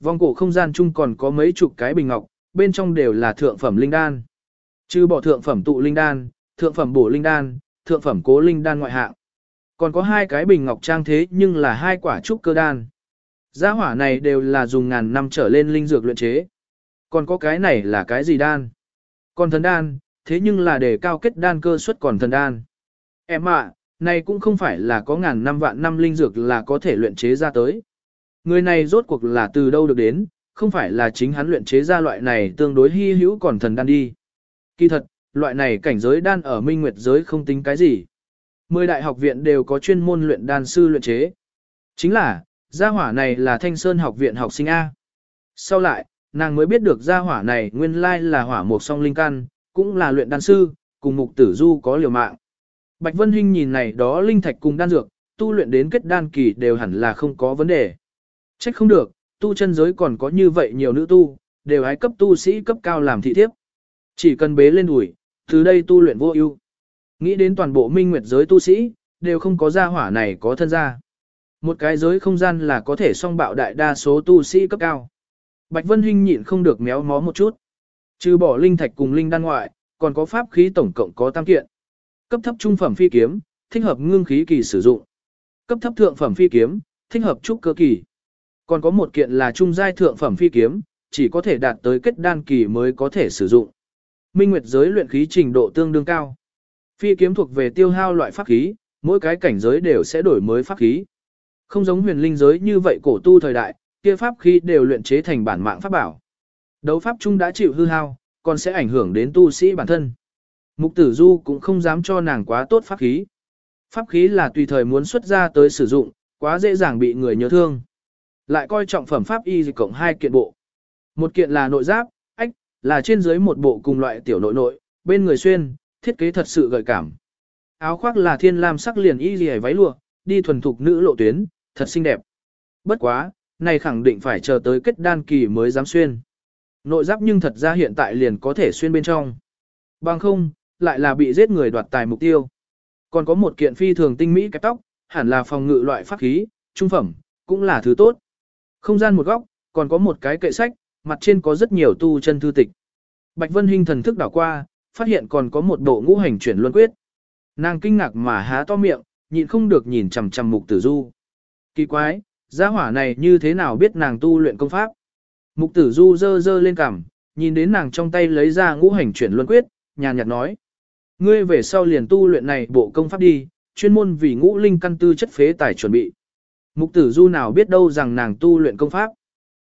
vòng cổ không gian chung còn có mấy chục cái bình ngọc, bên trong đều là thượng phẩm linh đan. Trừ bỏ thượng phẩm tụ linh đan, thượng phẩm bổ linh đan, thượng phẩm cố linh đan ngoại hạng. Còn có hai cái bình ngọc trang thế nhưng là hai quả trúc cơ đan. Gia hỏa này đều là dùng ngàn năm trở lên linh dược luyện chế. Còn có cái này là cái gì đan? Còn thần đan, thế nhưng là để cao kết đan cơ suất còn thần đan. Em ạ, này cũng không phải là có ngàn năm vạn năm linh dược là có thể luyện chế ra tới. Người này rốt cuộc là từ đâu được đến, không phải là chính hắn luyện chế ra loại này tương đối hy hữu còn thần đan đi. Kỳ thật, loại này cảnh giới đan ở minh nguyệt giới không tính cái gì. Mười đại học viện đều có chuyên môn luyện đan sư luyện chế. Chính là, gia hỏa này là thanh sơn học viện học sinh A. Sau lại, nàng mới biết được gia hỏa này nguyên lai là hỏa mục song linh căn, cũng là luyện đan sư, cùng mục tử du có liều mạng. Bạch Vân Hinh nhìn này đó linh thạch cùng đan dược, tu luyện đến kết đan kỳ đều hẳn là không có vấn đề. Trách không được, tu chân giới còn có như vậy nhiều nữ tu, đều hái cấp tu sĩ cấp cao làm thị thiếp. Chỉ cần bế lên đùi, từ đây tu luyện vô ưu. Nghĩ đến toàn bộ minh nguyệt giới tu sĩ, đều không có gia hỏa này có thân gia. Một cái giới không gian là có thể song bạo đại đa số tu sĩ cấp cao. Bạch Vân Hinh nhịn không được méo mó một chút. Trừ bỏ linh thạch cùng linh đan ngoại, còn có pháp khí tổng cộng có tam kiện. Cấp thấp trung phẩm phi kiếm, thích hợp ngưng khí kỳ sử dụng. Cấp thấp thượng phẩm phi kiếm, thích hợp trúc cơ kỳ. Còn có một kiện là trung giai thượng phẩm phi kiếm, chỉ có thể đạt tới kết đan kỳ mới có thể sử dụng. Minh Nguyệt giới luyện khí trình độ tương đương cao. Phi kiếm thuộc về tiêu hao loại pháp khí, mỗi cái cảnh giới đều sẽ đổi mới pháp khí. Không giống huyền linh giới như vậy cổ tu thời đại, kia pháp khí đều luyện chế thành bản mạng pháp bảo. Đấu pháp chung đã chịu hư hao, còn sẽ ảnh hưởng đến tu sĩ bản thân. Mục tử du cũng không dám cho nàng quá tốt pháp khí. Pháp khí là tùy thời muốn xuất ra tới sử dụng, quá dễ dàng bị người nhớ thương. Lại coi trọng phẩm pháp y dịch cộng hai kiện bộ. Một kiện là nội giáp, ách, là trên dưới một bộ cùng loại tiểu nội nội, bên người xuyên, thiết kế thật sự gợi cảm. Áo khoác là thiên lam sắc liền y gì váy lụa, đi thuần thục nữ lộ tuyến, thật xinh đẹp. Bất quá, này khẳng định phải chờ tới kết đan kỳ mới dám xuyên. Nội giáp nhưng thật ra hiện tại liền có thể xuyên bên trong. Bằng không, lại là bị giết người đoạt tài mục tiêu. Còn có một kiện phi thường tinh mỹ kẹp tóc, hẳn là phòng ngự loại pháp khí, trung phẩm, cũng là thứ tốt. Không gian một góc, còn có một cái kệ sách, mặt trên có rất nhiều tu chân thư tịch. Bạch Vân Hinh thần thức đảo qua, phát hiện còn có một bộ ngũ hành chuyển luân quyết. Nàng kinh ngạc mà há to miệng, nhịn không được nhìn chằm chằm mục tử du. Kỳ quái, gia hỏa này như thế nào biết nàng tu luyện công pháp? Mục tử du dơ dơ lên cằm, nhìn đến nàng trong tay lấy ra ngũ hành chuyển luân quyết, nhàn nhạt nói. Ngươi về sau liền tu luyện này bộ công pháp đi, chuyên môn vì ngũ linh căn tư chất phế tài chuẩn bị. Mục tử du nào biết đâu rằng nàng tu luyện công pháp.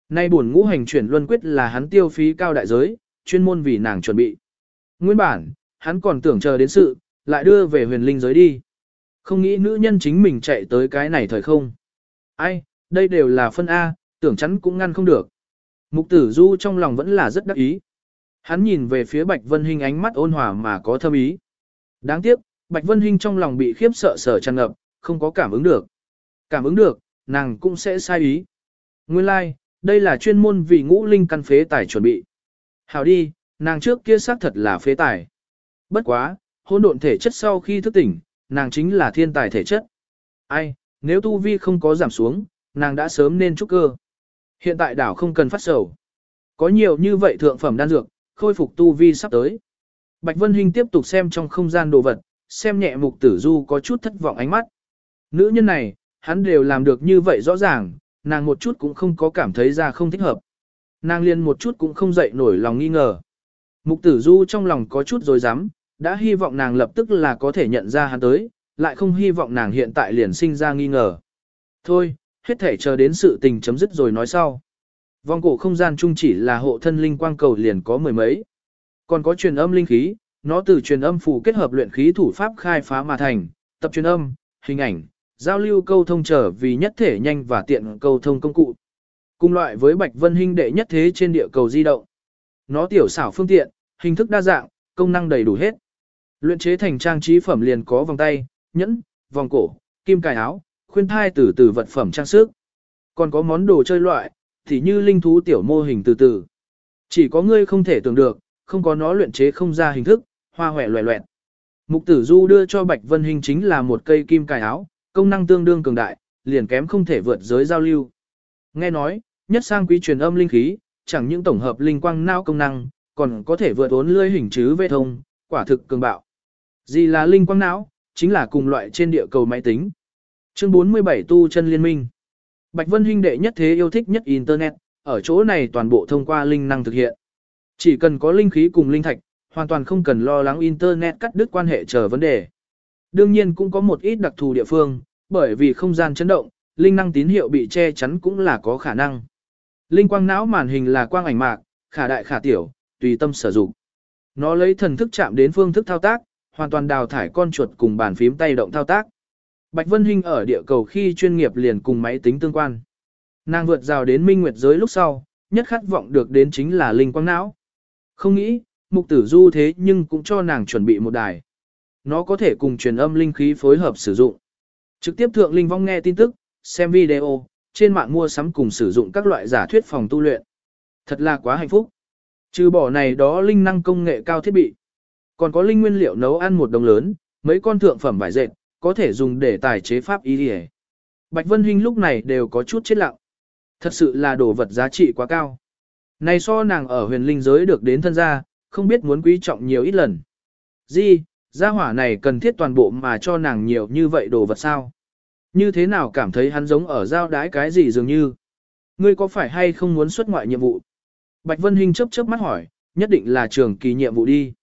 Nay buồn ngũ hành chuyển luân quyết là hắn tiêu phí cao đại giới, chuyên môn vì nàng chuẩn bị. Nguyên bản, hắn còn tưởng chờ đến sự, lại đưa về huyền linh giới đi. Không nghĩ nữ nhân chính mình chạy tới cái này thời không. Ai, đây đều là phân A, tưởng chắn cũng ngăn không được. Mục tử du trong lòng vẫn là rất đắc ý. Hắn nhìn về phía Bạch Vân Hinh ánh mắt ôn hòa mà có thâm ý. Đáng tiếc, Bạch Vân Hinh trong lòng bị khiếp sợ sở tràn ngập, không có cảm ứng được. Cảm ứng được, nàng cũng sẽ sai ý. Nguyên lai, like, đây là chuyên môn vì ngũ linh căn phế tài chuẩn bị. Hảo đi, nàng trước kia xác thật là phế tài. Bất quá, hỗn độn thể chất sau khi thức tỉnh, nàng chính là thiên tài thể chất. Ai, nếu tu vi không có giảm xuống, nàng đã sớm nên trúc cơ. Hiện tại đảo không cần phát sầu. Có nhiều như vậy thượng phẩm đan dược, khôi phục tu vi sắp tới. Bạch Vân Hinh tiếp tục xem trong không gian đồ vật, xem nhẹ mục tử du có chút thất vọng ánh mắt. Nữ nhân này, hắn đều làm được như vậy rõ ràng, nàng một chút cũng không có cảm thấy ra không thích hợp. Nàng liên một chút cũng không dậy nổi lòng nghi ngờ. Mục tử du trong lòng có chút rồi dám, đã hy vọng nàng lập tức là có thể nhận ra hắn tới, lại không hy vọng nàng hiện tại liền sinh ra nghi ngờ. Thôi, hết thể chờ đến sự tình chấm dứt rồi nói sau. Vong cổ không gian chung chỉ là hộ thân linh quang cầu liền có mười mấy. Còn có truyền âm linh khí, nó từ truyền âm phù kết hợp luyện khí thủ pháp khai phá mà thành, tập truyền âm, hình ảnh, giao lưu câu thông trở vì nhất thể nhanh và tiện câu thông công cụ. Cùng loại với Bạch Vân Hinh đệ nhất thế trên địa cầu di động. Nó tiểu xảo phương tiện, hình thức đa dạng, công năng đầy đủ hết. Luyện chế thành trang trí phẩm liền có vòng tay, nhẫn, vòng cổ, kim cài áo, khuyên thai từ từ vật phẩm trang sức. Còn có món đồ chơi loại, thì như linh thú tiểu mô hình từ từ. Chỉ có ngươi không thể tưởng được, không có nó luyện chế không ra hình thức, hoa hòe loẹ loẹt. Mục tử du đưa cho Bạch Vân Hình chính là một cây kim cài áo, công năng tương đương cường đại, liền kém không thể vượt giới giao lưu. Nghe nói, nhất sang quý truyền âm linh khí, chẳng những tổng hợp linh quang não công năng, còn có thể vượt ốn lưỡi hình chứ vệ thông, quả thực cường bạo. Gì là linh quang não, chính là cùng loại trên địa cầu máy tính. Chương 47 tu chân liên minh. Bạch Vân huynh đệ nhất thế yêu thích nhất internet, ở chỗ này toàn bộ thông qua linh năng thực hiện. Chỉ cần có linh khí cùng linh thạch, hoàn toàn không cần lo lắng internet cắt đứt quan hệ chờ vấn đề. Đương nhiên cũng có một ít đặc thù địa phương, bởi vì không gian chấn động, linh năng tín hiệu bị che chắn cũng là có khả năng. Linh quang não màn hình là quang ảnh mạc, khả đại khả tiểu, tùy tâm sử dụng. Nó lấy thần thức chạm đến phương thức thao tác, hoàn toàn đào thải con chuột cùng bàn phím tay động thao tác. Bạch Vân Hinh ở địa cầu khi chuyên nghiệp liền cùng máy tính tương quan. Nàng vượt rào đến minh nguyệt giới lúc sau, nhất khát vọng được đến chính là linh quang não. Không nghĩ, mục tử du thế nhưng cũng cho nàng chuẩn bị một đài. Nó có thể cùng truyền âm linh khí phối hợp sử dụng. Trực tiếp thượng linh vong nghe tin tức, xem video, trên mạng mua sắm cùng sử dụng các loại giả thuyết phòng tu luyện. Thật là quá hạnh phúc. Trừ bỏ này đó linh năng công nghệ cao thiết bị. Còn có linh nguyên liệu nấu ăn một đồng lớn, mấy con thượng phẩm vải dệt, có thể dùng để tài chế pháp y hề. Bạch Vân Hinh lúc này đều có chút chết lặng. Thật sự là đồ vật giá trị quá cao. Này so nàng ở huyền linh giới được đến thân gia, không biết muốn quý trọng nhiều ít lần. Di, gia hỏa này cần thiết toàn bộ mà cho nàng nhiều như vậy đồ vật sao? Như thế nào cảm thấy hắn giống ở giao đái cái gì dường như? Ngươi có phải hay không muốn xuất ngoại nhiệm vụ? Bạch Vân Hinh chớp chớp mắt hỏi, nhất định là trường kỳ nhiệm vụ đi.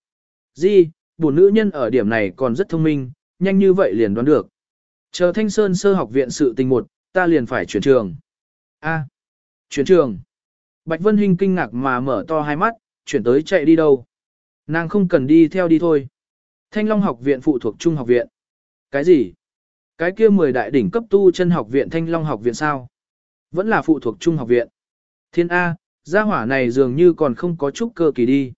Di, bổn nữ nhân ở điểm này còn rất thông minh, nhanh như vậy liền đoán được. Chờ Thanh Sơn sơ học viện sự tình một, ta liền phải chuyển trường. A, chuyển trường. Bạch Vân Hinh kinh ngạc mà mở to hai mắt, chuyển tới chạy đi đâu. Nàng không cần đi theo đi thôi. Thanh Long học viện phụ thuộc Trung học viện. Cái gì? Cái kia 10 đại đỉnh cấp tu chân học viện Thanh Long học viện sao? Vẫn là phụ thuộc Trung học viện. Thiên A, gia hỏa này dường như còn không có chút cơ kỳ đi.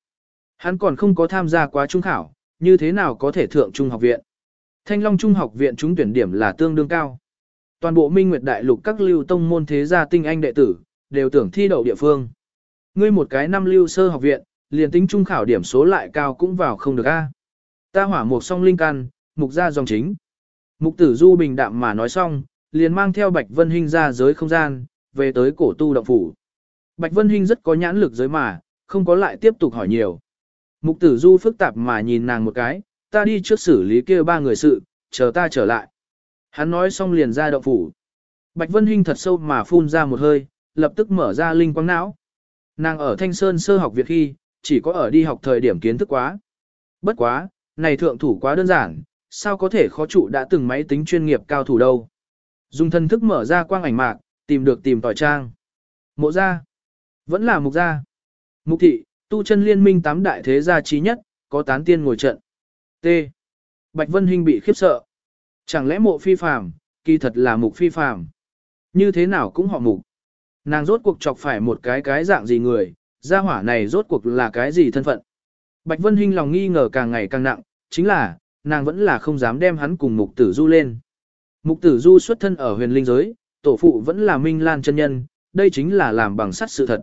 Hắn còn không có tham gia quá trung khảo, như thế nào có thể thượng trung học viện. Thanh Long Trung học viện trúng tuyển điểm là tương đương cao. Toàn bộ Minh Nguyệt Đại Lục các lưu tông môn thế gia tinh anh đệ tử, đều tưởng thi đậu địa phương. Ngươi một cái năm lưu sơ học viện, liền tính trung khảo điểm số lại cao cũng vào không được a. Ta hỏa mục song linh căn, mục ra dòng chính. Mục tử du bình đạm mà nói xong, liền mang theo Bạch Vân Hinh ra giới không gian, về tới cổ tu động phủ. Bạch Vân Hinh rất có nhãn lực giới mà, không có lại tiếp tục hỏi nhiều. Mục tử du phức tạp mà nhìn nàng một cái, ta đi trước xử lý kia ba người sự, chờ ta trở lại. Hắn nói xong liền ra động phủ. Bạch Vân Hinh thật sâu mà phun ra một hơi, lập tức mở ra linh quang não. Nàng ở Thanh Sơn sơ học việc khi, chỉ có ở đi học thời điểm kiến thức quá. Bất quá, này thượng thủ quá đơn giản, sao có thể khó trụ đã từng máy tính chuyên nghiệp cao thủ đâu. Dùng thân thức mở ra quang ảnh mạc, tìm được tìm tỏi trang. Mộ gia, vẫn là mục gia. Mục thị, tu chân liên minh tám đại thế gia trí nhất, có tán tiên ngồi trận. T. Bạch Vân Hinh bị khiếp sợ. Chẳng lẽ mộ phi phàm, kỳ thật là mục phi phàm. Như thế nào cũng họ mục. Nàng rốt cuộc chọc phải một cái cái dạng gì người, gia hỏa này rốt cuộc là cái gì thân phận. Bạch Vân Hinh lòng nghi ngờ càng ngày càng nặng, chính là, nàng vẫn là không dám đem hắn cùng mục tử du lên. Mục tử du xuất thân ở huyền linh giới, tổ phụ vẫn là Minh Lan chân nhân, đây chính là làm bằng sắt sự thật.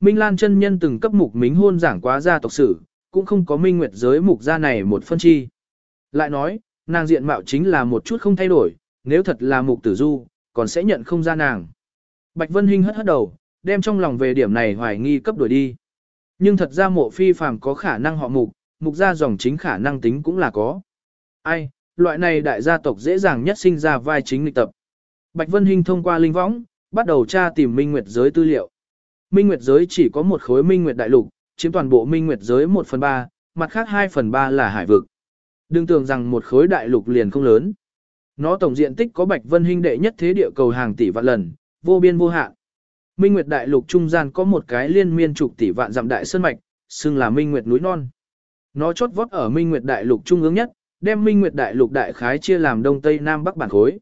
Minh Lan chân nhân từng cấp mục mính hôn giảng quá gia tộc sử, cũng không có minh nguyệt giới mục gia này một phân chi. Lại nói, nàng diện mạo chính là một chút không thay đổi, nếu thật là mục tử du, còn sẽ nhận không ra nàng. Bạch Vân Hinh hất hất đầu, đem trong lòng về điểm này hoài nghi cấp đổi đi. Nhưng thật ra mộ phi phàm có khả năng họ mục, mục gia dòng chính khả năng tính cũng là có. Ai, loại này đại gia tộc dễ dàng nhất sinh ra vai chính lịch tập. Bạch Vân Hinh thông qua linh võng, bắt đầu tra tìm minh nguyệt giới tư liệu. Minh nguyệt giới chỉ có một khối minh nguyệt đại lục, chiếm toàn bộ minh nguyệt giới 1 phần 3, mặt khác 2 phần 3 là hải vực. Đừng tưởng rằng một khối đại lục liền không lớn. Nó tổng diện tích có Bạch Vân Hinh đệ nhất thế địa cầu hàng tỷ vạn lần, vô biên vô hạn. Minh Nguyệt Đại Lục trung gian có một cái liên miên trục tỷ vạn dặm đại sơn mạch, xưng là Minh Nguyệt núi non. Nó chốt vót ở Minh Nguyệt Đại Lục trung ương nhất, đem Minh Nguyệt Đại Lục đại khái chia làm đông tây nam bắc bản khối.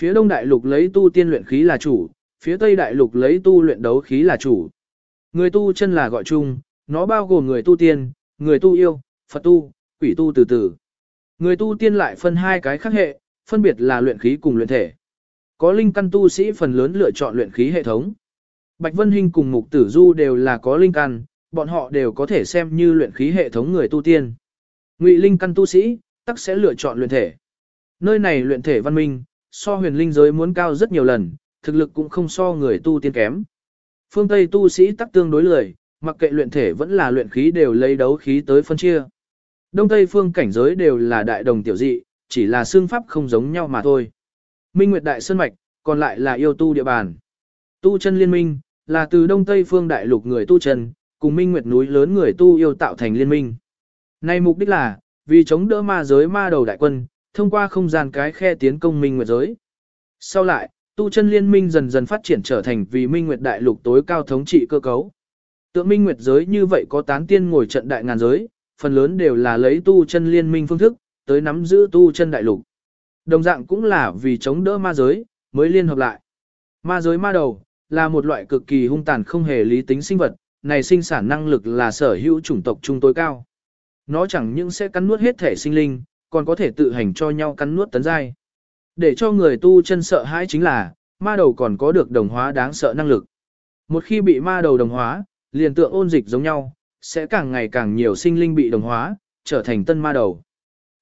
Phía đông đại lục lấy tu tiên luyện khí là chủ, phía tây đại lục lấy tu luyện đấu khí là chủ. Người tu chân là gọi chung, nó bao gồm người tu tiên, người tu yêu, Phật tu, quỷ tu từ từ. Người tu tiên lại phân hai cái khác hệ, phân biệt là luyện khí cùng luyện thể. Có linh căn tu sĩ phần lớn lựa chọn luyện khí hệ thống. Bạch Vân Hinh cùng Mục Tử Du đều là có linh căn, bọn họ đều có thể xem như luyện khí hệ thống người tu tiên. Ngụy linh căn tu sĩ, tắc sẽ lựa chọn luyện thể. Nơi này luyện thể văn minh, so huyền linh giới muốn cao rất nhiều lần, thực lực cũng không so người tu tiên kém. Phương Tây tu sĩ tắc tương đối lười, mặc kệ luyện thể vẫn là luyện khí đều lấy đấu khí tới phân chia. Đông Tây phương cảnh giới đều là đại đồng tiểu dị, chỉ là xương pháp không giống nhau mà thôi. Minh Nguyệt Đại Sơn Mạch, còn lại là yêu tu địa bàn. Tu chân liên minh, là từ Đông Tây phương đại lục người tu chân, cùng Minh Nguyệt núi lớn người tu yêu tạo thành liên minh. Nay mục đích là, vì chống đỡ ma giới ma đầu đại quân, thông qua không gian cái khe tiến công Minh Nguyệt giới. Sau lại, tu chân liên minh dần dần phát triển trở thành vì Minh Nguyệt đại lục tối cao thống trị cơ cấu. Tượng Minh Nguyệt giới như vậy có tán tiên ngồi trận đại ngàn giới, phần lớn đều là lấy tu chân liên minh phương thức, tới nắm giữ tu chân đại lục. Đồng dạng cũng là vì chống đỡ ma giới, mới liên hợp lại. Ma giới ma đầu, là một loại cực kỳ hung tàn không hề lý tính sinh vật, này sinh sản năng lực là sở hữu chủng tộc chung tối cao. Nó chẳng những sẽ cắn nuốt hết thể sinh linh, còn có thể tự hành cho nhau cắn nuốt tấn giai. Để cho người tu chân sợ hãi chính là, ma đầu còn có được đồng hóa đáng sợ năng lực. Một khi bị ma đầu đồng hóa, liền tượng ôn dịch giống nhau, sẽ càng ngày càng nhiều sinh linh bị đồng hóa, trở thành tân ma đầu.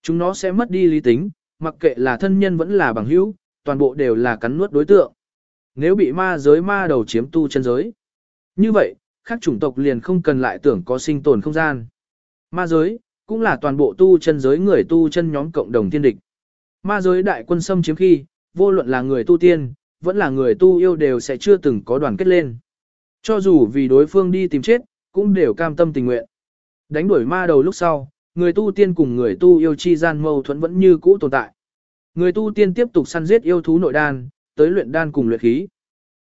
Chúng nó sẽ mất đi lý tính, mặc kệ là thân nhân vẫn là bằng hữu, toàn bộ đều là cắn nuốt đối tượng. Nếu bị ma giới ma đầu chiếm tu chân giới. Như vậy, các chủng tộc liền không cần lại tưởng có sinh tồn không gian. Ma giới, cũng là toàn bộ tu chân giới người tu chân nhóm cộng đồng thiên địch. Ma giới đại quân xâm chiếm khi, vô luận là người tu tiên, vẫn là người tu yêu đều sẽ chưa từng có đoàn kết lên. Cho dù vì đối phương đi tìm chết, cũng đều cam tâm tình nguyện. Đánh đuổi ma đầu lúc sau, người tu tiên cùng người tu yêu chi gian mâu thuẫn vẫn như cũ tồn tại. Người tu tiên tiếp tục săn giết yêu thú nội đan, tới luyện đan cùng luyện khí.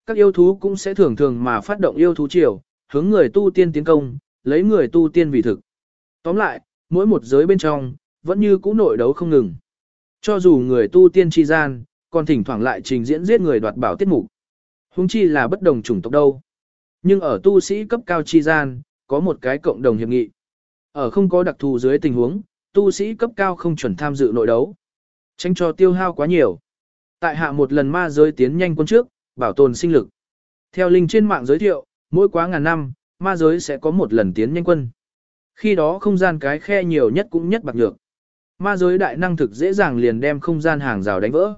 Các yêu thú cũng sẽ thường thường mà phát động yêu thú triều, hướng người tu tiên tiến công, lấy người tu tiên vì thực. Tóm lại, mỗi một giới bên trong, vẫn như cũ nội đấu không ngừng. Cho dù người tu tiên chi gian, còn thỉnh thoảng lại trình diễn giết người đoạt bảo tiết mục. Hùng chi là bất đồng chủng tộc đâu. Nhưng ở tu sĩ cấp cao chi gian, có một cái cộng đồng hiệp nghị. Ở không có đặc thù dưới tình huống, tu sĩ cấp cao không chuẩn tham dự nội đấu. Tránh cho tiêu hao quá nhiều. Tại hạ một lần ma giới tiến nhanh quân trước, bảo tồn sinh lực. Theo linh trên mạng giới thiệu, mỗi quá ngàn năm, ma giới sẽ có một lần tiến nhanh quân. Khi đó không gian cái khe nhiều nhất cũng nhất bạc nhược. Ma giới đại năng thực dễ dàng liền đem không gian hàng rào đánh vỡ.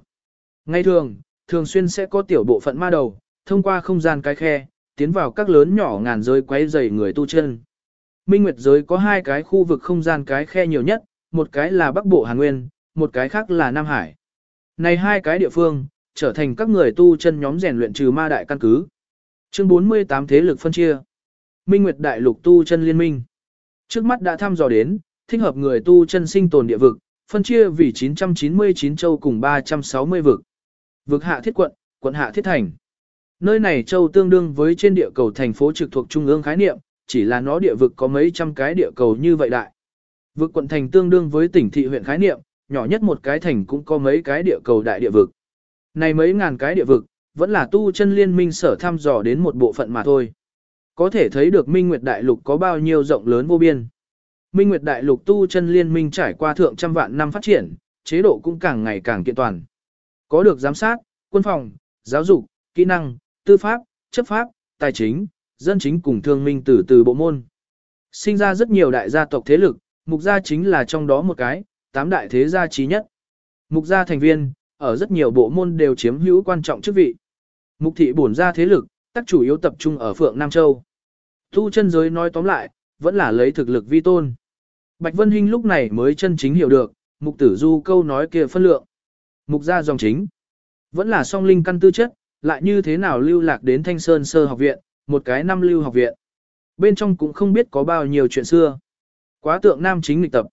Ngay thường, thường xuyên sẽ có tiểu bộ phận ma đầu, thông qua không gian cái khe, tiến vào các lớn nhỏ ngàn giới quấy rầy người tu chân. Minh Nguyệt giới có hai cái khu vực không gian cái khe nhiều nhất, một cái là Bắc Bộ Hàn Nguyên, một cái khác là Nam Hải. Này hai cái địa phương, trở thành các người tu chân nhóm rèn luyện trừ ma đại căn cứ. Chương 48 thế lực phân chia. Minh Nguyệt Đại Lục tu chân liên minh. Trước mắt đã thăm dò đến, thích hợp người tu chân sinh tồn địa vực, phân chia vì 999 châu cùng 360 vực. Vực hạ thiết quận, quận hạ thiết thành. Nơi này châu tương đương với trên địa cầu thành phố trực thuộc trung ương khái niệm, chỉ là nó địa vực có mấy trăm cái địa cầu như vậy đại. Vực quận thành tương đương với tỉnh thị huyện khái niệm, nhỏ nhất một cái thành cũng có mấy cái địa cầu đại địa vực. Này mấy ngàn cái địa vực, vẫn là tu chân liên minh sở thăm dò đến một bộ phận mà thôi. Có thể thấy được Minh Nguyệt Đại Lục có bao nhiêu rộng lớn vô biên. Minh Nguyệt Đại Lục tu chân liên minh trải qua thượng trăm vạn năm phát triển, chế độ cũng càng ngày càng kiện toàn. Có được giám sát, quân phòng, giáo dục, kỹ năng, tư pháp, chấp pháp, tài chính, dân chính cùng thương minh từ từ bộ môn. Sinh ra rất nhiều đại gia tộc thế lực, mục gia chính là trong đó một cái, tám đại thế gia trí nhất. Mục gia thành viên, ở rất nhiều bộ môn đều chiếm hữu quan trọng chức vị. Mục thị bổn gia thế lực, tác chủ yếu tập trung ở Phượng Nam Châu. Tu chân giới nói tóm lại, vẫn là lấy thực lực vi tôn. Bạch Vân Hinh lúc này mới chân chính hiểu được, mục tử du câu nói kia phân lượng. Mục gia dòng chính, vẫn là song linh căn tư chất, lại như thế nào lưu lạc đến Thanh Sơn Sơ học viện, một cái năm lưu học viện. Bên trong cũng không biết có bao nhiêu chuyện xưa. Quá tượng nam chính lịch tập.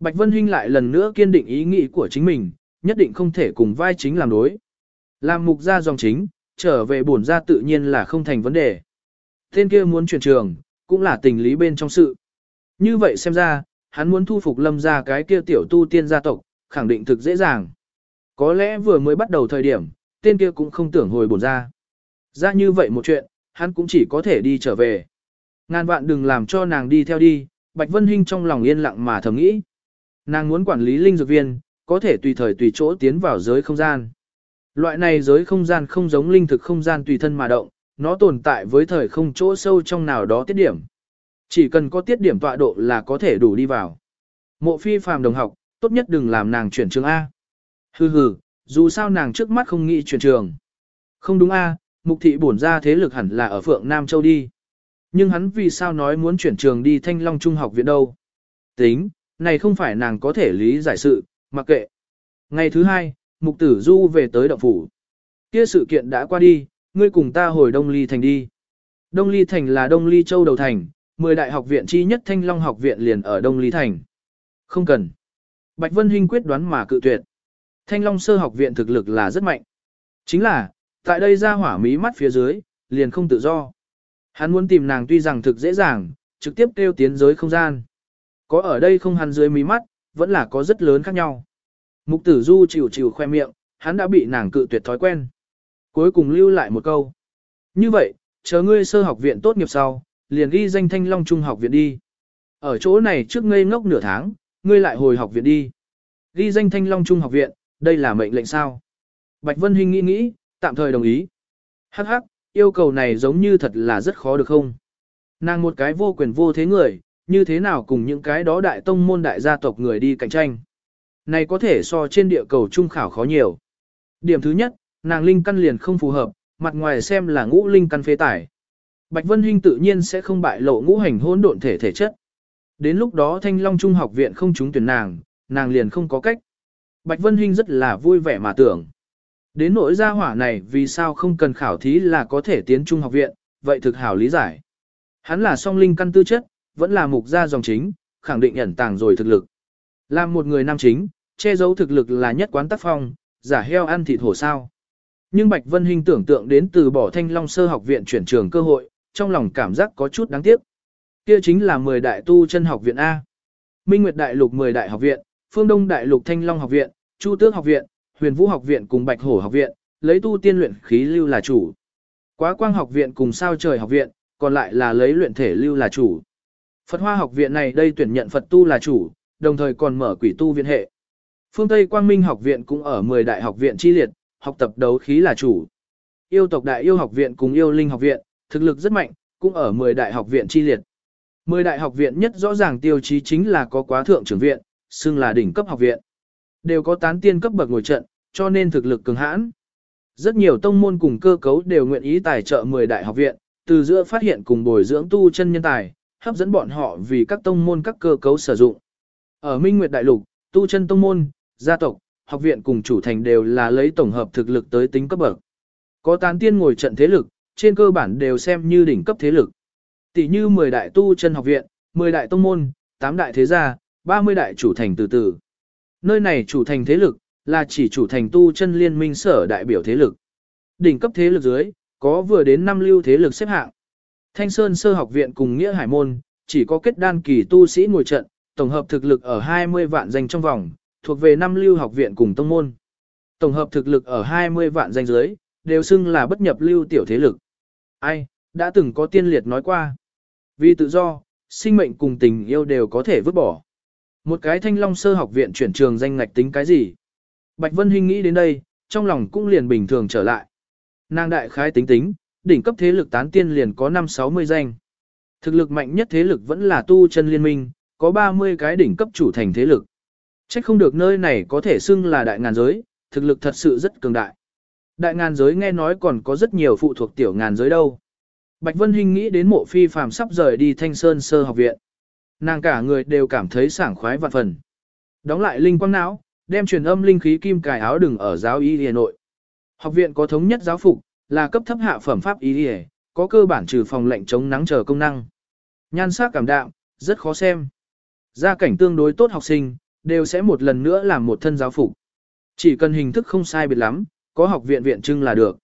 Bạch Vân Hinh lại lần nữa kiên định ý nghĩ của chính mình, nhất định không thể cùng vai chính làm đối. Làm mục gia dòng chính, trở về bổn gia tự nhiên là không thành vấn đề. Tên kia muốn chuyển trường, cũng là tình lý bên trong sự. Như vậy xem ra, hắn muốn thu phục lâm gia cái kia tiểu tu tiên gia tộc, khẳng định thực dễ dàng. Có lẽ vừa mới bắt đầu thời điểm, tên kia cũng không tưởng hồi bổn ra. Ra như vậy một chuyện, hắn cũng chỉ có thể đi trở về. Ngàn vạn đừng làm cho nàng đi theo đi, Bạch Vân Hinh trong lòng yên lặng mà thầm nghĩ. Nàng muốn quản lý linh dược viên, có thể tùy thời tùy chỗ tiến vào giới không gian. Loại này giới không gian không giống linh thực không gian tùy thân mà động, nó tồn tại với thời không chỗ sâu trong nào đó tiết điểm. Chỉ cần có tiết điểm tọa độ là có thể đủ đi vào. Mộ phi phàm đồng học, tốt nhất đừng làm nàng chuyển trường A. Hừ hừ, dù sao nàng trước mắt không nghĩ chuyển trường. Không đúng A, mục thị bổn ra thế lực hẳn là ở Phượng Nam Châu đi. Nhưng hắn vì sao nói muốn chuyển trường đi Thanh Long Trung học viện đâu? Tính, này không phải nàng có thể lý giải sự, mặc kệ. Ngày thứ hai, mục tử du về tới động phủ. Kia sự kiện đã qua đi, ngươi cùng ta hồi Đông Ly Thành đi. Đông Ly Thành là Đông Ly Châu đầu thành, 10 đại học viện chi nhất Thanh Long học viện liền ở Đông Ly Thành. Không cần. Bạch Vân Hinh quyết đoán mà cự tuyệt. Thanh Long sơ học viện thực lực là rất mạnh. Chính là, tại đây ra hỏa mí mắt phía dưới, liền không tự do. Hắn muốn tìm nàng tuy rằng thực dễ dàng, trực tiếp kêu tiến giới không gian. Có ở đây không hắn dưới mí mắt, vẫn là có rất lớn khác nhau. Mục tử du chịu chịu khoe miệng, hắn đã bị nàng cự tuyệt thói quen. Cuối cùng lưu lại một câu. Như vậy, chờ ngươi sơ học viện tốt nghiệp sau, liền ghi danh thanh long trung học viện đi. Ở chỗ này trước ngây ngốc nửa tháng, ngươi lại hồi học viện đi. Ghi danh thanh long trung học viện, đây là mệnh lệnh sao. Bạch Vân Hinh nghĩ nghĩ, tạm thời đồng ý. Hắc hắc, yêu cầu này giống như thật là rất khó được không? Nàng một cái vô quyền vô thế người, như thế nào cùng những cái đó đại tông môn đại gia tộc người đi cạnh tranh? Này có thể so trên địa cầu trung khảo khó nhiều. Điểm thứ nhất, nàng linh căn liền không phù hợp, mặt ngoài xem là ngũ linh căn phế tải. Bạch Vân Hinh tự nhiên sẽ không bại lộ ngũ hành hỗn độn thể thể chất. Đến lúc đó Thanh Long Trung học viện không trúng tuyển nàng, nàng liền không có cách. Bạch Vân Hinh rất là vui vẻ mà tưởng. Đến nỗi gia hỏa này vì sao không cần khảo thí là có thể tiến trung học viện, vậy thực hảo lý giải. Hắn là song linh căn tư chất, vẫn là mục gia dòng chính, khẳng định ẩn tàng rồi thực lực. Làm một người nam chính, che giấu thực lực là nhất quán tác phong, giả heo ăn thịt hổ sao. Nhưng Bạch Vân Hinh tưởng tượng đến từ bỏ thanh long sơ học viện chuyển trường cơ hội, trong lòng cảm giác có chút đáng tiếc. Kia chính là 10 đại tu chân học viện A. Minh Nguyệt Đại Lục 10 đại học viện, Phương Đông Đại Lục Thanh Long học viện, Chu Tước học viện, Huyền Vũ học viện cùng Bạch Hổ học viện, lấy tu tiên luyện khí lưu là chủ. Quá Quang học viện cùng Sao Trời học viện, còn lại là lấy luyện thể lưu là chủ. Phật Hoa học viện này đây tuyển nhận Phật tu là chủ, đồng thời còn mở quỷ tu viện hệ. Phương Tây Quang Minh học viện cũng ở 10 đại học viện chi liệt, học tập đấu khí là chủ. Yêu tộc đại yêu học viện cùng yêu linh học viện, thực lực rất mạnh, cũng ở 10 đại học viện chi liệt. 10 đại học viện nhất rõ ràng tiêu chí chính là có quá thượng trưởng viện, xưng là đỉnh cấp học viện. Đều có tán tiên cấp bậc ngồi trận, cho nên thực lực cường hãn. Rất nhiều tông môn cùng cơ cấu đều nguyện ý tài trợ 10 đại học viện, từ giữa phát hiện cùng bồi dưỡng tu chân nhân tài, hấp dẫn bọn họ vì các tông môn các cơ cấu sử dụng. Ở Minh Nguyệt Đại Lục, tu chân tông môn, gia tộc, học viện cùng chủ thành đều là lấy tổng hợp thực lực tới tính cấp bậc. Có tán tiên ngồi trận thế lực, trên cơ bản đều xem như đỉnh cấp thế lực. Tỷ như 10 đại tu chân học viện, 10 đại tông môn, 8 đại thế gia, 30 đại chủ thành từ từ. Nơi này chủ thành thế lực, là chỉ chủ thành tu chân liên minh sở đại biểu thế lực. Đỉnh cấp thế lực dưới, có vừa đến năm lưu thế lực xếp hạng. Thanh Sơn sơ học viện cùng Nghĩa Hải Môn, chỉ có kết đan kỳ tu sĩ ngồi trận, tổng hợp thực lực ở 20 vạn danh trong vòng, thuộc về năm lưu học viện cùng tông môn. Tổng hợp thực lực ở 20 vạn danh giới đều xưng là bất nhập lưu tiểu thế lực. Ai, đã từng có tiên liệt nói qua. Vì tự do, sinh mệnh cùng tình yêu đều có thể vứt bỏ. Một cái thanh long sơ học viện chuyển trường danh ngạch tính cái gì? Bạch Vân Hinh nghĩ đến đây, trong lòng cũng liền bình thường trở lại. Nàng đại khái tính tính, đỉnh cấp thế lực tán tiên liền có 5-60 danh. Thực lực mạnh nhất thế lực vẫn là tu chân liên minh, có 30 cái đỉnh cấp chủ thành thế lực. Chắc không được nơi này có thể xưng là đại ngàn giới, thực lực thật sự rất cường đại. Đại ngàn giới nghe nói còn có rất nhiều phụ thuộc tiểu ngàn giới đâu. Bạch Vân Hinh nghĩ đến mộ phi phàm sắp rời đi thanh sơn sơ học viện. Nàng cả người đều cảm thấy sảng khoái vạn phần. Đóng lại linh quang não, đem truyền âm linh khí kim cài áo đừng ở giáo y Hà Nội. Học viện có thống nhất giáo phục, là cấp thấp hạ phẩm pháp y Hà, có cơ bản trừ phòng lệnh chống nắng chờ công năng. Nhan sắc cảm đạm, rất khó xem. Gia cảnh tương đối tốt học sinh, đều sẽ một lần nữa làm một thân giáo phục. Chỉ cần hình thức không sai biệt lắm, có học viện viện trưng là được.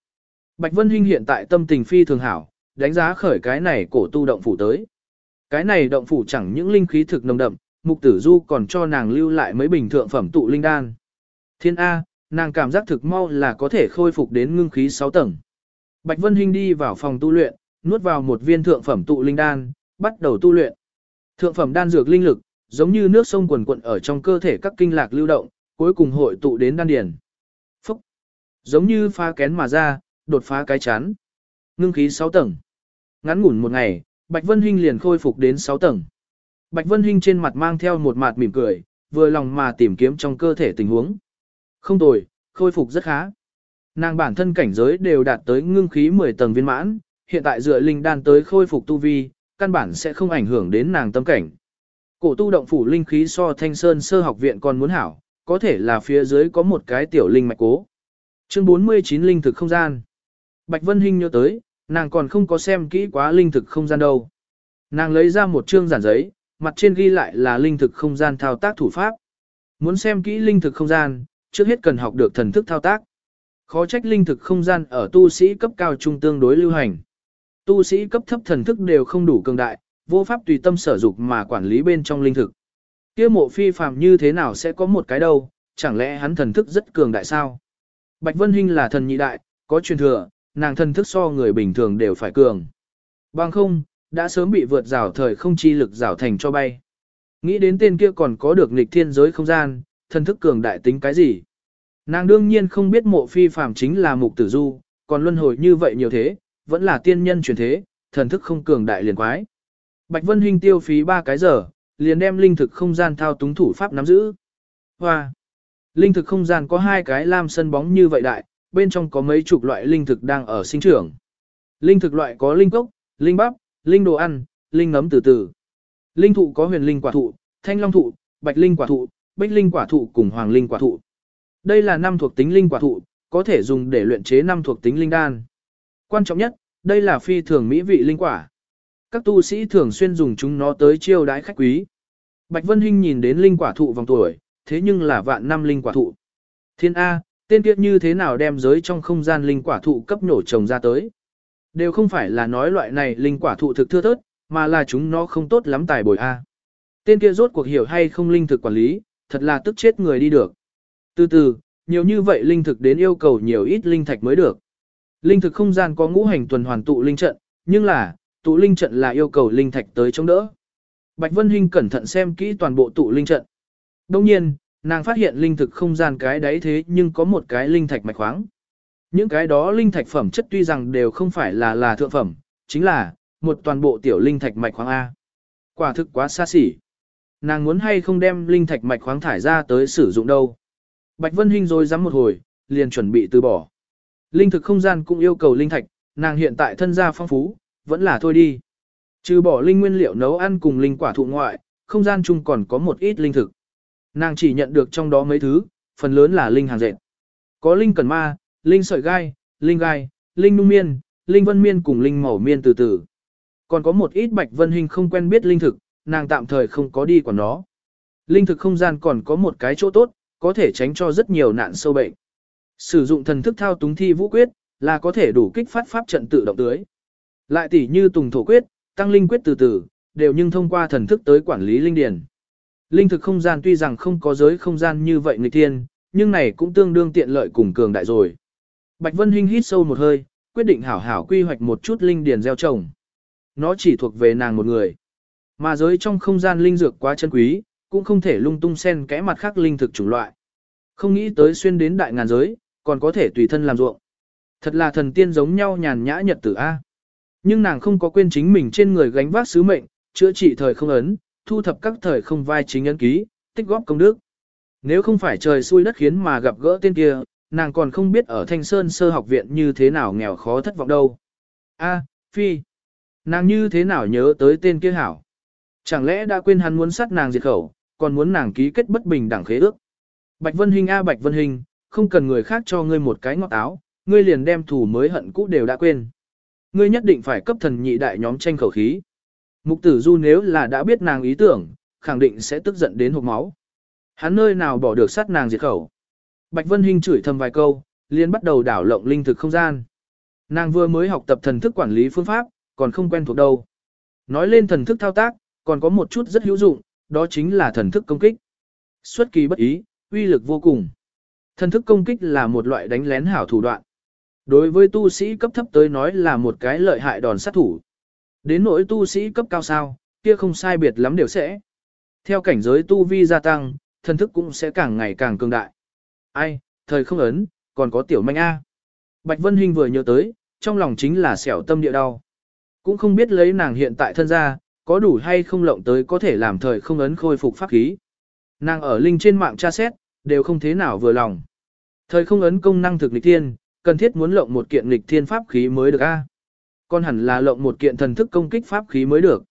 Bạch Vân Hinh hiện tại tâm tình phi thường hảo, đánh giá khởi cái này cổ tu động phủ tới. Cái này động phủ chẳng những linh khí thực nồng đậm, mục tử du còn cho nàng lưu lại mấy bình thượng phẩm tụ linh đan. Thiên A, nàng cảm giác thực mau là có thể khôi phục đến ngưng khí 6 tầng. Bạch Vân Hinh đi vào phòng tu luyện, nuốt vào một viên thượng phẩm tụ linh đan, bắt đầu tu luyện. Thượng phẩm đan dược linh lực, giống như nước sông quần quận ở trong cơ thể các kinh lạc lưu động, cuối cùng hội tụ đến đan điền. Phúc! Giống như phá kén mà ra, đột phá cái chán. Ngưng khí 6 tầng. Ngắn ngủn một ngày, Bạch Vân Hinh liền khôi phục đến 6 tầng. Bạch Vân Hinh trên mặt mang theo một mặt mỉm cười, vừa lòng mà tìm kiếm trong cơ thể tình huống. Không tồi, khôi phục rất khá. Nàng bản thân cảnh giới đều đạt tới ngưng khí 10 tầng viên mãn, hiện tại dựa linh đan tới khôi phục tu vi, căn bản sẽ không ảnh hưởng đến nàng tâm cảnh. Cổ tu động phủ linh khí so thanh sơn sơ học viện còn muốn hảo, có thể là phía dưới có một cái tiểu linh mạch cố. Chương 49 linh thực không gian. Bạch Vân Hinh nhớ tới, nàng còn không có xem kỹ quá linh thực không gian đâu. Nàng lấy ra một chương giản giấy, mặt trên ghi lại là linh thực không gian thao tác thủ pháp. Muốn xem kỹ linh thực không gian, trước hết cần học được thần thức thao tác. Khó trách linh thực không gian ở tu sĩ cấp cao trung tương đối lưu hành. Tu sĩ cấp thấp thần thức đều không đủ cường đại, vô pháp tùy tâm sở dục mà quản lý bên trong linh thực. Kia mộ phi phàm như thế nào sẽ có một cái đâu, chẳng lẽ hắn thần thức rất cường đại sao? Bạch Vân Hinh là thần nhị đại, có truyền thừa, nàng thần thức so người bình thường đều phải cường. Bằng không, đã sớm bị vượt rào thời không chi lực rào thành cho bay. Nghĩ đến tên kia còn có được nghịch thiên giới không gian, thần thức cường đại tính cái gì? Nàng đương nhiên không biết mộ phi phàm chính là mục tử du, còn luân hồi như vậy nhiều thế, vẫn là tiên nhân truyền thế, thần thức không cường đại liền quái. Bạch Vân Hinh tiêu phí 3 cái giờ, liền đem linh thực không gian thao túng thủ pháp nắm giữ. Hoa! Linh thực không gian có hai cái lam sân bóng như vậy đại, bên trong có mấy chục loại linh thực đang ở sinh trưởng. Linh thực loại có linh cốc, linh bắp, linh đồ ăn, linh nấm từ từ. Linh thụ có huyền linh quả thụ, thanh long thụ, bạch linh quả thụ, bích linh quả thụ cùng hoàng linh quả thụ. Đây là năm thuộc tính linh quả thụ, có thể dùng để luyện chế năm thuộc tính linh đan. Quan trọng nhất, đây là phi thường mỹ vị linh quả. Các tu sĩ thường xuyên dùng chúng nó tới chiêu đãi khách quý. Bạch Vân Hinh nhìn đến linh quả thụ vòng tuổi, thế nhưng là vạn năm linh quả thụ. Thiên A, tên kiếp như thế nào đem giới trong không gian linh quả thụ cấp nổ trồng ra tới. Đều không phải là nói loại này linh quả thụ thực thưa thớt, mà là chúng nó không tốt lắm tài bồi A. Tên kia rốt cuộc hiểu hay không linh thực quản lý, thật là tức chết người đi được. Từ từ, nhiều như vậy linh thực đến yêu cầu nhiều ít linh thạch mới được. Linh thực không gian có ngũ hành tuần hoàn tụ linh trận, nhưng là, tụ linh trận là yêu cầu linh thạch tới chống đỡ. Bạch Vân Hinh cẩn thận xem kỹ toàn bộ tụ linh trận. Đồng nhiên, nàng phát hiện linh thực không gian cái đấy thế nhưng có một cái linh thạch mạch khoáng. Những cái đó linh thạch phẩm chất tuy rằng đều không phải là là thượng phẩm, chính là một toàn bộ tiểu linh thạch mạch khoáng A. Quả thực quá xa xỉ. Nàng muốn hay không đem linh thạch mạch khoáng thải ra tới sử dụng đâu. Bạch Vân Hinh rồi dám một hồi, liền chuẩn bị từ bỏ. Linh thực không gian cũng yêu cầu linh thạch, nàng hiện tại thân gia phong phú, vẫn là thôi đi. Trừ bỏ linh nguyên liệu nấu ăn cùng linh quả thụ ngoại, không gian chung còn có một ít linh thực. Nàng chỉ nhận được trong đó mấy thứ, phần lớn là linh hàng dệt. Có linh cần ma, linh sợi gai, linh gai, linh nung miên, linh vân miên cùng linh mẩu miên từ từ. Còn có một ít bạch vân hình không quen biết linh thực, nàng tạm thời không có đi quản nó. Linh thực không gian còn có một cái chỗ tốt, có thể tránh cho rất nhiều nạn sâu bệnh. Sử dụng thần thức thao túng thi vũ quyết, là có thể đủ kích phát pháp trận tự động tưới. Lại tỉ như tùng thổ quyết, tăng linh quyết từ từ, đều nhưng thông qua thần thức tới quản lý linh điển. Linh thực không gian tuy rằng không có giới không gian như vậy người thiên, nhưng này cũng tương đương tiện lợi cùng cường đại rồi. Bạch Vân Hinh hít sâu một hơi, quyết định hảo hảo quy hoạch một chút linh điển gieo trồng. Nó chỉ thuộc về nàng một người. Mà giới trong không gian linh dược quá chân quý, cũng không thể lung tung xen kẽ mặt khác linh thực chủng loại. Không nghĩ tới xuyên đến đại ngàn giới, còn có thể tùy thân làm ruộng. Thật là thần tiên giống nhau nhàn nhã nhật tử A. Nhưng nàng không có quên chính mình trên người gánh vác sứ mệnh, chữa trị thời không ấn, thu thập các thời không vai chính ấn ký, tích góp công đức. Nếu không phải trời xui đất khiến mà gặp gỡ tên kia, nàng còn không biết ở Thanh Sơn sơ học viện như thế nào nghèo khó thất vọng đâu. A, Phi, nàng như thế nào nhớ tới tên kia hảo? Chẳng lẽ đã quên hắn muốn sát nàng diệt khẩu, còn muốn nàng ký kết bất bình đẳng khế ước? Bạch Vân Hinh A Bạch Vân Hinh, không cần người khác cho ngươi một cái ngọt áo, ngươi liền đem thủ mới hận cũ đều đã quên. Ngươi nhất định phải cấp thần nhị đại nhóm tranh khẩu khí. Mục tử du nếu là đã biết nàng ý tưởng, khẳng định sẽ tức giận đến hộp máu. Hắn nơi nào bỏ được sát nàng diệt khẩu. Bạch Vân Hinh chửi thầm vài câu, liền bắt đầu đảo lộng linh thực không gian. Nàng vừa mới học tập thần thức quản lý phương pháp, còn không quen thuộc đâu. Nói lên thần thức thao tác, còn có một chút rất hữu dụng, đó chính là thần thức công kích. Xuất kỳ bất ý, uy lực vô cùng. Thần thức công kích là một loại đánh lén hảo thủ đoạn. Đối với tu sĩ cấp thấp tới nói là một cái lợi hại đòn sát thủ. Đến nỗi tu sĩ cấp cao sao, kia không sai biệt lắm đều sẽ. Theo cảnh giới tu vi gia tăng, thần thức cũng sẽ càng ngày càng cường đại. Ai, thời không ấn, còn có tiểu manh A. Bạch Vân Hinh vừa nhớ tới, trong lòng chính là xẻo tâm địa đau. Cũng không biết lấy nàng hiện tại thân ra, có đủ hay không lộng tới có thể làm thời không ấn khôi phục pháp khí. Nàng ở linh trên mạng tra xét, đều không thế nào vừa lòng. Thời không ấn công năng thực lịch tiên, cần thiết muốn lộng một kiện nghịch thiên pháp khí mới được a. Con hẳn là lộng một kiện thần thức công kích pháp khí mới được.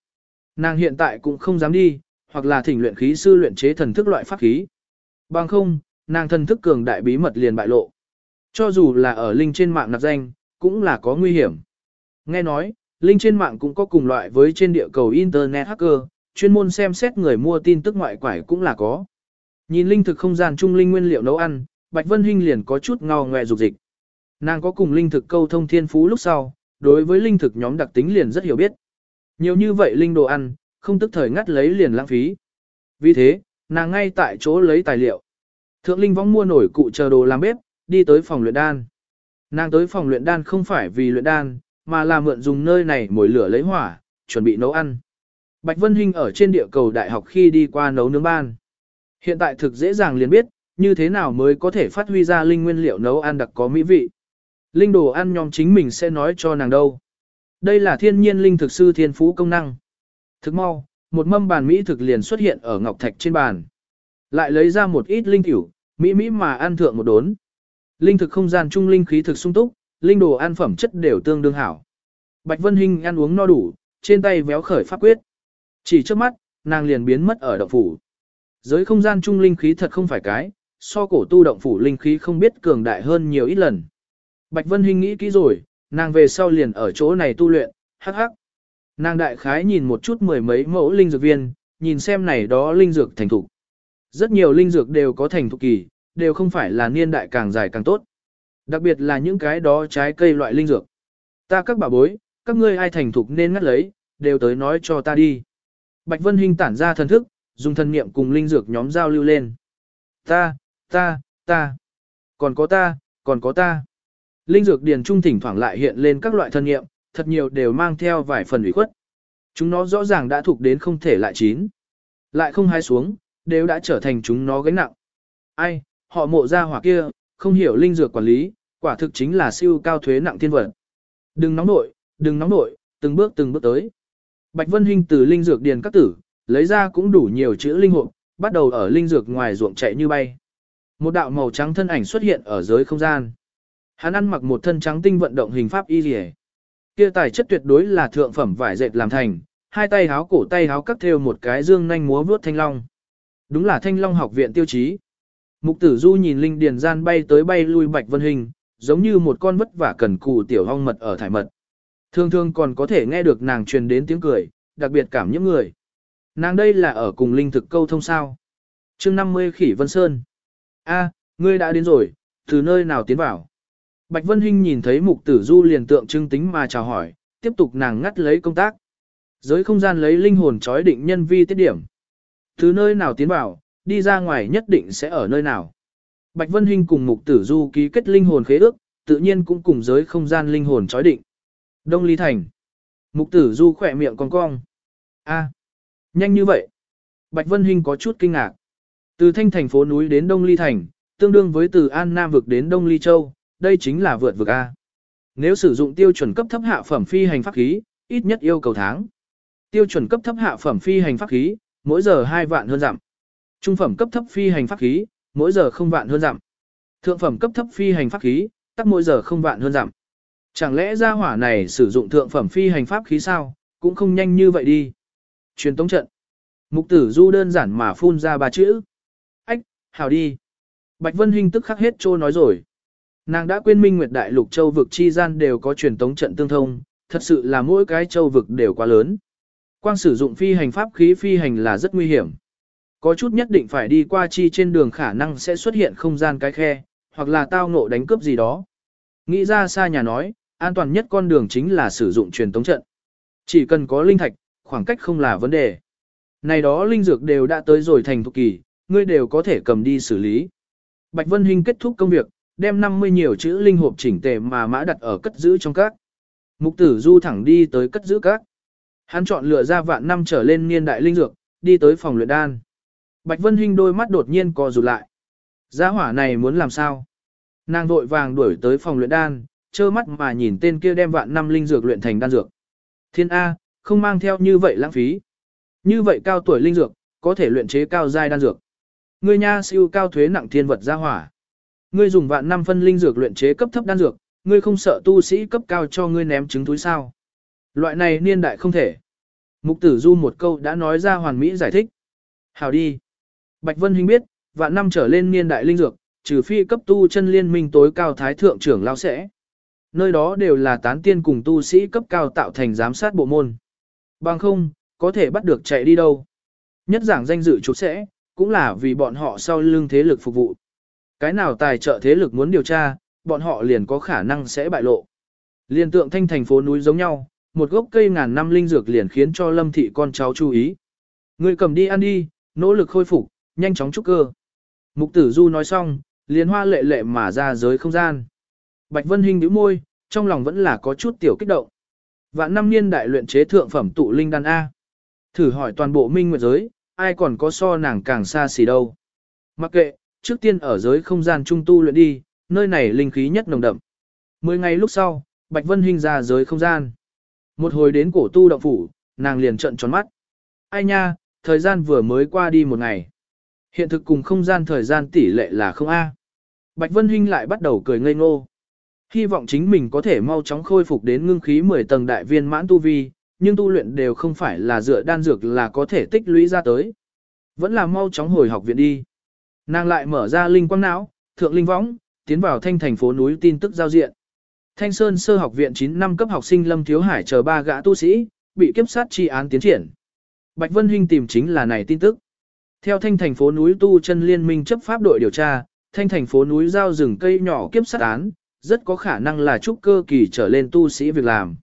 Nàng hiện tại cũng không dám đi, hoặc là thỉnh luyện khí sư luyện chế thần thức loại pháp khí. Bằng không, nàng thần thức cường đại bí mật liền bại lộ. Cho dù là ở linh trên mạng nạp danh, cũng là có nguy hiểm. Nghe nói, linh trên mạng cũng có cùng loại với trên địa cầu Internet hacker, chuyên môn xem xét người mua tin tức ngoại quải cũng là có. Nhìn linh thực không gian trung linh nguyên liệu nấu ăn, Bạch Vân Hinh liền có chút ngao ngoe dục dịch. Nàng có cùng linh thực câu thông thiên phú lúc sau, đối với linh thực nhóm đặc tính liền rất hiểu biết. Nhiều như vậy linh đồ ăn, không tức thời ngắt lấy liền lãng phí. Vì thế, nàng ngay tại chỗ lấy tài liệu. Thượng linh võng mua nổi cụ chờ đồ làm bếp, đi tới phòng luyện đan. Nàng tới phòng luyện đan không phải vì luyện đan, mà là mượn dùng nơi này mồi lửa lấy hỏa, chuẩn bị nấu ăn. Bạch Vân Hinh ở trên địa cầu đại học khi đi qua nấu nướng ban. Hiện tại thực dễ dàng liền biết, như thế nào mới có thể phát huy ra linh nguyên liệu nấu ăn đặc có mỹ vị. Linh đồ ăn nhóm chính mình sẽ nói cho nàng đâu. Đây là thiên nhiên linh thực sư thiên phú công năng. Thức mau, một mâm bàn mỹ thực liền xuất hiện ở ngọc thạch trên bàn. Lại lấy ra một ít linh tiểu, mỹ mỹ mà ăn thượng một đốn. Linh thực không gian trung linh khí thực sung túc, linh đồ ăn phẩm chất đều tương đương hảo. Bạch Vân Hinh ăn uống no đủ, trên tay véo khởi pháp quyết. Chỉ trước mắt, nàng liền biến mất ở động phủ. Giới không gian trung linh khí thật không phải cái, so cổ tu động phủ linh khí không biết cường đại hơn nhiều ít lần. Bạch Vân Hinh nghĩ kỹ rồi, nàng về sau liền ở chỗ này tu luyện, hắc hắc. Nàng đại khái nhìn một chút mười mấy mẫu linh dược viên, nhìn xem này đó linh dược thành thục. Rất nhiều linh dược đều có thành thục kỳ, đều không phải là niên đại càng dài càng tốt. Đặc biệt là những cái đó trái cây loại linh dược. Ta các bà bối, các ngươi ai thành thục nên ngắt lấy, đều tới nói cho ta đi. Bạch Vân Hinh tản ra thần thức, dùng thần niệm cùng linh dược nhóm giao lưu lên. Ta, ta, ta, còn có ta, còn có ta. Linh dược điền trung thỉnh thoảng lại hiện lên các loại thần niệm, thật nhiều đều mang theo vài phần ủy khuất. Chúng nó rõ ràng đã thuộc đến không thể lại chín. Lại không hái xuống, đều đã trở thành chúng nó gánh nặng. Ai, họ mộ ra hỏa kia, không hiểu linh dược quản lý, quả thực chính là siêu cao thuế nặng thiên vật. Đừng nóng nội, đừng nóng nội, từng bước từng bước tới. Bạch Vân Hinh từ linh dược điền các tử, lấy ra cũng đủ nhiều chữ linh hộp, bắt đầu ở linh dược ngoài ruộng chạy như bay. Một đạo màu trắng thân ảnh xuất hiện ở giới không gian. Hắn ăn mặc một thân trắng tinh vận động hình pháp y liề. Kia tài chất tuyệt đối là thượng phẩm vải dệt làm thành, hai tay háo cổ tay háo cắt theo một cái dương nhanh múa vướt thanh long. Đúng là thanh long học viện tiêu chí. Mục tử du nhìn linh điền gian bay tới bay lui bạch vân hình, giống như một con vất vả cần cù tiểu hong mật ở thải mật. Thường thường còn có thể nghe được nàng truyền đến tiếng cười, đặc biệt cảm những người. Nàng đây là ở cùng linh thực câu thông sao. chương 50 khỉ Vân Sơn. a ngươi đã đến rồi, từ nơi nào tiến vào. Bạch Vân Hinh nhìn thấy mục tử du liền tượng trưng tính mà chào hỏi, tiếp tục nàng ngắt lấy công tác. Giới không gian lấy linh hồn chói định nhân vi tiết điểm. Từ nơi nào tiến vào, đi ra ngoài nhất định sẽ ở nơi nào. Bạch Vân Hinh cùng mục tử du ký kết linh hồn khế ước, tự nhiên cũng cùng giới không gian linh hồn chói định. Đông Ly Thành. Mục tử du khỏe miệng cong cong. a nhanh như vậy. Bạch Vân Hinh có chút kinh ngạc. Từ thanh thành phố núi đến Đông Ly Thành, tương đương với từ An Nam vực đến Đông Ly Châu, đây chính là vượt vực A. Nếu sử dụng tiêu chuẩn cấp thấp hạ phẩm phi hành pháp khí, ít nhất yêu cầu tháng. Tiêu chuẩn cấp thấp hạ phẩm phi hành pháp khí, mỗi giờ 2 vạn hơn dặm. Trung phẩm cấp thấp phi hành pháp khí, mỗi giờ không vạn hơn dặm. Thượng phẩm cấp thấp phi hành pháp khí, tắc mỗi giờ không vạn hơn dặm. Chẳng lẽ gia hỏa này sử dụng thượng phẩm phi hành pháp khí sao, cũng không nhanh như vậy đi. Truyền tống trận. Mục tử du đơn giản mà phun ra ba chữ. Ách, hào đi. Bạch Vân Hinh tức khắc hết trô nói rồi. Nàng đã quên minh nguyệt đại lục châu vực chi gian đều có truyền tống trận tương thông, thật sự là mỗi cái châu vực đều quá lớn. Quang sử dụng phi hành pháp khí phi hành là rất nguy hiểm. Có chút nhất định phải đi qua chi trên đường khả năng sẽ xuất hiện không gian cái khe, hoặc là tao ngộ đánh cướp gì đó. Nghĩ ra xa nhà nói, an toàn nhất con đường chính là sử dụng truyền tống trận. Chỉ cần có linh thạch, khoảng cách không là vấn đề. Này đó linh dược đều đã tới rồi thành thục kỳ, ngươi đều có thể cầm đi xử lý. Bạch Vân Hinh kết thúc công việc, đem 50 nhiều chữ linh hộp chỉnh tề mà mã đặt ở cất giữ trong các. Mục tử du thẳng đi tới cất giữ các. Hắn chọn lựa ra vạn năm trở lên niên đại linh dược, đi tới phòng luyện đan. Bạch Vân Hinh đôi mắt đột nhiên co rụt lại. Gia hỏa này muốn làm sao? Nàng vội vàng đuổi tới phòng luyện đan, trơ mắt mà nhìn tên kia đem vạn năm linh dược luyện thành đan dược. Thiên A, không mang theo như vậy lãng phí. Như vậy cao tuổi linh dược, có thể luyện chế cao giai đan dược. Người nha siêu cao thuế nặng thiên vật gia hỏa. Ngươi dùng vạn năm phân linh dược luyện chế cấp thấp đan dược, ngươi không sợ tu sĩ cấp cao cho ngươi ném trứng túi sao. Loại này niên đại không thể. Mục tử du một câu đã nói ra hoàn mỹ giải thích. Hào đi. Bạch Vân Hinh biết, vạn năm trở lên niên đại linh dược, trừ phi cấp tu chân liên minh tối cao thái thượng trưởng lao sẽ. Nơi đó đều là tán tiên cùng tu sĩ cấp cao tạo thành giám sát bộ môn. Bằng không, có thể bắt được chạy đi đâu. Nhất giảng danh dự chút sẽ, cũng là vì bọn họ sau lưng thế lực phục vụ. Cái nào tài trợ thế lực muốn điều tra, bọn họ liền có khả năng sẽ bại lộ. Liên tượng thanh thành phố núi giống nhau, một gốc cây ngàn năm linh dược liền khiến cho lâm thị con cháu chú ý. Người cầm đi ăn đi, nỗ lực khôi phục, nhanh chóng trúc cơ. Mục tử du nói xong, liền hoa lệ lệ mà ra giới không gian. Bạch Vân Hinh nhíu môi, trong lòng vẫn là có chút tiểu kích động. Vạn năm niên đại luyện chế thượng phẩm tụ linh đan A. Thử hỏi toàn bộ minh nguyệt giới, ai còn có so nàng càng xa xỉ đâu. Mặc kệ, trước tiên ở giới không gian trung tu luyện đi, nơi này linh khí nhất nồng đậm. Mười ngày lúc sau, Bạch Vân Hinh ra giới không gian. Một hồi đến cổ tu động phủ, nàng liền trận tròn mắt. Ai nha, thời gian vừa mới qua đi một ngày. Hiện thực cùng không gian thời gian tỷ lệ là không A. Bạch Vân Hinh lại bắt đầu cười ngây ngô. Hy vọng chính mình có thể mau chóng khôi phục đến ngưng khí 10 tầng đại viên mãn tu vi, nhưng tu luyện đều không phải là dựa đan dược là có thể tích lũy ra tới. Vẫn là mau chóng hồi học viện đi. Nàng lại mở ra linh quang não, thượng linh võng, tiến vào thanh thành phố núi tin tức giao diện. Thanh Sơn sơ học viện 9 năm cấp học sinh Lâm Thiếu Hải chờ ba gã tu sĩ, bị kiếp sát chi án tiến triển. Bạch Vân Hinh tìm chính là này tin tức. Theo thanh thành phố núi tu chân liên minh chấp pháp đội điều tra, thanh thành phố núi giao rừng cây nhỏ kiếp sát án, rất có khả năng là trúc cơ kỳ trở lên tu sĩ việc làm.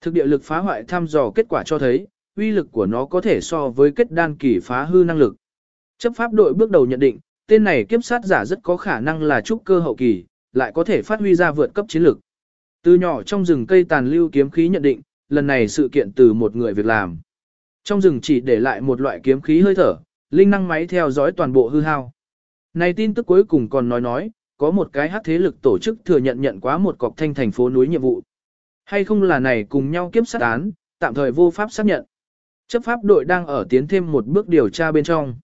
Thực địa lực phá hoại thăm dò kết quả cho thấy, uy lực của nó có thể so với kết đan kỳ phá hư năng lực. Chấp pháp đội bước đầu nhận định, tên này kiếp sát giả rất có khả năng là trúc cơ hậu kỳ, lại có thể phát huy ra vượt cấp chiến lực. Từ nhỏ trong rừng cây tàn lưu kiếm khí nhận định, lần này sự kiện từ một người việc làm. Trong rừng chỉ để lại một loại kiếm khí hơi thở, linh năng máy theo dõi toàn bộ hư hao. Này tin tức cuối cùng còn nói nói, có một cái hát thế lực tổ chức thừa nhận nhận quá một cọc thanh thành phố núi nhiệm vụ. Hay không là này cùng nhau kiếp sát án, tạm thời vô pháp xác nhận. Chấp pháp đội đang ở tiến thêm một bước điều tra bên trong.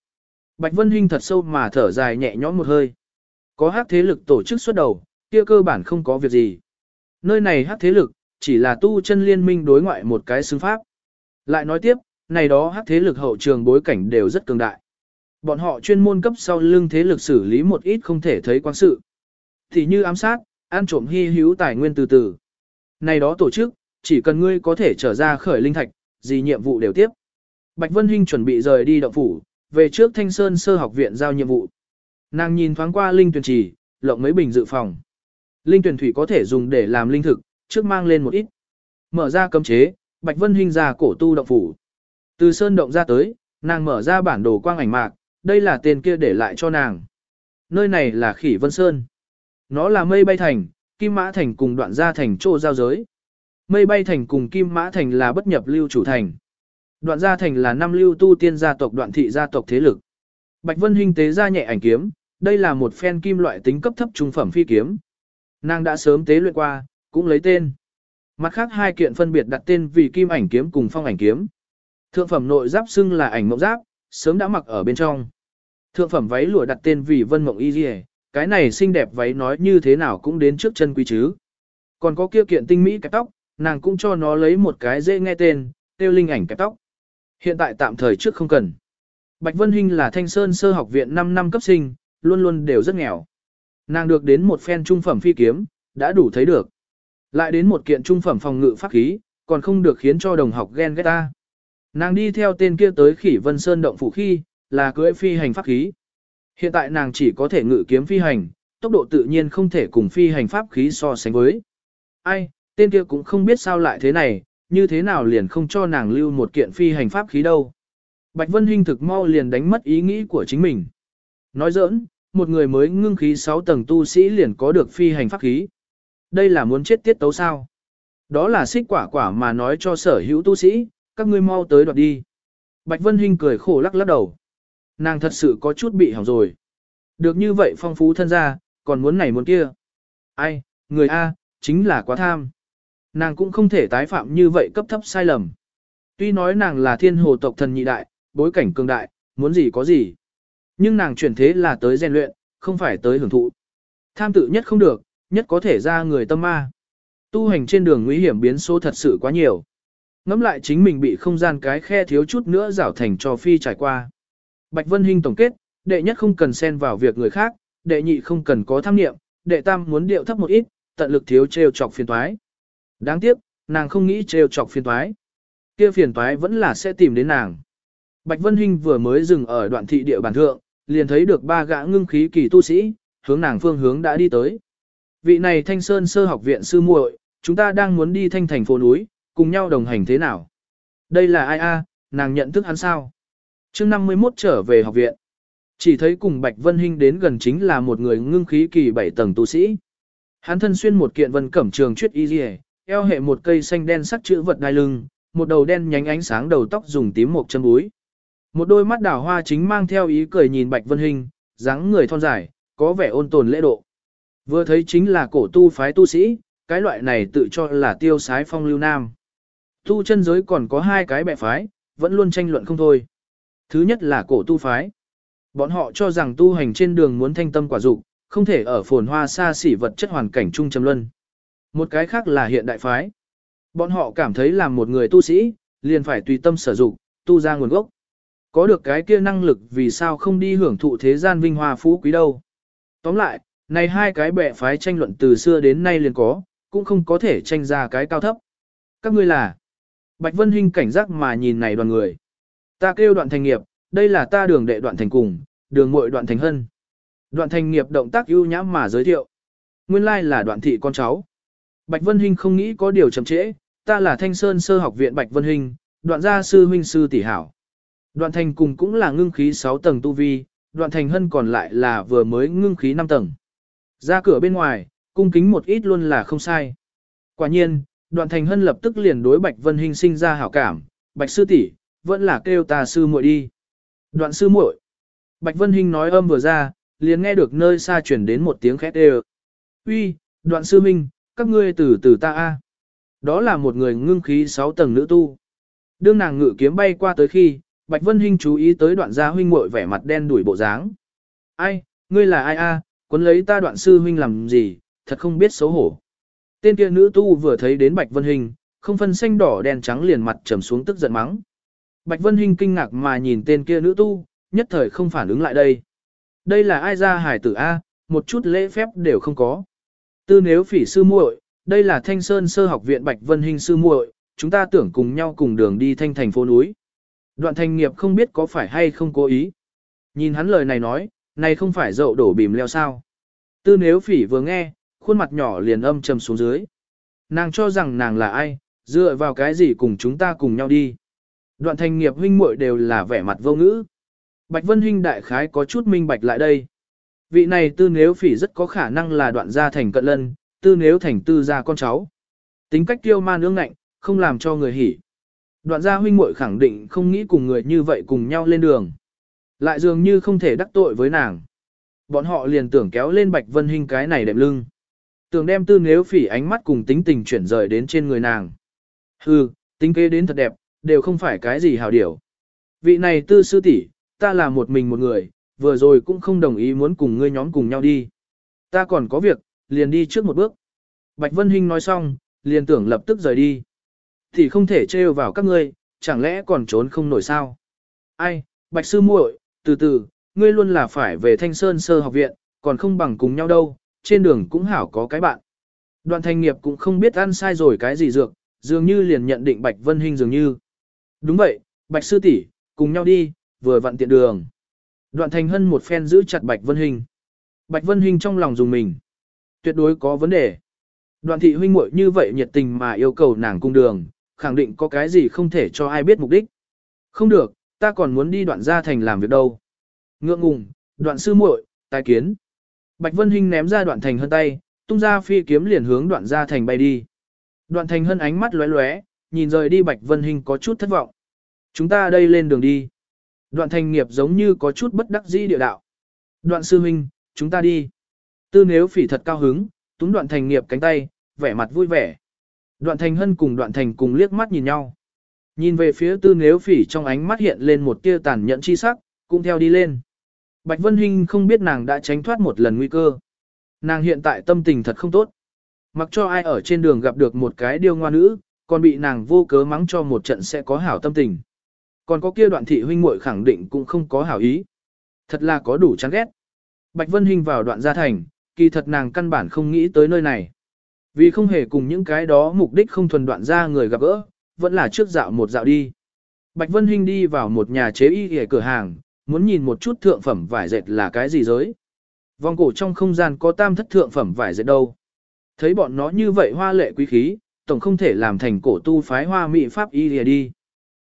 Bạch Vân Hinh thật sâu mà thở dài nhẹ nhõm một hơi. Có hắc thế lực tổ chức xuất đầu, kia cơ bản không có việc gì. Nơi này hắc thế lực, chỉ là tu chân liên minh đối ngoại một cái xứng pháp. Lại nói tiếp, này đó hắc thế lực hậu trường bối cảnh đều rất cường đại. Bọn họ chuyên môn cấp sau lưng thế lực xử lý một ít không thể thấy quan sự. Thì như ám sát, ăn trộm hy hữu tài nguyên từ từ. Này đó tổ chức, chỉ cần ngươi có thể trở ra khởi linh thạch, gì nhiệm vụ đều tiếp. Bạch Vân Hinh chuẩn bị rời đi động phủ, về trước Thanh Sơn sơ học viện giao nhiệm vụ. Nàng nhìn thoáng qua linh tuyển trì, lộng mấy bình dự phòng. Linh tuyển thủy có thể dùng để làm linh thực, trước mang lên một ít. Mở ra cấm chế, Bạch Vân Hinh ra cổ tu động phủ. Từ sơn động ra tới, nàng mở ra bản đồ quang ảnh mạc, đây là tên kia để lại cho nàng. Nơi này là Khỉ Vân Sơn. Nó là mây bay thành, Kim Mã Thành cùng đoạn gia thành trô giao giới. Mây bay thành cùng Kim Mã Thành là bất nhập lưu chủ thành. Đoạn gia thành là năm lưu tu tiên gia tộc đoạn thị gia tộc thế lực. Bạch Vân Hinh tế ra nhẹ ảnh kiếm, đây là một phen kim loại tính cấp thấp trung phẩm phi kiếm. Nàng đã sớm tế luyện qua, cũng lấy tên. Mặt khác hai kiện phân biệt đặt tên vì kim ảnh kiếm cùng phong ảnh kiếm. Thượng phẩm nội giáp xưng là ảnh mộng giáp, sớm đã mặc ở bên trong. Thượng phẩm váy lụa đặt tên vì vân mộng y dì cái này xinh đẹp váy nói như thế nào cũng đến trước chân quý chứ. Còn có kia kiện tinh mỹ cái tóc, nàng cũng cho nó lấy một cái dễ nghe tên, tiêu linh ảnh cái tóc. Hiện tại tạm thời trước không cần. Bạch Vân Hinh là thanh sơn sơ học viện 5 năm cấp sinh, luôn luôn đều rất nghèo. Nàng được đến một phen trung phẩm phi kiếm, đã đủ thấy được. Lại đến một kiện trung phẩm phòng ngự pháp khí, còn không được khiến cho đồng học ghen ghét ta. Nàng đi theo tên kia tới khỉ vân sơn động phủ khi, là cưỡi phi hành pháp khí. Hiện tại nàng chỉ có thể ngự kiếm phi hành, tốc độ tự nhiên không thể cùng phi hành pháp khí so sánh với. Ai, tên kia cũng không biết sao lại thế này, như thế nào liền không cho nàng lưu một kiện phi hành pháp khí đâu. Bạch Vân Hinh thực mau liền đánh mất ý nghĩ của chính mình. Nói giỡn, một người mới ngưng khí 6 tầng tu sĩ liền có được phi hành pháp khí. Đây là muốn chết tiết tấu sao? Đó là xích quả quả mà nói cho sở hữu tu sĩ, các ngươi mau tới đoạt đi. Bạch Vân Hinh cười khổ lắc lắc đầu. Nàng thật sự có chút bị hỏng rồi. Được như vậy phong phú thân ra, còn muốn này muốn kia. Ai, người A, chính là quá tham. Nàng cũng không thể tái phạm như vậy cấp thấp sai lầm. Tuy nói nàng là thiên hồ tộc thần nhị đại, bối cảnh cường đại, muốn gì có gì. Nhưng nàng chuyển thế là tới rèn luyện, không phải tới hưởng thụ. Tham tự nhất không được, nhất có thể ra người tâm ma. Tu hành trên đường nguy hiểm biến số thật sự quá nhiều. Ngắm lại chính mình bị không gian cái khe thiếu chút nữa rảo thành cho phi trải qua. Bạch Vân Hinh tổng kết, đệ nhất không cần xen vào việc người khác, đệ nhị không cần có tham niệm, đệ tam muốn điệu thấp một ít, tận lực thiếu trêu chọc phiền toái. Đáng tiếc, nàng không nghĩ trêu chọc phiền toái. Kia phiền toái vẫn là sẽ tìm đến nàng. Bạch Vân Hinh vừa mới dừng ở đoạn thị địa bàn thượng, liền thấy được ba gã ngưng khí kỳ tu sĩ, hướng nàng phương hướng đã đi tới. Vị này Thanh Sơn Sơ học viện sư muội, chúng ta đang muốn đi thanh thành phố núi, cùng nhau đồng hành thế nào? Đây là ai a? nàng nhận thức hắn sao? Chương 51 trở về học viện. Chỉ thấy cùng Bạch Vân Hinh đến gần chính là một người ngưng khí kỳ bảy tầng tu sĩ. Hắn thân xuyên một kiện vân cẩm trường chuyết y liề, eo hệ một cây xanh đen sắc chữ vật đai lưng, một đầu đen nhánh ánh sáng đầu tóc dùng tím một chân búi. Một đôi mắt đảo hoa chính mang theo ý cười nhìn Bạch Vân hình, dáng người thon dài, có vẻ ôn tồn lễ độ. Vừa thấy chính là cổ tu phái tu sĩ, cái loại này tự cho là tiêu sái phong lưu nam. Tu chân giới còn có hai cái bệ phái, vẫn luôn tranh luận không thôi. Thứ nhất là cổ tu phái. Bọn họ cho rằng tu hành trên đường muốn thanh tâm quả dục, không thể ở phồn hoa xa xỉ vật chất hoàn cảnh trung trầm luân. Một cái khác là hiện đại phái. Bọn họ cảm thấy làm một người tu sĩ, liền phải tùy tâm sở dụng, tu ra nguồn gốc. Có được cái kia năng lực vì sao không đi hưởng thụ thế gian vinh hoa phú quý đâu. Tóm lại, này hai cái bệ phái tranh luận từ xưa đến nay liền có, cũng không có thể tranh ra cái cao thấp. Các ngươi là Bạch Vân Hinh cảnh giác mà nhìn này đoàn người. Ta kêu đoạn thành nghiệp, đây là ta đường đệ đoạn thành cùng, đường muội đoạn thành hân. Đoạn thành nghiệp động tác ưu nhãm mà giới thiệu. Nguyên lai là đoạn thị con cháu. Bạch Vân Hinh không nghĩ có điều chậm trễ, ta là Thanh Sơn Sơ học viện Bạch Vân Hinh, đoạn gia sư huynh sư tỷ hảo. Đoạn thành cùng cũng là ngưng khí 6 tầng tu vi, đoạn thành hân còn lại là vừa mới ngưng khí 5 tầng. Ra cửa bên ngoài, cung kính một ít luôn là không sai. Quả nhiên, đoạn thành hân lập tức liền đối Bạch Vân Hinh sinh ra hảo cảm, Bạch sư tỷ vẫn là kêu ta sư muội đi. Đoạn sư muội Bạch Vân Hinh nói âm vừa ra, liền nghe được nơi xa chuyển đến một tiếng khét đều. Uy, đoạn sư minh, các ngươi từ từ ta a. Đó là một người ngưng khí 6 tầng nữ tu. Đương nàng ngự kiếm bay qua tới khi, Bạch Vân Hinh chú ý tới đoạn gia huynh muội vẻ mặt đen đuổi bộ dáng. Ai, ngươi là ai a? Quấn lấy ta đoạn sư huynh làm gì, thật không biết xấu hổ. Tên kia nữ tu vừa thấy đến Bạch Vân Hinh, không phân xanh đỏ đen trắng liền mặt trầm xuống tức giận mắng. Bạch Vân Hinh kinh ngạc mà nhìn tên kia nữ tu, nhất thời không phản ứng lại đây. Đây là ai ra hải tử A, một chút lễ phép đều không có. Tư nếu phỉ sư muội, đây là Thanh Sơn Sơ học viện Bạch Vân Hinh sư muội, chúng ta tưởng cùng nhau cùng đường đi thanh thành phố núi. Đoạn thành nghiệp không biết có phải hay không cố ý. Nhìn hắn lời này nói, này không phải dậu đổ bìm leo sao. Tư nếu phỉ vừa nghe, khuôn mặt nhỏ liền âm trầm xuống dưới. Nàng cho rằng nàng là ai, dựa vào cái gì cùng chúng ta cùng nhau đi. Đoạn thành nghiệp huynh muội đều là vẻ mặt vô ngữ. Bạch Vân Hinh đại khái có chút minh bạch lại đây. Vị này tư nếu phỉ rất có khả năng là đoạn gia thành cận lân, tư nếu thành tư gia con cháu. Tính cách tiêu man ương ngạnh, không làm cho người hỉ. Đoạn gia huynh muội khẳng định không nghĩ cùng người như vậy cùng nhau lên đường. Lại dường như không thể đắc tội với nàng. Bọn họ liền tưởng kéo lên Bạch Vân Hinh cái này đệm lưng. Tưởng đem tư nếu phỉ ánh mắt cùng tính tình chuyển rời đến trên người nàng. Hừ, tính kế đến thật đẹp, đều không phải cái gì hào điểu. Vị này tư sư tỷ, ta là một mình một người, vừa rồi cũng không đồng ý muốn cùng ngươi nhóm cùng nhau đi. Ta còn có việc, liền đi trước một bước. Bạch Vân Hinh nói xong, liền tưởng lập tức rời đi. Thì không thể trêu vào các ngươi, chẳng lẽ còn trốn không nổi sao? Ai, Bạch Sư muội, từ từ, ngươi luôn là phải về Thanh Sơn Sơ học viện, còn không bằng cùng nhau đâu, trên đường cũng hảo có cái bạn. Đoạn thành nghiệp cũng không biết ăn sai rồi cái gì dược, dường như liền nhận định Bạch Vân Hinh dường như. Đúng vậy, Bạch Sư tỷ, cùng nhau đi, vừa vặn tiện đường. Đoạn thành hân một phen giữ chặt Bạch Vân Hình. Bạch Vân Hình trong lòng dùng mình. Tuyệt đối có vấn đề. Đoạn thị huynh muội như vậy nhiệt tình mà yêu cầu nàng cung đường, khẳng định có cái gì không thể cho ai biết mục đích. Không được, ta còn muốn đi đoạn gia thành làm việc đâu. Ngượng ngùng, đoạn sư muội, tài kiến. Bạch Vân Hinh ném ra đoạn thành hân tay, tung ra phi kiếm liền hướng đoạn gia thành bay đi. Đoạn thành hân ánh mắt lóe lóe, nhìn rời đi Bạch Vân Hinh có chút thất vọng. Chúng ta đây lên đường đi. Đoạn thành nghiệp giống như có chút bất đắc dĩ địa đạo. Đoạn sư huynh, chúng ta đi. Tư nếu phỉ thật cao hứng, túm đoạn thành nghiệp cánh tay, vẻ mặt vui vẻ. Đoạn thành hân cùng đoạn thành cùng liếc mắt nhìn nhau. Nhìn về phía tư nếu phỉ trong ánh mắt hiện lên một tia tàn nhẫn chi sắc, cũng theo đi lên. Bạch Vân Hinh không biết nàng đã tránh thoát một lần nguy cơ. Nàng hiện tại tâm tình thật không tốt. Mặc cho ai ở trên đường gặp được một cái điêu ngoa nữ, còn bị nàng vô cớ mắng cho một trận sẽ có hảo tâm tình. Còn có kia đoạn thị huynh muội khẳng định cũng không có hảo ý. Thật là có đủ chán ghét. Bạch Vân Hinh vào đoạn gia thành, kỳ thật nàng căn bản không nghĩ tới nơi này. Vì không hề cùng những cái đó mục đích không thuần đoạn ra người gặp gỡ, vẫn là trước dạo một dạo đi. Bạch Vân Hinh đi vào một nhà chế y ở cửa hàng, muốn nhìn một chút thượng phẩm vải dệt là cái gì giới. Vòng cổ trong không gian có tam thất thượng phẩm vải dệt đâu. Thấy bọn nó như vậy hoa lệ quý khí, tổng không thể làm thành cổ tu phái hoa mỹ pháp y lìa đi.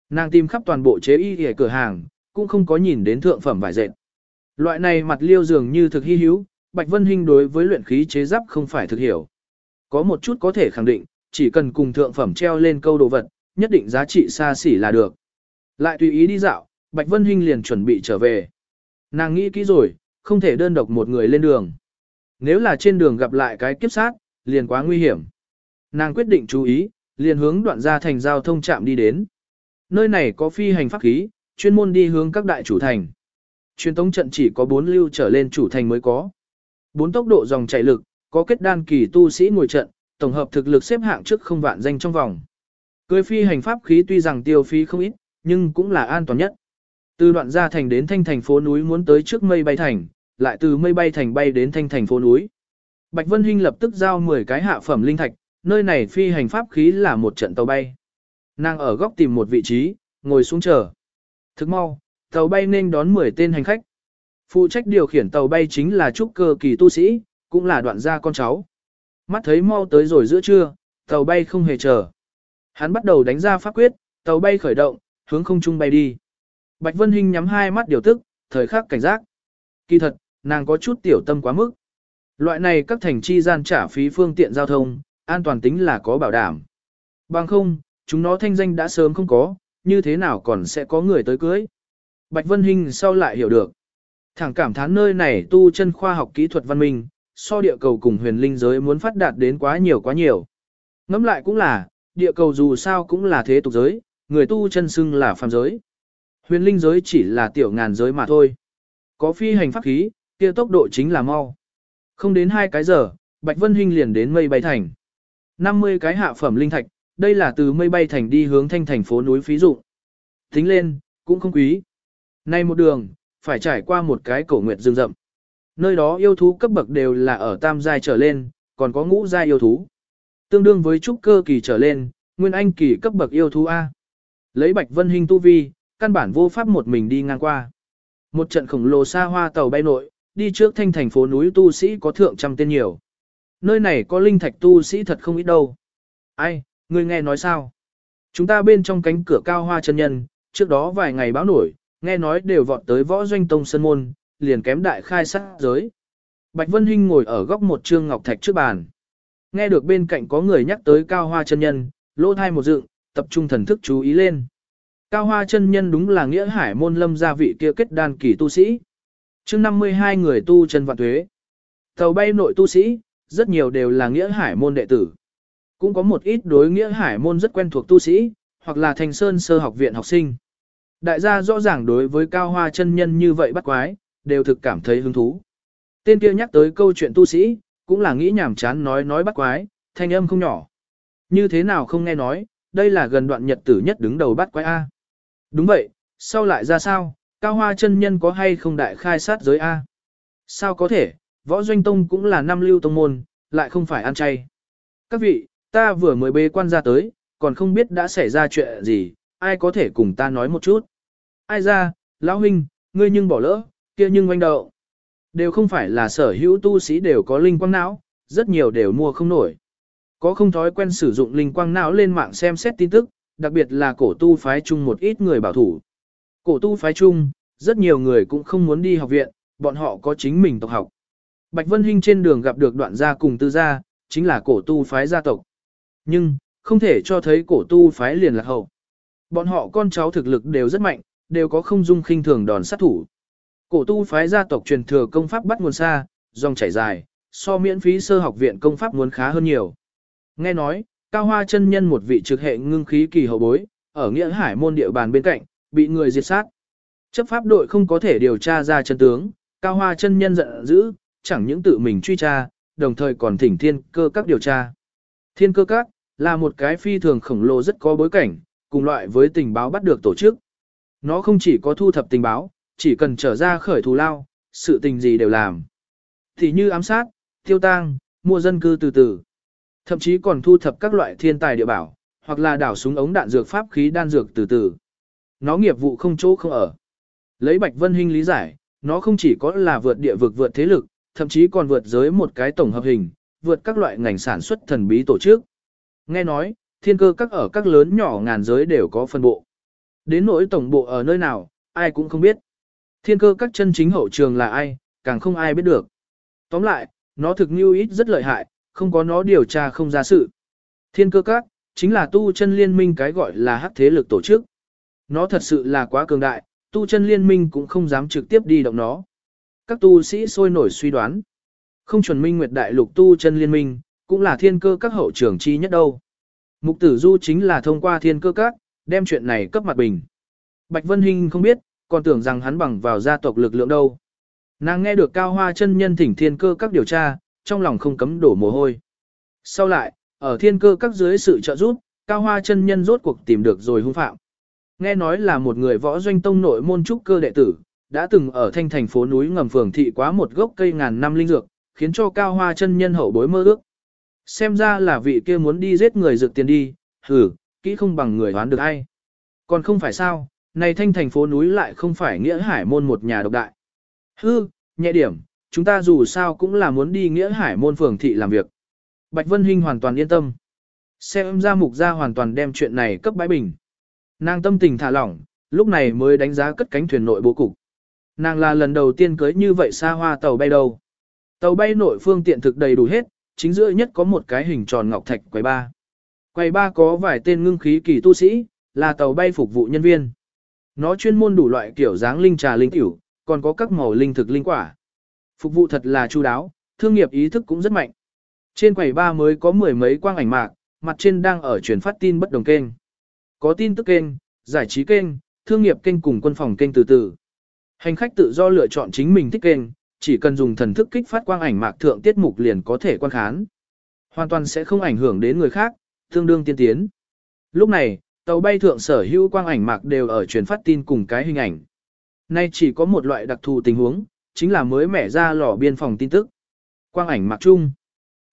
Nàng tìm khắp toàn bộ chế y lìa cửa hàng, cũng không có nhìn đến thượng phẩm vải dệt. Loại này mặt liêu dường như thực hy hữu, Bạch Vân Hinh đối với luyện khí chế giáp không phải thực hiểu. Có một chút có thể khẳng định, chỉ cần cùng thượng phẩm treo lên câu đồ vật, nhất định giá trị xa xỉ là được. Lại tùy ý đi dạo, Bạch Vân Hinh liền chuẩn bị trở về. Nàng nghĩ kỹ rồi, không thể đơn độc một người lên đường. Nếu là trên đường gặp lại cái kiếp sát, liền quá nguy hiểm. Nàng quyết định chú ý, liền hướng đoạn ra thành giao thông trạm đi đến. Nơi này có phi hành pháp khí, chuyên môn đi hướng các đại chủ thành. Truyền tống trận chỉ có 4 lưu trở lên chủ thành mới có. 4 tốc độ dòng chảy lực, có kết đan kỳ tu sĩ ngồi trận, tổng hợp thực lực xếp hạng trước không vạn danh trong vòng. Cưới phi hành pháp khí tuy rằng tiêu phí không ít, nhưng cũng là an toàn nhất. Từ đoạn gia thành đến thanh thành phố núi muốn tới trước mây bay thành, lại từ mây bay thành bay đến thanh thành phố núi. Bạch Vân Hinh lập tức giao 10 cái hạ phẩm linh thạch, nơi này phi hành pháp khí là một trận tàu bay. Nàng ở góc tìm một vị trí, ngồi xuống chờ. Thức mau, tàu bay nên đón 10 tên hành khách. Phụ trách điều khiển tàu bay chính là trúc cơ kỳ tu sĩ, cũng là đoạn gia con cháu. Mắt thấy mau tới rồi giữa trưa, tàu bay không hề chờ. Hắn bắt đầu đánh ra pháp quyết, tàu bay khởi động, hướng không trung bay đi. Bạch Vân Hinh nhắm hai mắt điều tức, thời khắc cảnh giác. Kỳ thật, nàng có chút tiểu tâm quá mức. Loại này các thành chi gian trả phí phương tiện giao thông, an toàn tính là có bảo đảm. Bằng không, chúng nó thanh danh đã sớm không có, như thế nào còn sẽ có người tới cưới. Bạch Vân Hinh sau lại hiểu được. Thẳng cảm thán nơi này tu chân khoa học kỹ thuật văn minh, so địa cầu cùng huyền linh giới muốn phát đạt đến quá nhiều quá nhiều. Ngẫm lại cũng là, địa cầu dù sao cũng là thế tục giới, người tu chân xưng là phàm giới. Huyền linh giới chỉ là tiểu ngàn giới mà thôi. Có phi hành pháp khí, kia tốc độ chính là mau. Không đến hai cái giờ, Bạch Vân Hinh liền đến mây bay thành. 50 cái hạ phẩm linh thạch, đây là từ mây bay thành đi hướng thanh thành phố núi phí dụ. Tính lên, cũng không quý. Nay một đường, phải trải qua một cái cổ nguyệt rừng rậm. Nơi đó yêu thú cấp bậc đều là ở tam giai trở lên, còn có ngũ giai yêu thú. Tương đương với trúc cơ kỳ trở lên, nguyên anh kỳ cấp bậc yêu thú A. Lấy Bạch Vân Hinh tu vi, căn bản vô pháp một mình đi ngang qua. Một trận khổng lồ xa hoa tàu bay nội, đi trước thanh thành phố núi tu sĩ có thượng trăm tên nhiều. Nơi này có linh thạch tu sĩ thật không ít đâu. Ai, người nghe nói sao? Chúng ta bên trong cánh cửa cao hoa chân nhân, trước đó vài ngày báo nổi, nghe nói đều vọt tới võ doanh tông sân môn, liền kém đại khai sát giới. Bạch Vân Hinh ngồi ở góc một trương ngọc thạch trước bàn. Nghe được bên cạnh có người nhắc tới cao hoa chân nhân, lỗ thai một dựng, tập trung thần thức chú ý lên. Cao hoa chân nhân đúng là nghĩa hải môn lâm gia vị kia kết đan kỳ tu sĩ. chương 52 người tu chân vạn thuế. Tàu bay nội tu sĩ, rất nhiều đều là nghĩa hải môn đệ tử. Cũng có một ít đối nghĩa hải môn rất quen thuộc tu sĩ, hoặc là thành sơn sơ học viện học sinh. Đại gia rõ ràng đối với cao hoa chân nhân như vậy bắt quái, đều thực cảm thấy hứng thú. Tên kia nhắc tới câu chuyện tu sĩ, cũng là nghĩ nhảm chán nói nói bắt quái, thanh âm không nhỏ. Như thế nào không nghe nói, đây là gần đoạn nhật tử nhất đứng đầu bắt quái A. Đúng vậy, sau lại ra sao, cao hoa chân nhân có hay không đại khai sát giới A? Sao có thể, võ doanh tông cũng là năm lưu tông môn, lại không phải ăn chay. Các vị, ta vừa mới bê quan ra tới, còn không biết đã xảy ra chuyện gì, ai có thể cùng ta nói một chút. Ai ra, lão huynh, ngươi nhưng bỏ lỡ, kia nhưng oanh đậu. Đều không phải là sở hữu tu sĩ đều có linh quang não, rất nhiều đều mua không nổi. Có không thói quen sử dụng linh quang não lên mạng xem xét tin tức, đặc biệt là cổ tu phái chung một ít người bảo thủ. Cổ tu phái chung, rất nhiều người cũng không muốn đi học viện, bọn họ có chính mình tộc học. Bạch Vân Hinh trên đường gặp được đoạn gia cùng tư gia, chính là cổ tu phái gia tộc. Nhưng, không thể cho thấy cổ tu phái liền lạc hậu. Bọn họ con cháu thực lực đều rất mạnh, đều có không dung khinh thường đòn sát thủ. Cổ tu phái gia tộc truyền thừa công pháp bắt nguồn xa, dòng chảy dài, so miễn phí sơ học viện công pháp muốn khá hơn nhiều. Nghe nói, Cao Hoa chân nhân một vị trực hệ ngưng khí kỳ hậu bối, ở Nghĩa Hải môn địa bàn bên cạnh, bị người diệt sát. Chấp pháp đội không có thể điều tra ra chân tướng, Cao Hoa chân nhân giận dữ, chẳng những tự mình truy tra, đồng thời còn thỉnh thiên cơ các điều tra. Thiên cơ các là một cái phi thường khổng lồ rất có bối cảnh, cùng loại với tình báo bắt được tổ chức. Nó không chỉ có thu thập tình báo, chỉ cần trở ra khởi thù lao, sự tình gì đều làm. Thì như ám sát, tiêu tang, mua dân cư từ từ. Thậm chí còn thu thập các loại thiên tài địa bảo, hoặc là đảo súng ống đạn dược pháp khí đan dược từ từ. Nó nghiệp vụ không chỗ không ở. Lấy Bạch Vân Hinh lý giải, nó không chỉ có là vượt địa vực vượt thế lực, thậm chí còn vượt giới một cái tổng hợp hình, vượt các loại ngành sản xuất thần bí tổ chức. Nghe nói, thiên cơ các ở các lớn nhỏ ngàn giới đều có phân bộ. Đến nỗi tổng bộ ở nơi nào, ai cũng không biết. Thiên cơ các chân chính hậu trường là ai, càng không ai biết được. Tóm lại, nó thực như ít rất lợi hại, không có nó điều tra không ra sự. Thiên cơ các, chính là tu chân liên minh cái gọi là hắc thế lực tổ chức. Nó thật sự là quá cường đại, tu chân liên minh cũng không dám trực tiếp đi động nó. Các tu sĩ sôi nổi suy đoán. Không chuẩn minh nguyệt đại lục tu chân liên minh, cũng là thiên cơ các hậu trưởng chi nhất đâu. Mục tử du chính là thông qua thiên cơ các, đem chuyện này cấp mặt bình. Bạch Vân Hinh không biết, còn tưởng rằng hắn bằng vào gia tộc lực lượng đâu. Nàng nghe được cao hoa chân nhân thỉnh thiên cơ các điều tra, trong lòng không cấm đổ mồ hôi. Sau lại, ở thiên cơ các dưới sự trợ giúp, cao hoa chân nhân rốt cuộc tìm được rồi hung phạm. Nghe nói là một người võ doanh tông nội môn trúc cơ đệ tử, đã từng ở thanh thành phố núi ngầm phường thị quá một gốc cây ngàn năm linh dược, khiến cho cao hoa chân nhân hậu bối mơ ước. Xem ra là vị kia muốn đi giết người dược tiền đi, hử, kỹ không bằng người đoán được ai. Còn không phải sao, này thanh thành phố núi lại không phải nghĩa hải môn một nhà độc đại. Hư, nhẹ điểm, chúng ta dù sao cũng là muốn đi nghĩa hải môn phường thị làm việc. Bạch Vân Hinh hoàn toàn yên tâm. Xem ra mục ra hoàn toàn đem chuyện này cấp bãi bình. Nàng tâm tình thả lỏng, lúc này mới đánh giá cất cánh thuyền nội bố cục. Nàng là lần đầu tiên cưới như vậy xa hoa tàu bay đâu. Tàu bay nội phương tiện thực đầy đủ hết, chính giữa nhất có một cái hình tròn ngọc thạch quầy ba. Quầy ba có vài tên ngưng khí kỳ tu sĩ, là tàu bay phục vụ nhân viên. Nó chuyên môn đủ loại kiểu dáng linh trà linh tiểu, còn có các màu linh thực linh quả. Phục vụ thật là chu đáo, thương nghiệp ý thức cũng rất mạnh. Trên quầy ba mới có mười mấy quang ảnh mạc, mặt trên đang ở truyền phát tin bất đồng kênh. Có tin tức kênh, giải trí kênh, thương nghiệp kênh cùng quân phòng kênh từ từ. Hành khách tự do lựa chọn chính mình thích kênh, chỉ cần dùng thần thức kích phát quang ảnh mạc thượng tiết mục liền có thể quan khán. Hoàn toàn sẽ không ảnh hưởng đến người khác, tương đương tiên tiến. Lúc này, tàu bay thượng sở hữu quang ảnh mạc đều ở truyền phát tin cùng cái hình ảnh. Nay chỉ có một loại đặc thù tình huống, chính là mới mẻ ra lò biên phòng tin tức. Quang ảnh mạc chung.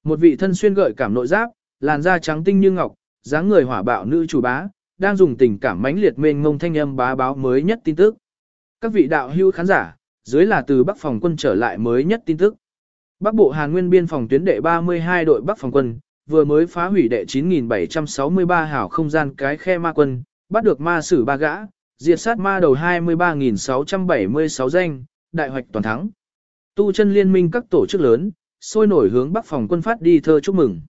Một vị thân xuyên gợi cảm nội giáp, làn da trắng tinh như ngọc, dáng người hỏa bạo nữ chủ bá, đang dùng tình cảm mãnh liệt mênh ngông thanh âm bá báo mới nhất tin tức. Các vị đạo hữu khán giả, dưới là từ Bắc phòng quân trở lại mới nhất tin tức. Bắc Bộ Hàn Nguyên biên phòng tuyến đệ 32 đội Bắc phòng quân, vừa mới phá hủy đệ 9763 hảo không gian cái khe ma quân, bắt được ma sử ba gã, diệt sát ma đầu 23.676 danh, đại hoạch toàn thắng. Tu chân liên minh các tổ chức lớn, sôi nổi hướng Bắc phòng quân phát đi thơ chúc mừng.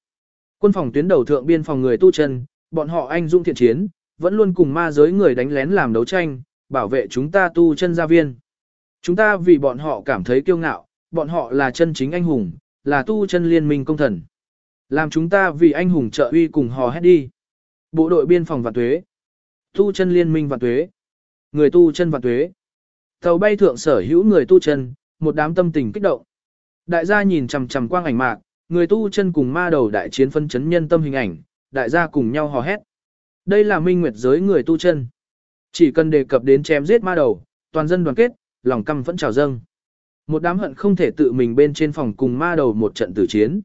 Quân phòng tuyến đầu thượng biên phòng người tu chân, bọn họ anh dũng thiện chiến, vẫn luôn cùng ma giới người đánh lén làm đấu tranh, bảo vệ chúng ta tu chân gia viên. Chúng ta vì bọn họ cảm thấy kiêu ngạo, bọn họ là chân chính anh hùng, là tu chân liên minh công thần. Làm chúng ta vì anh hùng trợ uy cùng hò hét đi. Bộ đội biên phòng vạn tuế. Tu chân liên minh vạn tuế. Người tu chân vạn tuế. Tàu bay thượng sở hữu người tu chân, một đám tâm tình kích động. Đại gia nhìn chằm chằm quang ảnh mạc, người tu chân cùng ma đầu đại chiến phân chấn nhân tâm hình ảnh, đại gia cùng nhau hò hét. Đây là minh nguyệt giới người tu chân. Chỉ cần đề cập đến chém giết ma đầu, toàn dân đoàn kết, lòng căm vẫn trào dâng. Một đám hận không thể tự mình bên trên phòng cùng ma đầu một trận tử chiến.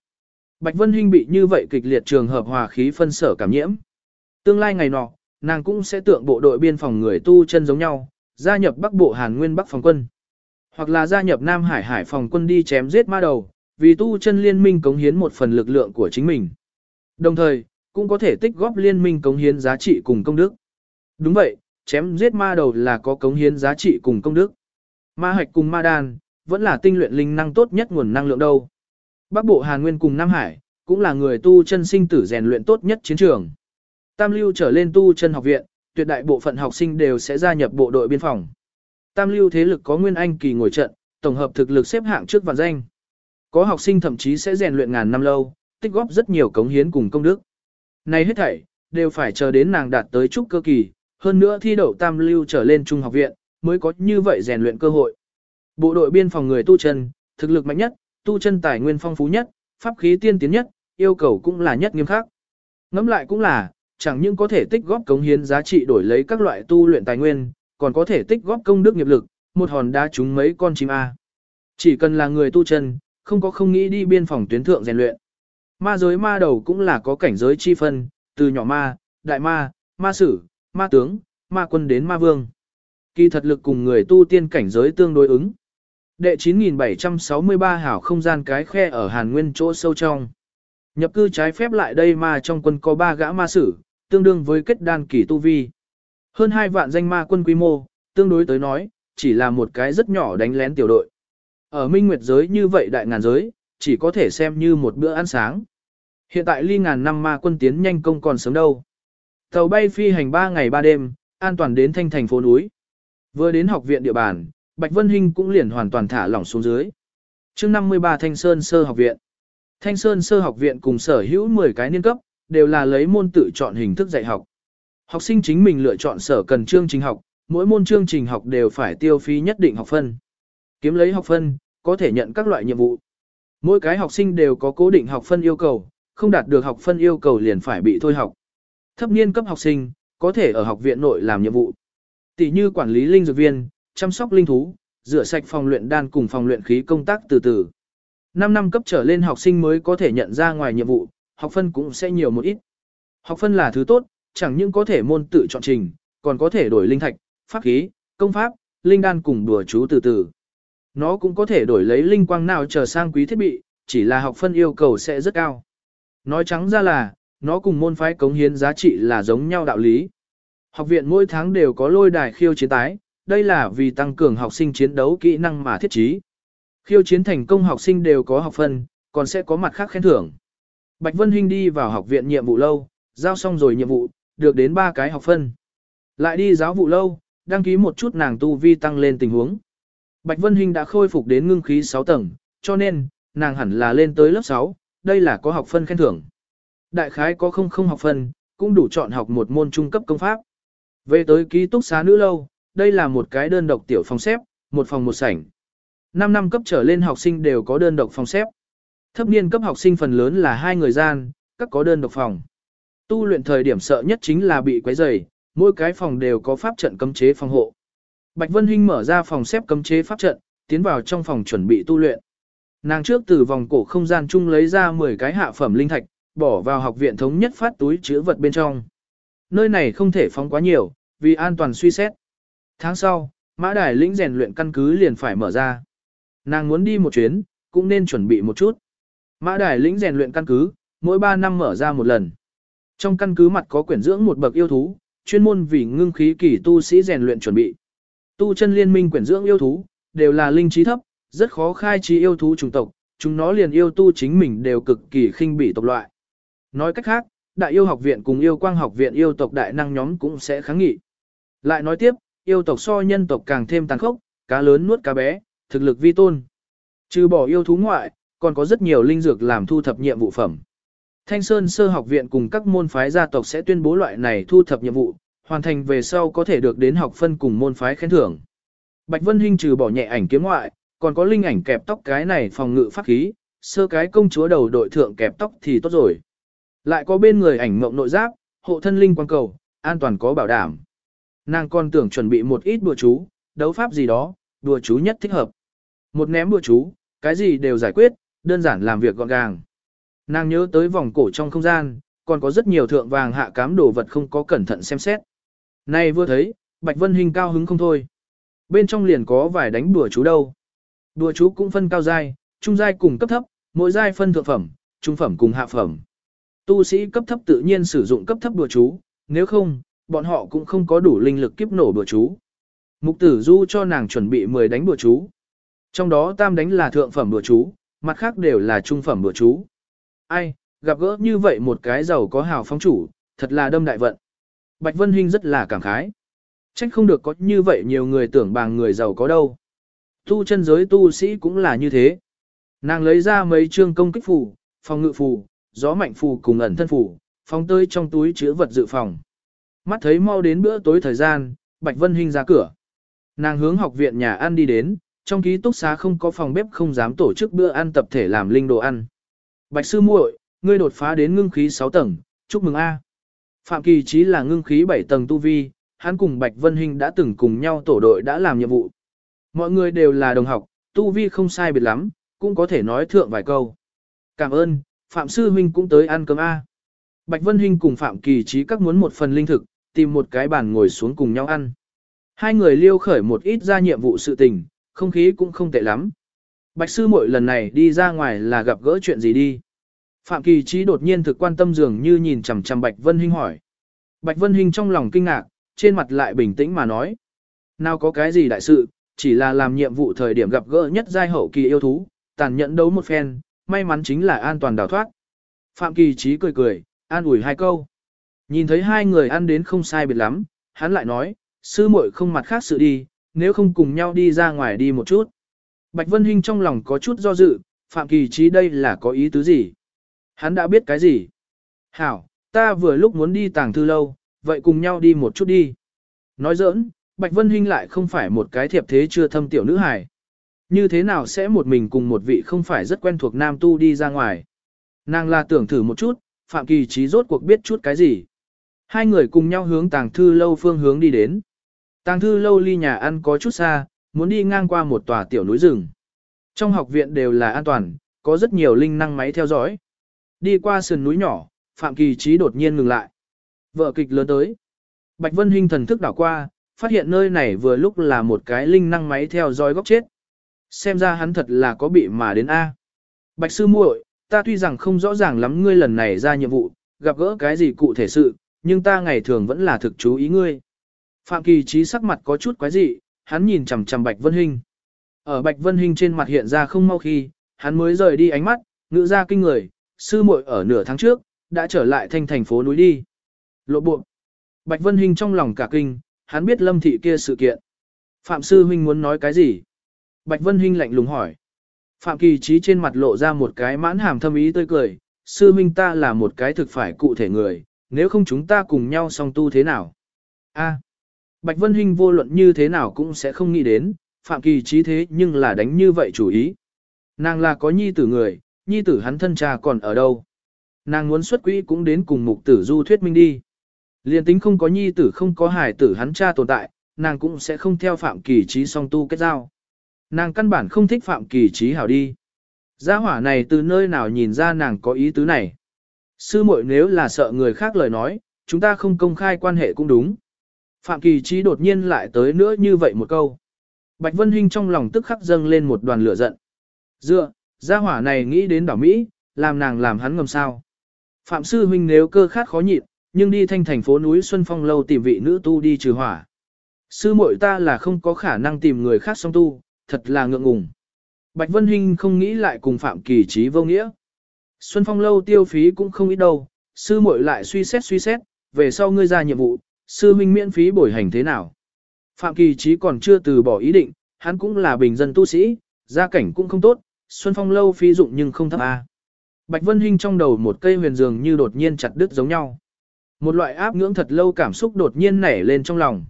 Bạch Vân Hinh bị như vậy kịch liệt trường hợp hòa khí phân sở cảm nhiễm. Tương lai ngày nọ, nàng cũng sẽ tượng bộ đội biên phòng người tu chân giống nhau, gia nhập Bắc Bộ Hàn Nguyên Bắc phòng quân. Hoặc là gia nhập Nam Hải Hải phòng quân đi chém giết ma đầu, vì tu chân liên minh cống hiến một phần lực lượng của chính mình. Đồng thời, cũng có thể tích góp liên minh cống hiến giá trị cùng công đức. Đúng vậy, chém giết ma đầu là có cống hiến giá trị cùng công đức. Ma hạch cùng ma đan, vẫn là tinh luyện linh năng tốt nhất nguồn năng lượng đâu. Bắc Bộ Hàn Nguyên cùng Nam Hải, cũng là người tu chân sinh tử rèn luyện tốt nhất chiến trường. Tam lưu trở lên tu chân học viện, tuyệt đại bộ phận học sinh đều sẽ gia nhập bộ đội biên phòng. Tam lưu thế lực có nguyên anh kỳ ngồi trận, tổng hợp thực lực xếp hạng trước vạn danh. Có học sinh thậm chí sẽ rèn luyện ngàn năm lâu, tích góp rất nhiều cống hiến cùng công đức. Này hết thảy, đều phải chờ đến nàng đạt tới trúc cơ kỳ, hơn nữa thi đậu tam lưu trở lên trung học viện, mới có như vậy rèn luyện cơ hội. Bộ đội biên phòng người tu chân, thực lực mạnh nhất, tu chân tài nguyên phong phú nhất, pháp khí tiên tiến nhất, yêu cầu cũng là nhất nghiêm khắc. Ngẫm lại cũng là, chẳng những có thể tích góp cống hiến giá trị đổi lấy các loại tu luyện tài nguyên, còn có thể tích góp công đức nghiệp lực, một hòn đá trúng mấy con chim A. Chỉ cần là người tu chân, không có không nghĩ đi biên phòng tuyến thượng rèn luyện. Ma giới ma đầu cũng là có cảnh giới chi phân, từ nhỏ ma, đại ma, ma sử, ma tướng, ma quân đến ma vương. Kỳ thật lực cùng người tu tiên cảnh giới tương đối ứng. Đệ 9763 hảo không gian cái khe ở Hàn Nguyên chỗ sâu trong. Nhập cư trái phép lại đây mà trong quân có ba gã ma sử, tương đương với kết đan kỳ tu vi. Hơn hai vạn danh ma quân quy mô, tương đối tới nói, chỉ là một cái rất nhỏ đánh lén tiểu đội. Ở minh nguyệt giới như vậy đại ngàn giới, chỉ có thể xem như một bữa ăn sáng. Hiện tại ly ngàn năm ma quân tiến nhanh công còn sớm đâu. Tàu bay phi hành 3 ngày 3 đêm, an toàn đến thanh thành phố núi. Vừa đến học viện địa bàn, Bạch Vân Hinh cũng liền hoàn toàn thả lỏng xuống dưới. chương 53 Thanh Sơn Sơ học viện. Thanh Sơn Sơ học viện cùng sở hữu 10 cái niên cấp, đều là lấy môn tự chọn hình thức dạy học. Học sinh chính mình lựa chọn sở cần chương trình học, mỗi môn chương trình học đều phải tiêu phí nhất định học phân. Kiếm lấy học phân, có thể nhận các loại nhiệm vụ. Mỗi cái học sinh đều có cố định học phân yêu cầu, không đạt được học phân yêu cầu liền phải bị thôi học. Thấp niên cấp học sinh, có thể ở học viện nội làm nhiệm vụ. Tỷ như quản lý linh dược viên, chăm sóc linh thú, rửa sạch phòng luyện đan cùng phòng luyện khí công tác từ từ. 5 năm cấp trở lên học sinh mới có thể nhận ra ngoài nhiệm vụ, học phân cũng sẽ nhiều một ít. Học phân là thứ tốt, chẳng những có thể môn tự chọn trình, còn có thể đổi linh thạch, pháp khí, công pháp, linh đan cùng đùa chú từ từ. Nó cũng có thể đổi lấy linh quang nào trở sang quý thiết bị, chỉ là học phân yêu cầu sẽ rất cao. Nói trắng ra là, nó cùng môn phái cống hiến giá trị là giống nhau đạo lý. Học viện mỗi tháng đều có lôi đài khiêu chiến tái, đây là vì tăng cường học sinh chiến đấu kỹ năng mà thiết trí. Khiêu chiến thành công học sinh đều có học phân, còn sẽ có mặt khác khen thưởng. Bạch Vân Hinh đi vào học viện nhiệm vụ lâu, giao xong rồi nhiệm vụ, được đến 3 cái học phân. Lại đi giáo vụ lâu, đăng ký một chút nàng tu vi tăng lên tình huống. Bạch Vân Hinh đã khôi phục đến ngưng khí 6 tầng, cho nên, nàng hẳn là lên tới lớp 6, đây là có học phân khen thưởng. Đại khái có không không học phân, cũng đủ chọn học một môn trung cấp công pháp. Về tới ký túc xá nữ lâu, đây là một cái đơn độc tiểu phòng xếp, một phòng một sảnh. 5 năm cấp trở lên học sinh đều có đơn độc phòng xếp. Thấp niên cấp học sinh phần lớn là hai người gian, các có đơn độc phòng. Tu luyện thời điểm sợ nhất chính là bị quấy rầy, mỗi cái phòng đều có pháp trận cấm chế phòng hộ. Bạch Vân Hinh mở ra phòng xếp cấm chế pháp trận, tiến vào trong phòng chuẩn bị tu luyện. Nàng trước từ vòng cổ không gian chung lấy ra 10 cái hạ phẩm linh thạch, bỏ vào học viện thống nhất phát túi chứa vật bên trong. Nơi này không thể phóng quá nhiều, vì an toàn suy xét. Tháng sau, mã đài lĩnh rèn luyện căn cứ liền phải mở ra. Nàng muốn đi một chuyến, cũng nên chuẩn bị một chút. Mã đài lĩnh rèn luyện căn cứ, mỗi 3 năm mở ra một lần. Trong căn cứ mặt có quyển dưỡng một bậc yêu thú, chuyên môn vì ngưng khí kỳ tu sĩ rèn luyện chuẩn bị. Tu chân liên minh quyển dưỡng yêu thú, đều là linh trí thấp, rất khó khai trí yêu thú chủng tộc, chúng nó liền yêu tu chính mình đều cực kỳ khinh bỉ tộc loại. Nói cách khác, đại yêu học viện cùng yêu quang học viện yêu tộc đại năng nhóm cũng sẽ kháng nghị. Lại nói tiếp, yêu tộc so nhân tộc càng thêm tàn khốc, cá lớn nuốt cá bé, thực lực vi tôn. Trừ bỏ yêu thú ngoại, còn có rất nhiều linh dược làm thu thập nhiệm vụ phẩm. Thanh Sơn sơ học viện cùng các môn phái gia tộc sẽ tuyên bố loại này thu thập nhiệm vụ, hoàn thành về sau có thể được đến học phân cùng môn phái khen thưởng. Bạch Vân Hinh trừ bỏ nhẹ ảnh kiếm ngoại, còn có linh ảnh kẹp tóc cái này phòng ngự pháp khí, sơ cái công chúa đầu đội thượng kẹp tóc thì tốt rồi. Lại có bên người ảnh mộng nội giáp, hộ thân linh quan cầu, an toàn có bảo đảm. Nàng còn tưởng chuẩn bị một ít bùa chú, đấu pháp gì đó, bùa chú nhất thích hợp. Một ném bùa chú, cái gì đều giải quyết, đơn giản làm việc gọn gàng. Nàng nhớ tới vòng cổ trong không gian, còn có rất nhiều thượng vàng hạ cám đồ vật không có cẩn thận xem xét. Này vừa thấy, Bạch Vân Hình cao hứng không thôi. Bên trong liền có vài đánh bùa chú đâu. Bùa chú cũng phân cao giai, trung giai cùng cấp thấp, mỗi giai phân thượng phẩm, trung phẩm cùng hạ phẩm. Tu sĩ cấp thấp tự nhiên sử dụng cấp thấp bùa chú, nếu không, bọn họ cũng không có đủ linh lực kiếp nổ bừa chú. Mục tử du cho nàng chuẩn bị 10 đánh bừa chú. Trong đó tam đánh là thượng phẩm bừa chú, mặt khác đều là trung phẩm bừa chú. Ai, gặp gỡ như vậy một cái giàu có hào phóng chủ, thật là đâm đại vận. Bạch Vân Hinh rất là cảm khái. Trách không được có như vậy nhiều người tưởng bằng người giàu có đâu. Tu chân giới tu sĩ cũng là như thế. Nàng lấy ra mấy chương công kích phù, phòng ngự phù, gió mạnh phù cùng ẩn thân phù, phóng tới trong túi chứa vật dự phòng. Mắt thấy mau đến bữa tối thời gian, Bạch Vân Hinh ra cửa. Nàng hướng học viện nhà ăn đi đến, trong ký túc xá không có phòng bếp không dám tổ chức bữa ăn tập thể làm linh đồ ăn. Bạch sư muội, ngươi đột phá đến ngưng khí 6 tầng, chúc mừng a. Phạm Kỳ Chí là ngưng khí 7 tầng tu vi, hắn cùng Bạch Vân Hinh đã từng cùng nhau tổ đội đã làm nhiệm vụ. Mọi người đều là đồng học, tu vi không sai biệt lắm, cũng có thể nói thượng vài câu. Cảm ơn, Phạm Sư Huynh cũng tới ăn cơm A. Bạch Vân Hinh cùng Phạm Kỳ chí các muốn một phần linh thực, tìm một cái bàn ngồi xuống cùng nhau ăn. Hai người liêu khởi một ít ra nhiệm vụ sự tình, không khí cũng không tệ lắm. Bạch Sư mỗi lần này đi ra ngoài là gặp gỡ chuyện gì đi. Phạm Kỳ Trí đột nhiên thực quan tâm dường như nhìn chằm chằm Bạch Vân Hinh hỏi. Bạch Vân Hinh trong lòng kinh ngạc, trên mặt lại bình tĩnh mà nói. Nào có cái gì đại sự, chỉ là làm nhiệm vụ thời điểm gặp gỡ nhất giai hậu kỳ yêu thú, tàn nhẫn đấu một phen, may mắn chính là an toàn đào thoát. Phạm Kỳ Trí cười cười, an ủi hai câu. Nhìn thấy hai người ăn đến không sai biệt lắm, hắn lại nói, sư muội không mặt khác sự đi, nếu không cùng nhau đi ra ngoài đi một chút. Bạch Vân Hinh trong lòng có chút do dự, Phạm Kỳ Trí đây là có ý tứ gì? Hắn đã biết cái gì? Hảo, ta vừa lúc muốn đi tàng thư lâu, vậy cùng nhau đi một chút đi. Nói giỡn, Bạch Vân Hinh lại không phải một cái thiệp thế chưa thâm tiểu nữ hài. Như thế nào sẽ một mình cùng một vị không phải rất quen thuộc nam tu đi ra ngoài? Nàng là tưởng thử một chút, Phạm Kỳ Trí rốt cuộc biết chút cái gì. Hai người cùng nhau hướng tàng thư lâu phương hướng đi đến. Tàng thư lâu ly nhà ăn có chút xa, muốn đi ngang qua một tòa tiểu núi rừng. Trong học viện đều là an toàn, có rất nhiều linh năng máy theo dõi. Đi qua sườn núi nhỏ, Phạm Kỳ Trí đột nhiên ngừng lại. Vợ kịch lớn tới. Bạch Vân Hinh thần thức đảo qua, phát hiện nơi này vừa lúc là một cái linh năng máy theo dõi góc chết. Xem ra hắn thật là có bị mà đến A. Bạch sư muội, ta tuy rằng không rõ ràng lắm ngươi lần này ra nhiệm vụ, gặp gỡ cái gì cụ thể sự, nhưng ta ngày thường vẫn là thực chú ý ngươi. Phạm Kỳ trí sắc mặt có chút quái dị, hắn nhìn chằm chằm Bạch Vân Hinh. Ở Bạch Vân Hinh trên mặt hiện ra không mau khi, hắn mới rời đi ánh mắt, ngữ ra kinh người, sư muội ở nửa tháng trước, đã trở lại thanh thành phố núi đi. Lộ bộ. Bạch Vân Hinh trong lòng cả kinh, hắn biết lâm thị kia sự kiện. Phạm sư huynh muốn nói cái gì? Bạch Vân Hinh lạnh lùng hỏi. Phạm Kỳ Trí trên mặt lộ ra một cái mãn hàm thâm ý tươi cười, sư huynh ta là một cái thực phải cụ thể người, nếu không chúng ta cùng nhau song tu thế nào? A. Bạch Vân Hinh vô luận như thế nào cũng sẽ không nghĩ đến, Phạm Kỳ Trí thế nhưng là đánh như vậy chủ ý. Nàng là có nhi tử người, nhi tử hắn thân cha còn ở đâu? Nàng muốn xuất quỹ cũng đến cùng mục tử du thuyết minh đi. Liên tính không có nhi tử không có hài tử hắn cha tồn tại, nàng cũng sẽ không theo Phạm Kỳ Trí song tu kết giao. Nàng căn bản không thích Phạm Kỳ Trí hảo đi. Gia hỏa này từ nơi nào nhìn ra nàng có ý tứ này. Sư muội nếu là sợ người khác lời nói, chúng ta không công khai quan hệ cũng đúng. Phạm Kỳ Trí đột nhiên lại tới nữa như vậy một câu. Bạch Vân Hinh trong lòng tức khắc dâng lên một đoàn lửa giận. Dựa, gia hỏa này nghĩ đến đảo Mỹ, làm nàng làm hắn ngầm sao. Phạm Sư Huynh nếu cơ khát khó nhịn, nhưng đi thanh thành phố núi Xuân Phong lâu tìm vị nữ tu đi trừ hỏa. Sư muội ta là không có khả năng tìm người khác song tu, thật là ngượng ngùng. Bạch Vân Hinh không nghĩ lại cùng Phạm Kỳ Trí vô nghĩa. Xuân Phong lâu tiêu phí cũng không ít đâu, sư muội lại suy xét suy xét, về sau ngươi ra nhiệm vụ, sư huynh miễn phí bồi hành thế nào. Phạm Kỳ Trí còn chưa từ bỏ ý định, hắn cũng là bình dân tu sĩ, gia cảnh cũng không tốt, Xuân Phong lâu phí dụng nhưng không thấp a. Bạch Vân Hinh trong đầu một cây huyền dường như đột nhiên chặt đứt giống nhau. Một loại áp ngưỡng thật lâu cảm xúc đột nhiên nảy lên trong lòng.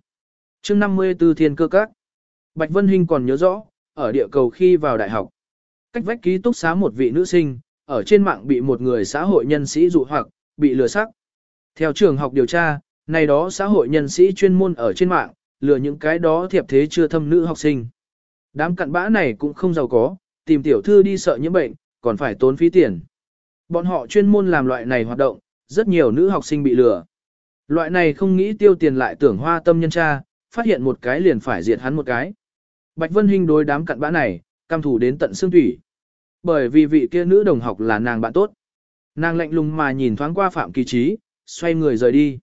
chương 54 thiên cơ các. Bạch Vân Hinh còn nhớ rõ, ở địa cầu khi vào đại học. Cách vách ký túc xá một vị nữ sinh, ở trên mạng bị một người xã hội nhân sĩ dụ hoặc, bị lừa sắc. Theo trường học điều tra, này đó xã hội nhân sĩ chuyên môn ở trên mạng, lừa những cái đó thiệp thế chưa thâm nữ học sinh. Đám cặn bã này cũng không giàu có, tìm tiểu thư đi sợ nhiễm bệnh, còn phải tốn phí tiền. Bọn họ chuyên môn làm loại này hoạt động, rất nhiều nữ học sinh bị lừa. Loại này không nghĩ tiêu tiền lại tưởng hoa tâm nhân cha, phát hiện một cái liền phải diệt hắn một cái. Bạch Vân Hinh đối đám cặn bã này, cam thủ đến tận xương thủy. Bởi vì vị kia nữ đồng học là nàng bạn tốt. Nàng lạnh lùng mà nhìn thoáng qua Phạm Kỳ Trí, xoay người rời đi.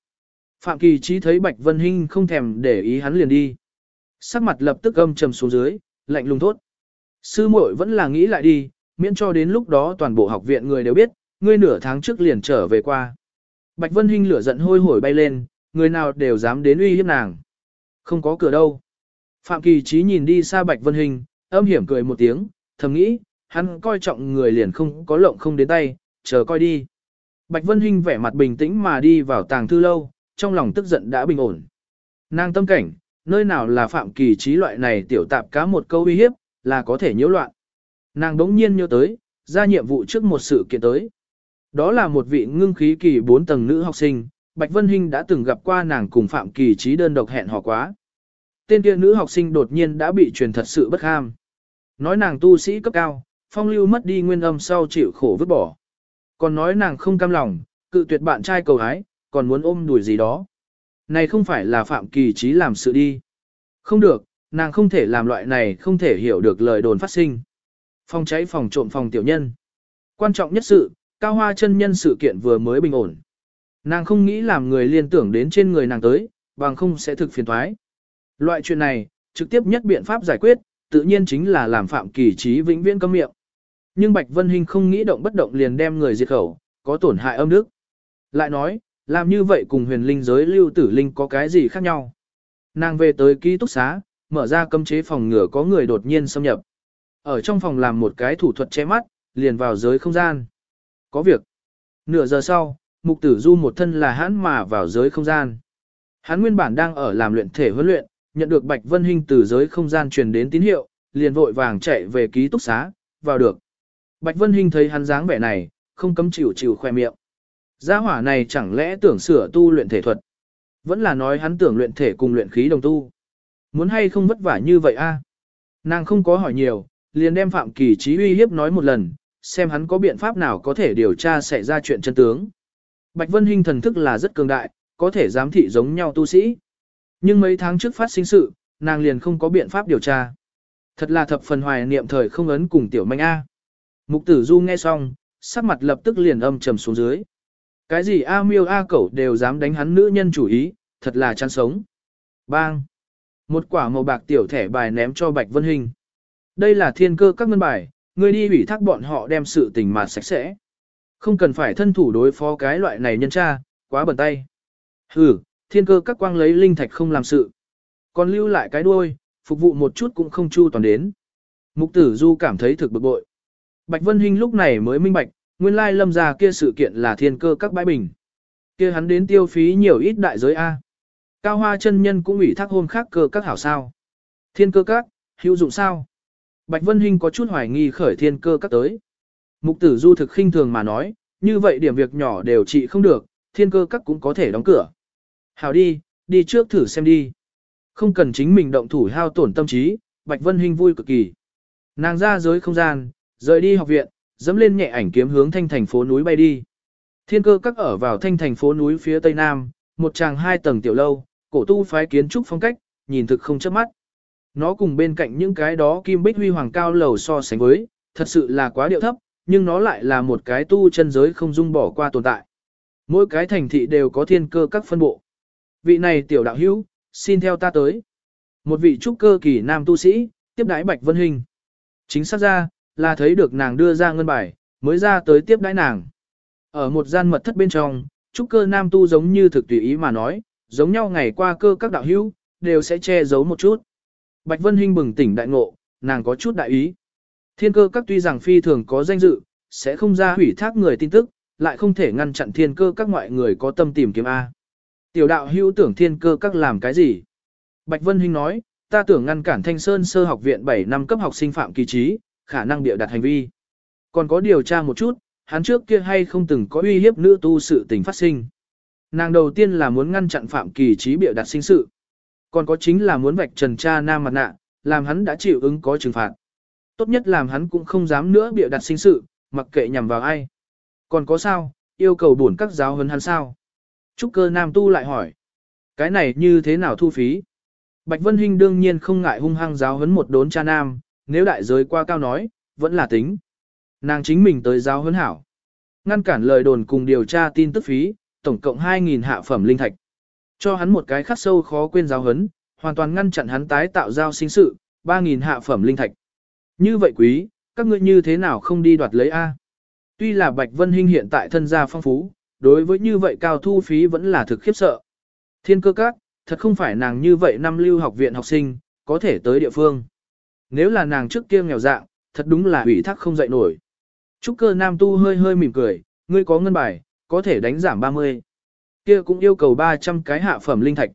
Phạm Kỳ Trí thấy Bạch Vân Hinh không thèm để ý hắn liền đi. Sắc mặt lập tức âm trầm xuống dưới, lạnh lùng thốt. Sư muội vẫn là nghĩ lại đi, miễn cho đến lúc đó toàn bộ học viện người đều biết, ngươi nửa tháng trước liền trở về qua. Bạch Vân Hinh lửa giận hôi hổi bay lên, người nào đều dám đến uy hiếp nàng. Không có cửa đâu. Phạm Kỳ Trí nhìn đi xa Bạch Vân Hinh, âm hiểm cười một tiếng, thầm nghĩ, hắn coi trọng người liền không có lộng không đến tay, chờ coi đi. Bạch Vân Hinh vẻ mặt bình tĩnh mà đi vào tàng thư lâu, trong lòng tức giận đã bình ổn. Nàng tâm cảnh, nơi nào là Phạm Kỳ Trí loại này tiểu tạp cá một câu uy hiếp, là có thể nhiễu loạn. Nàng đống nhiên nhớ tới, ra nhiệm vụ trước một sự kiện tới. Đó là một vị ngưng khí kỳ 4 tầng nữ học sinh, Bạch Vân Hinh đã từng gặp qua nàng cùng Phạm Kỳ trí đơn độc hẹn hò quá. Tên kia nữ học sinh đột nhiên đã bị truyền thật sự bất ham. Nói nàng tu sĩ cấp cao, phong lưu mất đi nguyên âm sau chịu khổ vứt bỏ. Còn nói nàng không cam lòng, cự tuyệt bạn trai cầu hái, còn muốn ôm đuổi gì đó. Này không phải là Phạm Kỳ trí làm sự đi. Không được, nàng không thể làm loại này không thể hiểu được lời đồn phát sinh. Phòng cháy phòng trộm phòng tiểu nhân. Quan trọng nhất sự, cao hoa chân nhân sự kiện vừa mới bình ổn. Nàng không nghĩ làm người liên tưởng đến trên người nàng tới, bằng không sẽ thực phiền thoái. Loại chuyện này, trực tiếp nhất biện pháp giải quyết, tự nhiên chính là làm phạm kỳ trí vĩnh viễn câm miệng. Nhưng Bạch Vân Hinh không nghĩ động bất động liền đem người diệt khẩu, có tổn hại âm đức. Lại nói, làm như vậy cùng huyền linh giới lưu tử linh có cái gì khác nhau. Nàng về tới ký túc xá, mở ra cấm chế phòng ngừa có người đột nhiên xâm nhập. Ở trong phòng làm một cái thủ thuật che mắt, liền vào giới không gian. Có việc. Nửa giờ sau, mục tử du một thân là hắn mà vào giới không gian. Hắn nguyên bản đang ở làm luyện thể huấn luyện, nhận được Bạch Vân Hinh từ giới không gian truyền đến tín hiệu, liền vội vàng chạy về ký túc xá, vào được. Bạch Vân Hinh thấy hắn dáng vẻ này, không cấm chịu chịu khoe miệng. Gia hỏa này chẳng lẽ tưởng sửa tu luyện thể thuật? Vẫn là nói hắn tưởng luyện thể cùng luyện khí đồng tu. Muốn hay không vất vả như vậy a? Nàng không có hỏi nhiều, liền đem Phạm Kỳ Chí uy hiếp nói một lần, xem hắn có biện pháp nào có thể điều tra xảy ra chuyện chân tướng. Bạch Vân Hinh thần thức là rất cường đại, có thể giám thị giống nhau tu sĩ. Nhưng mấy tháng trước phát sinh sự, nàng liền không có biện pháp điều tra. Thật là thập phần hoài niệm thời không ấn cùng tiểu manh A. Mục tử du nghe xong, sắc mặt lập tức liền âm trầm xuống dưới. Cái gì A miêu A cẩu đều dám đánh hắn nữ nhân chủ ý, thật là chán sống. Bang! Một quả màu bạc tiểu thẻ bài ném cho Bạch Vân Hinh. Đây là thiên cơ các ngân bài, ngươi đi ủy thác bọn họ đem sự tình mà sạch sẽ. Không cần phải thân thủ đối phó cái loại này nhân tra, quá bẩn tay. Hừ, thiên cơ các quang lấy linh thạch không làm sự. Còn lưu lại cái đuôi, phục vụ một chút cũng không chu toàn đến. Mục tử du cảm thấy thực bực bội. Bạch Vân Hinh lúc này mới minh bạch, nguyên lai lâm gia kia sự kiện là thiên cơ các bãi bình. Kia hắn đến tiêu phí nhiều ít đại giới A. Cao hoa chân nhân cũng ủy thác hôn khác cơ các hảo sao. Thiên cơ các, hữu dụng sao? Bạch Vân Hinh có chút hoài nghi khởi thiên cơ các tới. Mục tử du thực khinh thường mà nói, như vậy điểm việc nhỏ đều trị không được, thiên cơ các cũng có thể đóng cửa. Hảo đi, đi trước thử xem đi. Không cần chính mình động thủ hao tổn tâm trí, Bạch Vân Hinh vui cực kỳ. Nàng ra giới không gian, rời đi học viện, dẫm lên nhẹ ảnh kiếm hướng thanh thành phố núi bay đi. Thiên cơ các ở vào thanh thành phố núi phía tây nam, một tràng hai tầng tiểu lâu, cổ tu phái kiến trúc phong cách, nhìn thực không chớp mắt. Nó cùng bên cạnh những cái đó kim bích huy hoàng cao lầu so sánh với, thật sự là quá điệu thấp, nhưng nó lại là một cái tu chân giới không dung bỏ qua tồn tại. Mỗi cái thành thị đều có thiên cơ các phân bộ. Vị này tiểu đạo hữu, xin theo ta tới. Một vị trúc cơ kỳ nam tu sĩ, tiếp đái Bạch Vân Hình. Chính xác ra, là thấy được nàng đưa ra ngân bài, mới ra tới tiếp đái nàng. Ở một gian mật thất bên trong, trúc cơ nam tu giống như thực tùy ý mà nói, giống nhau ngày qua cơ các đạo hữu, đều sẽ che giấu một chút. Bạch Vân Hinh bừng tỉnh đại ngộ, nàng có chút đại ý. Thiên cơ các tuy rằng phi thường có danh dự, sẽ không ra hủy thác người tin tức, lại không thể ngăn chặn thiên cơ các ngoại người có tâm tìm kiếm A. Tiểu đạo hữu tưởng thiên cơ các làm cái gì? Bạch Vân Hinh nói, ta tưởng ngăn cản Thanh Sơn sơ học viện 7 năm cấp học sinh phạm kỳ trí, khả năng bịa đặt hành vi. Còn có điều tra một chút, hắn trước kia hay không từng có uy hiếp nữ tu sự tình phát sinh. Nàng đầu tiên là muốn ngăn chặn phạm kỳ trí bịa đặt sinh sự. Còn có chính là muốn vạch trần cha nam mặt nạ, làm hắn đã chịu ứng có trừng phạt. Tốt nhất làm hắn cũng không dám nữa bịa đặt sinh sự, mặc kệ nhằm vào ai. Còn có sao, yêu cầu bổn các giáo huấn hắn sao? Trúc cơ nam tu lại hỏi. Cái này như thế nào thu phí? Bạch Vân Hinh đương nhiên không ngại hung hăng giáo huấn một đốn cha nam, nếu đại giới qua cao nói, vẫn là tính. Nàng chính mình tới giáo huấn hảo. Ngăn cản lời đồn cùng điều tra tin tức phí, tổng cộng 2.000 hạ phẩm linh thạch. Cho hắn một cái khắc sâu khó quên giáo huấn, hoàn toàn ngăn chặn hắn tái tạo giao sinh sự, 3.000 hạ phẩm linh thạch. Như vậy quý, các ngươi như thế nào không đi đoạt lấy A? Tuy là Bạch Vân Hinh hiện tại thân gia phong phú, đối với như vậy cao thu phí vẫn là thực khiếp sợ. Thiên cơ các, thật không phải nàng như vậy năm lưu học viện học sinh, có thể tới địa phương. Nếu là nàng trước kia nghèo dạng, thật đúng là ủy thác không dậy nổi. Trúc cơ nam tu hơi hơi mỉm cười, ngươi có ngân bài, có thể đánh giảm 30. Kia cũng yêu cầu 300 cái hạ phẩm linh thạch.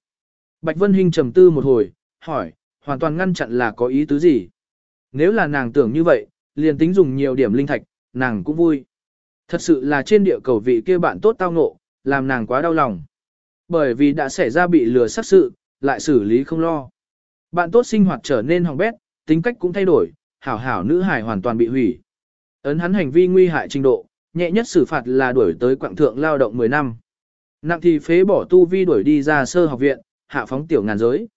Bạch Vân Hinh trầm tư một hồi, hỏi, hoàn toàn ngăn chặn là có ý tứ gì? Nếu là nàng tưởng như vậy, liền tính dùng nhiều điểm linh thạch, nàng cũng vui. Thật sự là trên địa cầu vị kia bạn tốt tao ngộ, làm nàng quá đau lòng. Bởi vì đã xảy ra bị lừa sát sự, lại xử lý không lo. Bạn tốt sinh hoạt trở nên hỏng bét, tính cách cũng thay đổi, hảo hảo nữ hài hoàn toàn bị hủy. Ấn hắn hành vi nguy hại trình độ, nhẹ nhất xử phạt là đuổi tới quảng thượng lao động 10 năm. Nặng thì phế bỏ tu vi đuổi đi ra sơ học viện, hạ phóng tiểu ngàn giới.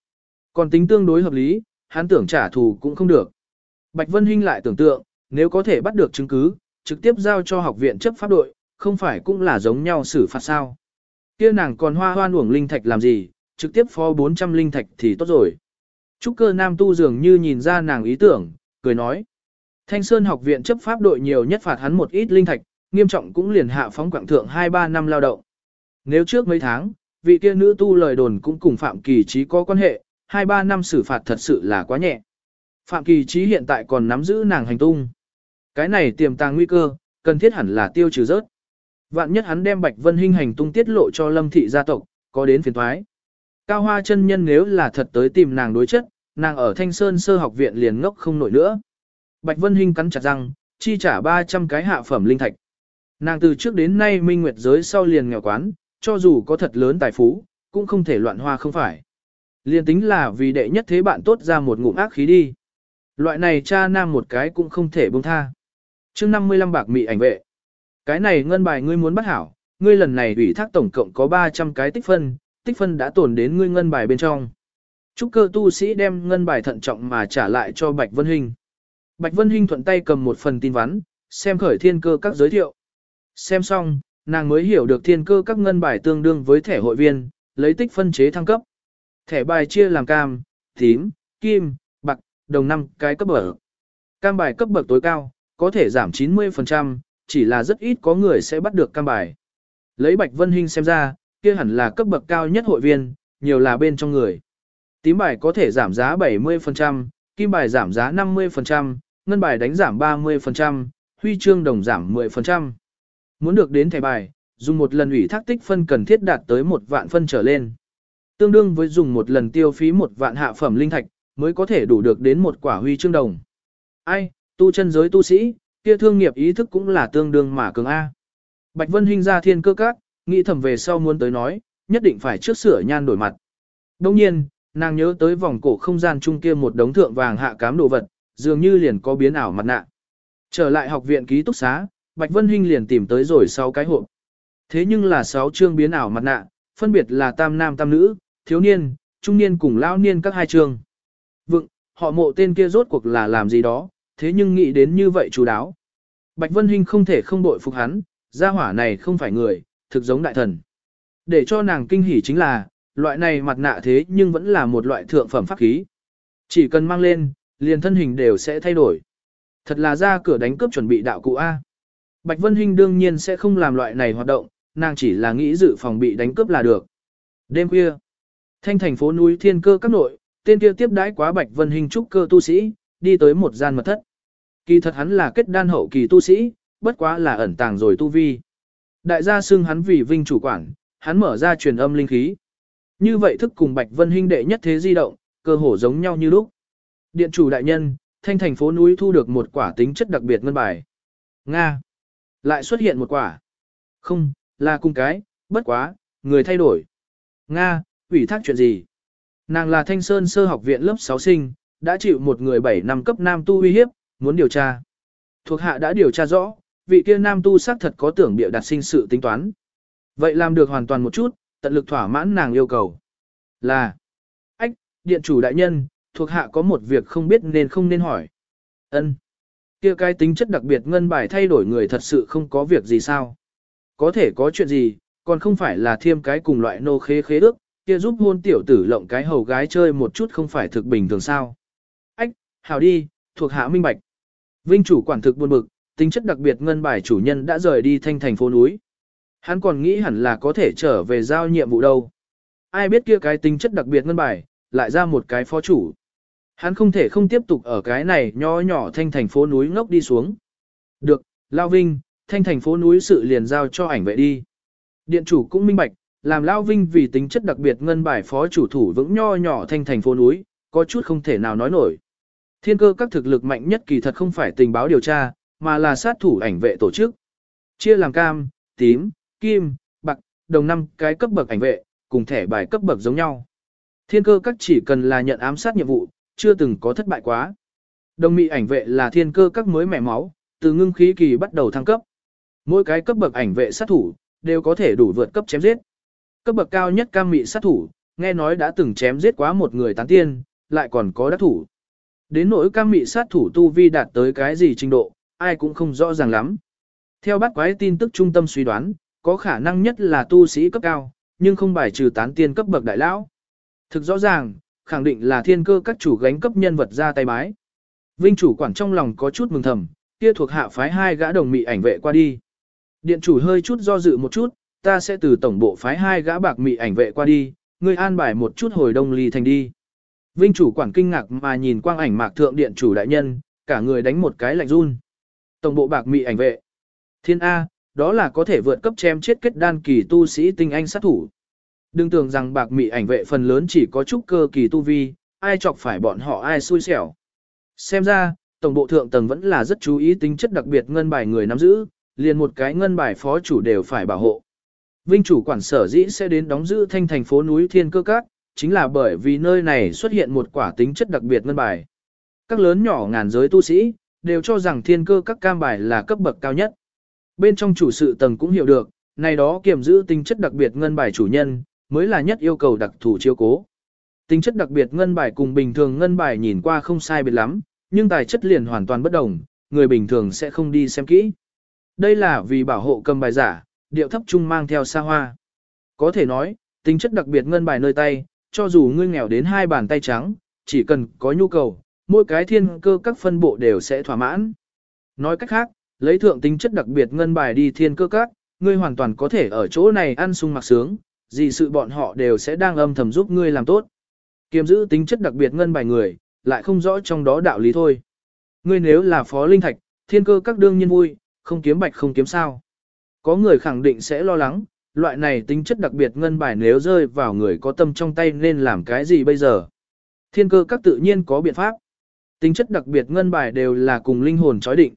Còn tính tương đối hợp lý, hắn tưởng trả thù cũng không được. Bạch Vân Hinh lại tưởng tượng, nếu có thể bắt được chứng cứ, trực tiếp giao cho học viện chấp pháp đội, không phải cũng là giống nhau xử phạt sao. kia nàng còn hoa hoan uổng linh thạch làm gì, trực tiếp phó 400 linh thạch thì tốt rồi. Trúc cơ nam tu dường như nhìn ra nàng ý tưởng, cười nói. Thanh Sơn học viện chấp pháp đội nhiều nhất phạt hắn một ít linh thạch, nghiêm trọng cũng liền hạ phóng quảng thượng 2-3 năm lao động. Nếu trước mấy tháng, vị kia nữ tu lời đồn cũng cùng Phạm Kỳ Trí có quan hệ, 2-3 năm xử phạt thật sự là quá nhẹ. Phạm Kỳ Trí hiện tại còn nắm giữ nàng hành tung. Cái này tiềm tàng nguy cơ, cần thiết hẳn là tiêu trừ rớt. Vạn nhất hắn đem Bạch Vân Hinh hành tung tiết lộ cho Lâm thị gia tộc, có đến phiền thoái. Cao Hoa chân nhân nếu là thật tới tìm nàng đối chất, nàng ở Thanh Sơn sơ học viện liền ngốc không nổi nữa. Bạch Vân Hinh cắn chặt răng, chi trả 300 cái hạ phẩm linh thạch. Nàng từ trước đến nay minh nguyệt giới sau liền nghèo quán, cho dù có thật lớn tài phú, cũng không thể loạn hoa không phải. Liên tính là vì đệ nhất thế bạn tốt ra một ngụm ác khí đi. Loại này cha nam một cái cũng không thể buông tha. chương 55 bạc mị ảnh vệ. Cái này ngân bài ngươi muốn bắt hảo, ngươi lần này ủy thác tổng cộng có 300 cái tích phân, tích phân đã tổn đến ngươi ngân bài bên trong. Trúc cơ tu sĩ đem ngân bài thận trọng mà trả lại cho Bạch Vân Hinh. Bạch Vân Hinh thuận tay cầm một phần tin vắn, xem khởi thiên cơ các giới thiệu. Xem xong, nàng mới hiểu được thiên cơ các ngân bài tương đương với thẻ hội viên, lấy tích phân chế thăng cấp. Thẻ bài chia làm cam, tím, kim, bạc, đồng năm cái cấp bậc. Cam bài cấp bậc tối cao, có thể giảm 90%, chỉ là rất ít có người sẽ bắt được cam bài. Lấy Bạch Vân Hinh xem ra, kia hẳn là cấp bậc cao nhất hội viên, nhiều là bên trong người. Tím bài có thể giảm giá 70%, kim bài giảm giá 50%, ngân bài đánh giảm 30%, huy chương đồng giảm 10%. Muốn được đến thẻ bài, dùng một lần ủy thác tích phân cần thiết đạt tới một vạn phân trở lên. Tương đương với dùng một lần tiêu phí một vạn hạ phẩm linh thạch, mới có thể đủ được đến một quả huy chương đồng. Ai, tu chân giới tu sĩ, kia thương nghiệp ý thức cũng là tương đương mà cường A. Bạch Vân Hinh ra thiên cơ các, nghĩ thầm về sau muốn tới nói, nhất định phải trước sửa nhan đổi mặt. Đồng nhiên, nàng nhớ tới vòng cổ không gian chung kia một đống thượng vàng hạ cám đồ vật, dường như liền có biến ảo mặt nạ. Trở lại học viện ký túc xá, Bạch Vân Hinh liền tìm tới rồi sáu cái hộp. Thế nhưng là sáu chương biến ảo mặt nạ, phân biệt là tam nam tam nữ, thiếu niên, trung niên cùng lão niên các hai chương. Vựng, họ mộ tên kia rốt cuộc là làm gì đó, thế nhưng nghĩ đến như vậy chú đáo. Bạch Vân Hinh không thể không đội phục hắn, gia hỏa này không phải người, thực giống đại thần. Để cho nàng kinh hỉ chính là, loại này mặt nạ thế nhưng vẫn là một loại thượng phẩm pháp khí. Chỉ cần mang lên, liền thân hình đều sẽ thay đổi. Thật là ra cửa đánh cướp chuẩn bị đạo cụ A. Bạch Vân Hinh đương nhiên sẽ không làm loại này hoạt động, nàng chỉ là nghĩ dự phòng bị đánh cướp là được. Đêm khuya, thanh thành phố núi thiên cơ các nội, tên kia tiếp đãi quá Bạch Vân Hinh trúc cơ tu sĩ, đi tới một gian mật thất. Kỳ thật hắn là kết đan hậu kỳ tu sĩ, bất quá là ẩn tàng rồi tu vi. Đại gia xưng hắn vì vinh chủ quản, hắn mở ra truyền âm linh khí. Như vậy thức cùng Bạch Vân Hinh đệ nhất thế di động, cơ hồ giống nhau như lúc. Điện chủ đại nhân, thanh thành phố núi thu được một quả tính chất đặc biệt ngân bài. Nga. Lại xuất hiện một quả. Không, là cung cái, bất quá, người thay đổi. Nga, ủy thác chuyện gì? Nàng là Thanh Sơn sơ học viện lớp 6 sinh, đã chịu một người 7 năm cấp nam tu uy hiếp, muốn điều tra. Thuộc hạ đã điều tra rõ, vị kia nam tu xác thật có tưởng bịa đặt sinh sự tính toán. Vậy làm được hoàn toàn một chút, tận lực thỏa mãn nàng yêu cầu. Là, ách, điện chủ đại nhân, thuộc hạ có một việc không biết nên không nên hỏi. ân kia cái tính chất đặc biệt ngân bài thay đổi người thật sự không có việc gì sao. Có thể có chuyện gì, còn không phải là thêm cái cùng loại nô khế khế ước, kia giúp hôn tiểu tử lộng cái hầu gái chơi một chút không phải thực bình thường sao. Ách, hào đi, thuộc hạ minh bạch. Vinh chủ quản thực buồn bực, tính chất đặc biệt ngân bài chủ nhân đã rời đi thanh thành phố núi. Hắn còn nghĩ hẳn là có thể trở về giao nhiệm vụ đâu. Ai biết kia cái tính chất đặc biệt ngân bài, lại ra một cái phó chủ. Hắn không thể không tiếp tục ở cái này nho nhỏ thanh thành phố núi ngốc đi xuống. Được, Lao Vinh, thanh thành phố núi sự liền giao cho ảnh vệ đi. Điện chủ cũng minh bạch, làm Lao Vinh vì tính chất đặc biệt ngân bài phó chủ thủ vững nho nhỏ thanh thành phố núi, có chút không thể nào nói nổi. Thiên cơ các thực lực mạnh nhất kỳ thật không phải tình báo điều tra, mà là sát thủ ảnh vệ tổ chức. Chia làm cam, tím, kim, bạc, đồng năm cái cấp bậc ảnh vệ, cùng thẻ bài cấp bậc giống nhau. Thiên cơ các chỉ cần là nhận ám sát nhiệm vụ, chưa từng có thất bại quá. Đồng mỹ ảnh vệ là thiên cơ các mới mẻ máu, từ ngưng khí kỳ bắt đầu thăng cấp. Mỗi cái cấp bậc ảnh vệ sát thủ, đều có thể đủ vượt cấp chém giết. Cấp bậc cao nhất cam mị sát thủ, nghe nói đã từng chém giết quá một người tán tiên, lại còn có đắc thủ. Đến nỗi cam mị sát thủ tu vi đạt tới cái gì trình độ, ai cũng không rõ ràng lắm. Theo bát quái tin tức trung tâm suy đoán, có khả năng nhất là tu sĩ cấp cao, nhưng không bài trừ tán tiên cấp bậc đại lão. Thực rõ ràng, khẳng định là thiên cơ các chủ gánh cấp nhân vật ra tay bái. Vinh chủ quản trong lòng có chút mừng thầm, kia thuộc hạ phái hai gã đồng mị ảnh vệ qua đi. Điện chủ hơi chút do dự một chút, ta sẽ từ tổng bộ phái hai gã bạc mị ảnh vệ qua đi, ngươi an bài một chút hồi đông ly thành đi. Vinh chủ quản kinh ngạc mà nhìn quang ảnh mạc thượng điện chủ đại nhân, cả người đánh một cái lạnh run. Tổng bộ bạc mị ảnh vệ. Thiên A, đó là có thể vượt cấp chém chết kết đan kỳ tu sĩ tinh anh sát thủ. Đừng tưởng rằng bạc mị ảnh vệ phần lớn chỉ có chút cơ kỳ tu vi, ai chọc phải bọn họ ai xui xẻo. Xem ra, tổng bộ thượng tầng vẫn là rất chú ý tính chất đặc biệt ngân bài người nắm giữ, liền một cái ngân bài phó chủ đều phải bảo hộ. Vinh chủ quản sở dĩ sẽ đến đóng giữ thanh thành phố núi Thiên Cơ Cát, chính là bởi vì nơi này xuất hiện một quả tính chất đặc biệt ngân bài. Các lớn nhỏ ngàn giới tu sĩ, đều cho rằng Thiên Cơ Các cam bài là cấp bậc cao nhất. Bên trong chủ sự tầng cũng hiểu được, này đó kiểm giữ tính chất đặc biệt ngân bài chủ nhân, mới là nhất yêu cầu đặc thù chiếu cố. Tính chất đặc biệt ngân bài cùng bình thường ngân bài nhìn qua không sai biệt lắm, nhưng tài chất liền hoàn toàn bất đồng, người bình thường sẽ không đi xem kỹ. Đây là vì bảo hộ cầm bài giả, điệu thấp trung mang theo xa hoa. Có thể nói, tính chất đặc biệt ngân bài nơi tay, cho dù ngươi nghèo đến hai bàn tay trắng, chỉ cần có nhu cầu, mỗi cái thiên cơ các phân bộ đều sẽ thỏa mãn. Nói cách khác, lấy thượng tính chất đặc biệt ngân bài đi thiên cơ các, ngươi hoàn toàn có thể ở chỗ này ăn sung mặc sướng, gì sự bọn họ đều sẽ đang âm thầm giúp ngươi làm tốt. Kiềm giữ tính chất đặc biệt ngân bài người, lại không rõ trong đó đạo lý thôi. Ngươi nếu là phó linh thạch, thiên cơ các đương nhiên vui, không kiếm bạch không kiếm sao. Có người khẳng định sẽ lo lắng, loại này tính chất đặc biệt ngân bài nếu rơi vào người có tâm trong tay nên làm cái gì bây giờ. Thiên cơ các tự nhiên có biện pháp. Tính chất đặc biệt ngân bài đều là cùng linh hồn chói định.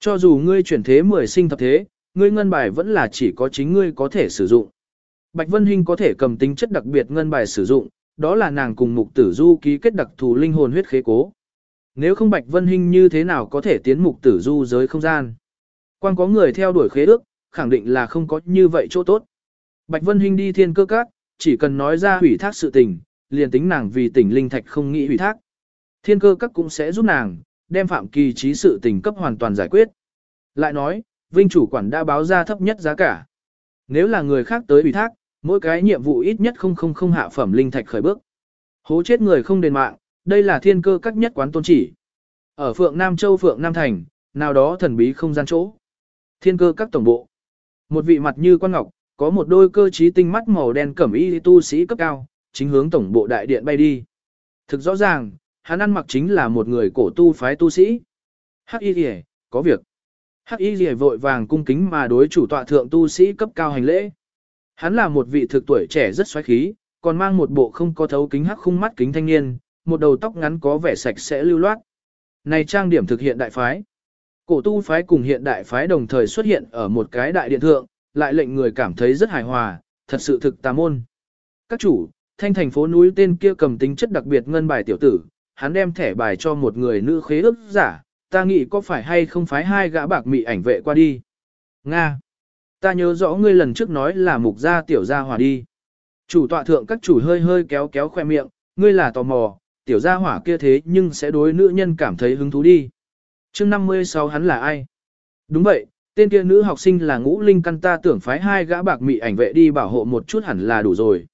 Cho dù ngươi chuyển thế mười sinh thập thế, ngươi ngân bài vẫn là chỉ có chính ngươi có thể sử dụng. Bạch Vân Hinh có thể cầm tính chất đặc biệt ngân bài sử dụng, đó là nàng cùng mục tử du ký kết đặc thù linh hồn huyết khế cố. Nếu không Bạch Vân Hinh như thế nào có thể tiến mục tử du giới không gian. Quan có người theo đuổi khế ước, khẳng định là không có như vậy chỗ tốt. Bạch Vân Hinh đi thiên cơ cát, chỉ cần nói ra hủy thác sự tình, liền tính nàng vì tỉnh linh thạch không nghĩ hủy thác. Thiên cơ các cũng sẽ giúp nàng, đem phạm kỳ trí sự tình cấp hoàn toàn giải quyết. Lại nói, Vinh chủ quản đã báo ra thấp nhất giá cả. Nếu là người khác tới ủy thác, mỗi cái nhiệm vụ ít nhất không không không hạ phẩm linh thạch khởi bước. Hố chết người không đền mạng, đây là thiên cơ các nhất quán tôn chỉ. Ở Phượng Nam Châu Phượng Nam Thành, nào đó thần bí không gian chỗ. Thiên cơ các tổng bộ. Một vị mặt như quan ngọc, có một đôi cơ trí tinh mắt màu đen cẩm y tu sĩ cấp cao, chính hướng tổng bộ đại điện bay đi. Thực rõ ràng, hắn ăn mặc chính là một người cổ tu phái tu sĩ. Hắc y rìa, có việc. Hắc y rìa vội vàng cung kính mà đối chủ tọa thượng tu sĩ cấp cao hành lễ. Hắn là một vị thực tuổi trẻ rất xoáy khí, còn mang một bộ không có thấu kính hắc khung mắt kính thanh niên, một đầu tóc ngắn có vẻ sạch sẽ lưu loát. Này trang điểm thực hiện đại phái. Cổ tu phái cùng hiện đại phái đồng thời xuất hiện ở một cái đại điện thượng, lại lệnh người cảm thấy rất hài hòa, thật sự thực tà môn. Các chủ, thanh thành phố núi tên kia cầm tính chất đặc biệt ngân bài tiểu tử, hắn đem thẻ bài cho một người nữ khế ước giả, ta nghĩ có phải hay không phái hai gã bạc mị ảnh vệ qua đi. Nga. Ta nhớ rõ ngươi lần trước nói là mục gia tiểu gia hỏa đi. Chủ tọa thượng các chủ hơi hơi kéo kéo khoe miệng, ngươi là tò mò, tiểu gia hỏa kia thế nhưng sẽ đối nữ nhân cảm thấy hứng thú đi. chương 56 hắn là ai? Đúng vậy, tên kia nữ học sinh là ngũ linh căn ta tưởng phái hai gã bạc mị ảnh vệ đi bảo hộ một chút hẳn là đủ rồi.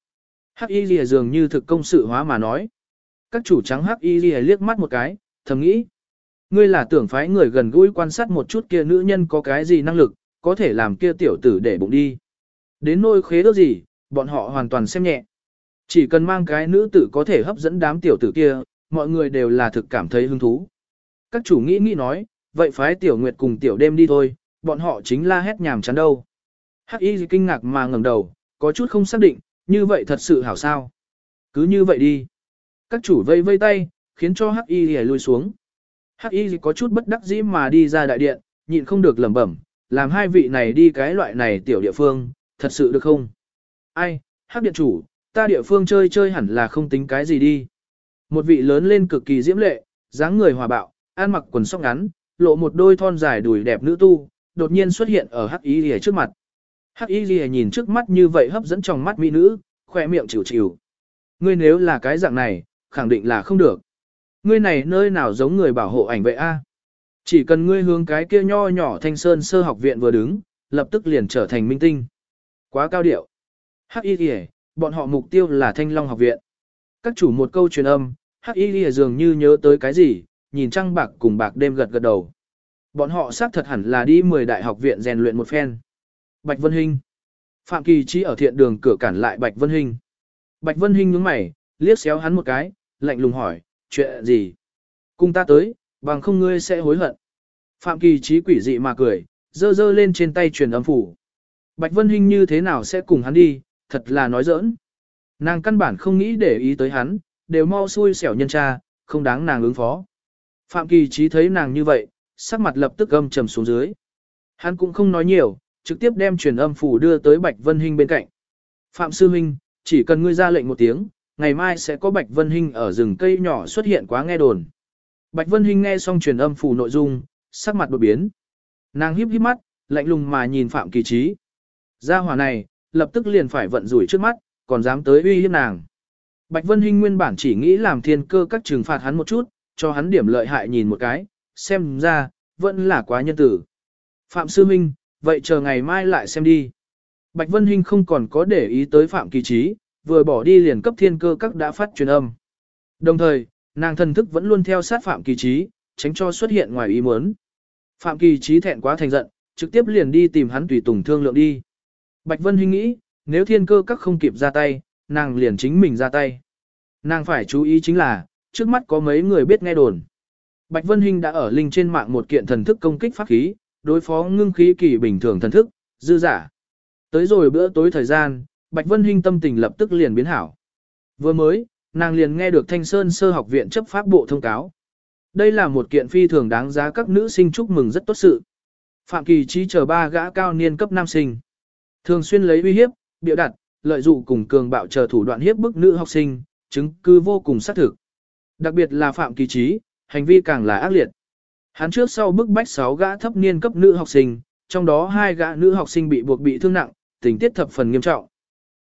Hắc y lìa dường như thực công sự hóa mà nói. Các chủ trắng hắc y liếc mắt một cái, thầm nghĩ. Ngươi là tưởng phái người gần gũi quan sát một chút kia nữ nhân có cái gì năng lực, có thể làm kia tiểu tử để bụng đi. Đến nôi khế ước gì, bọn họ hoàn toàn xem nhẹ. Chỉ cần mang cái nữ tử có thể hấp dẫn đám tiểu tử kia, mọi người đều là thực cảm thấy hứng thú. Các chủ nghĩ nghĩ nói, vậy phái tiểu nguyệt cùng tiểu đêm đi thôi, bọn họ chính la hét nhàm chán đâu. Hắc y kinh ngạc mà ngẩng đầu, có chút không xác định, như vậy thật sự hảo sao. Cứ như vậy đi. Các chủ vây vây tay, khiến cho Hắc y lùi xuống. Hắc y có chút bất đắc dĩ mà đi ra đại điện, nhịn không được lẩm bẩm, làm hai vị này đi cái loại này tiểu địa phương, thật sự được không? Ai, hắc điện chủ, ta địa phương chơi chơi hẳn là không tính cái gì đi. Một vị lớn lên cực kỳ diễm lệ, dáng người hòa bạo, ăn mặc quần sóc ngắn, lộ một đôi thon dài đùi đẹp nữ tu, đột nhiên xuất hiện ở hắc y lìa trước mặt. Hắc y lìa nhìn trước mắt như vậy hấp dẫn trong mắt mỹ nữ, khoe miệng chịu chịu. Ngươi nếu là cái dạng này, khẳng định là không được. Ngươi này nơi nào giống người bảo hộ ảnh vệ a? Chỉ cần ngươi hướng cái kia nho nhỏ thanh sơn sơ học viện vừa đứng, lập tức liền trở thành minh tinh. Quá cao điệu. Hắc y lìa, bọn họ mục tiêu là thanh long học viện. Các chủ một câu truyền âm, Hắc y lìa dường như nhớ tới cái gì, nhìn trăng bạc cùng bạc đêm gật gật đầu. Bọn họ xác thật hẳn là đi 10 đại học viện rèn luyện một phen. Bạch Vân Hinh. Phạm Kỳ Chi ở thiện đường cửa cản lại Bạch Vân Hinh. Bạch Vân Hinh nhướng mày, liếc xéo hắn một cái, lạnh lùng hỏi, chuyện gì? Cùng ta tới, bằng không ngươi sẽ hối hận. Phạm Kỳ Trí quỷ dị mà cười, dơ dơ lên trên tay truyền âm phủ. Bạch Vân Hinh như thế nào sẽ cùng hắn đi, thật là nói giỡn. Nàng căn bản không nghĩ để ý tới hắn, đều mau xui xẻo nhân tra, không đáng nàng ứng phó. Phạm Kỳ Trí thấy nàng như vậy, sắc mặt lập tức âm trầm xuống dưới. Hắn cũng không nói nhiều, trực tiếp đem truyền âm phủ đưa tới Bạch Vân Hinh bên cạnh. Phạm Sư Minh, chỉ cần ngươi ra lệnh một tiếng, ngày mai sẽ có Bạch Vân Hinh ở rừng cây nhỏ xuất hiện quá nghe đồn. Bạch Vân Hinh nghe xong truyền âm phủ nội dung, sắc mặt đột biến. Nàng híp híp mắt, lạnh lùng mà nhìn Phạm Kỳ Trí. Gia hỏa này, lập tức liền phải vận rủi trước mắt, còn dám tới uy hiếp nàng. Bạch Vân Hinh nguyên bản chỉ nghĩ làm thiên cơ các trừng phạt hắn một chút, cho hắn điểm lợi hại nhìn một cái, xem ra, vẫn là quá nhân tử. Phạm Sư Minh, vậy chờ ngày mai lại xem đi. Bạch Vân Hinh không còn có để ý tới Phạm Kỳ Trí, vừa bỏ đi liền cấp thiên cơ các đã phát truyền âm. Đồng thời, nàng thần thức vẫn luôn theo sát Phạm Kỳ Trí, tránh cho xuất hiện ngoài ý muốn. Phạm Kỳ Trí thẹn quá thành giận, trực tiếp liền đi tìm hắn tùy tùng thương lượng đi. Bạch Vân Hinh nghĩ, nếu thiên cơ các không kịp ra tay, nàng liền chính mình ra tay. Nàng phải chú ý chính là, trước mắt có mấy người biết nghe đồn. Bạch Vân Hinh đã ở linh trên mạng một kiện thần thức công kích pháp khí, đối phó ngưng khí kỳ bình thường thần thức, dư giả. Tới rồi bữa tối thời gian, Bạch Vân Hinh tâm tình lập tức liền biến hảo. Vừa mới, nàng liền nghe được Thanh Sơn Sơ học viện chấp pháp bộ thông cáo. Đây là một kiện phi thường đáng giá các nữ sinh chúc mừng rất tốt sự. Phạm Kỳ trí chờ ba gã cao niên cấp nam sinh. Thường xuyên lấy uy hiếp, biểu đặt, lợi dụng cùng cường bạo chờ thủ đoạn hiếp bức nữ học sinh, chứng cứ vô cùng xác thực. Đặc biệt là Phạm Kỳ trí, hành vi càng là ác liệt. Hắn trước sau bức bách 6 gã thấp niên cấp nữ học sinh, trong đó hai gã nữ học sinh bị buộc bị thương nặng, tình tiết thập phần nghiêm trọng.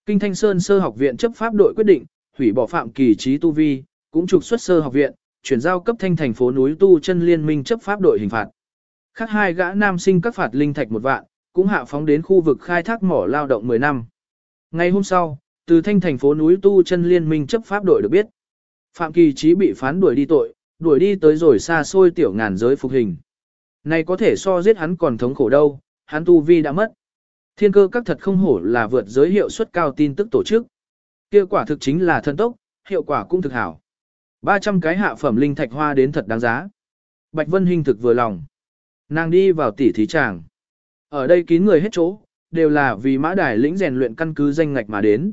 Kinh Thanh Sơn sơ học viện chấp pháp đội quyết định, hủy bỏ phạm kỳ trí tu vi, cũng trục xuất sơ học viện, chuyển giao cấp thanh thành phố núi tu chân liên minh chấp pháp đội hình phạt. Khác hai gã nam sinh các phạt linh thạch một vạn, cũng hạ phóng đến khu vực khai thác mỏ lao động 10 năm. Ngày hôm sau, từ thanh thành phố núi tu chân liên minh chấp pháp đội được biết. Phạm Kỳ Trí bị phán đuổi đi tội, đuổi đi tới rồi xa xôi tiểu ngàn giới phục hình. Này có thể so giết hắn còn thống khổ đâu, hắn tu vi đã mất. Thiên cơ các thật không hổ là vượt giới hiệu suất cao tin tức tổ chức. kết quả thực chính là thân tốc, hiệu quả cũng thực hảo. 300 cái hạ phẩm linh thạch hoa đến thật đáng giá. Bạch Vân Hinh thực vừa lòng. Nàng đi vào tỉ thí tràng. Ở đây kín người hết chỗ, đều là vì mã đài lĩnh rèn luyện căn cứ danh ngạch mà đến.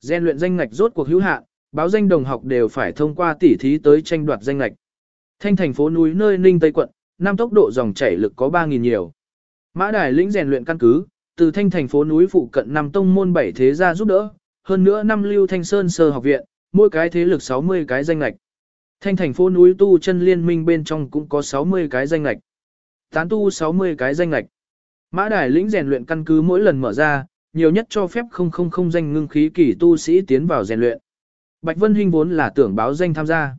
Rèn luyện danh ngạch rốt cuộc hữu hạn, báo danh đồng học đều phải thông qua tỉ thí tới tranh đoạt danh ngạch. Thanh thành phố núi nơi Ninh Tây quận, năm tốc độ dòng chảy lực có 3.000 nhiều. Mã Đài lĩnh rèn luyện căn cứ, từ thanh thành phố núi phụ cận năm tông môn bảy thế gia giúp đỡ, hơn nữa năm lưu thanh sơn sơ học viện, mỗi cái thế lực 60 cái danh lạch. Thanh thành phố núi tu chân liên minh bên trong cũng có 60 cái danh lạch. Tán tu 60 cái danh lạch. Mã Đài lĩnh rèn luyện căn cứ mỗi lần mở ra, nhiều nhất cho phép không không không danh ngưng khí kỳ tu sĩ tiến vào rèn luyện. Bạch Vân Hinh vốn là tưởng báo danh tham gia.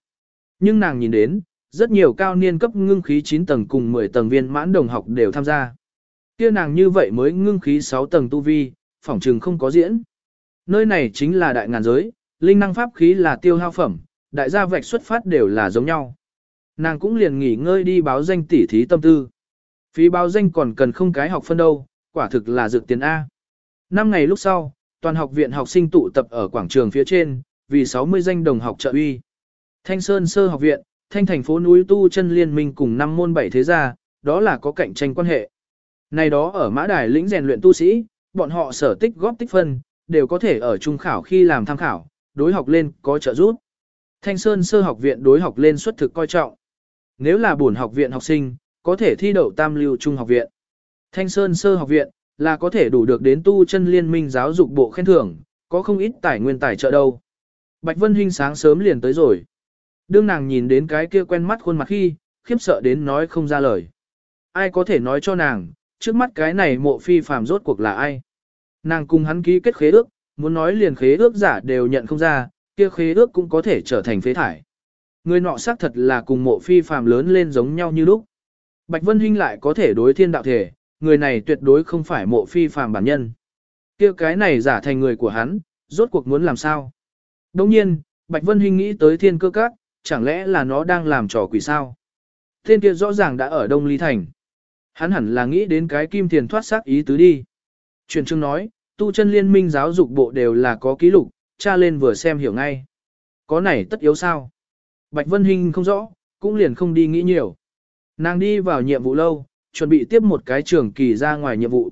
Nhưng nàng nhìn đến, rất nhiều cao niên cấp ngưng khí 9 tầng cùng 10 tầng viên mãn đồng học đều tham gia. Kia nàng như vậy mới ngưng khí 6 tầng tu vi, phỏng trừng không có diễn. Nơi này chính là đại ngàn giới, linh năng pháp khí là tiêu hao phẩm, đại gia vạch xuất phát đều là giống nhau. Nàng cũng liền nghỉ ngơi đi báo danh tỉ thí tâm tư. Phí báo danh còn cần không cái học phân đâu, quả thực là dược tiền A. Năm ngày lúc sau, toàn học viện học sinh tụ tập ở quảng trường phía trên, vì 60 danh đồng học trợ uy. Thanh Sơn Sơ học viện, Thanh thành phố núi tu chân liên minh cùng năm môn bảy thế gia, đó là có cạnh tranh quan hệ. Này đó ở mã đài lĩnh rèn luyện tu sĩ, bọn họ sở tích góp tích phân, đều có thể ở trung khảo khi làm tham khảo, đối học lên có trợ giúp. Thanh Sơn Sơ học viện đối học lên xuất thực coi trọng. Nếu là buồn học viện học sinh, có thể thi đậu tam lưu trung học viện. Thanh Sơn sơ học viện, là có thể đủ được đến tu chân liên minh giáo dục bộ khen thưởng, có không ít tài nguyên tài trợ đâu. Bạch Vân Hinh sáng sớm liền tới rồi. Đương nàng nhìn đến cái kia quen mắt khuôn mặt khi, khiếp sợ đến nói không ra lời. Ai có thể nói cho nàng, trước mắt cái này mộ phi phàm rốt cuộc là ai? Nàng cùng hắn ký kết khế ước, muốn nói liền khế ước giả đều nhận không ra, kia khế ước cũng có thể trở thành phế thải. Người nọ xác thật là cùng mộ phi phàm lớn lên giống nhau như lúc. Bạch Vân Hinh lại có thể đối thiên đạo thể, người này tuyệt đối không phải mộ phi phàm bản nhân. kia cái này giả thành người của hắn, rốt cuộc muốn làm sao? Đồng nhiên, Bạch Vân Hinh nghĩ tới thiên cơ các, chẳng lẽ là nó đang làm trò quỷ sao? Thiên kia rõ ràng đã ở Đông Ly Thành. Hắn hẳn là nghĩ đến cái kim tiền thoát xác ý tứ đi. Truyền chương nói, tu chân liên minh giáo dục bộ đều là có ký lục, cha lên vừa xem hiểu ngay. Có này tất yếu sao? Bạch Vân Hinh không rõ, cũng liền không đi nghĩ nhiều. Nàng đi vào nhiệm vụ lâu, chuẩn bị tiếp một cái trường kỳ ra ngoài nhiệm vụ.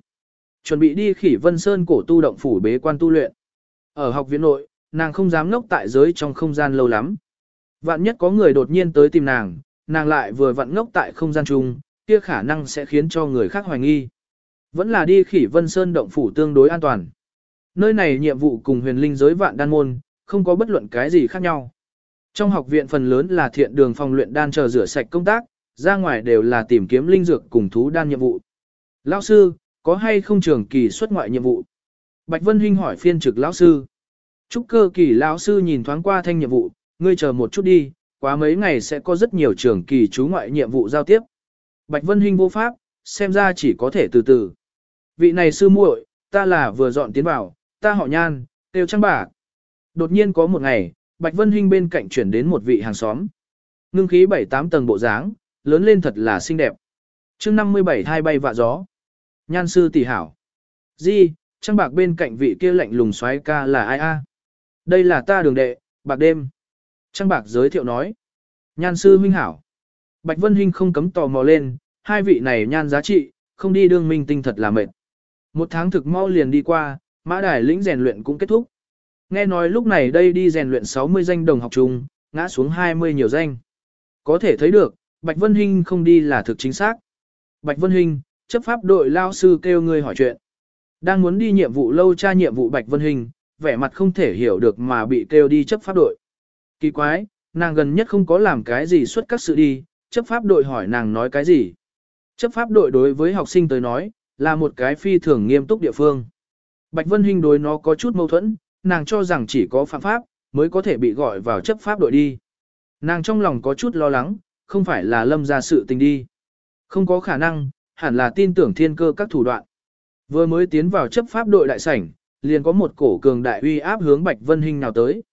Chuẩn bị đi khỉ Vân Sơn cổ tu động phủ bế quan tu luyện. Ở học viện nội, nàng không dám ngốc tại giới trong không gian lâu lắm. Vạn nhất có người đột nhiên tới tìm nàng, nàng lại vừa vặn ngốc tại không gian chung, kia khả năng sẽ khiến cho người khác hoài nghi. Vẫn là đi khỉ Vân Sơn động phủ tương đối an toàn. Nơi này nhiệm vụ cùng huyền linh giới vạn đan môn, không có bất luận cái gì khác nhau. Trong học viện phần lớn là thiện đường phòng luyện đan chờ rửa sạch công tác, ra ngoài đều là tìm kiếm linh dược cùng thú đan nhiệm vụ. Lão sư, có hay không trường kỳ xuất ngoại nhiệm vụ? Bạch Vân Hinh hỏi phiên trực lão sư. Trúc cơ kỳ lão sư nhìn thoáng qua thanh nhiệm vụ, ngươi chờ một chút đi, quá mấy ngày sẽ có rất nhiều trường kỳ chú ngoại nhiệm vụ giao tiếp. Bạch Vân Hinh vô pháp, xem ra chỉ có thể từ từ. Vị này sư muội, ta là vừa dọn tiến vào, ta họ nhan, tiêu trăng bạc. Đột nhiên có một ngày, Bạch Vân Hinh bên cạnh chuyển đến một vị hàng xóm. Ngưng khí bảy tám tầng bộ dáng, lớn lên thật là xinh đẹp. chương 57 hai bay vạ gió. Nhan sư tỷ hảo. Di, trăng bạc bên cạnh vị kia lạnh lùng xoáy ca là ai a? Đây là ta đường đệ, bạc đêm. Trăng bạc giới thiệu nói. Nhan sư huynh hảo. Bạch Vân Hinh không cấm tò mò lên, hai vị này nhan giá trị, không đi đương minh tinh thật là mệt. Một tháng thực mau liền đi qua, mã đài lĩnh rèn luyện cũng kết thúc. Nghe nói lúc này đây đi rèn luyện 60 danh đồng học chung, ngã xuống 20 nhiều danh. Có thể thấy được, Bạch Vân Hinh không đi là thực chính xác. Bạch Vân Hinh, chấp pháp đội lao sư kêu ngươi hỏi chuyện. Đang muốn đi nhiệm vụ lâu tra nhiệm vụ Bạch Vân Hinh, vẻ mặt không thể hiểu được mà bị kêu đi chấp pháp đội. Kỳ quái, nàng gần nhất không có làm cái gì xuất các sự đi, chấp pháp đội hỏi nàng nói cái gì. Chấp pháp đội đối với học sinh tới nói, là một cái phi thường nghiêm túc địa phương. Bạch Vân Hinh đối nó có chút mâu thuẫn, nàng cho rằng chỉ có phạm pháp, mới có thể bị gọi vào chấp pháp đội đi. Nàng trong lòng có chút lo lắng, không phải là lâm ra sự tình đi. Không có khả năng, hẳn là tin tưởng thiên cơ các thủ đoạn. Vừa mới tiến vào chấp pháp đội đại sảnh, liền có một cổ cường đại uy áp hướng Bạch Vân Hinh nào tới.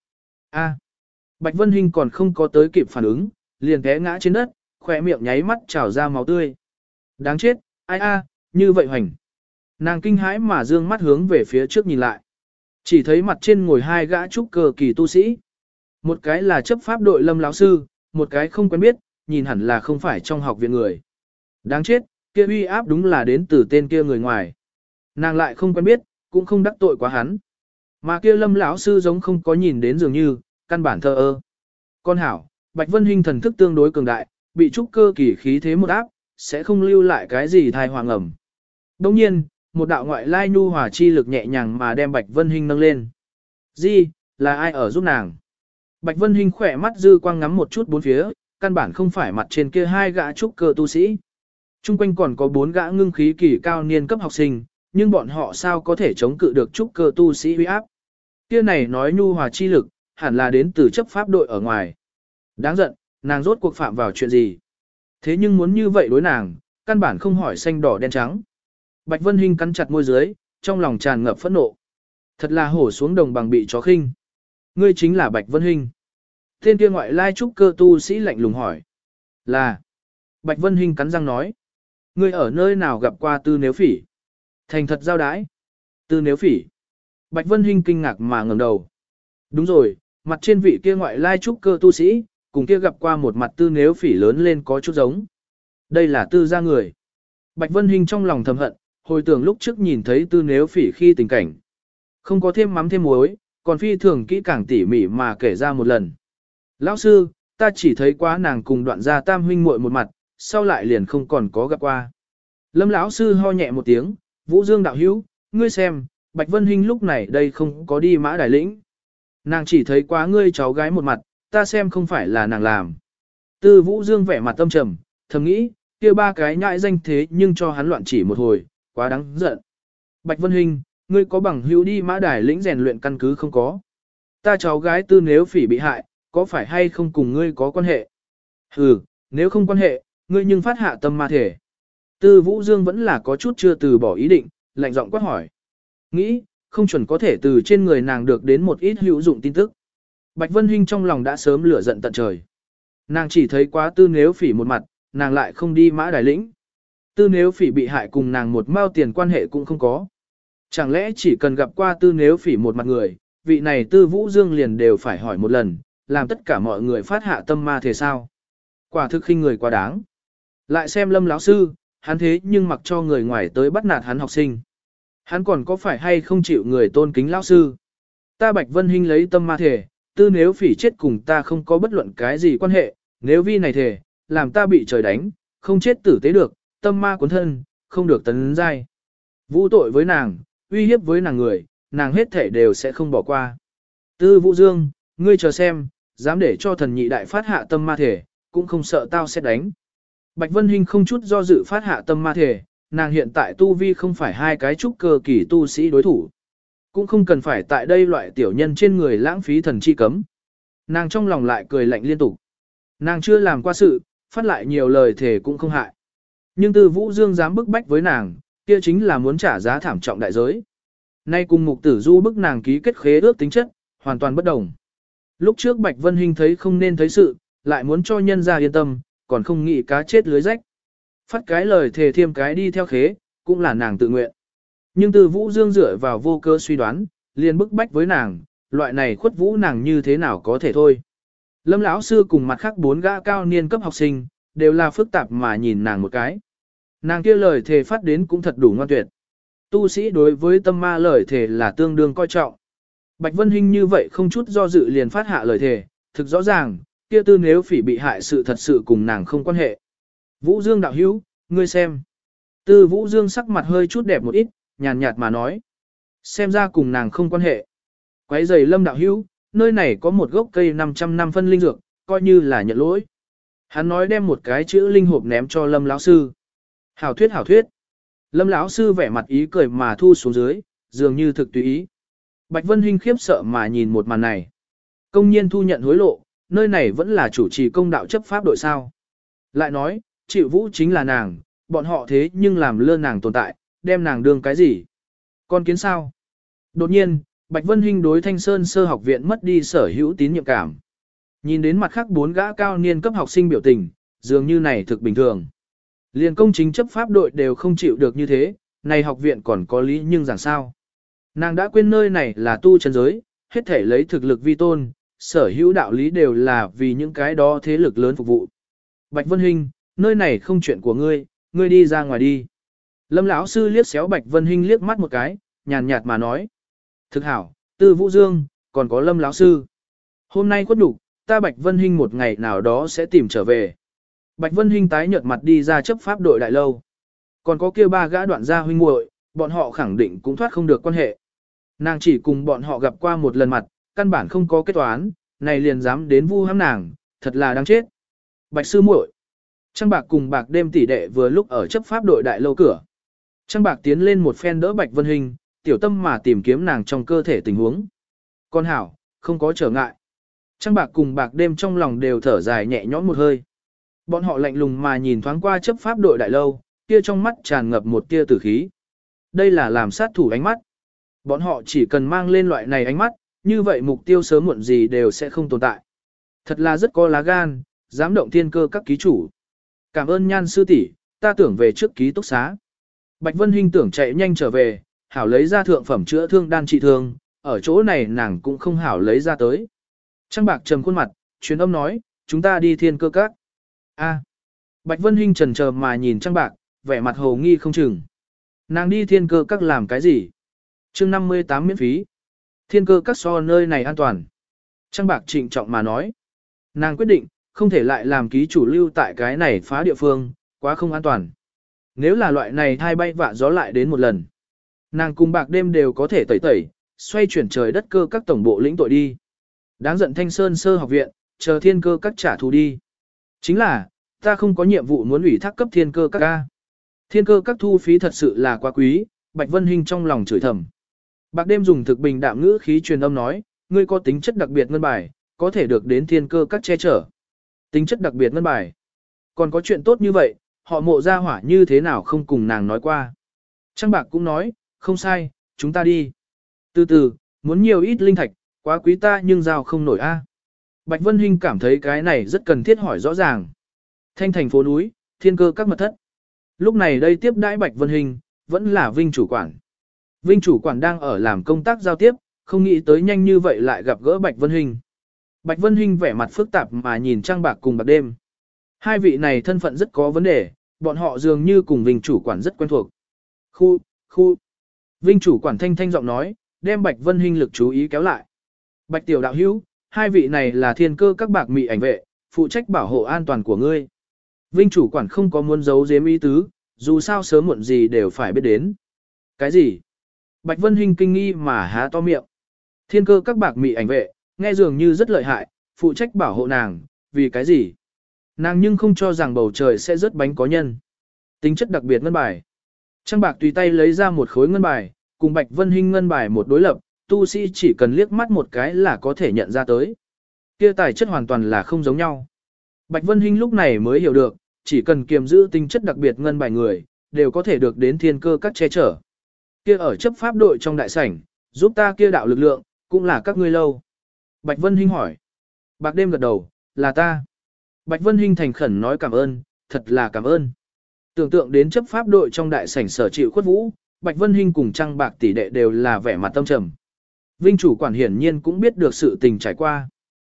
A. Bạch Vân Hinh còn không có tới kịp phản ứng, liền té ngã trên đất, khỏe miệng nháy mắt trào ra máu tươi. Đáng chết, ai a, như vậy hoành. Nàng kinh hãi mà dương mắt hướng về phía trước nhìn lại. Chỉ thấy mặt trên ngồi hai gã trúc cơ kỳ tu sĩ. Một cái là chấp pháp đội lâm lão sư, một cái không quen biết, nhìn hẳn là không phải trong học viện người. Đáng chết, kia uy áp đúng là đến từ tên kia người ngoài. Nàng lại không quen biết, cũng không đắc tội quá hắn. Mà kia lâm lão sư giống không có nhìn đến dường như, căn bản thờ ơ. Con hảo, Bạch Vân Hinh thần thức tương đối cường đại, bị trúc cơ kỳ khí thế một áp, sẽ không lưu lại cái gì thai hoàng ẩm. Đồng nhiên, một đạo ngoại lai nhu hòa chi lực nhẹ nhàng mà đem Bạch Vân Hinh nâng lên. Di, là ai ở giúp nàng? Bạch Vân Hinh khỏe mắt dư quang ngắm một chút bốn phía, căn bản không phải mặt trên kia hai gã trúc cơ tu sĩ. Trung quanh còn có bốn gã ngưng khí kỳ cao niên cấp học sinh, nhưng bọn họ sao có thể chống cự được trúc cơ tu sĩ uy áp. Kia này nói nhu hòa chi lực, hẳn là đến từ chấp pháp đội ở ngoài. Đáng giận, nàng rốt cuộc phạm vào chuyện gì? Thế nhưng muốn như vậy đối nàng, căn bản không hỏi xanh đỏ đen trắng. Bạch Vân Hinh cắn chặt môi dưới, trong lòng tràn ngập phẫn nộ. Thật là hổ xuống đồng bằng bị chó khinh. Ngươi chính là Bạch Vân Hinh. Thiên kia ngoại lai trúc cơ tu sĩ lạnh lùng hỏi. Là. Bạch Vân Hinh cắn răng nói. Ngươi ở nơi nào gặp qua tư nếu phỉ? Thành thật giao đái. Tư nếu phỉ. Bạch Vân Hinh kinh ngạc mà ngẩng đầu. Đúng rồi, mặt trên vị kia ngoại lai trúc cơ tu sĩ, cùng kia gặp qua một mặt tư nếu phỉ lớn lên có chút giống. Đây là tư gia người. Bạch Vân Hinh trong lòng thầm hận, hồi tưởng lúc trước nhìn thấy tư nếu phỉ khi tình cảnh. Không có thêm mắm thêm muối, còn phi thường kỹ càng tỉ mỉ mà kể ra một lần. Lão sư, ta chỉ thấy quá nàng cùng đoạn gia tam huynh muội một mặt, sau lại liền không còn có gặp qua. Lâm lão sư ho nhẹ một tiếng, Vũ Dương đạo hữu, ngươi xem, Bạch Vân Hinh lúc này đây không có đi mã đài lĩnh. Nàng chỉ thấy quá ngươi cháu gái một mặt, ta xem không phải là nàng làm. Tư Vũ Dương vẻ mặt tâm trầm, thầm nghĩ, kia ba cái nhãi danh thế nhưng cho hắn loạn chỉ một hồi, quá đáng giận. Bạch Vân Hinh, ngươi có bằng hữu đi mã đài lĩnh rèn luyện căn cứ không có. Ta cháu gái tư nếu phỉ bị hại, có phải hay không cùng ngươi có quan hệ? Ừ, nếu không quan hệ, ngươi nhưng phát hạ tâm ma thể. Tư Vũ Dương vẫn là có chút chưa từ bỏ ý định, lạnh giọng quát hỏi. Nghĩ, không chuẩn có thể từ trên người nàng được đến một ít hữu dụng tin tức. Bạch Vân Hinh trong lòng đã sớm lửa giận tận trời. Nàng chỉ thấy quá tư nếu phỉ một mặt, nàng lại không đi mã đài lĩnh. Tư nếu phỉ bị hại cùng nàng một mao tiền quan hệ cũng không có. Chẳng lẽ chỉ cần gặp qua tư nếu phỉ một mặt người, vị này tư vũ dương liền đều phải hỏi một lần, làm tất cả mọi người phát hạ tâm ma thế sao? Quả thực khinh người quá đáng. Lại xem lâm lão sư, hắn thế nhưng mặc cho người ngoài tới bắt nạt hắn học sinh. Hắn còn có phải hay không chịu người tôn kính lão sư? Ta Bạch Vân Hinh lấy tâm ma thể, tư nếu phỉ chết cùng ta không có bất luận cái gì quan hệ, nếu vi này thể, làm ta bị trời đánh, không chết tử tế được, tâm ma cuốn thân, không được tấn giai. Vũ tội với nàng, uy hiếp với nàng người, nàng hết thể đều sẽ không bỏ qua. Tư Vũ Dương, ngươi chờ xem, dám để cho thần nhị đại phát hạ tâm ma thể, cũng không sợ tao sẽ đánh. Bạch Vân Hinh không chút do dự phát hạ tâm ma thể, nàng hiện tại tu vi không phải hai cái trúc cơ kỳ tu sĩ đối thủ. Cũng không cần phải tại đây loại tiểu nhân trên người lãng phí thần chi cấm. Nàng trong lòng lại cười lạnh liên tục. Nàng chưa làm qua sự, phát lại nhiều lời thể cũng không hại. Nhưng Tư Vũ Dương dám bức bách với nàng, kia chính là muốn trả giá thảm trọng đại giới. Nay cùng mục tử du bức nàng ký kết khế ước tính chất, hoàn toàn bất đồng. Lúc trước Bạch Vân Hinh thấy không nên thấy sự, lại muốn cho nhân ra yên tâm, còn không nghĩ cá chết lưới rách. Phát cái lời thề thiêm cái đi theo khế, cũng là nàng tự nguyện. Nhưng từ Vũ Dương dựa vào vô cơ suy đoán, liền bức bách với nàng, loại này khuất vũ nàng như thế nào có thể thôi. Lâm lão sư cùng mặt khác bốn gã cao niên cấp học sinh, đều là phức tạp mà nhìn nàng một cái. Nàng kia lời thề phát đến cũng thật đủ ngoan tuyệt. Tu sĩ đối với tâm ma lời thề là tương đương coi trọng. Bạch Vân Hinh như vậy không chút do dự liền phát hạ lời thề, thực rõ ràng, kia tư nếu phỉ bị hại sự thật sự cùng nàng không quan hệ. Vũ Dương đạo hữu, ngươi xem. Tư Vũ Dương sắc mặt hơi chút đẹp một ít, nhàn nhạt mà nói. Xem ra cùng nàng không quan hệ. Quấy giày lâm đạo hữu, nơi này có một gốc cây 500 năm phân linh dược, coi như là nhận lỗi. Hắn nói đem một cái chữ linh hộp ném cho lâm lão sư. Hảo thuyết hảo thuyết. Lâm lão sư vẻ mặt ý cười mà thu xuống dưới, dường như thực tùy ý. Bạch Vân Hinh khiếp sợ mà nhìn một màn này. Công nhiên thu nhận hối lộ, nơi này vẫn là chủ trì công đạo chấp pháp đội sao. Lại nói, chịu vũ chính là nàng, bọn họ thế nhưng làm lơ nàng tồn tại, đem nàng đương cái gì? Con kiến sao? Đột nhiên, Bạch Vân Hinh đối Thanh Sơn sơ học viện mất đi sở hữu tín nhiệm cảm. Nhìn đến mặt khác bốn gã cao niên cấp học sinh biểu tình, dường như này thực bình thường. Liên công chính chấp pháp đội đều không chịu được như thế, này học viện còn có lý nhưng giảng sao. Nàng đã quên nơi này là tu chân giới, hết thể lấy thực lực vi tôn, sở hữu đạo lý đều là vì những cái đó thế lực lớn phục vụ. Bạch Vân Hinh, nơi này không chuyện của ngươi, ngươi đi ra ngoài đi. Lâm lão sư liếc xéo Bạch Vân Hinh liếc mắt một cái, nhàn nhạt mà nói. Thực hảo, Tư Vũ Dương, còn có Lâm lão sư. Hôm nay quất đủ, ta Bạch Vân Hinh một ngày nào đó sẽ tìm trở về. Bạch Vân Hinh tái nhợt mặt đi ra chấp pháp đội đại lâu. Còn có kia ba gã đoạn gia huynh muội, bọn họ khẳng định cũng thoát không được quan hệ. Nàng chỉ cùng bọn họ gặp qua một lần mặt, căn bản không có kết toán, này liền dám đến vu hãm nàng, thật là đáng chết. Bạch sư muội, Trang bạc cùng bạc đêm tỷ đệ vừa lúc ở chấp pháp đội đại lâu cửa. Trang bạc tiến lên một phen đỡ Bạch Vân Hình, tiểu tâm mà tìm kiếm nàng trong cơ thể tình huống. Con hảo, không có trở ngại. Trang bạc cùng bạc đêm trong lòng đều thở dài nhẹ nhõm một hơi. Bọn họ lạnh lùng mà nhìn thoáng qua chấp pháp đội đại lâu, kia trong mắt tràn ngập một tia tử khí. Đây là làm sát thủ ánh mắt. Bọn họ chỉ cần mang lên loại này ánh mắt, như vậy mục tiêu sớm muộn gì đều sẽ không tồn tại. Thật là rất có lá gan, dám động thiên cơ các ký chủ. Cảm ơn nhan sư tỷ, ta tưởng về trước ký túc xá. Bạch Vân Hinh tưởng chạy nhanh trở về, hảo lấy ra thượng phẩm chữa thương đan trị thương, ở chỗ này nàng cũng không hảo lấy ra tới. Trang bạc trầm khuôn mặt, truyền âm nói, chúng ta đi thiên cơ các. A. Bạch Vân Hinh trần chờ mà nhìn Trang bạc, vẻ mặt hồ nghi không chừng. Nàng đi thiên cơ các làm cái gì? chương 58 miễn phí. Thiên cơ các so nơi này an toàn. Trang bạc trịnh trọng mà nói. Nàng quyết định, không thể lại làm ký chủ lưu tại cái này phá địa phương, quá không an toàn. Nếu là loại này thai bay vạ gió lại đến một lần, nàng cùng bạc đêm đều có thể tẩy tẩy, xoay chuyển trời đất cơ các tổng bộ lĩnh tội đi. Đáng giận thanh sơn sơ học viện, chờ thiên cơ các trả thù đi. Chính là, ta không có nhiệm vụ muốn ủy thác cấp thiên cơ các ca. Thiên cơ các thu phí thật sự là quá quý, Bạch Vân Hinh trong lòng chửi thầm. Bạc đêm dùng thực bình đạm ngữ khí truyền âm nói, ngươi có tính chất đặc biệt ngân bài, có thể được đến thiên cơ các che chở. Tính chất đặc biệt ngân bài. Còn có chuyện tốt như vậy, họ mộ ra hỏa như thế nào không cùng nàng nói qua. Trang bạc cũng nói, không sai, chúng ta đi. Từ từ, muốn nhiều ít linh thạch, quá quý ta nhưng giao không nổi a. Bạch Vân Hinh cảm thấy cái này rất cần thiết hỏi rõ ràng. Thanh thành phố núi, thiên cơ các mật thất. Lúc này đây tiếp đãi Bạch Vân Hinh, vẫn là Vinh chủ quản. Vinh chủ quản đang ở làm công tác giao tiếp, không nghĩ tới nhanh như vậy lại gặp gỡ Bạch Vân Hinh. Bạch Vân Hinh vẻ mặt phức tạp mà nhìn Trang Bạc cùng Bạc Đêm. Hai vị này thân phận rất có vấn đề, bọn họ dường như cùng Vinh chủ quản rất quen thuộc. Khu, khu. Vinh chủ quản thanh thanh giọng nói, đem Bạch Vân Hinh lực chú ý kéo lại. Bạch tiểu đạo hữu, hai vị này là thiên cơ các bạc mị ảnh vệ, phụ trách bảo hộ an toàn của ngươi. Vinh chủ quản không có muốn giấu giếm ý tứ, dù sao sớm muộn gì đều phải biết đến. Cái gì? Bạch Vân Hinh kinh nghi mà há to miệng. Thiên cơ các bạc mị ảnh vệ, nghe dường như rất lợi hại, phụ trách bảo hộ nàng, vì cái gì? Nàng nhưng không cho rằng bầu trời sẽ rớt bánh có nhân. Tính chất đặc biệt ngân bài. Trang bạc tùy tay lấy ra một khối ngân bài, cùng Bạch Vân Hinh ngân bài một đối lập, tu sĩ chỉ cần liếc mắt một cái là có thể nhận ra tới. Kia tài chất hoàn toàn là không giống nhau. Bạch Vân Hinh lúc này mới hiểu được, chỉ cần kiềm giữ tính chất đặc biệt ngân bài người, đều có thể được đến thiên cơ các che chở. Kia ở chấp pháp đội trong đại sảnh, giúp ta kia đạo lực lượng, cũng là các ngươi lâu. Bạch Vân Hinh hỏi. Bạc đêm gật đầu, là ta. Bạch Vân Hinh thành khẩn nói cảm ơn, thật là cảm ơn. Tưởng tượng đến chấp pháp đội trong đại sảnh sở chịu khuất vũ, Bạch Vân Hinh cùng Trăng Bạc tỷ đệ đều là vẻ mặt tâm trầm. Vinh chủ quản hiển nhiên cũng biết được sự tình trải qua.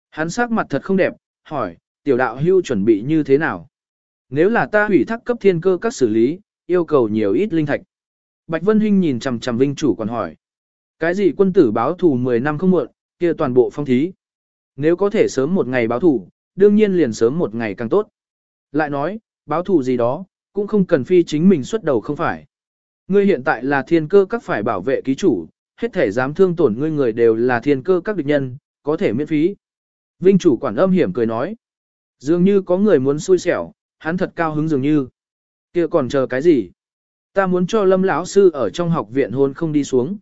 Hắn sắc mặt thật không đẹp, hỏi, tiểu đạo hưu chuẩn bị như thế nào? Nếu là ta hủy thác cấp thiên cơ các xử lý, yêu cầu nhiều ít linh thạch. Bạch Vân Hinh nhìn chằm chằm Vinh chủ quản hỏi. Cái gì quân tử báo thù 10 năm không muộn, kia toàn bộ phong thí. Nếu có thể sớm một ngày báo thù, đương nhiên liền sớm một ngày càng tốt. Lại nói, báo thù gì đó, cũng không cần phi chính mình xuất đầu không phải. Ngươi hiện tại là thiên cơ các phải bảo vệ ký chủ, hết thể dám thương tổn ngươi người đều là thiên cơ các địch nhân, có thể miễn phí. Vinh chủ quản âm hiểm cười nói. Dường như có người muốn xui xẻo, hắn thật cao hứng dường như. kia còn chờ cái gì? Ta muốn cho lâm lão sư ở trong học viện hôn không đi xuống.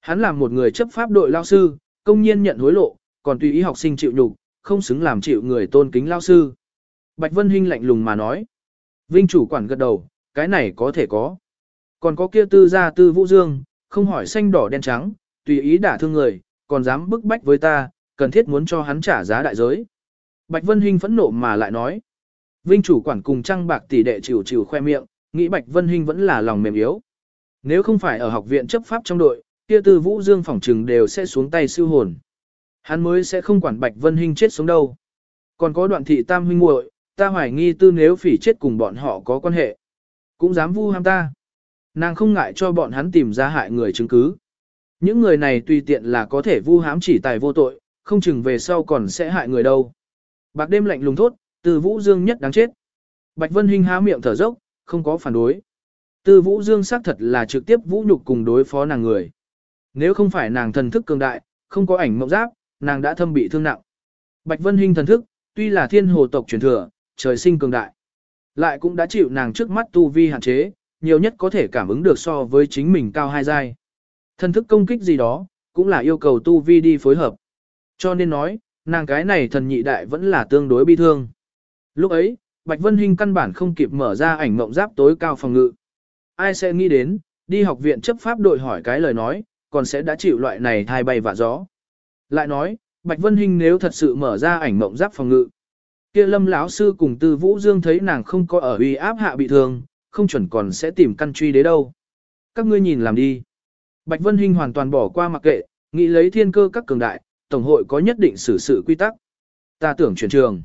Hắn làm một người chấp pháp đội lao sư, công nhiên nhận hối lộ, còn tùy ý học sinh chịu nhục, không xứng làm chịu người tôn kính lao sư. Bạch Vân Hinh lạnh lùng mà nói. Vinh chủ quản gật đầu, cái này có thể có. Còn có kia tư gia tư vũ dương, không hỏi xanh đỏ đen trắng, tùy ý đả thương người, còn dám bức bách với ta, cần thiết muốn cho hắn trả giá đại giới. Bạch Vân Hinh phẫn nộ mà lại nói. Vinh chủ quản cùng trăng bạc tỷ đệ chịu chịu khoe miệng, nghĩ Bạch Vân Hinh vẫn là lòng mềm yếu. Nếu không phải ở học viện chấp pháp trong đội, kia tư vũ dương phỏng trừng đều sẽ xuống tay siêu hồn. Hắn mới sẽ không quản Bạch Vân Hinh chết sống đâu. Còn có đoạn thị tam huynh muội, ta hoài nghi tư nếu phỉ chết cùng bọn họ có quan hệ. Cũng dám vu ham ta. Nàng không ngại cho bọn hắn tìm ra hại người chứng cứ. Những người này tùy tiện là có thể vu hám chỉ tài vô tội, không chừng về sau còn sẽ hại người đâu. Bạc đêm lạnh lùng thốt, từ Vũ Dương nhất đáng chết. Bạch Vân Hinh há miệng thở dốc, không có phản đối. Từ Vũ Dương xác thật là trực tiếp vũ nhục cùng đối phó nàng người. Nếu không phải nàng thần thức cường đại, không có ảnh mộng giáp, nàng đã thâm bị thương nặng. Bạch Vân Hinh thần thức, tuy là thiên hồ tộc truyền thừa, trời sinh cường đại, lại cũng đã chịu nàng trước mắt tu vi hạn chế, nhiều nhất có thể cảm ứng được so với chính mình cao hai giai. Thần thức công kích gì đó, cũng là yêu cầu tu vi đi phối hợp. Cho nên nói, nàng cái này thần nhị đại vẫn là tương đối bi thương. Lúc ấy, Bạch Vân Hinh căn bản không kịp mở ra ảnh mộng giáp tối cao phòng ngự. Ai sẽ nghĩ đến, đi học viện chấp pháp đội hỏi cái lời nói, còn sẽ đã chịu loại này thai bay vạ gió. Lại nói, Bạch Vân Hinh nếu thật sự mở ra ảnh mộng giáp phòng ngự, kia Lâm lão sư cùng Tư Vũ Dương thấy nàng không có ở uy áp hạ bị thương, không chuẩn còn sẽ tìm căn truy đế đâu. Các ngươi nhìn làm đi. Bạch Vân Hinh hoàn toàn bỏ qua mặc kệ, nghĩ lấy thiên cơ các cường đại, tổng hội có nhất định xử sự quy tắc. Ta tưởng chuyển trường.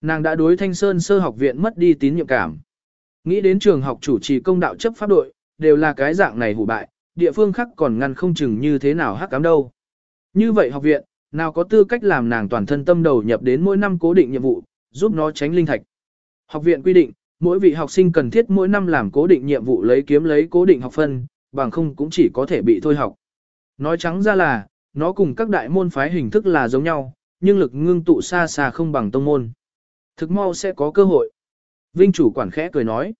Nàng đã đối Thanh Sơn sơ học viện mất đi tín nhiệm cảm. Nghĩ đến trường học chủ trì công đạo chấp pháp đội, đều là cái dạng này hủ bại, địa phương khác còn ngăn không chừng như thế nào hắc cám đâu. Như vậy học viện, nào có tư cách làm nàng toàn thân tâm đầu nhập đến mỗi năm cố định nhiệm vụ, giúp nó tránh linh thạch. Học viện quy định, mỗi vị học sinh cần thiết mỗi năm làm cố định nhiệm vụ lấy kiếm lấy cố định học phân, bằng không cũng chỉ có thể bị thôi học. Nói trắng ra là, nó cùng các đại môn phái hình thức là giống nhau, nhưng lực ngưng tụ xa xa không bằng tông môn. Thực mau sẽ có cơ hội. Vinh chủ quản khẽ cười nói.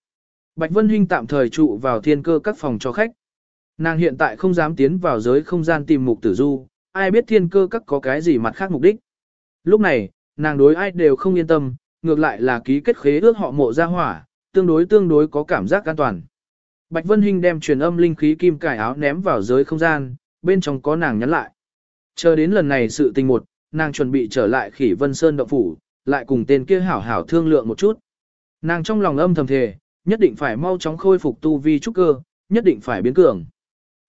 Bạch Vân Hinh tạm thời trụ vào thiên cơ các phòng cho khách. Nàng hiện tại không dám tiến vào giới không gian tìm mục tử du, ai biết thiên cơ các có cái gì mặt khác mục đích. Lúc này, nàng đối ai đều không yên tâm, ngược lại là ký kết khế ước họ mộ ra hỏa, tương đối tương đối có cảm giác an toàn. Bạch Vân Hinh đem truyền âm linh khí kim cải áo ném vào giới không gian, bên trong có nàng nhắn lại. Chờ đến lần này sự tình một, nàng chuẩn bị trở lại khỉ Vân Sơn động phủ, lại cùng tên kia hảo hảo thương lượng một chút. Nàng trong lòng âm thầm thề, nhất định phải mau chóng khôi phục tu vi trúc cơ, nhất định phải biến cường.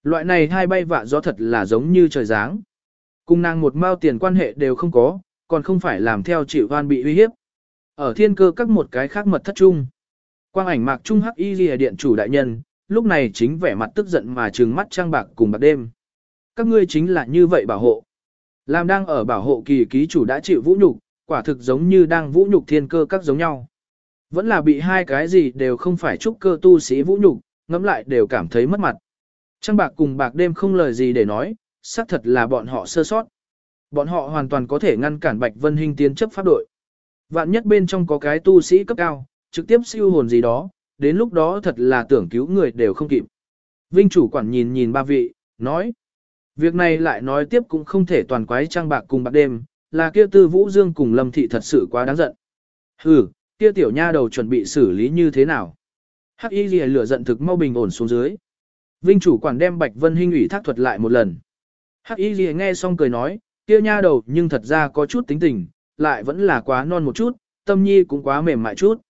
Loại này hai bay vạ gió thật là giống như trời giáng. Cùng nàng một mao tiền quan hệ đều không có, còn không phải làm theo chịu hoan bị uy hiếp. Ở thiên cơ các một cái khác mật thất trung. Quang ảnh mạc trung hắc y lìa điện chủ đại nhân, lúc này chính vẻ mặt tức giận mà trừng mắt trang bạc cùng bạc đêm. Các ngươi chính là như vậy bảo hộ. Làm đang ở bảo hộ kỳ ký chủ đã chịu vũ nhục, quả thực giống như đang vũ nhục thiên cơ các giống nhau. Vẫn là bị hai cái gì đều không phải trúc cơ tu sĩ vũ nhục, ngẫm lại đều cảm thấy mất mặt. Trang bạc cùng bạc đêm không lời gì để nói, xác thật là bọn họ sơ sót. Bọn họ hoàn toàn có thể ngăn cản Bạch Vân Hinh tiến chấp pháp đội. Vạn nhất bên trong có cái tu sĩ cấp cao, trực tiếp siêu hồn gì đó, đến lúc đó thật là tưởng cứu người đều không kịp. Vinh chủ quản nhìn nhìn ba vị, nói. Việc này lại nói tiếp cũng không thể toàn quái trang bạc cùng bạc đêm, là kia tư vũ dương cùng lâm thị thật sự quá đáng giận. Hừ, kia tiểu nha đầu chuẩn bị xử lý như thế nào? Hắc y lìa lửa giận thực mau bình ổn xuống dưới. Vinh chủ quản đem Bạch Vân Hinh ủy thác thuật lại một lần. Hắc y lìa nghe xong cười nói, kia nha đầu nhưng thật ra có chút tính tình, lại vẫn là quá non một chút, tâm nhi cũng quá mềm mại chút.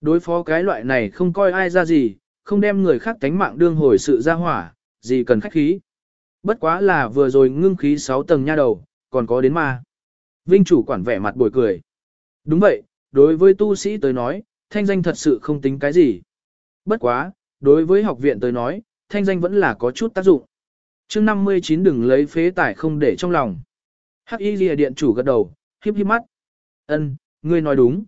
Đối phó cái loại này không coi ai ra gì, không đem người khác tánh mạng đương hồi sự ra hỏa, gì cần khách khí. Bất quá là vừa rồi ngưng khí 6 tầng nha đầu, còn có đến ma. Vinh chủ quản vẻ mặt bồi cười. Đúng vậy, đối với tu sĩ tới nói, thanh danh thật sự không tính cái gì. Bất quá, đối với học viện tới nói, thanh danh vẫn là có chút tác dụng chương 59 đừng lấy phế tải không để trong lòng. Hắc y lìa điện chủ gật đầu, hiếp hiếp mắt. ân ngươi nói đúng.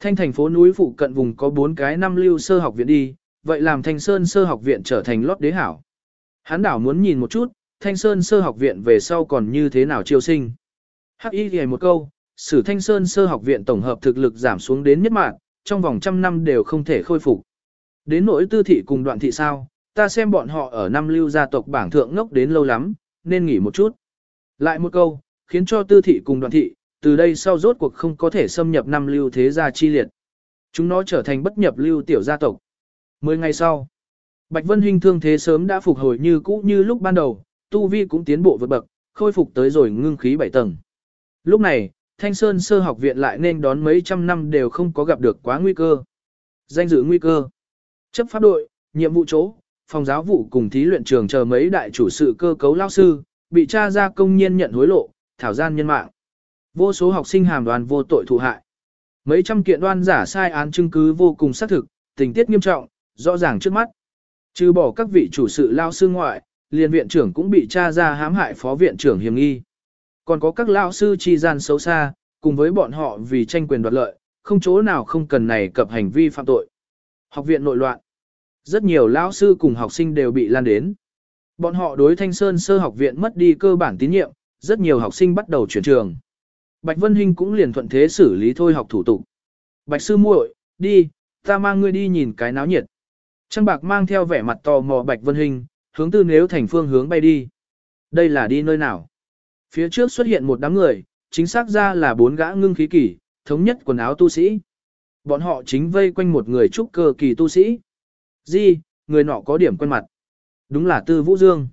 Thanh thành phố núi phụ cận vùng có 4 cái năm lưu sơ học viện đi, vậy làm thanh sơn sơ học viện trở thành lót đế hảo. Hán đảo muốn nhìn một chút, thanh sơn sơ học viện về sau còn như thế nào chiêu sinh. Hắc y Lìa một câu, sử thanh sơn sơ học viện tổng hợp thực lực giảm xuống đến nhất mạng, trong vòng trăm năm đều không thể khôi phục. Đến nỗi tư thị cùng đoạn thị sao, ta xem bọn họ ở năm lưu gia tộc bảng thượng ngốc đến lâu lắm, nên nghỉ một chút. Lại một câu, khiến cho tư thị cùng Đoàn thị, từ đây sau rốt cuộc không có thể xâm nhập năm lưu thế gia chi liệt. Chúng nó trở thành bất nhập lưu tiểu gia tộc. Mười ngày sau, Bạch Vân Hinh thương thế sớm đã phục hồi như cũ như lúc ban đầu, tu vi cũng tiến bộ vượt bậc, khôi phục tới rồi ngưng khí bảy tầng. Lúc này, Thanh Sơn sơ học viện lại nên đón mấy trăm năm đều không có gặp được quá nguy cơ. Danh dự nguy cơ. Chấp pháp đội, nhiệm vụ chỗ, phòng giáo vụ cùng thí luyện trường chờ mấy đại chủ sự cơ cấu lao sư, bị tra ra công nhiên nhận hối lộ, thảo gian nhân mạng. Vô số học sinh hàm đoàn vô tội thụ hại. Mấy trăm kiện đoan giả sai án chứng cứ vô cùng xác thực, tình tiết nghiêm trọng, rõ ràng trước mắt. Trừ bỏ các vị chủ sự lao sư ngoại, liền viện trưởng cũng bị tra ra hãm hại phó viện trưởng hiểm nghi. Còn có các lao sư chi gian xấu xa, cùng với bọn họ vì tranh quyền đoạt lợi, không chỗ nào không cần này cập hành vi phạm tội. Học viện nội loạn. Rất nhiều lão sư cùng học sinh đều bị lan đến. Bọn họ đối Thanh Sơn sơ học viện mất đi cơ bản tín nhiệm, rất nhiều học sinh bắt đầu chuyển trường. Bạch Vân Hinh cũng liền thuận thế xử lý thôi học thủ tục. Bạch sư muội, đi, ta mang ngươi đi nhìn cái náo nhiệt. Trang bạc mang theo vẻ mặt tò mò Bạch Vân Hinh, hướng tư nếu thành phương hướng bay đi. Đây là đi nơi nào? Phía trước xuất hiện một đám người, chính xác ra là bốn gã ngưng khí kỳ, thống nhất quần áo tu sĩ. Bọn họ chính vây quanh một người trúc cơ kỳ tu sĩ. Di, người nọ có điểm quen mặt. Đúng là Tư Vũ Dương.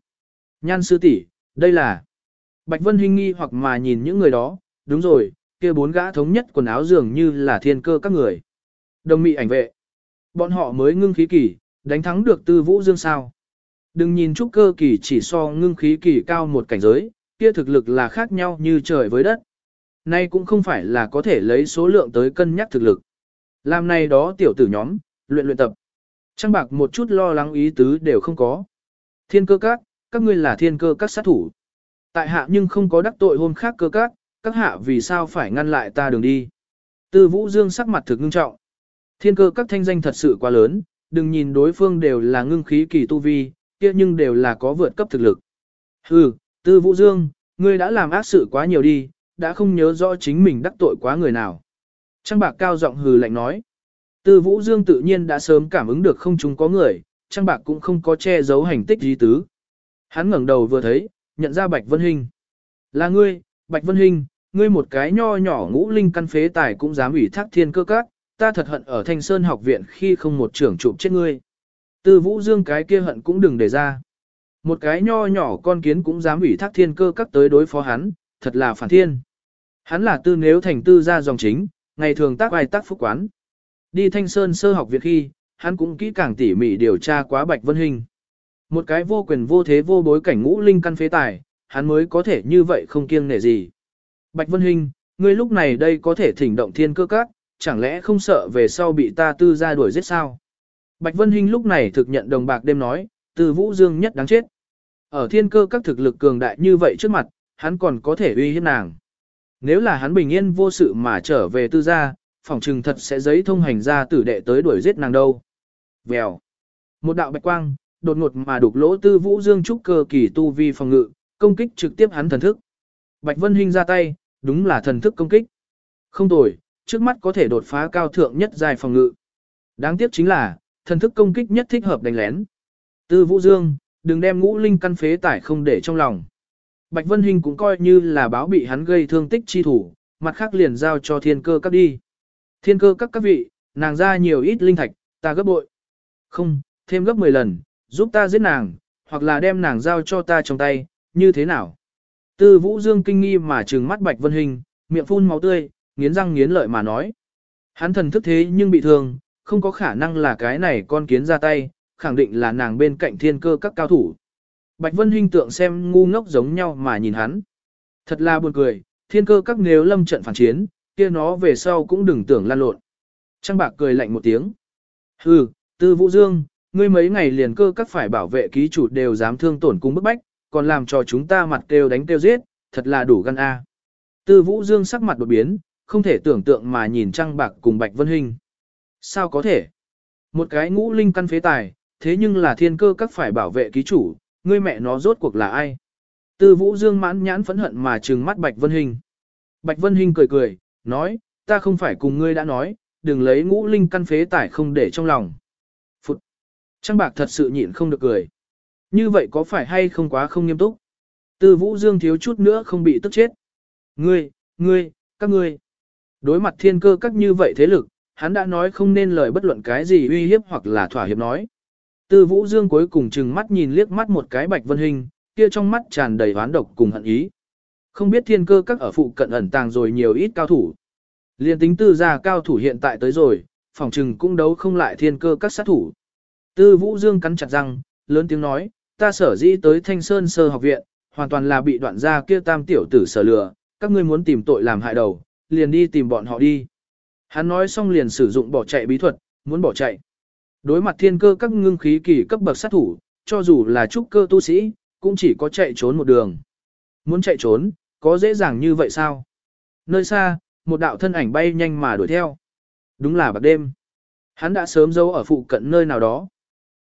Nhan sư tỷ, đây là. Bạch Vân Hinh nghi hoặc mà nhìn những người đó, đúng rồi, kia bốn gã thống nhất quần áo dường như là thiên cơ các người. Đồng mị ảnh vệ. Bọn họ mới ngưng khí kỳ, đánh thắng được Tư Vũ Dương sao. Đừng nhìn trúc cơ kỳ chỉ so ngưng khí kỳ cao một cảnh giới, kia thực lực là khác nhau như trời với đất. Nay cũng không phải là có thể lấy số lượng tới cân nhắc thực lực. Làm này đó tiểu tử nhóm, luyện luyện tập. Trang bạc một chút lo lắng ý tứ đều không có. Thiên cơ các, các ngươi là thiên cơ các sát thủ. Tại hạ nhưng không có đắc tội hôm khác cơ các, các hạ vì sao phải ngăn lại ta đường đi. Tư Vũ Dương sắc mặt thực ngưng trọng. Thiên cơ các thanh danh thật sự quá lớn, đừng nhìn đối phương đều là ngưng khí kỳ tu vi, kia nhưng đều là có vượt cấp thực lực. Hừ, Tư Vũ Dương, ngươi đã làm ác sự quá nhiều đi, đã không nhớ rõ chính mình đắc tội quá người nào. Trang bạc cao giọng hừ lạnh nói. Tư Vũ Dương tự nhiên đã sớm cảm ứng được không chúng có người, Trang bạc cũng không có che giấu hành tích gì tứ. Hắn ngẩng đầu vừa thấy, nhận ra Bạch Vân Hinh. Là ngươi, Bạch Vân Hinh, ngươi một cái nho nhỏ ngũ linh căn phế tài cũng dám ủy thác thiên cơ các, ta thật hận ở Thanh Sơn học viện khi không một trưởng chụp chết ngươi. Tư Vũ Dương cái kia hận cũng đừng để ra. Một cái nho nhỏ con kiến cũng dám ủy thác thiên cơ các tới đối phó hắn, thật là phản thiên. Hắn là tư nếu thành tư gia dòng chính, ngày thường tác ai tác phúc quán. Đi Thanh Sơn sơ học viện khi, hắn cũng kỹ càng tỉ mỉ điều tra quá Bạch Vân Hình. Một cái vô quyền vô thế vô bối cảnh ngũ linh căn phế tài, hắn mới có thể như vậy không kiêng nể gì. Bạch Vân Hình, ngươi lúc này đây có thể thỉnh động thiên cơ các, chẳng lẽ không sợ về sau bị ta tư ra đuổi giết sao? Bạch Vân Hinh lúc này thực nhận đồng bạc đêm nói, từ Vũ Dương nhất đáng chết. Ở thiên cơ các thực lực cường đại như vậy trước mặt, hắn còn có thể uy hiếp nàng. Nếu là hắn bình yên vô sự mà trở về tư gia, phòng trừng thật sẽ giấy thông hành ra tử đệ tới đuổi giết nàng đâu. Vèo. Một đạo bạch quang, đột ngột mà đục lỗ tư Vũ Dương trúc cơ kỳ tu vi phòng ngự, công kích trực tiếp hắn thần thức. Bạch Vân Hinh ra tay, đúng là thần thức công kích. Không tồi, trước mắt có thể đột phá cao thượng nhất dài phòng ngự. Đáng tiếc chính là, thần thức công kích nhất thích hợp đánh lén. Tư Vũ Dương, đừng đem ngũ linh căn phế tải không để trong lòng. Bạch Vân Hinh cũng coi như là báo bị hắn gây thương tích chi thủ, mặt khác liền giao cho thiên cơ các đi. Thiên cơ các các vị, nàng ra nhiều ít linh thạch, ta gấp bội. Không, thêm gấp 10 lần, giúp ta giết nàng, hoặc là đem nàng giao cho ta trong tay, như thế nào? Tư Vũ Dương kinh nghi mà trừng mắt Bạch Vân Hình, miệng phun máu tươi, nghiến răng nghiến lợi mà nói. Hắn thần thức thế nhưng bị thương, không có khả năng là cái này con kiến ra tay, khẳng định là nàng bên cạnh thiên cơ các cao thủ. Bạch Vân Hinh tượng xem ngu ngốc giống nhau mà nhìn hắn. Thật là buồn cười, thiên cơ các nếu lâm trận phản chiến, kia nó về sau cũng đừng tưởng lan lộn. Trang bạc cười lạnh một tiếng. Hừ, tư vũ dương, ngươi mấy ngày liền cơ các phải bảo vệ ký chủ đều dám thương tổn cung bức bách, còn làm cho chúng ta mặt kêu đánh kêu giết, thật là đủ gan a. Tư vũ dương sắc mặt đột biến, không thể tưởng tượng mà nhìn Trang bạc cùng Bạch Vân hình, Sao có thể? Một cái ngũ linh căn phế tài, thế nhưng là thiên cơ các phải bảo vệ ký chủ, ngươi mẹ nó rốt cuộc là ai? Tư Vũ Dương mãn nhãn phẫn hận mà trừng mắt Bạch Vân Hình. Bạch Vân Hình cười cười, nói, ta không phải cùng ngươi đã nói, đừng lấy ngũ linh căn phế tải không để trong lòng. Phụt! Trang bạc thật sự nhịn không được cười. Như vậy có phải hay không quá không nghiêm túc? Tư Vũ Dương thiếu chút nữa không bị tức chết. Ngươi, ngươi, các ngươi. Đối mặt thiên cơ các như vậy thế lực, hắn đã nói không nên lời bất luận cái gì uy hiếp hoặc là thỏa hiệp nói. Tư Vũ Dương cuối cùng chừng mắt nhìn liếc mắt một cái Bạch Vân Hình, kia trong mắt tràn đầy oán độc cùng hận ý. Không biết thiên cơ các ở phụ cận ẩn tàng rồi nhiều ít cao thủ. Liên tính tư gia cao thủ hiện tại tới rồi, phòng trừng cũng đấu không lại thiên cơ các sát thủ. Tư Vũ Dương cắn chặt răng, lớn tiếng nói, ta sở dĩ tới Thanh Sơn Sơ học viện, hoàn toàn là bị đoạn gia kia tam tiểu tử sở lừa, các ngươi muốn tìm tội làm hại đầu, liền đi tìm bọn họ đi. Hắn nói xong liền sử dụng bỏ chạy bí thuật, muốn bỏ chạy. Đối mặt thiên cơ các ngưng khí kỳ cấp bậc sát thủ, cho dù là trúc cơ tu sĩ, cũng chỉ có chạy trốn một đường. Muốn chạy trốn, có dễ dàng như vậy sao? Nơi xa, một đạo thân ảnh bay nhanh mà đuổi theo. Đúng là bạc đêm. Hắn đã sớm giấu ở phụ cận nơi nào đó.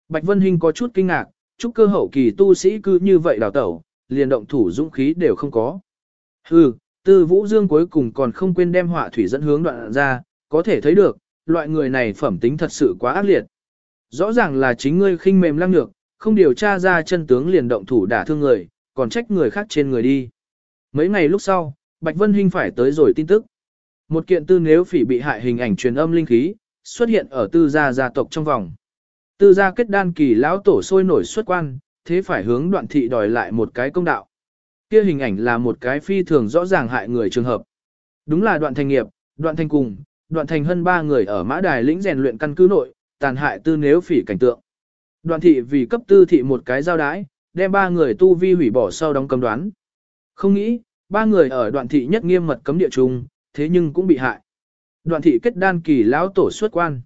Bạch Vân Hinh có chút kinh ngạc, chúc cơ hậu kỳ tu sĩ cứ như vậy đào tẩu, liền động thủ dũng khí đều không có. Hừ, tư vũ dương cuối cùng còn không quên đem họa thủy dẫn hướng đoạn ra, có thể thấy được, loại người này phẩm tính thật sự quá ác liệt. Rõ ràng là chính ngươi khinh mềm lăng nhược, không điều tra ra chân tướng liền động thủ đả thương người, còn trách người khác trên người đi. Mấy ngày lúc sau, Bạch Vân Hinh phải tới rồi tin tức. Một kiện tư nếu phỉ bị hại hình ảnh truyền âm linh khí, xuất hiện ở tư gia gia tộc trong vòng. Tư gia kết đan kỳ lão tổ sôi nổi xuất quan, thế phải hướng đoạn thị đòi lại một cái công đạo. Kia hình ảnh là một cái phi thường rõ ràng hại người trường hợp. Đúng là đoạn thành nghiệp, đoạn thành cùng, đoạn thành hơn ba người ở mã đài lĩnh rèn luyện căn cứ nội, tàn hại tư nếu phỉ cảnh tượng. Đoạn thị vì cấp tư thị một cái giao đái, đem ba người tu vi hủy bỏ sau đóng cấm đoán. Không nghĩ, ba người ở đoạn thị nhất nghiêm mật cấm địa chung, thế nhưng cũng bị hại. Đoạn thị kết đan kỳ lão tổ xuất quan.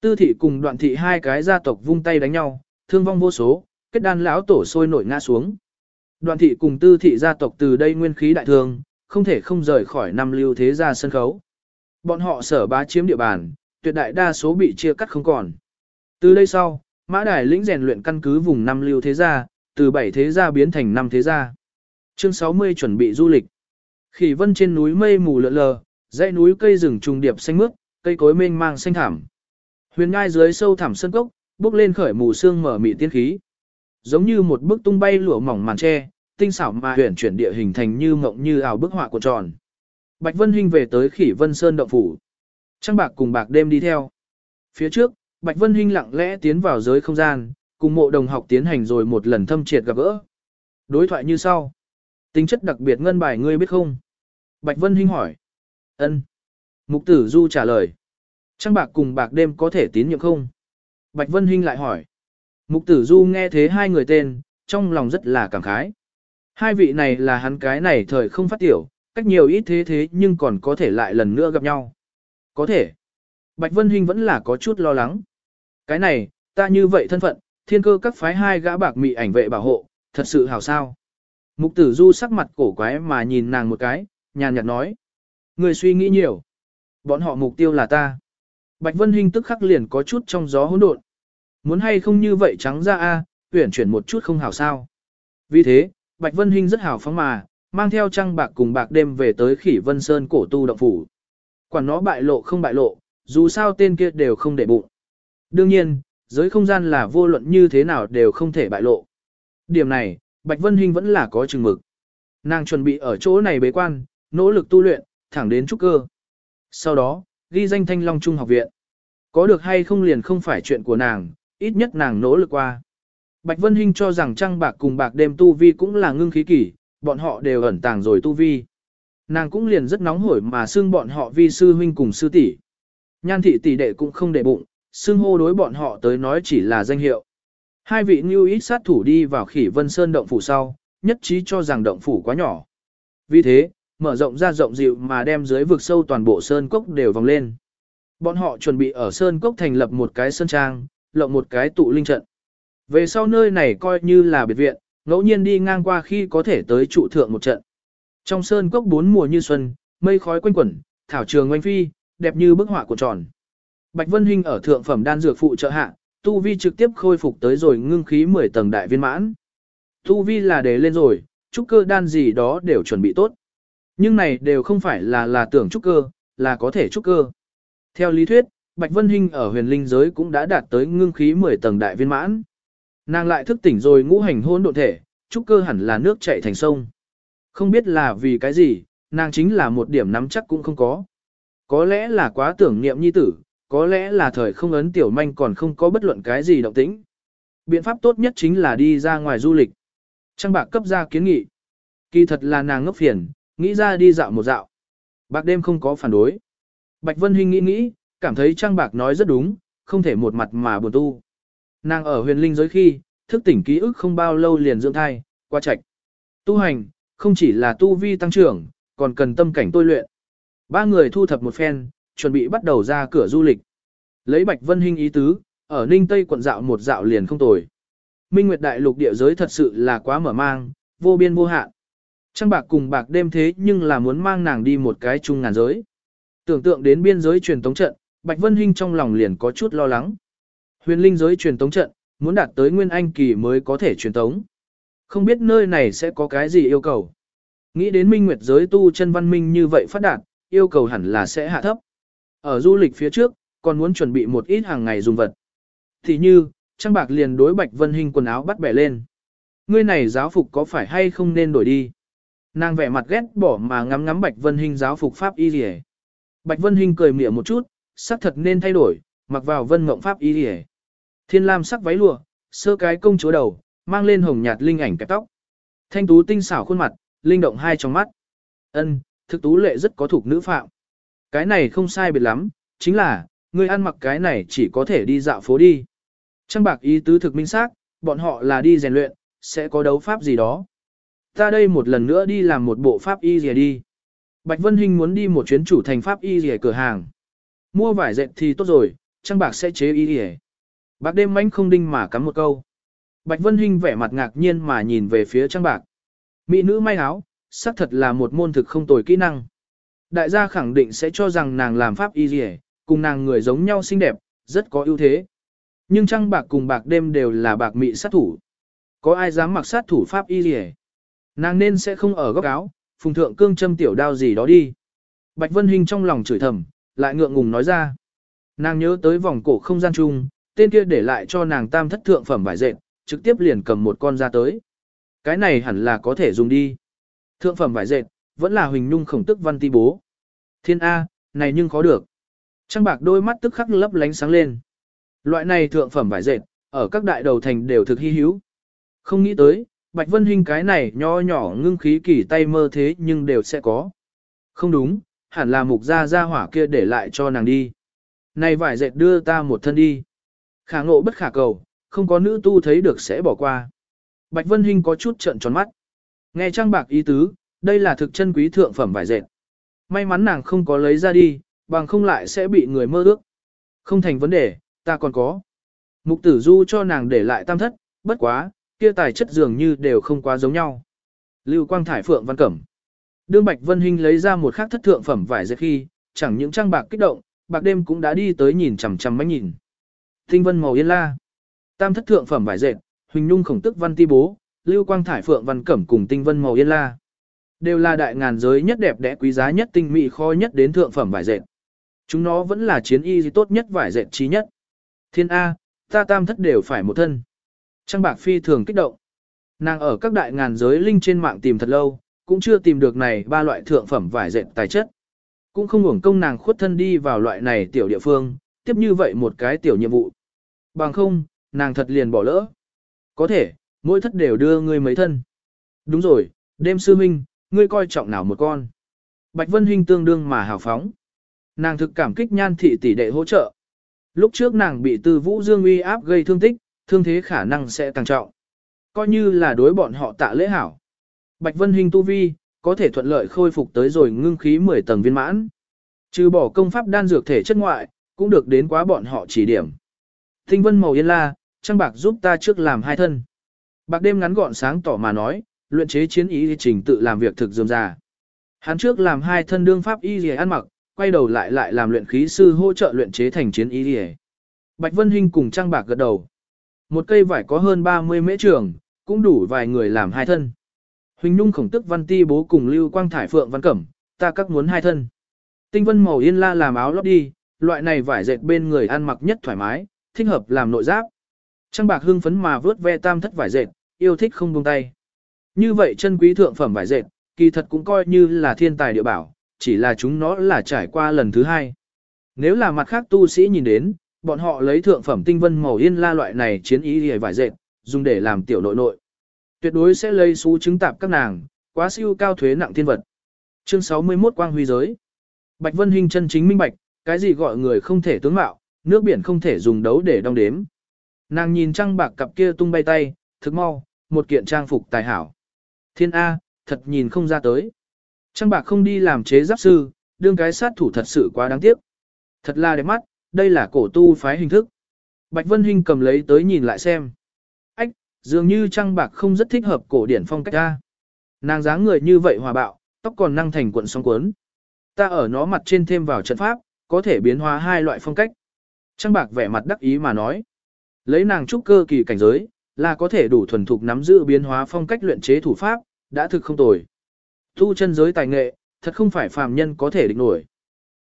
Tư thị cùng đoạn thị hai cái gia tộc vung tay đánh nhau, thương vong vô số, kết đan lão tổ sôi nổi ngã xuống. Đoạn thị cùng tư thị gia tộc từ đây nguyên khí đại thương, không thể không rời khỏi năm lưu thế gia sân khấu. Bọn họ sở bá chiếm địa bàn, tuyệt đại đa số bị chia cắt không còn. Từ đây sau, Mã Đài lĩnh rèn luyện căn cứ vùng năm lưu thế gia, từ bảy thế gia biến thành năm thế gia. Chương 60 chuẩn bị du lịch. Khỉ vân trên núi mây mù lượn lờ, dãy núi cây rừng trùng điệp xanh mướt, cây cối mênh mang xanh thảm. Huyền ngai dưới sâu thẳm sân cốc, bước lên khởi mù sương mở mị tiên khí. Giống như một bức tung bay lụa mỏng màn tre, tinh xảo mà huyền chuyển địa hình thành như mộng như ảo bức họa của tròn. Bạch Vân Hinh về tới Khỉ Vân Sơn động phủ. Trang bạc cùng bạc đêm đi theo. Phía trước, Bạch Vân Hinh lặng lẽ tiến vào giới không gian, cùng mộ đồng học tiến hành rồi một lần thâm triệt gặp gỡ. Đối thoại như sau. Tính chất đặc biệt ngân bài ngươi biết không? Bạch Vân Hinh hỏi. Ân. Mục tử Du trả lời. Trăng bạc cùng bạc đêm có thể tín nhiệm không? Bạch Vân Hinh lại hỏi. Mục tử Du nghe thế hai người tên, trong lòng rất là cảm khái. Hai vị này là hắn cái này thời không phát tiểu, cách nhiều ít thế thế nhưng còn có thể lại lần nữa gặp nhau. Có thể. Bạch Vân Hinh vẫn là có chút lo lắng. Cái này, ta như vậy thân phận, thiên cơ các phái hai gã bạc mị ảnh vệ bảo hộ, thật sự hảo sao. Mục tử du sắc mặt cổ quái mà nhìn nàng một cái, nhàn nhạt nói. Người suy nghĩ nhiều. Bọn họ mục tiêu là ta. Bạch Vân Hinh tức khắc liền có chút trong gió hỗn độn. Muốn hay không như vậy trắng ra a, tuyển chuyển một chút không hảo sao. Vì thế, Bạch Vân Hinh rất hào phóng mà, mang theo trăng bạc cùng bạc đêm về tới khỉ Vân Sơn cổ tu động phủ. Quản nó bại lộ không bại lộ, dù sao tên kia đều không để bụng. Đương nhiên, giới không gian là vô luận như thế nào đều không thể bại lộ. Điểm này, Bạch Vân Hinh vẫn là có chừng mực. Nàng chuẩn bị ở chỗ này bế quan, nỗ lực tu luyện, thẳng đến trúc cơ. Sau đó, ghi danh Thanh Long Trung học viện. Có được hay không liền không phải chuyện của nàng, ít nhất nàng nỗ lực qua. Bạch Vân Hinh cho rằng trăng bạc cùng bạc đêm tu vi cũng là ngưng khí kỷ, bọn họ đều ẩn tàng rồi tu vi. Nàng cũng liền rất nóng hổi mà xưng bọn họ vi sư huynh cùng sư tỷ. Nhan thị tỷ đệ cũng không để bụng, xưng hô đối bọn họ tới nói chỉ là danh hiệu. Hai vị như ít sát thủ đi vào khỉ vân sơn động phủ sau, nhất trí cho rằng động phủ quá nhỏ. Vì thế, mở rộng ra rộng dịu mà đem dưới vực sâu toàn bộ sơn cốc đều vòng lên. Bọn họ chuẩn bị ở sơn cốc thành lập một cái sơn trang, lộng một cái tụ linh trận. Về sau nơi này coi như là biệt viện, ngẫu nhiên đi ngang qua khi có thể tới trụ thượng một trận. Trong sơn cốc bốn mùa như xuân, mây khói quanh quẩn, thảo trường oanh phi, đẹp như bức họa của tròn. Bạch Vân Hinh ở thượng phẩm đan dược phụ trợ hạ, tu vi trực tiếp khôi phục tới rồi ngưng khí 10 tầng đại viên mãn. Tu vi là đề lên rồi, trúc cơ đan gì đó đều chuẩn bị tốt. Nhưng này đều không phải là là tưởng trúc cơ, là có thể trúc cơ. Theo lý thuyết, Bạch Vân Hinh ở huyền linh giới cũng đã đạt tới ngưng khí 10 tầng đại viên mãn. Nàng lại thức tỉnh rồi ngũ hành hôn độ thể, trúc cơ hẳn là nước chảy thành sông. Không biết là vì cái gì, nàng chính là một điểm nắm chắc cũng không có. Có lẽ là quá tưởng niệm nhi tử, có lẽ là thời không ấn tiểu manh còn không có bất luận cái gì động tĩnh. Biện pháp tốt nhất chính là đi ra ngoài du lịch. Trang bạc cấp ra kiến nghị. Kỳ thật là nàng ngốc phiền, nghĩ ra đi dạo một dạo. Bạc đêm không có phản đối. Bạch Vân Hinh nghĩ nghĩ, cảm thấy Trang bạc nói rất đúng, không thể một mặt mà buồn tu. Nàng ở huyền linh giới khi, thức tỉnh ký ức không bao lâu liền dưỡng thai, qua trạch. Tu hành, không chỉ là tu vi tăng trưởng, còn cần tâm cảnh tôi luyện. Ba người thu thập một phen, chuẩn bị bắt đầu ra cửa du lịch. Lấy Bạch Vân Hinh ý tứ, ở Ninh Tây quận dạo một dạo liền không tồi. Minh Nguyệt Đại Lục địa giới thật sự là quá mở mang, vô biên vô hạn. Trăng bạc cùng bạc đêm thế nhưng là muốn mang nàng đi một cái chung ngàn giới. Tưởng tượng đến biên giới truyền tống trận, Bạch Vân Hinh trong lòng liền có chút lo lắng. Huyền linh giới truyền tống trận, muốn đạt tới Nguyên Anh kỳ mới có thể truyền tống. Không biết nơi này sẽ có cái gì yêu cầu. Nghĩ đến Minh Nguyệt giới tu chân văn minh như vậy phát đạt, yêu cầu hẳn là sẽ hạ thấp. Ở du lịch phía trước, còn muốn chuẩn bị một ít hàng ngày dùng vật. Thì như, Trang Bạc liền đối Bạch Vân Hinh quần áo bắt bẻ lên. Ngươi này giáo phục có phải hay không nên đổi đi? Nàng vẻ mặt ghét bỏ mà ngắm ngắm Bạch Vân Hinh giáo phục pháp y liề. Bạch Vân Hinh cười mỉa một chút, sắc thật nên thay đổi, mặc vào Vân Ngộng pháp y liề. Thiên lam sắc váy lụa, sơ cái công chúa đầu, mang lên hồng nhạt linh ảnh kẹp tóc. Thanh tú tinh xảo khuôn mặt, linh động hai trong mắt. Ân, thực tú lệ rất có thuộc nữ phạm. Cái này không sai biệt lắm, chính là, ngươi ăn mặc cái này chỉ có thể đi dạo phố đi. Trăng bạc ý tứ thực minh xác, bọn họ là đi rèn luyện, sẽ có đấu pháp gì đó. Ta đây một lần nữa đi làm một bộ pháp y gì đi. Bạch Vân Hinh muốn đi một chuyến chủ thành pháp y gì cửa hàng. Mua vải dệt thì tốt rồi, trăng bạc sẽ chế y gì. Bạc đêm mánh không đinh mà cắm một câu. Bạch Vân Hinh vẻ mặt ngạc nhiên mà nhìn về phía trăng bạc. Mỹ nữ may áo, xác thật là một môn thực không tồi kỹ năng. Đại gia khẳng định sẽ cho rằng nàng làm pháp y gì cùng nàng người giống nhau xinh đẹp, rất có ưu thế. Nhưng trăng bạc cùng bạc đêm đều là bạc mị sát thủ. Có ai dám mặc sát thủ pháp y gì Nàng nên sẽ không ở góc áo, phùng thượng cương châm tiểu đao gì đó đi. Bạch Vân Hinh trong lòng chửi thầm, lại ngượng ngùng nói ra. Nàng nhớ tới vòng cổ không gian chung, tên kia để lại cho nàng tam thất thượng phẩm vải dệt, trực tiếp liền cầm một con ra tới. Cái này hẳn là có thể dùng đi. Thượng phẩm vải dệt, vẫn là huỳnh nhung khổng tức văn ti bố. Thiên A, này nhưng khó được. Trăng bạc đôi mắt tức khắc lấp lánh sáng lên. Loại này thượng phẩm vải dệt, ở các đại đầu thành đều thực hy hữu. Không nghĩ tới, Bạch Vân Hinh cái này nho nhỏ ngưng khí kỳ tay mơ thế nhưng đều sẽ có. Không đúng, hẳn là mục gia gia hỏa kia để lại cho nàng đi. Này vải dệt đưa ta một thân đi. Khả ngộ bất khả cầu, không có nữ tu thấy được sẽ bỏ qua. Bạch Vân Hinh có chút trợn tròn mắt. Nghe trang bạc ý tứ, đây là thực chân quý thượng phẩm vải dệt. May mắn nàng không có lấy ra đi, bằng không lại sẽ bị người mơ ước. Không thành vấn đề, ta còn có. Mục tử du cho nàng để lại tam thất, bất quá, kia tài chất dường như đều không quá giống nhau. Lưu Quang Thải Phượng Văn Cẩm. Đương Bạch Vân Hinh lấy ra một khắc thất thượng phẩm vải dệt khi, chẳng những trang bạc kích động, bạc đêm cũng đã đi tới nhìn chằm chằm mấy nhìn. Tinh vân màu yên la. Tam thất thượng phẩm vải dệt, Huỳnh Nhung khổng tức văn ti bố, Lưu Quang Thải Phượng Văn Cẩm cùng tinh vân màu yên la. Đều là đại ngàn giới nhất đẹp đẽ quý giá nhất tinh mỹ kho nhất đến thượng phẩm vải dệt. Chúng nó vẫn là chiến y tốt nhất vải dệt trí nhất. Thiên A, ta tam thất đều phải một thân. Trang bạc phi thường kích động. Nàng ở các đại ngàn giới linh trên mạng tìm thật lâu, cũng chưa tìm được này ba loại thượng phẩm vải dệt tài chất. Cũng không uổng công nàng khuất thân đi vào loại này tiểu địa phương, tiếp như vậy một cái tiểu nhiệm vụ. Bằng không, nàng thật liền bỏ lỡ. Có thể, mỗi thất đều đưa ngươi mấy thân. Đúng rồi, đêm sư minh, ngươi coi trọng nào một con. Bạch Vân Hinh tương đương mà hào phóng. Nàng thực cảm kích nhan thị tỷ đệ hỗ trợ. Lúc trước nàng bị tư vũ dương uy áp gây thương tích, thương thế khả năng sẽ tăng trọng. Coi như là đối bọn họ tạ lễ hảo. Bạch Vân Hinh tu vi, có thể thuận lợi khôi phục tới rồi ngưng khí 10 tầng viên mãn. Trừ bỏ công pháp đan dược thể chất ngoại, cũng được đến quá bọn họ chỉ điểm. Thinh vân màu yên la, trăng bạc giúp ta trước làm hai thân. Bạc đêm ngắn gọn sáng tỏ mà nói, luyện chế chiến ý trình tự làm việc thực dườm già. Hắn trước làm hai thân đương pháp y lìa ăn mặc, quay đầu lại lại làm luyện khí sư hỗ trợ luyện chế thành chiến y lìa. Bạch Vân Hinh cùng Trang Bạc gật đầu. Một cây vải có hơn 30 mễ trường, cũng đủ vài người làm hai thân. Huỳnh Nhung khổng tức văn ti bố cùng Lưu Quang Thải Phượng văn cẩm, ta các muốn hai thân. Tinh vân màu yên la làm áo lót đi, loại này vải dệt bên người ăn mặc nhất thoải mái, thích hợp làm nội giáp. Trang bạc hưng phấn mà vớt ve tam thất vải dệt, yêu thích không buông tay. Như vậy chân quý thượng phẩm vải dệt, kỳ thật cũng coi như là thiên tài địa bảo, chỉ là chúng nó là trải qua lần thứ hai. Nếu là mặt khác tu sĩ nhìn đến, bọn họ lấy thượng phẩm tinh vân màu yên la loại này chiến ý hề vải dệt, dùng để làm tiểu nội nội. Tuyệt đối sẽ lấy xú chứng tạp các nàng, quá siêu cao thuế nặng thiên vật. Chương 61 Quang Huy Giới Bạch Vân Hinh chân chính minh bạch, cái gì gọi người không thể tướng mạo, nước biển không thể dùng đấu để đong đếm. Nàng nhìn trăng bạc cặp kia tung bay tay, thức mau, một kiện trang phục tài hảo. Thiên A, thật nhìn không ra tới. Trăng bạc không đi làm chế giáp sư, đương cái sát thủ thật sự quá đáng tiếc. Thật là đẹp mắt, đây là cổ tu phái hình thức. Bạch Vân Hinh cầm lấy tới nhìn lại xem. Ách, dường như trăng bạc không rất thích hợp cổ điển phong cách ta. Nàng dáng người như vậy hòa bạo, tóc còn năng thành cuộn sóng cuốn. Ta ở nó mặt trên thêm vào trận pháp, có thể biến hóa hai loại phong cách. Trăng bạc vẻ mặt đắc ý mà nói. Lấy nàng trúc cơ kỳ cảnh giới, là có thể đủ thuần thục nắm giữ biến hóa phong cách luyện chế thủ pháp, đã thực không tồi. Tu chân giới tài nghệ, thật không phải phàm nhân có thể địch nổi.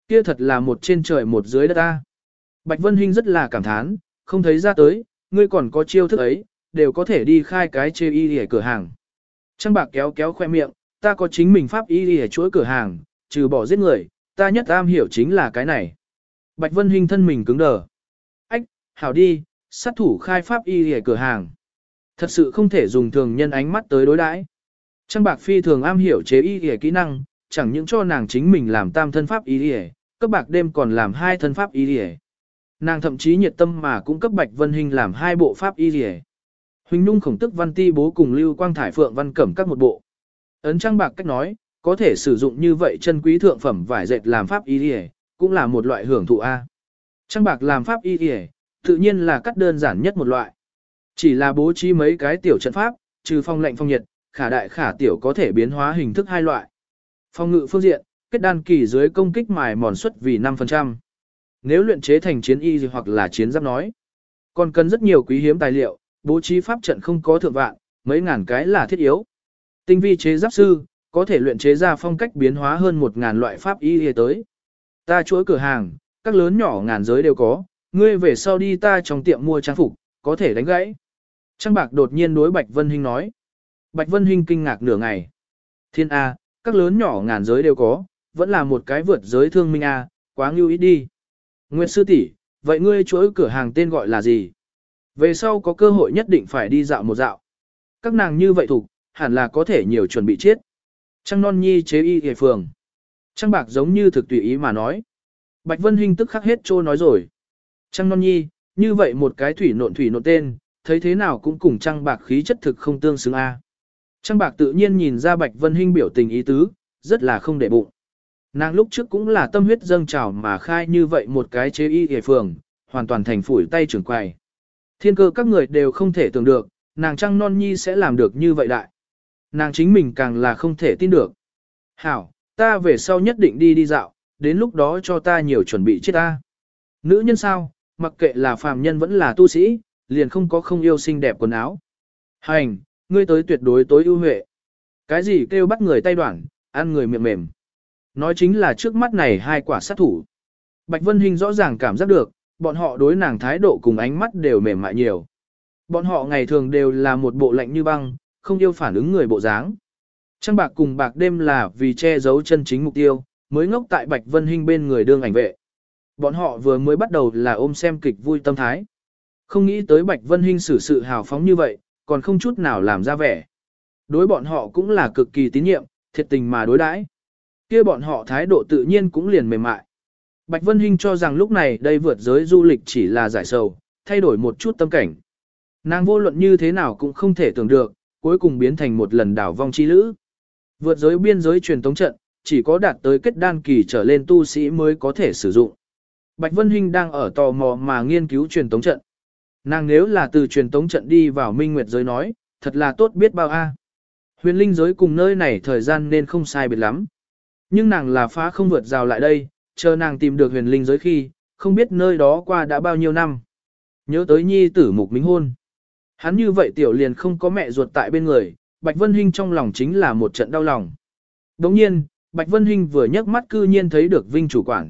Kia thật là một trên trời một dưới đất ta. Bạch Vân Hinh rất là cảm thán, không thấy ra tới, ngươi còn có chiêu thức ấy, đều có thể đi khai cái chê y ở cửa hàng. Trăng bạc kéo kéo khoe miệng, ta có chính mình pháp y ở chuỗi cửa hàng, trừ bỏ giết người, ta nhất am hiểu chính là cái này. Bạch Vân Hinh thân mình cứng đờ. Ách, hảo đi, sát thủ khai pháp y ở cửa hàng. Thật sự không thể dùng thường nhân ánh mắt tới đối đãi. Trang bạc phi thường am hiểu chế y ở kỹ năng, chẳng những cho nàng chính mình làm tam thân pháp y ở, cấp bạc đêm còn làm hai thân pháp y ở. Nàng thậm chí nhiệt tâm mà cũng cấp Bạch Vân hình làm hai bộ pháp y liề. Huỳnh Nhung khổng tức văn ti bố cùng Lưu Quang Thải Phượng văn cẩm các một bộ. Ấn trang bạc cách nói, có thể sử dụng như vậy chân quý thượng phẩm vải dệt làm pháp y liề, cũng là một loại hưởng thụ A. Trang bạc làm pháp y liề, tự nhiên là cắt đơn giản nhất một loại. Chỉ là bố trí mấy cái tiểu trận pháp, trừ phong lệnh phong nhiệt, khả đại khả tiểu có thể biến hóa hình thức hai loại. Phong ngự phương diện, kết đan kỳ dưới công kích mài mòn suất vì 5%. Nếu luyện chế thành chiến y hoặc là chiến giáp nói, còn cần rất nhiều quý hiếm tài liệu, bố trí pháp trận không có thượng vạn, mấy ngàn cái là thiết yếu. Tinh vi chế giáp sư, có thể luyện chế ra phong cách biến hóa hơn một ngàn loại pháp y tới. Ta chuỗi cửa hàng, các lớn nhỏ ngàn giới đều có, ngươi về sau đi ta trong tiệm mua trang phục, có thể đánh gãy. Trang bạc đột nhiên đối Bạch Vân Hinh nói. Bạch Vân Hinh kinh ngạc nửa ngày. Thiên A, các lớn nhỏ ngàn giới đều có, vẫn là một cái vượt giới thương minh A, quá ngưu ít đi. Nguyệt sư tỷ, vậy ngươi chuỗi cửa hàng tên gọi là gì? Về sau có cơ hội nhất định phải đi dạo một dạo. Các nàng như vậy thủ, hẳn là có thể nhiều chuẩn bị chết. Trang non nhi chế y hề phường. Trang bạc giống như thực tùy ý mà nói. Bạch Vân Hinh tức khắc hết trô nói rồi. Trang non nhi, như vậy một cái thủy nộn thủy nộn tên, thấy thế nào cũng cùng trăng bạc khí chất thực không tương xứng a. Trăng bạc tự nhiên nhìn ra Bạch Vân Hinh biểu tình ý tứ, rất là không để bụng. Nàng lúc trước cũng là tâm huyết dâng trào mà khai như vậy một cái chế y hề phường, hoàn toàn thành phủi tay trưởng quầy. Thiên cơ các người đều không thể tưởng được, nàng trăng non nhi sẽ làm được như vậy đại. Nàng chính mình càng là không thể tin được. Hảo, ta về sau nhất định đi đi dạo, đến lúc đó cho ta nhiều chuẩn bị chết ta. Nữ nhân sao, mặc kệ là phàm nhân vẫn là tu sĩ, liền không có không yêu xinh đẹp quần áo. Hành, ngươi tới tuyệt đối tối ưu huệ. Cái gì kêu bắt người tay đoạn, ăn người miệng mềm. Nói chính là trước mắt này hai quả sát thủ. Bạch Vân Hình rõ ràng cảm giác được, bọn họ đối nàng thái độ cùng ánh mắt đều mềm mại nhiều. Bọn họ ngày thường đều là một bộ lạnh như băng, không yêu phản ứng người bộ dáng. Trăng bạc cùng bạc đêm là vì che giấu chân chính mục tiêu, mới ngốc tại Bạch Vân Hinh bên người đương ảnh vệ. Bọn họ vừa mới bắt đầu là ôm xem kịch vui tâm thái. Không nghĩ tới Bạch Vân Hinh xử sự hào phóng như vậy, còn không chút nào làm ra vẻ. Đối bọn họ cũng là cực kỳ tín nhiệm, thiệt tình mà đối đãi. kia bọn họ thái độ tự nhiên cũng liền mềm mại. Bạch Vân Hinh cho rằng lúc này đây vượt giới du lịch chỉ là giải sầu, thay đổi một chút tâm cảnh. Nàng vô luận như thế nào cũng không thể tưởng được, cuối cùng biến thành một lần đảo vong chi lữ. Vượt giới biên giới truyền tống trận, chỉ có đạt tới kết đan kỳ trở lên tu sĩ mới có thể sử dụng. Bạch Vân Hinh đang ở tò mò mà nghiên cứu truyền tống trận. Nàng nếu là từ truyền tống trận đi vào minh nguyệt giới nói, thật là tốt biết bao a. Huyền linh giới cùng nơi này thời gian nên không sai biệt lắm. Nhưng nàng là phá không vượt rào lại đây, chờ nàng tìm được huyền linh giới khi, không biết nơi đó qua đã bao nhiêu năm. Nhớ tới nhi tử mục minh hôn. Hắn như vậy tiểu liền không có mẹ ruột tại bên người, Bạch Vân Hinh trong lòng chính là một trận đau lòng. Đồng nhiên, Bạch Vân Hinh vừa nhấc mắt cư nhiên thấy được Vinh chủ quản.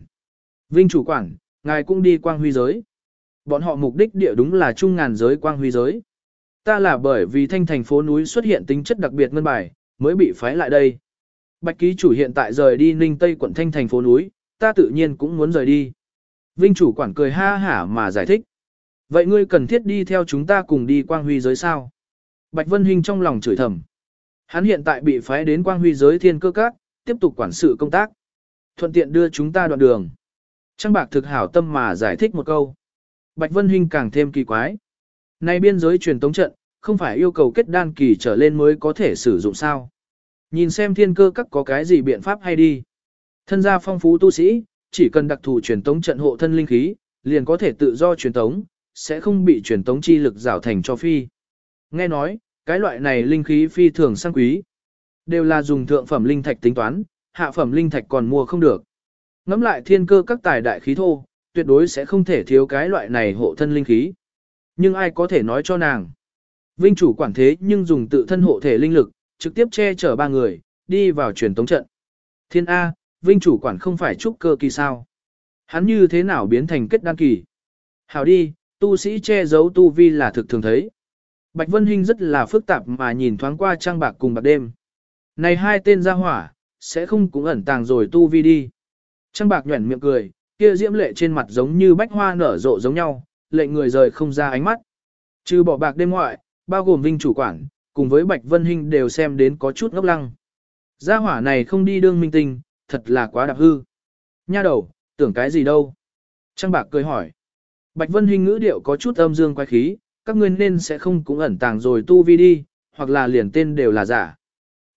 Vinh chủ quản, ngài cũng đi quang huy giới. Bọn họ mục đích địa đúng là trung ngàn giới quang huy giới. Ta là bởi vì thanh thành phố núi xuất hiện tính chất đặc biệt ngân bài, mới bị phái lại đây. Bạch ký chủ hiện tại rời đi Ninh Tây quận thanh thành phố núi, ta tự nhiên cũng muốn rời đi. Vinh chủ quản cười ha hả mà giải thích. Vậy ngươi cần thiết đi theo chúng ta cùng đi quang huy giới sao? Bạch Vân Hinh trong lòng chửi thầm. Hắn hiện tại bị phái đến quang huy giới thiên cơ các, tiếp tục quản sự công tác. Thuận tiện đưa chúng ta đoạn đường. Trang bạc thực hảo tâm mà giải thích một câu. Bạch Vân Hinh càng thêm kỳ quái. Nay biên giới truyền tống trận, không phải yêu cầu kết đan kỳ trở lên mới có thể sử dụng sao. Nhìn xem thiên cơ các có cái gì biện pháp hay đi. Thân gia phong phú tu sĩ, chỉ cần đặc thù truyền tống trận hộ thân linh khí, liền có thể tự do truyền tống, sẽ không bị truyền tống chi lực rào thành cho phi. Nghe nói, cái loại này linh khí phi thường sang quý. Đều là dùng thượng phẩm linh thạch tính toán, hạ phẩm linh thạch còn mua không được. Ngắm lại thiên cơ các tài đại khí thô, tuyệt đối sẽ không thể thiếu cái loại này hộ thân linh khí. Nhưng ai có thể nói cho nàng. Vinh chủ quản thế nhưng dùng tự thân hộ thể linh lực, trực tiếp che chở ba người, đi vào truyền tống trận. Thiên A, Vinh chủ quản không phải trúc cơ kỳ sao. Hắn như thế nào biến thành kết đan kỳ. Hảo đi, tu sĩ che giấu tu vi là thực thường thấy. Bạch Vân Hinh rất là phức tạp mà nhìn thoáng qua trang bạc cùng bạc đêm. Này hai tên gia hỏa, sẽ không cũng ẩn tàng rồi tu vi đi. Trang bạc nhuẩn miệng cười, kia diễm lệ trên mặt giống như bách hoa nở rộ giống nhau, lệnh người rời không ra ánh mắt. Trừ bỏ bạc đêm ngoại, bao gồm vinh chủ quản, cùng với Bạch Vân Hinh đều xem đến có chút ngốc lăng. Gia hỏa này không đi đương minh tinh, thật là quá đạp hư. Nha đầu, tưởng cái gì đâu? Trang bạc cười hỏi. Bạch Vân Hinh ngữ điệu có chút âm dương quái khí, các ngươi nên sẽ không cũng ẩn tàng rồi tu vi đi, hoặc là liền tên đều là giả.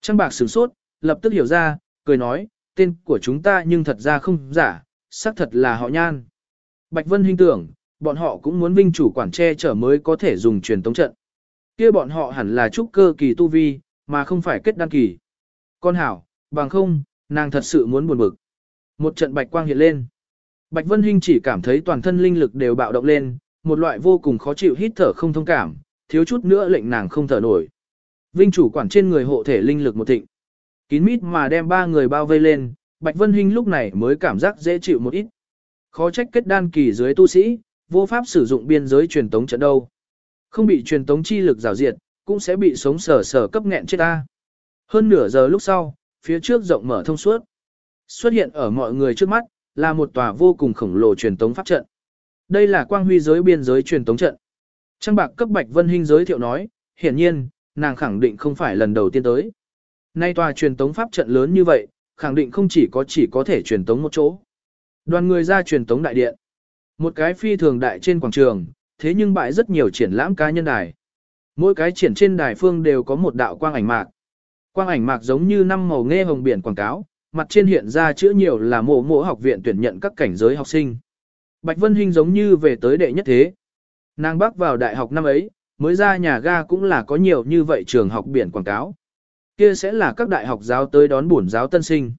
Trang bạc sửng sốt, lập tức hiểu ra, cười nói, tên của chúng ta nhưng thật ra không giả, xác thật là họ nhan. Bạch Vân Hinh tưởng, bọn họ cũng muốn vinh chủ quản che chở mới có thể dùng truyền tống trận. kia bọn họ hẳn là trúc cơ kỳ tu vi, mà không phải kết đăng kỳ. Con hảo, bằng không, nàng thật sự muốn buồn bực. Một trận bạch quang hiện lên. Bạch Vân Hinh chỉ cảm thấy toàn thân linh lực đều bạo động lên, một loại vô cùng khó chịu hít thở không thông cảm, thiếu chút nữa lệnh nàng không thở nổi. Vinh chủ quản trên người hộ thể linh lực một thịnh. Kín mít mà đem ba người bao vây lên, Bạch Vân Hinh lúc này mới cảm giác dễ chịu một ít. Khó trách kết đan kỳ dưới tu sĩ, vô pháp sử dụng biên giới truyền tống trận đâu. Không bị truyền tống chi lực rào diệt, cũng sẽ bị sống sở sở cấp nghẹn chết ta. Hơn nửa giờ lúc sau, phía trước rộng mở thông suốt. Xuất hiện ở mọi người trước mắt, là một tòa vô cùng khổng lồ truyền tống pháp trận. Đây là quang huy giới biên giới truyền tống trận. Trang bạc cấp Bạch Vân Hinh giới thiệu nói, hiển nhiên, nàng khẳng định không phải lần đầu tiên tới. Nay tòa truyền tống pháp trận lớn như vậy, khẳng định không chỉ có chỉ có thể truyền tống một chỗ. Đoàn người ra truyền tống đại điện. Một cái phi thường đại trên quảng trường, thế nhưng bại rất nhiều triển lãm cá nhân đài. Mỗi cái triển trên đài phương đều có một đạo quang ảnh mạc. Quang ảnh mạc giống như năm màu nghe hồng biển quảng cáo, mặt trên hiện ra chữ nhiều là mộ mộ học viện tuyển nhận các cảnh giới học sinh. Bạch Vân Hinh giống như về tới đệ nhất thế. Nàng bác vào đại học năm ấy, mới ra nhà ga cũng là có nhiều như vậy trường học biển quảng cáo. Kia sẽ là các đại học giáo tới đón bổn giáo tân sinh.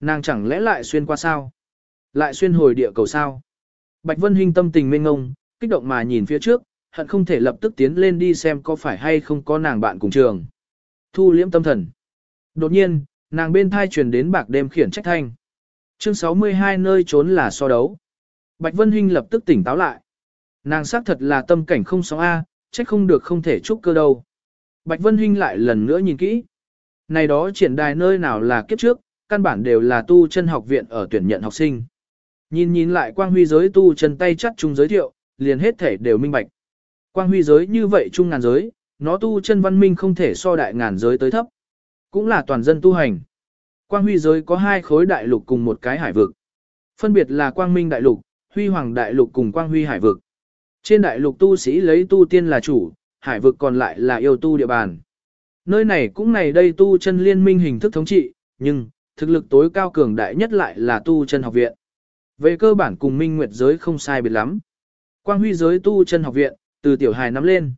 Nàng chẳng lẽ lại xuyên qua sao? Lại xuyên hồi địa cầu sao? Bạch Vân Hinh tâm tình mênh ngông, kích động mà nhìn phía trước, hận không thể lập tức tiến lên đi xem có phải hay không có nàng bạn cùng trường. Thu liễm tâm thần. Đột nhiên, nàng bên thai truyền đến bạc đêm khiển trách thanh. Chương 62 nơi trốn là so đấu. Bạch Vân Hinh lập tức tỉnh táo lại. Nàng xác thật là tâm cảnh không sóng A, trách không được không thể chúc cơ đâu. Bạch Vân Hinh lại lần nữa nhìn kỹ. Này đó triển đài nơi nào là kiếp trước, căn bản đều là tu chân học viện ở tuyển nhận học sinh. Nhìn nhìn lại quang huy giới tu chân tay chắt chung giới thiệu, liền hết thể đều minh bạch. Quang huy giới như vậy chung ngàn giới, nó tu chân văn minh không thể so đại ngàn giới tới thấp. Cũng là toàn dân tu hành. Quang huy giới có hai khối đại lục cùng một cái hải vực. Phân biệt là quang minh đại lục, huy hoàng đại lục cùng quang huy hải vực. Trên đại lục tu sĩ lấy tu tiên là chủ, hải vực còn lại là yêu tu địa bàn. Nơi này cũng này đây tu chân liên minh hình thức thống trị, nhưng, thực lực tối cao cường đại nhất lại là tu chân học viện. Về cơ bản cùng minh nguyệt giới không sai biệt lắm. Quang huy giới tu chân học viện, từ tiểu hài nắm lên.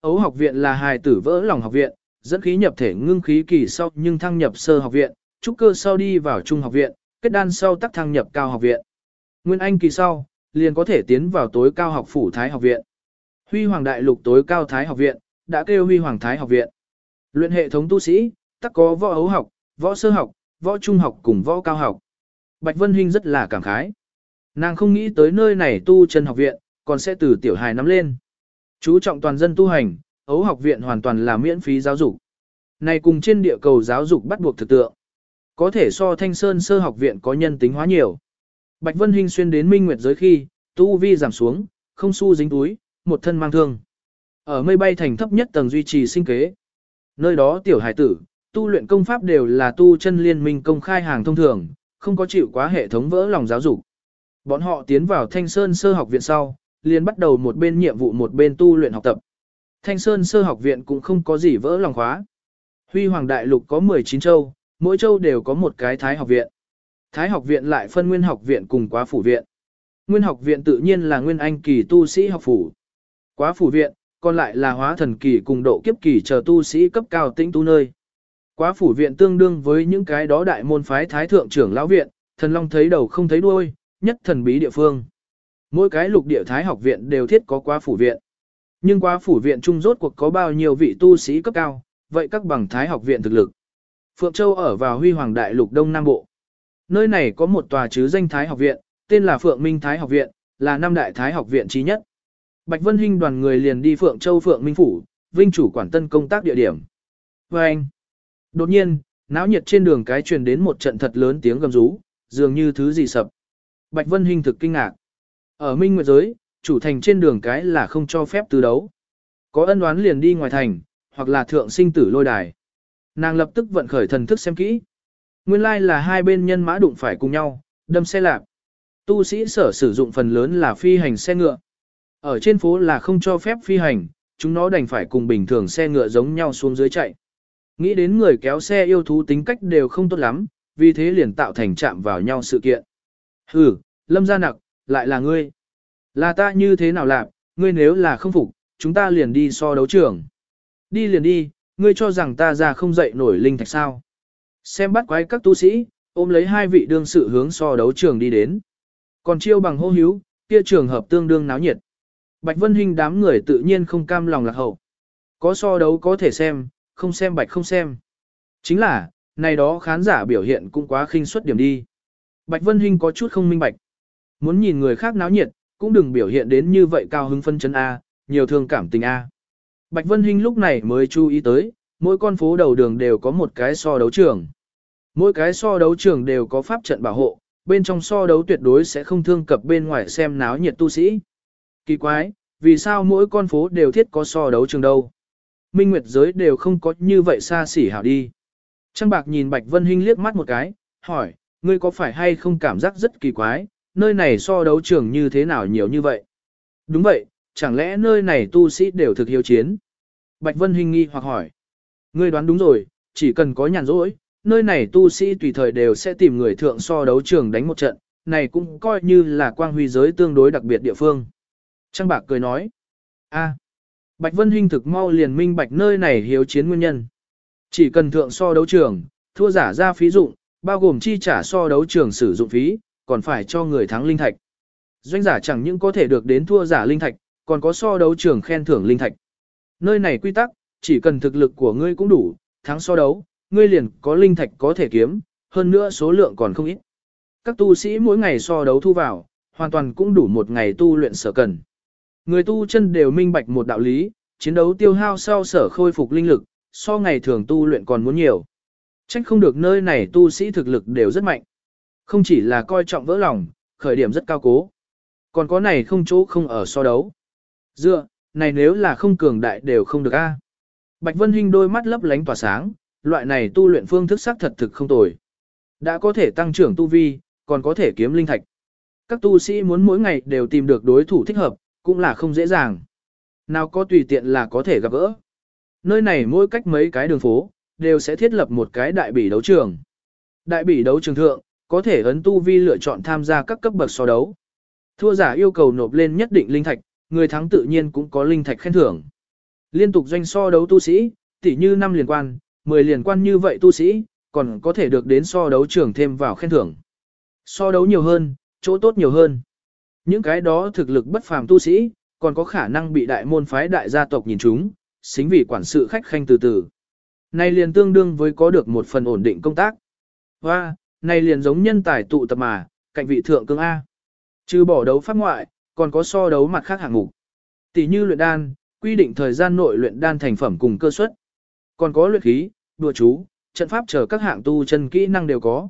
Ấu học viện là hài tử vỡ lòng học viện, dẫn khí nhập thể ngưng khí kỳ sau nhưng thăng nhập sơ học viện, trúc cơ sau đi vào trung học viện, kết đan sau tắc thăng nhập cao học viện. Nguyên Anh kỳ sau, liền có thể tiến vào tối cao học phủ Thái học viện. Huy Hoàng Đại Lục tối cao Thái học viện, đã kêu Huy Hoàng Thái học viện. Luyện hệ thống tu sĩ, tắc có võ ấu học, võ sơ học, võ trung học cùng võ cao học. Bạch Vân Hinh rất là cảm khái. Nàng không nghĩ tới nơi này tu chân học viện, còn sẽ từ tiểu hài nắm lên. Chú trọng toàn dân tu hành, ấu học viện hoàn toàn là miễn phí giáo dục. Này cùng trên địa cầu giáo dục bắt buộc thực tượng. Có thể so thanh sơn sơ học viện có nhân tính hóa nhiều. Bạch Vân Hinh xuyên đến minh nguyệt giới khi, tu vi giảm xuống, không su dính túi, một thân mang thương. Ở mây bay thành thấp nhất tầng duy trì sinh kế. Nơi đó tiểu hải tử, tu luyện công pháp đều là tu chân liên minh công khai hàng thông thường, không có chịu quá hệ thống vỡ lòng giáo dục. Bọn họ tiến vào Thanh Sơn sơ học viện sau, liền bắt đầu một bên nhiệm vụ một bên tu luyện học tập. Thanh Sơn sơ học viện cũng không có gì vỡ lòng khóa. Huy Hoàng Đại Lục có 19 châu, mỗi châu đều có một cái Thái học viện. Thái học viện lại phân nguyên học viện cùng quá phủ viện. Nguyên học viện tự nhiên là nguyên anh kỳ tu sĩ học phủ. Quá phủ viện, còn lại là hóa thần kỳ cùng độ kiếp kỳ chờ tu sĩ cấp cao tĩnh tu nơi. Quá phủ viện tương đương với những cái đó đại môn phái thái thượng trưởng lão viện, thần long thấy đầu không thấy đuôi, nhất thần bí địa phương. Mỗi cái lục địa thái học viện đều thiết có quá phủ viện. Nhưng quá phủ viện trung rốt cuộc có bao nhiêu vị tu sĩ cấp cao, vậy các bằng thái học viện thực lực. Phượng Châu ở vào huy hoàng đại lục Đông Nam Bộ. Nơi này có một tòa chứ danh thái học viện, tên là Phượng Minh Thái học viện, là năm đại thái học viện trí nhất. Bạch Vân Hinh đoàn người liền đi Phượng Châu Phượng Minh Phủ, vinh chủ quản tân công tác địa điểm. Và anh, đột nhiên, náo nhiệt trên đường cái truyền đến một trận thật lớn tiếng gầm rú, dường như thứ gì sập. Bạch Vân Hinh thực kinh ngạc. Ở Minh Nguyệt Giới, chủ thành trên đường cái là không cho phép từ đấu. Có ân đoán liền đi ngoài thành, hoặc là thượng sinh tử lôi đài. Nàng lập tức vận khởi thần thức xem kỹ. Nguyên lai like là hai bên nhân mã đụng phải cùng nhau, đâm xe lạp. Tu sĩ sở sử dụng phần lớn là phi hành xe ngựa. Ở trên phố là không cho phép phi hành, chúng nó đành phải cùng bình thường xe ngựa giống nhau xuống dưới chạy. Nghĩ đến người kéo xe yêu thú tính cách đều không tốt lắm, vì thế liền tạo thành chạm vào nhau sự kiện. Hừ, lâm gia nặc, lại là ngươi. Là ta như thế nào làm, ngươi nếu là không phục, chúng ta liền đi so đấu trường. Đi liền đi, ngươi cho rằng ta ra không dậy nổi linh thạch sao. Xem bắt quái các tu sĩ, ôm lấy hai vị đương sự hướng so đấu trường đi đến. Còn chiêu bằng hô hữu, kia trường hợp tương đương náo nhiệt. Bạch Vân Hinh đám người tự nhiên không cam lòng lạc hậu. Có so đấu có thể xem, không xem bạch không xem. Chính là, này đó khán giả biểu hiện cũng quá khinh suất điểm đi. Bạch Vân Hinh có chút không minh bạch. Muốn nhìn người khác náo nhiệt, cũng đừng biểu hiện đến như vậy cao hứng phân chân A, nhiều thương cảm tình A. Bạch Vân Hinh lúc này mới chú ý tới, mỗi con phố đầu đường đều có một cái so đấu trường. Mỗi cái so đấu trường đều có pháp trận bảo hộ, bên trong so đấu tuyệt đối sẽ không thương cập bên ngoài xem náo nhiệt tu sĩ. Kỳ quái, vì sao mỗi con phố đều thiết có so đấu trường đâu? Minh Nguyệt giới đều không có như vậy xa xỉ hảo đi. Trăng bạc nhìn Bạch Vân Hinh liếc mắt một cái, hỏi, ngươi có phải hay không cảm giác rất kỳ quái, nơi này so đấu trường như thế nào nhiều như vậy? Đúng vậy, chẳng lẽ nơi này tu sĩ đều thực hiếu chiến? Bạch Vân Hinh nghi hoặc hỏi. Ngươi đoán đúng rồi, chỉ cần có nhàn rỗi, nơi này tu sĩ tùy thời đều sẽ tìm người thượng so đấu trường đánh một trận, này cũng coi như là quang huy giới tương đối đặc biệt địa phương. Trang bạc cười nói. a Bạch Vân Hinh thực mau liền minh bạch nơi này hiếu chiến nguyên nhân. Chỉ cần thượng so đấu trường, thua giả ra phí dụng, bao gồm chi trả so đấu trường sử dụng phí, còn phải cho người thắng linh thạch. Doanh giả chẳng những có thể được đến thua giả linh thạch, còn có so đấu trường khen thưởng linh thạch. Nơi này quy tắc, chỉ cần thực lực của ngươi cũng đủ, thắng so đấu, ngươi liền có linh thạch có thể kiếm, hơn nữa số lượng còn không ít. Các tu sĩ mỗi ngày so đấu thu vào, hoàn toàn cũng đủ một ngày tu luyện sở cần. Người tu chân đều minh bạch một đạo lý, chiến đấu tiêu hao sau sở khôi phục linh lực, so ngày thường tu luyện còn muốn nhiều. Trách không được nơi này tu sĩ thực lực đều rất mạnh. Không chỉ là coi trọng vỡ lòng, khởi điểm rất cao cố. Còn có này không chỗ không ở so đấu. Dựa, này nếu là không cường đại đều không được a. Bạch Vân Hinh đôi mắt lấp lánh tỏa sáng, loại này tu luyện phương thức sắc thật thực không tồi. Đã có thể tăng trưởng tu vi, còn có thể kiếm linh thạch. Các tu sĩ muốn mỗi ngày đều tìm được đối thủ thích hợp, cũng là không dễ dàng. Nào có tùy tiện là có thể gặp gỡ. Nơi này mỗi cách mấy cái đường phố, đều sẽ thiết lập một cái đại bỉ đấu trường. Đại bỉ đấu trường thượng, có thể ấn tu vi lựa chọn tham gia các cấp bậc so đấu. Thua giả yêu cầu nộp lên nhất định linh thạch, người thắng tự nhiên cũng có linh thạch khen thưởng. Liên tục doanh so đấu tu sĩ, tỉ như năm liên quan, 10 liên quan như vậy tu sĩ, còn có thể được đến so đấu trường thêm vào khen thưởng. So đấu nhiều hơn, chỗ tốt nhiều hơn. Những cái đó thực lực bất phàm tu sĩ, còn có khả năng bị đại môn phái đại gia tộc nhìn chúng, xính vì quản sự khách khanh từ từ. Này liền tương đương với có được một phần ổn định công tác. Và, này liền giống nhân tài tụ tập mà, cạnh vị thượng cương A. Trừ bỏ đấu pháp ngoại, còn có so đấu mặt khác hạng mục. Tỷ như luyện đan, quy định thời gian nội luyện đan thành phẩm cùng cơ suất. Còn có luyện khí, đùa chú, trận pháp chờ các hạng tu chân kỹ năng đều có.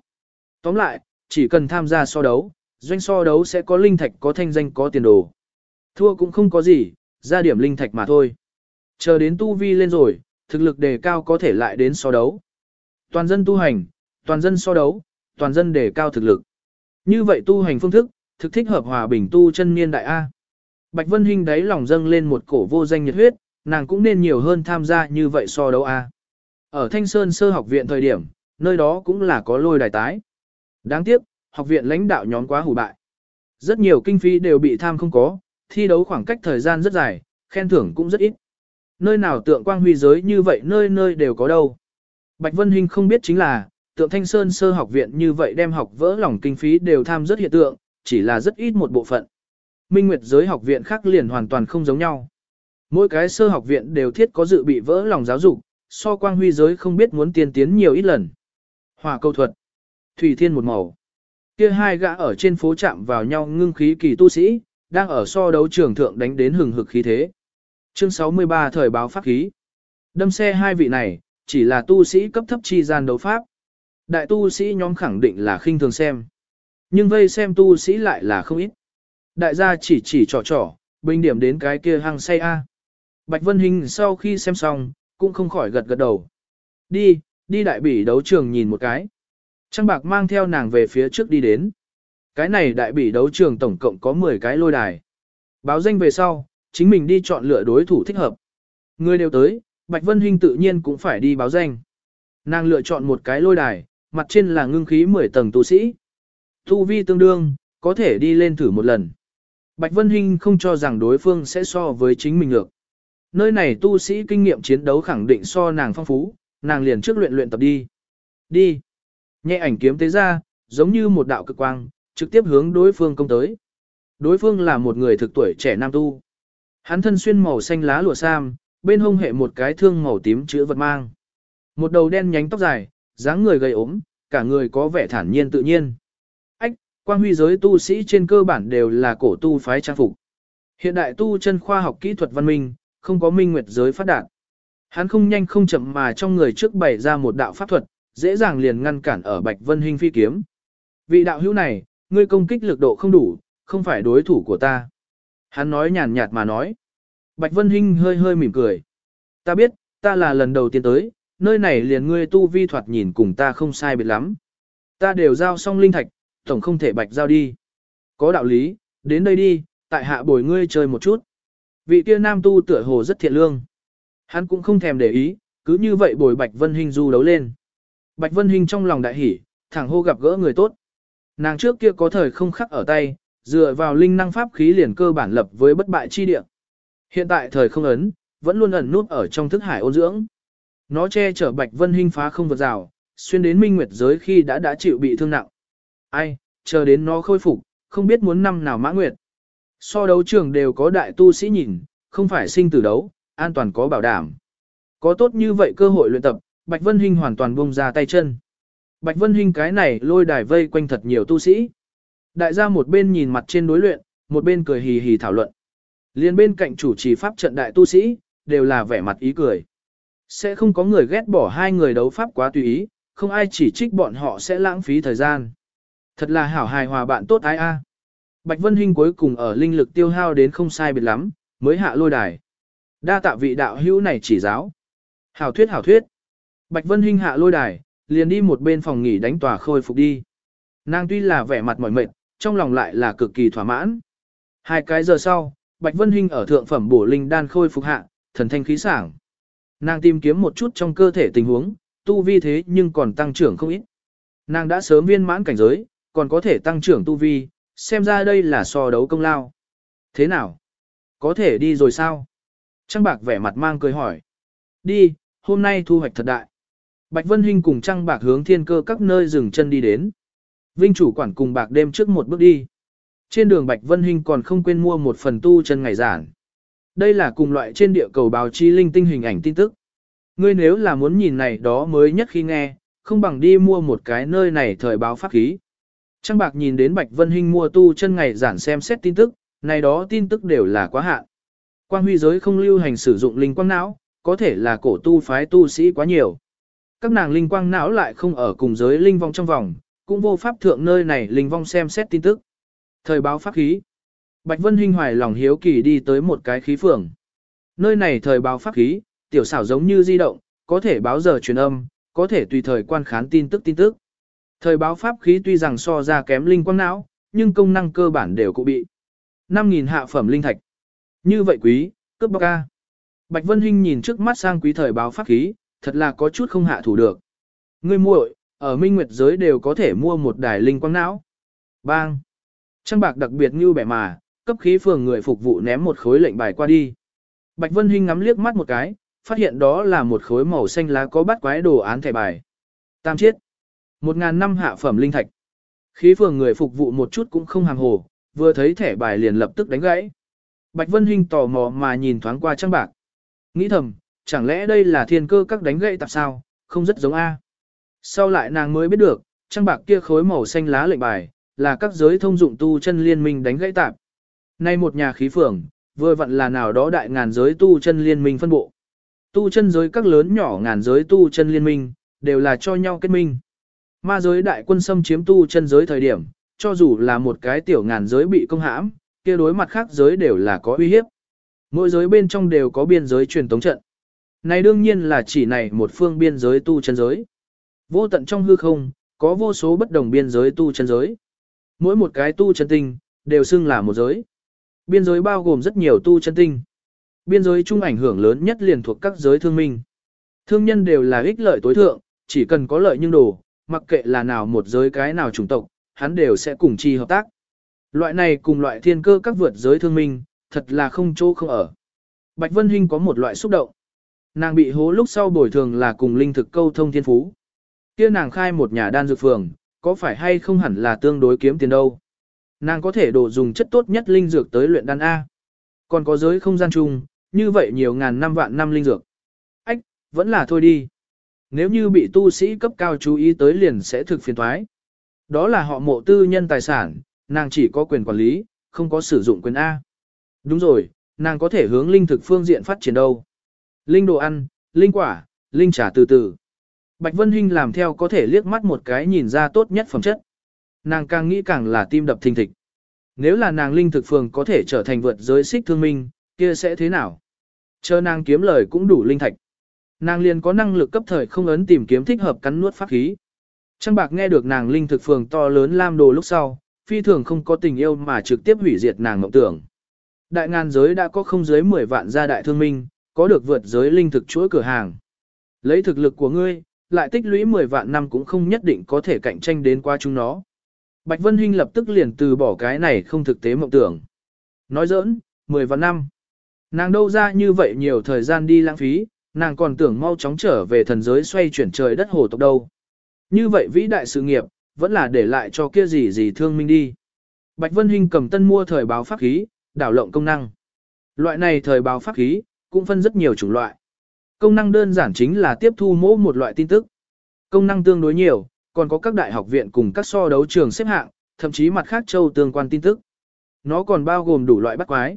Tóm lại, chỉ cần tham gia so đấu, doanh so đấu sẽ có linh thạch có thanh danh có tiền đồ. Thua cũng không có gì, ra điểm linh thạch mà thôi. Chờ đến tu vi lên rồi, thực lực đề cao có thể lại đến so đấu. Toàn dân tu hành, toàn dân so đấu, toàn dân đề cao thực lực. Như vậy tu hành phương thức, thực thích hợp hòa bình tu chân niên đại A. Bạch Vân Hinh đáy lòng dâng lên một cổ vô danh nhiệt huyết, nàng cũng nên nhiều hơn tham gia như vậy so đấu A. Ở Thanh Sơn sơ học viện thời điểm, nơi đó cũng là có lôi đài tái. Đáng tiếc, học viện lãnh đạo nhóm quá hủ bại. Rất nhiều kinh phí đều bị tham không có, thi đấu khoảng cách thời gian rất dài, khen thưởng cũng rất ít. Nơi nào tượng quang huy giới như vậy nơi nơi đều có đâu. Bạch Vân Hinh không biết chính là, tượng Thanh Sơn sơ học viện như vậy đem học vỡ lòng kinh phí đều tham rất hiện tượng, chỉ là rất ít một bộ phận. Minh Nguyệt giới học viện khác liền hoàn toàn không giống nhau. Mỗi cái sơ học viện đều thiết có dự bị vỡ lòng giáo dục, so quang huy giới không biết muốn tiên tiến nhiều ít lần. Hòa câu thuật, thủy thiên một màu. Kia hai gã ở trên phố chạm vào nhau ngưng khí kỳ tu sĩ, đang ở so đấu trường thượng đánh đến hừng hực khí thế. Chương 63 thời báo pháp khí. Đâm xe hai vị này, chỉ là tu sĩ cấp thấp chi gian đấu pháp. Đại tu sĩ nhóm khẳng định là khinh thường xem. Nhưng vây xem tu sĩ lại là không ít. Đại gia chỉ chỉ trò trò, bình điểm đến cái kia hăng say A. Bạch Vân Hình sau khi xem xong, cũng không khỏi gật gật đầu. Đi, đi đại bỉ đấu trường nhìn một cái. Trang bạc mang theo nàng về phía trước đi đến. Cái này đại bỉ đấu trường tổng cộng có 10 cái lôi đài. Báo danh về sau, chính mình đi chọn lựa đối thủ thích hợp. Người đều tới, Bạch Vân Hinh tự nhiên cũng phải đi báo danh. Nàng lựa chọn một cái lôi đài, mặt trên là ngưng khí 10 tầng tu sĩ. Tu vi tương đương, có thể đi lên thử một lần. Bạch Vân Hinh không cho rằng đối phương sẽ so với chính mình được. Nơi này tu sĩ kinh nghiệm chiến đấu khẳng định so nàng phong phú, nàng liền trước luyện luyện tập đi. Đi. Nhẹ ảnh kiếm tế ra, giống như một đạo cực quang, trực tiếp hướng đối phương công tới. Đối phương là một người thực tuổi trẻ nam tu. Hắn thân xuyên màu xanh lá lụa sam, bên hông hệ một cái thương màu tím chữ vật mang. Một đầu đen nhánh tóc dài, dáng người gầy ốm, cả người có vẻ thản nhiên tự nhiên. Ách, quang huy giới tu sĩ trên cơ bản đều là cổ tu phái trang phục. Hiện đại tu chân khoa học kỹ thuật văn minh, không có minh nguyệt giới phát đạt. Hắn không nhanh không chậm mà trong người trước bày ra một đạo pháp thuật, dễ dàng liền ngăn cản ở Bạch Vân Hinh phi kiếm. Vị đạo hữu này, ngươi công kích lực độ không đủ, không phải đối thủ của ta. Hắn nói nhàn nhạt mà nói. Bạch Vân Hinh hơi hơi mỉm cười. Ta biết, ta là lần đầu tiên tới, nơi này liền ngươi tu vi thoạt nhìn cùng ta không sai biệt lắm. Ta đều giao xong linh thạch, tổng không thể bạch giao đi. Có đạo lý, đến đây đi, tại hạ bồi ngươi chơi một chút. Vị kia nam tu tựa hồ rất thiện lương. Hắn cũng không thèm để ý, cứ như vậy bồi Bạch Vân Hinh du đấu lên. Bạch Vân Hinh trong lòng đại hỉ, thẳng hô gặp gỡ người tốt. Nàng trước kia có thời không khắc ở tay, dựa vào linh năng pháp khí liền cơ bản lập với bất bại chi địa. Hiện tại thời không ấn, vẫn luôn ẩn nút ở trong thức hải ôn dưỡng. Nó che chở Bạch Vân Hinh phá không vượt rào, xuyên đến minh nguyệt giới khi đã đã chịu bị thương nặng. Ai, chờ đến nó khôi phục, không biết muốn năm nào mã nguyệt. So đấu trường đều có đại tu sĩ nhìn, không phải sinh tử đấu, an toàn có bảo đảm. Có tốt như vậy cơ hội luyện tập, Bạch Vân Hinh hoàn toàn buông ra tay chân. Bạch Vân Hinh cái này lôi đài vây quanh thật nhiều tu sĩ. Đại gia một bên nhìn mặt trên đối luyện, một bên cười hì hì thảo luận. Liên bên cạnh chủ trì pháp trận đại tu sĩ, đều là vẻ mặt ý cười. Sẽ không có người ghét bỏ hai người đấu pháp quá tùy ý, không ai chỉ trích bọn họ sẽ lãng phí thời gian. Thật là hảo hài hòa bạn tốt ai a. Bạch Vân Hinh cuối cùng ở linh lực tiêu hao đến không sai biệt lắm, mới hạ lôi đài. Đa tạ vị đạo hữu này chỉ giáo. Hảo thuyết hảo thuyết. Bạch Vân Hinh hạ lôi đài, liền đi một bên phòng nghỉ đánh tòa khôi phục đi. Nàng tuy là vẻ mặt mỏi mệt, trong lòng lại là cực kỳ thỏa mãn. Hai cái giờ sau, Bạch Vân Hinh ở thượng phẩm bổ linh đan khôi phục hạ, thần thanh khí sảng. Nàng tìm kiếm một chút trong cơ thể tình huống, tu vi thế nhưng còn tăng trưởng không ít. Nàng đã sớm viên mãn cảnh giới, còn có thể tăng trưởng tu vi, xem ra đây là so đấu công lao. Thế nào? Có thể đi rồi sao? Trăng bạc vẻ mặt mang cười hỏi. Đi, hôm nay thu hoạch thật đại. Bạch Vân Hinh cùng Trăng bạc hướng thiên cơ các nơi dừng chân đi đến. Vinh chủ quản cùng bạc đêm trước một bước đi. Trên đường Bạch Vân Hinh còn không quên mua một phần tu chân ngày giản. Đây là cùng loại trên địa cầu báo chí linh tinh hình ảnh tin tức. Ngươi nếu là muốn nhìn này đó mới nhất khi nghe, không bằng đi mua một cái nơi này thời báo pháp khí. Trăng bạc nhìn đến Bạch Vân Hinh mua tu chân ngày giản xem xét tin tức, này đó tin tức đều là quá hạn. Quang huy giới không lưu hành sử dụng linh quang não, có thể là cổ tu phái tu sĩ quá nhiều. Các nàng linh quang não lại không ở cùng giới linh vong trong vòng, cũng vô pháp thượng nơi này linh vong xem xét tin tức. Thời báo pháp khí. Bạch Vân Hinh hoài lòng hiếu kỳ đi tới một cái khí phường. Nơi này thời báo pháp khí, tiểu xảo giống như di động, có thể báo giờ truyền âm, có thể tùy thời quan khán tin tức tin tức. Thời báo pháp khí tuy rằng so ra kém linh quang não, nhưng công năng cơ bản đều cụ bị. 5.000 hạ phẩm linh thạch. Như vậy quý, cướp bóc ca. Bạch Vân Hinh nhìn trước mắt sang quý thời báo pháp khí, thật là có chút không hạ thủ được. Ngươi muội, ở Minh Nguyệt giới đều có thể mua một đài linh quang não. Bang. Trang bạc đặc biệt như bẻ mà, cấp khí phường người phục vụ ném một khối lệnh bài qua đi. Bạch Vân Hinh ngắm liếc mắt một cái, phát hiện đó là một khối màu xanh lá có bắt quái đồ án thẻ bài. Tam chiết. Một ngàn năm hạ phẩm linh thạch. Khí phường người phục vụ một chút cũng không hàng hồ, vừa thấy thẻ bài liền lập tức đánh gãy. Bạch Vân Hinh tò mò mà nhìn thoáng qua trang bạc. Nghĩ thầm, chẳng lẽ đây là thiên cơ các đánh gãy tạp sao, không rất giống A. Sau lại nàng mới biết được, trang bạc kia khối màu xanh lá lệnh bài, là các giới thông dụng tu chân liên minh đánh gãy tạp. Nay một nhà khí phường, vừa vặn là nào đó đại ngàn giới tu chân liên minh phân bộ. Tu chân giới các lớn nhỏ ngàn giới tu chân liên minh, đều là cho nhau kết minh. Ma giới đại quân xâm chiếm tu chân giới thời điểm, cho dù là một cái tiểu ngàn giới bị công hãm, kia đối mặt khác giới đều là có uy hiếp. Mỗi giới bên trong đều có biên giới truyền tống trận. Này đương nhiên là chỉ này một phương biên giới tu chân giới. Vô tận trong hư không, có vô số bất đồng biên giới tu chân giới. Mỗi một cái tu chân tinh, đều xưng là một giới. Biên giới bao gồm rất nhiều tu chân tinh. Biên giới chung ảnh hưởng lớn nhất liền thuộc các giới thương minh. Thương nhân đều là ích lợi tối thượng, chỉ cần có lợi nhưng đủ mặc kệ là nào một giới cái nào chủng tộc, hắn đều sẽ cùng chi hợp tác. Loại này cùng loại thiên cơ các vượt giới thương minh, thật là không chỗ không ở. Bạch Vân Hinh có một loại xúc động. Nàng bị hố lúc sau bồi thường là cùng linh thực câu thông thiên phú. Kia nàng khai một nhà đan dược phường, có phải hay không hẳn là tương đối kiếm tiền đâu. Nàng có thể đổ dùng chất tốt nhất linh dược tới luyện đan A. Còn có giới không gian chung, như vậy nhiều ngàn năm vạn năm linh dược. Ách, vẫn là thôi đi. Nếu như bị tu sĩ cấp cao chú ý tới liền sẽ thực phiền thoái. Đó là họ mộ tư nhân tài sản, nàng chỉ có quyền quản lý, không có sử dụng quyền A. Đúng rồi, nàng có thể hướng linh thực phương diện phát triển đâu. Linh đồ ăn, linh quả, linh trà từ từ. Bạch Vân Hinh làm theo có thể liếc mắt một cái nhìn ra tốt nhất phẩm chất. Nàng càng nghĩ càng là tim đập thình thịch. Nếu là nàng linh thực phường có thể trở thành vượt giới xích thương minh, kia sẽ thế nào? Chờ nàng kiếm lời cũng đủ linh thạch. Nàng liền có năng lực cấp thời không ấn tìm kiếm thích hợp cắn nuốt pháp khí. Trang bạc nghe được nàng linh thực phường to lớn lam đồ lúc sau, phi thường không có tình yêu mà trực tiếp hủy diệt nàng mộng tưởng. Đại ngàn giới đã có không dưới 10 vạn gia đại thương minh, có được vượt giới linh thực chuỗi cửa hàng. Lấy thực lực của ngươi, lại tích lũy 10 vạn năm cũng không nhất định có thể cạnh tranh đến qua chúng nó. Bạch Vân Hinh lập tức liền từ bỏ cái này không thực tế mộng tưởng. Nói giỡn, 10 vạn năm. Nàng đâu ra như vậy nhiều thời gian đi lãng phí, nàng còn tưởng mau chóng trở về thần giới xoay chuyển trời đất hồ tộc đâu. Như vậy vĩ đại sự nghiệp, vẫn là để lại cho kia gì gì thương minh đi. Bạch Vân Hinh cầm tân mua thời báo pháp khí, đảo lộng công năng. Loại này thời báo pháp khí, cũng phân rất nhiều chủng loại. Công năng đơn giản chính là tiếp thu mỗi một loại tin tức. Công năng tương đối nhiều, còn có các đại học viện cùng các so đấu trường xếp hạng, thậm chí mặt khác châu tương quan tin tức. Nó còn bao gồm đủ loại bắt quái.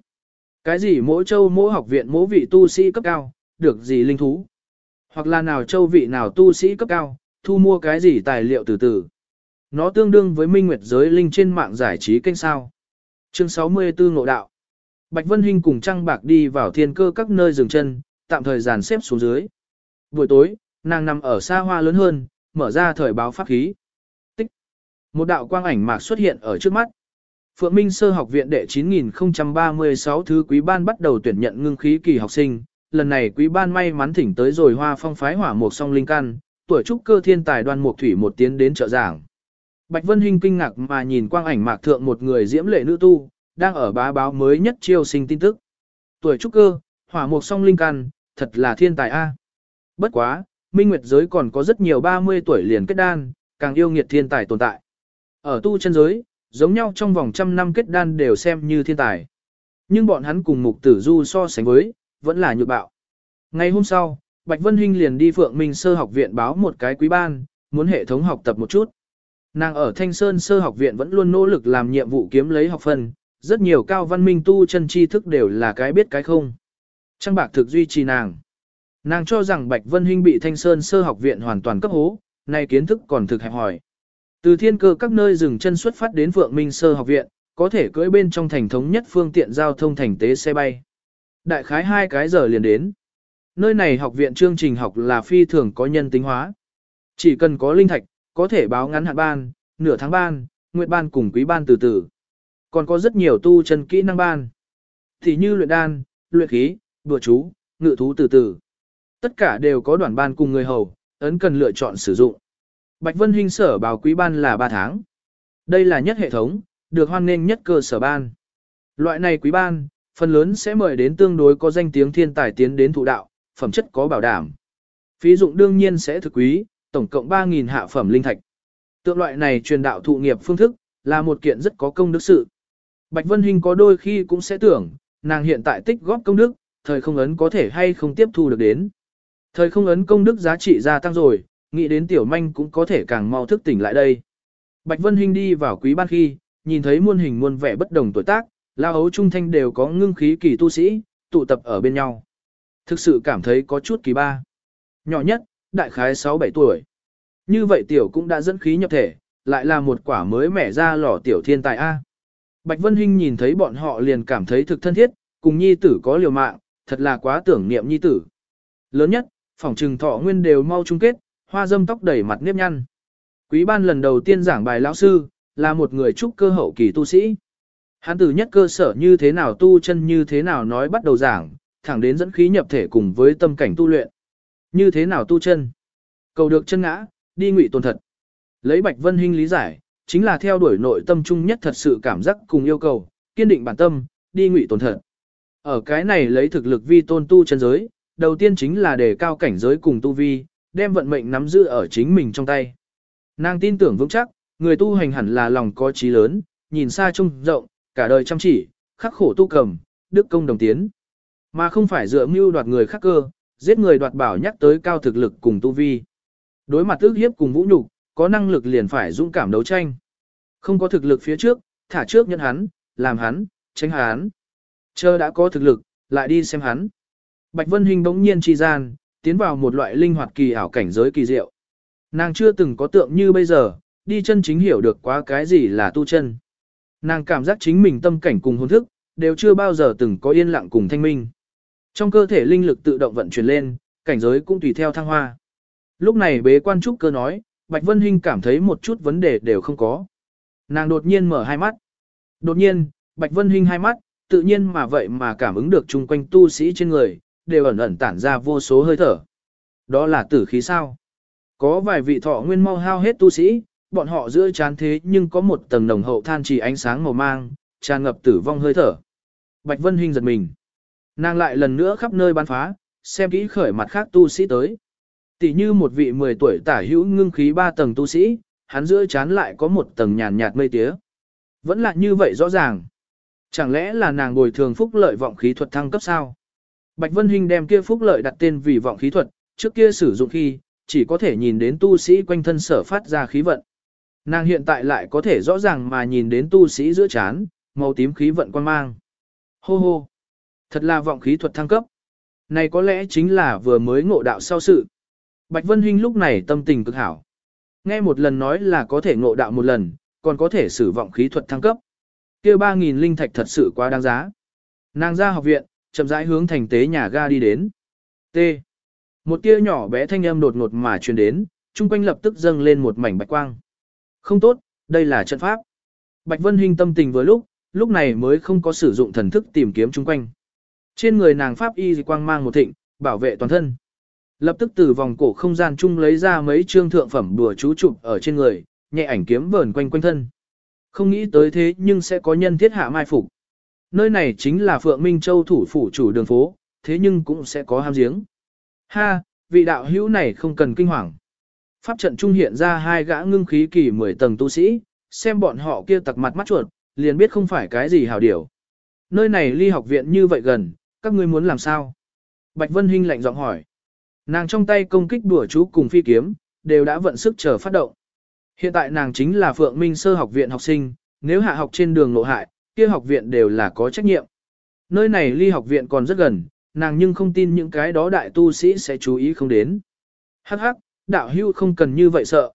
Cái gì mỗi châu mỗi học viện mỗi vị tu sĩ cấp cao, được gì linh thú. Hoặc là nào châu vị nào tu sĩ cấp cao, thu mua cái gì tài liệu từ từ. Nó tương đương với minh nguyệt giới linh trên mạng giải trí kênh sao. Chương 64 Ngộ Đạo Bạch Vân Hinh cùng Trăng Bạc đi vào thiên cơ các nơi dừng chân, tạm thời dàn xếp xuống dưới. Buổi tối, nàng nằm ở xa hoa lớn hơn, mở ra thời báo pháp khí. Tích. Một đạo quang ảnh mạc xuất hiện ở trước mắt. Phượng Minh Sơ học viện đệ 9036 thứ quý ban bắt đầu tuyển nhận ngưng khí kỳ học sinh. Lần này quý ban may mắn thỉnh tới rồi hoa phong phái hỏa một song linh căn, tuổi trúc cơ thiên tài đoan mục thủy một tiến đến trợ giảng. Bạch Vân Hinh kinh ngạc mà nhìn quang ảnh mạc thượng một người diễm lệ nữ tu, đang ở bá báo mới nhất chiêu sinh tin tức. Tuổi trúc cơ, hỏa mục song linh căn, thật là thiên tài a. Bất quá, minh nguyệt giới còn có rất nhiều 30 tuổi liền kết đan, càng yêu nghiệt thiên tài tồn tại. Ở tu chân giới, giống nhau trong vòng trăm năm kết đan đều xem như thiên tài. Nhưng bọn hắn cùng mục tử du so sánh với, vẫn là nhược bạo. Ngày hôm sau, Bạch Vân Hinh liền đi Phượng Minh Sơ học viện báo một cái quý ban, muốn hệ thống học tập một chút. Nàng ở Thanh Sơn Sơ học viện vẫn luôn nỗ lực làm nhiệm vụ kiếm lấy học phần, rất nhiều cao văn minh tu chân tri thức đều là cái biết cái không. Trang bạc thực duy trì nàng. Nàng cho rằng Bạch Vân Hinh bị Thanh Sơn Sơ học viện hoàn toàn cấp hố, nay kiến thức còn thực hẹp hỏi. Từ thiên cơ các nơi dừng chân xuất phát đến Phượng Minh Sơ học viện, có thể cưỡi bên trong thành thống nhất phương tiện giao thông thành tế xe bay. Đại khái hai cái giờ liền đến. Nơi này học viện chương trình học là phi thường có nhân tính hóa. Chỉ cần có linh thạch, có thể báo ngắn hạn ban, nửa tháng ban, nguyện ban cùng quý ban từ từ. Còn có rất nhiều tu chân kỹ năng ban. Thì như luyện đan, luyện khí, bùa chú, ngự thú từ từ. Tất cả đều có đoàn ban cùng người hầu, ấn cần lựa chọn sử dụng. Bạch Vân Hinh sở báo quý ban là 3 tháng. Đây là nhất hệ thống, được hoan nghênh nhất cơ sở ban. Loại này quý ban, phần lớn sẽ mời đến tương đối có danh tiếng thiên tài tiến đến thụ đạo, phẩm chất có bảo đảm. Phí dụng đương nhiên sẽ thực quý, tổng cộng 3.000 hạ phẩm linh thạch. Tượng loại này truyền đạo thụ nghiệp phương thức, là một kiện rất có công đức sự. Bạch Vân Hinh có đôi khi cũng sẽ tưởng, nàng hiện tại tích góp công đức, thời không ấn có thể hay không tiếp thu được đến. Thời không ấn công đức giá trị gia tăng rồi, nghĩ đến tiểu manh cũng có thể càng mau thức tỉnh lại đây. Bạch Vân Hinh đi vào quý ban khi, nhìn thấy muôn hình muôn vẻ bất đồng tuổi tác, lao ấu trung thanh đều có ngưng khí kỳ tu sĩ, tụ tập ở bên nhau. Thực sự cảm thấy có chút kỳ ba. Nhỏ nhất, đại khái 6-7 tuổi. Như vậy tiểu cũng đã dẫn khí nhập thể, lại là một quả mới mẻ ra lò tiểu thiên tài A. Bạch Vân Hinh nhìn thấy bọn họ liền cảm thấy thực thân thiết, cùng nhi tử có liều mạng, thật là quá tưởng niệm nhi tử. Lớn nhất, phòng trừng thọ nguyên đều mau chung kết, hoa dâm tóc đầy mặt nếp nhăn. Quý ban lần đầu tiên giảng bài lão sư, là một người trúc cơ hậu kỳ tu sĩ. Hắn từ nhất cơ sở như thế nào tu chân như thế nào nói bắt đầu giảng, thẳng đến dẫn khí nhập thể cùng với tâm cảnh tu luyện. Như thế nào tu chân? Cầu được chân ngã, đi ngụy tồn thật. Lấy Bạch Vân Hinh lý giải, chính là theo đuổi nội tâm chung nhất thật sự cảm giác cùng yêu cầu, kiên định bản tâm, đi ngụy tồn thật. Ở cái này lấy thực lực vi tôn tu chân giới, đầu tiên chính là đề cao cảnh giới cùng tu vi, đem vận mệnh nắm giữ ở chính mình trong tay. Nàng tin tưởng vững chắc, người tu hành hẳn là lòng có trí lớn, nhìn xa trông rộng, cả đời chăm chỉ, khắc khổ tu cầm, đức công đồng tiến. Mà không phải dựa mưu đoạt người khác cơ, giết người đoạt bảo nhắc tới cao thực lực cùng tu vi. Đối mặt ước hiếp cùng vũ nhục, có năng lực liền phải dũng cảm đấu tranh. Không có thực lực phía trước, thả trước nhân hắn, làm hắn, tránh hắn. Chờ đã có thực lực, lại đi xem hắn. Bạch Vân Hình bỗng nhiên chi gian, tiến vào một loại linh hoạt kỳ ảo cảnh giới kỳ diệu. Nàng chưa từng có tượng như bây giờ, đi chân chính hiểu được quá cái gì là tu chân. Nàng cảm giác chính mình tâm cảnh cùng hồn thức, đều chưa bao giờ từng có yên lặng cùng thanh minh. Trong cơ thể linh lực tự động vận chuyển lên, cảnh giới cũng tùy theo thăng hoa. Lúc này bế quan trúc cơ nói, Bạch Vân Hinh cảm thấy một chút vấn đề đều không có. Nàng đột nhiên mở hai mắt. Đột nhiên, Bạch Vân Hinh hai mắt, tự nhiên mà vậy mà cảm ứng được chung quanh tu sĩ trên người, đều ẩn ẩn tản ra vô số hơi thở. Đó là tử khí sao? Có vài vị thọ nguyên mau hao hết tu sĩ, bọn họ giữa chán thế nhưng có một tầng nồng hậu than trì ánh sáng màu mang, tràn ngập tử vong hơi thở. Bạch Vân Hinh giật mình. Nàng lại lần nữa khắp nơi bắn phá, xem kỹ khởi mặt khác tu sĩ tới. Tỷ như một vị 10 tuổi tả hữu ngưng khí ba tầng tu sĩ, hắn giữa chán lại có một tầng nhàn nhạt mây tía. Vẫn là như vậy rõ ràng. Chẳng lẽ là nàng bồi thường phúc lợi vọng khí thuật thăng cấp sao? Bạch Vân Hinh đem kia phúc lợi đặt tên vì vọng khí thuật, trước kia sử dụng khi, chỉ có thể nhìn đến tu sĩ quanh thân sở phát ra khí vận. Nàng hiện tại lại có thể rõ ràng mà nhìn đến tu sĩ giữa chán, màu tím khí vận quan mang. Hô hô! Thật là vọng khí thuật thăng cấp. Này có lẽ chính là vừa mới ngộ đạo sau sự. Bạch Vân Hinh lúc này tâm tình cực hảo. Nghe một lần nói là có thể ngộ đạo một lần, còn có thể sử vọng khí thuật thăng cấp. kia 3.000 linh thạch thật sự quá đáng giá. Nàng ra học viện, chậm rãi hướng thành tế nhà ga đi đến. T. Một tia nhỏ bé thanh âm đột ngột mà truyền đến, chung quanh lập tức dâng lên một mảnh bạch quang. Không tốt, đây là trận pháp. Bạch Vân Hinh tâm tình vừa lúc, lúc này mới không có sử dụng thần thức tìm kiếm chung quanh. Trên người nàng pháp y quang mang một thịnh, bảo vệ toàn thân. Lập tức từ vòng cổ không gian chung lấy ra mấy trương thượng phẩm đùa chú chụp ở trên người, nhẹ ảnh kiếm vờn quanh quanh thân. Không nghĩ tới thế nhưng sẽ có nhân thiết hạ mai phục. Nơi này chính là Phượng Minh Châu thủ phủ chủ đường phố, thế nhưng cũng sẽ có ham giếng. Ha, vị đạo hữu này không cần kinh hoàng. Pháp trận trung hiện ra hai gã ngưng khí kỳ 10 tầng tu sĩ, xem bọn họ kia tặc mặt mắt chuột, liền biết không phải cái gì hảo điều. Nơi này ly học viện như vậy gần, các ngươi muốn làm sao? Bạch Vân Hinh lạnh giọng hỏi. Nàng trong tay công kích đùa chú cùng phi kiếm, đều đã vận sức chờ phát động. Hiện tại nàng chính là Phượng Minh Sơ học viện học sinh, nếu hạ học trên đường lộ hại, kia học viện đều là có trách nhiệm. Nơi này ly học viện còn rất gần, nàng nhưng không tin những cái đó đại tu sĩ sẽ chú ý không đến. Hắc hắc, đạo hưu không cần như vậy sợ.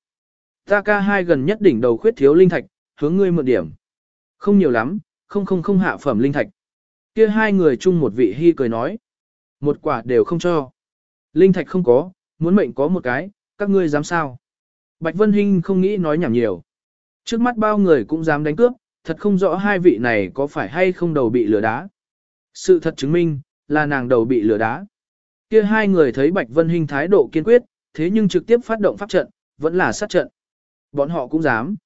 Ta ca hai gần nhất đỉnh đầu khuyết thiếu linh thạch, hướng ngươi mượn điểm. Không nhiều lắm, không không không hạ phẩm linh thạch. Kia hai người chung một vị hy cười nói. Một quả đều không cho. Linh thạch không có, muốn mệnh có một cái, các ngươi dám sao? Bạch Vân Hinh không nghĩ nói nhảm nhiều. Trước mắt bao người cũng dám đánh cướp, thật không rõ hai vị này có phải hay không đầu bị lừa đá. Sự thật chứng minh, là nàng đầu bị lừa đá. Kia hai người thấy Bạch Vân Hinh thái độ kiên quyết, thế nhưng trực tiếp phát động pháp trận, vẫn là sát trận. Bọn họ cũng dám.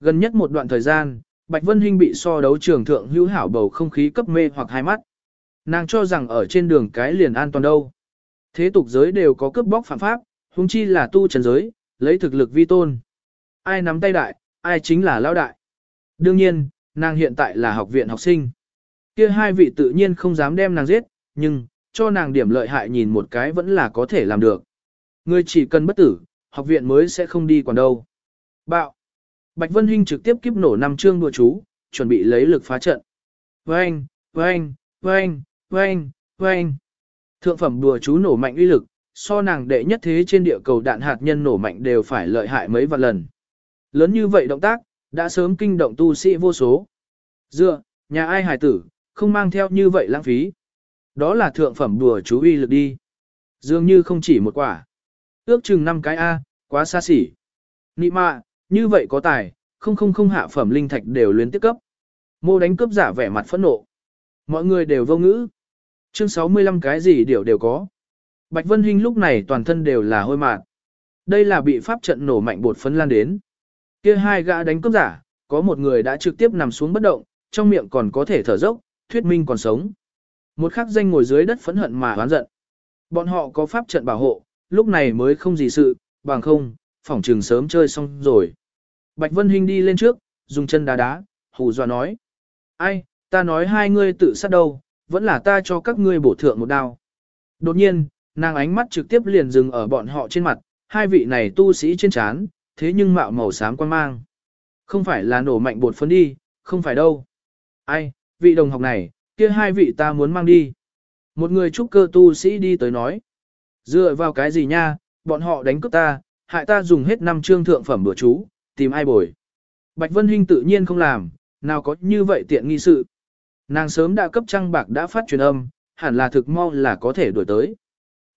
Gần nhất một đoạn thời gian, Bạch Vân Hinh bị so đấu trường thượng hữu hảo bầu không khí cấp mê hoặc hai mắt. Nàng cho rằng ở trên đường cái liền an toàn đâu. Thế tục giới đều có cướp bóc phạm pháp, huống chi là tu trần giới, lấy thực lực vi tôn. Ai nắm tay đại, ai chính là lao đại. Đương nhiên, nàng hiện tại là học viện học sinh. Kia hai vị tự nhiên không dám đem nàng giết, nhưng, cho nàng điểm lợi hại nhìn một cái vẫn là có thể làm được. Người chỉ cần bất tử, học viện mới sẽ không đi còn đâu. Bạo. Bạch Vân Hinh trực tiếp kiếp nổ năm chương đùa chú, chuẩn bị lấy lực phá trận. Vâng, vâng, vâng, vâng, vâng. Thượng phẩm đùa chú nổ mạnh uy lực, so nàng đệ nhất thế trên địa cầu đạn hạt nhân nổ mạnh đều phải lợi hại mấy vạn lần. Lớn như vậy động tác, đã sớm kinh động tu sĩ vô số. Dựa, nhà ai hài tử, không mang theo như vậy lãng phí. Đó là thượng phẩm đùa chú uy lực đi. Dường như không chỉ một quả. Ước chừng năm cái A, quá xa xỉ. Nị mạ, như vậy có tài, không không không hạ phẩm linh thạch đều luyến tiếp cấp. Mô đánh cướp giả vẻ mặt phẫn nộ. Mọi người đều vô ngữ. Chương 65 cái gì đều đều có. Bạch Vân Hinh lúc này toàn thân đều là hôi mạt. Đây là bị pháp trận nổ mạnh bột phấn lan đến. Kia hai gã đánh cướp giả, có một người đã trực tiếp nằm xuống bất động, trong miệng còn có thể thở dốc, thuyết minh còn sống. Một khắc danh ngồi dưới đất phẫn hận mà oán giận. Bọn họ có pháp trận bảo hộ, lúc này mới không gì sự, bằng không, phòng trường sớm chơi xong rồi. Bạch Vân Hinh đi lên trước, dùng chân đá đá, hù dọa nói. Ai, ta nói hai ngươi tự sát đâu, vẫn là ta cho các ngươi bổ thượng một đao. Đột nhiên, nàng ánh mắt trực tiếp liền dừng ở bọn họ trên mặt, hai vị này tu sĩ trên chán, thế nhưng mạo màu xám quan mang. Không phải là nổ mạnh bột phấn đi, không phải đâu. Ai, vị đồng học này, kia hai vị ta muốn mang đi. Một người trúc cơ tu sĩ đi tới nói. Dựa vào cái gì nha, bọn họ đánh cướp ta, hại ta dùng hết năm trương thượng phẩm bữa chú, tìm ai bồi. Bạch Vân Hinh tự nhiên không làm, nào có như vậy tiện nghi sự. Nàng sớm đã cấp trăng bạc đã phát truyền âm, hẳn là thực mau là có thể đuổi tới.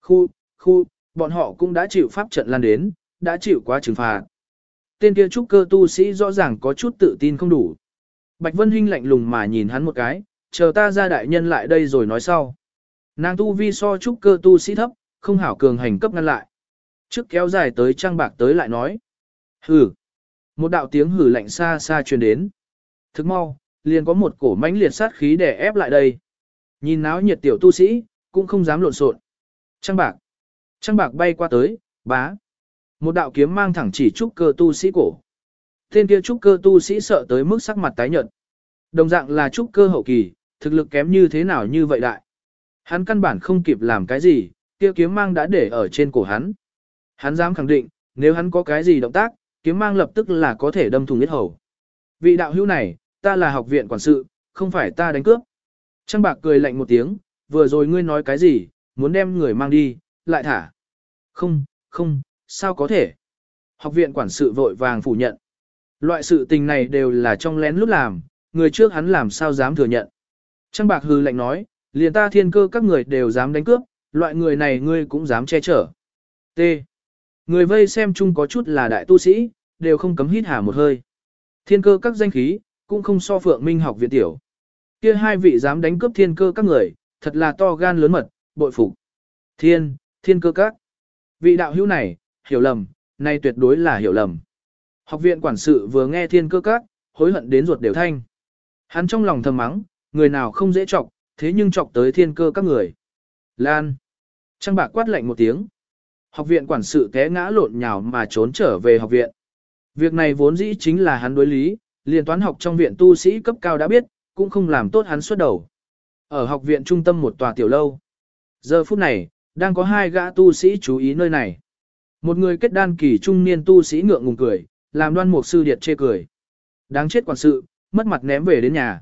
Khu, khu, bọn họ cũng đã chịu pháp trận lan đến, đã chịu quá trừng phạt. Tên kia trúc cơ tu sĩ rõ ràng có chút tự tin không đủ. Bạch Vân Hinh lạnh lùng mà nhìn hắn một cái, chờ ta ra đại nhân lại đây rồi nói sau. Nàng tu vi so trúc cơ tu sĩ thấp, không hảo cường hành cấp ngăn lại. Trước kéo dài tới trang bạc tới lại nói. Hừ. Một đạo tiếng hử lạnh xa xa truyền đến. Thức mau, liền có một cổ mãnh liệt sát khí để ép lại đây. Nhìn náo nhiệt tiểu tu sĩ, cũng không dám lộn xộn. Trang bạc. Trang bạc bay qua tới, bá. Một đạo kiếm mang thẳng chỉ trúc cơ tu sĩ cổ. Tên kia trúc cơ tu sĩ sợ tới mức sắc mặt tái nhợt. Đồng dạng là trúc cơ hậu kỳ, thực lực kém như thế nào như vậy đại. Hắn căn bản không kịp làm cái gì, kia kiếm mang đã để ở trên cổ hắn. Hắn dám khẳng định, nếu hắn có cái gì động tác, kiếm mang lập tức là có thể đâm thùng huyết hầu. Vị đạo hữu này, ta là học viện quản sự, không phải ta đánh cướp. Trang bạc cười lạnh một tiếng, vừa rồi ngươi nói cái gì, muốn đem người mang đi, lại thả. Không, không, sao có thể. Học viện quản sự vội vàng phủ nhận. Loại sự tình này đều là trong lén lút làm, người trước hắn làm sao dám thừa nhận. Trang bạc hư lạnh nói, liền ta thiên cơ các người đều dám đánh cướp, loại người này ngươi cũng dám che chở. T. Người vây xem chung có chút là đại tu sĩ, đều không cấm hít hà một hơi. Thiên cơ các danh khí, cũng không so phượng minh học viện tiểu. Kia hai vị dám đánh cướp thiên cơ các người, thật là to gan lớn mật, bội phục. Thiên, thiên cơ các. Vị đạo hữu này, hiểu lầm, nay tuyệt đối là hiểu lầm. Học viện quản sự vừa nghe thiên cơ các, hối hận đến ruột đều thanh. Hắn trong lòng thầm mắng, người nào không dễ chọc, thế nhưng chọc tới thiên cơ các người. Lan. Trang bạc quát lạnh một tiếng. Học viện quản sự té ngã lộn nhào mà trốn trở về học viện. Việc này vốn dĩ chính là hắn đối lý, liền toán học trong viện tu sĩ cấp cao đã biết, cũng không làm tốt hắn xuất đầu. Ở học viện trung tâm một tòa tiểu lâu. Giờ phút này, đang có hai gã tu sĩ chú ý nơi này. Một người kết đan kỳ trung niên tu sĩ ngượng ngùng cười, làm đoan mục sư điệt chê cười. Đáng chết quản sự, mất mặt ném về đến nhà.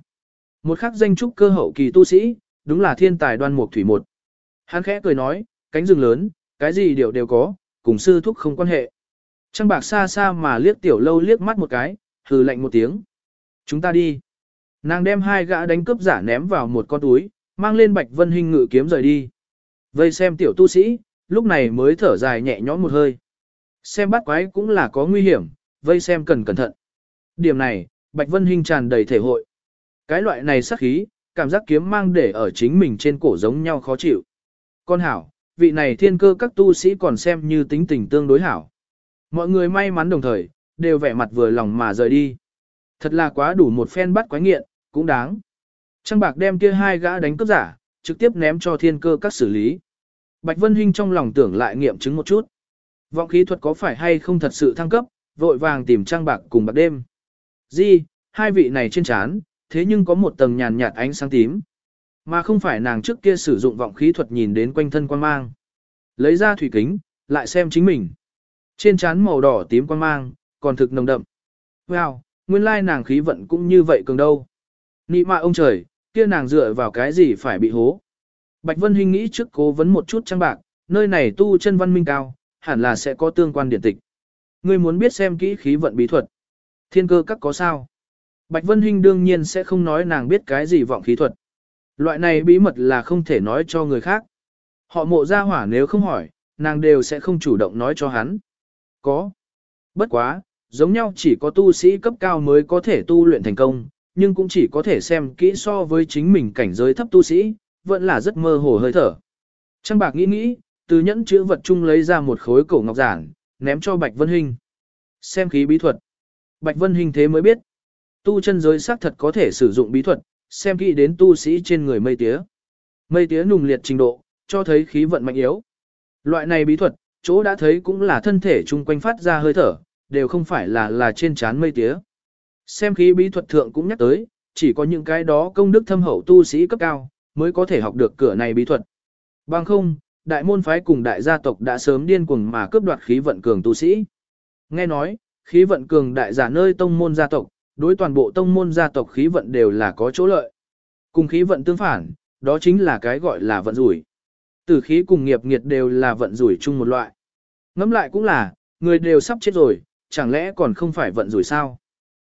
Một khắc danh trúc cơ hậu kỳ tu sĩ, đúng là thiên tài đoan mục thủy một. Hắn khẽ cười nói, cánh rừng lớn, cái gì đều đều có, cùng sư thúc không quan hệ. Trăng bạc xa xa mà liếc tiểu lâu liếc mắt một cái, hừ lạnh một tiếng. Chúng ta đi. Nàng đem hai gã đánh cướp giả ném vào một con túi, mang lên bạch vân hình ngự kiếm rời đi. Vây xem tiểu tu sĩ, lúc này mới thở dài nhẹ nhõm một hơi. Xem bắt quái cũng là có nguy hiểm, vây xem cần cẩn thận. Điểm này, Bạch Vân Hinh tràn đầy thể hội. Cái loại này sắc khí, cảm giác kiếm mang để ở chính mình trên cổ giống nhau khó chịu. Con hảo, vị này thiên cơ các tu sĩ còn xem như tính tình tương đối hảo. Mọi người may mắn đồng thời, đều vẻ mặt vừa lòng mà rời đi. Thật là quá đủ một phen bắt quái nghiện, cũng đáng. Trăng bạc đem kia hai gã đánh cướp giả, trực tiếp ném cho thiên cơ các xử lý. Bạch Vân Hinh trong lòng tưởng lại nghiệm chứng một chút. Vọng khí thuật có phải hay không thật sự thăng cấp, vội vàng tìm trang bạc cùng bạc đêm. Di, hai vị này trên chán, thế nhưng có một tầng nhàn nhạt ánh sáng tím. Mà không phải nàng trước kia sử dụng vọng khí thuật nhìn đến quanh thân quan mang. Lấy ra thủy kính, lại xem chính mình. Trên chán màu đỏ tím quan mang, còn thực nồng đậm. Wow, nguyên lai nàng khí vận cũng như vậy cường đâu. Nị mạ ông trời, kia nàng dựa vào cái gì phải bị hố. Bạch Vân Hinh nghĩ trước cố vấn một chút trang bạc, nơi này tu chân văn minh cao, hẳn là sẽ có tương quan điển tịch. Ngươi muốn biết xem kỹ khí vận bí thuật. Thiên cơ các có sao? Bạch Vân Hinh đương nhiên sẽ không nói nàng biết cái gì vọng khí thuật. Loại này bí mật là không thể nói cho người khác. Họ mộ ra hỏa nếu không hỏi, nàng đều sẽ không chủ động nói cho hắn. Có. Bất quá, giống nhau chỉ có tu sĩ cấp cao mới có thể tu luyện thành công, nhưng cũng chỉ có thể xem kỹ so với chính mình cảnh giới thấp tu sĩ, vẫn là rất mơ hồ hơi thở. Trang bạc nghĩ nghĩ, từ nhẫn chữ vật chung lấy ra một khối cổ ngọc giản, ném cho Bạch Vân Hinh. Xem khí bí thuật. Bạch Vân Hinh thế mới biết. Tu chân giới xác thật có thể sử dụng bí thuật, xem kỹ đến tu sĩ trên người mây tía. Mây tía nùng liệt trình độ, cho thấy khí vận mạnh yếu. Loại này bí thuật, chỗ đã thấy cũng là thân thể chung quanh phát ra hơi thở, đều không phải là là trên chán mây tía. Xem khí bí thuật thượng cũng nhắc tới, chỉ có những cái đó công đức thâm hậu tu sĩ cấp cao, mới có thể học được cửa này bí thuật. Bằng không, đại môn phái cùng đại gia tộc đã sớm điên cuồng mà cướp đoạt khí vận cường tu sĩ. Nghe nói, khí vận cường đại giả nơi tông môn gia tộc, đối toàn bộ tông môn gia tộc khí vận đều là có chỗ lợi. Cùng khí vận tương phản, đó chính là cái gọi là vận rủi. Tử khí cùng nghiệp nghiệt đều là vận rủi chung một loại. Ngẫm lại cũng là, người đều sắp chết rồi, chẳng lẽ còn không phải vận rủi sao?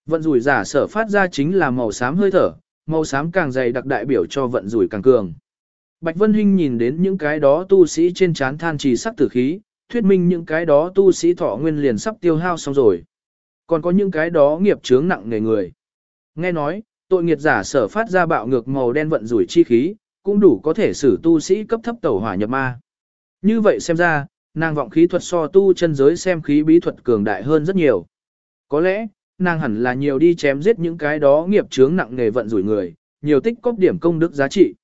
Vận rủi giả sở phát ra chính là màu xám hơi thở, màu xám càng dày đặc đại biểu cho vận rủi càng cường. Bạch Vân Hinh nhìn đến những cái đó tu sĩ trên chán than trì sắc tử khí, thuyết minh những cái đó tu sĩ thọ nguyên liền sắp tiêu hao xong rồi. Còn có những cái đó nghiệp chướng nặng nề người. Nghe nói, tội nghiệt giả sở phát ra bạo ngược màu đen vận rủi chi khí, cũng đủ có thể xử tu sĩ cấp thấp tẩu hỏa nhập ma. Như vậy xem ra, nàng vọng khí thuật so tu chân giới xem khí bí thuật cường đại hơn rất nhiều. Có lẽ, nàng hẳn là nhiều đi chém giết những cái đó nghiệp chướng nặng nề vận rủi người, nhiều tích cóp điểm công đức giá trị.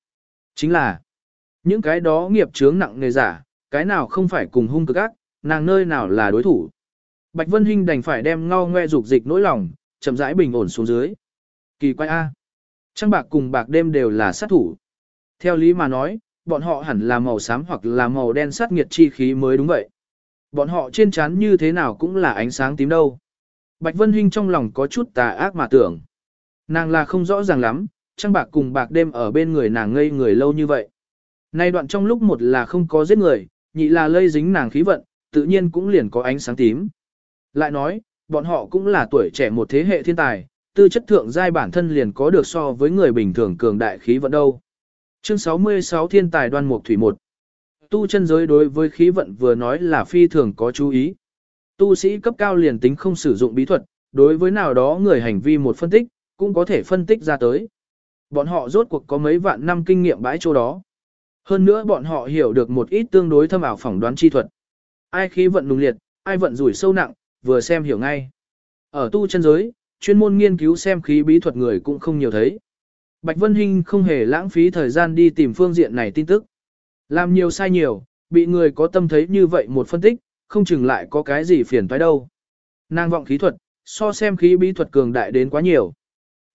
Chính là, những cái đó nghiệp chướng nặng nề giả, cái nào không phải cùng hung cực ác, nàng nơi nào là đối thủ. Bạch Vân Hinh đành phải đem ngao ngoe dục dịch nỗi lòng, chậm rãi bình ổn xuống dưới. Kỳ quái A. Trăng bạc cùng bạc đêm đều là sát thủ. Theo lý mà nói, bọn họ hẳn là màu xám hoặc là màu đen sát nghiệt chi khí mới đúng vậy. Bọn họ trên trán như thế nào cũng là ánh sáng tím đâu. Bạch Vân Hinh trong lòng có chút tà ác mà tưởng. Nàng là không rõ ràng lắm, trăng bạc cùng bạc đêm ở bên người nàng ngây người lâu như vậy. Nay đoạn trong lúc một là không có giết người, nhị là lây dính nàng khí vận, tự nhiên cũng liền có ánh sáng tím. Lại nói, bọn họ cũng là tuổi trẻ một thế hệ thiên tài, tư chất thượng giai bản thân liền có được so với người bình thường cường đại khí vận đâu. Chương 66 Thiên tài đoan mục thủy một Tu chân giới đối với khí vận vừa nói là phi thường có chú ý. Tu sĩ cấp cao liền tính không sử dụng bí thuật, đối với nào đó người hành vi một phân tích, cũng có thể phân tích ra tới. Bọn họ rốt cuộc có mấy vạn năm kinh nghiệm bãi chỗ đó. Hơn nữa bọn họ hiểu được một ít tương đối thâm ảo phỏng đoán chi thuật. Ai khí vận nùng liệt, ai vận rủi sâu nặng, vừa xem hiểu ngay. Ở tu chân giới, chuyên môn nghiên cứu xem khí bí thuật người cũng không nhiều thấy. Bạch Vân Hinh không hề lãng phí thời gian đi tìm phương diện này tin tức. Làm nhiều sai nhiều, bị người có tâm thấy như vậy một phân tích, không chừng lại có cái gì phiền toái đâu. Nàng vọng khí thuật, so xem khí bí thuật cường đại đến quá nhiều.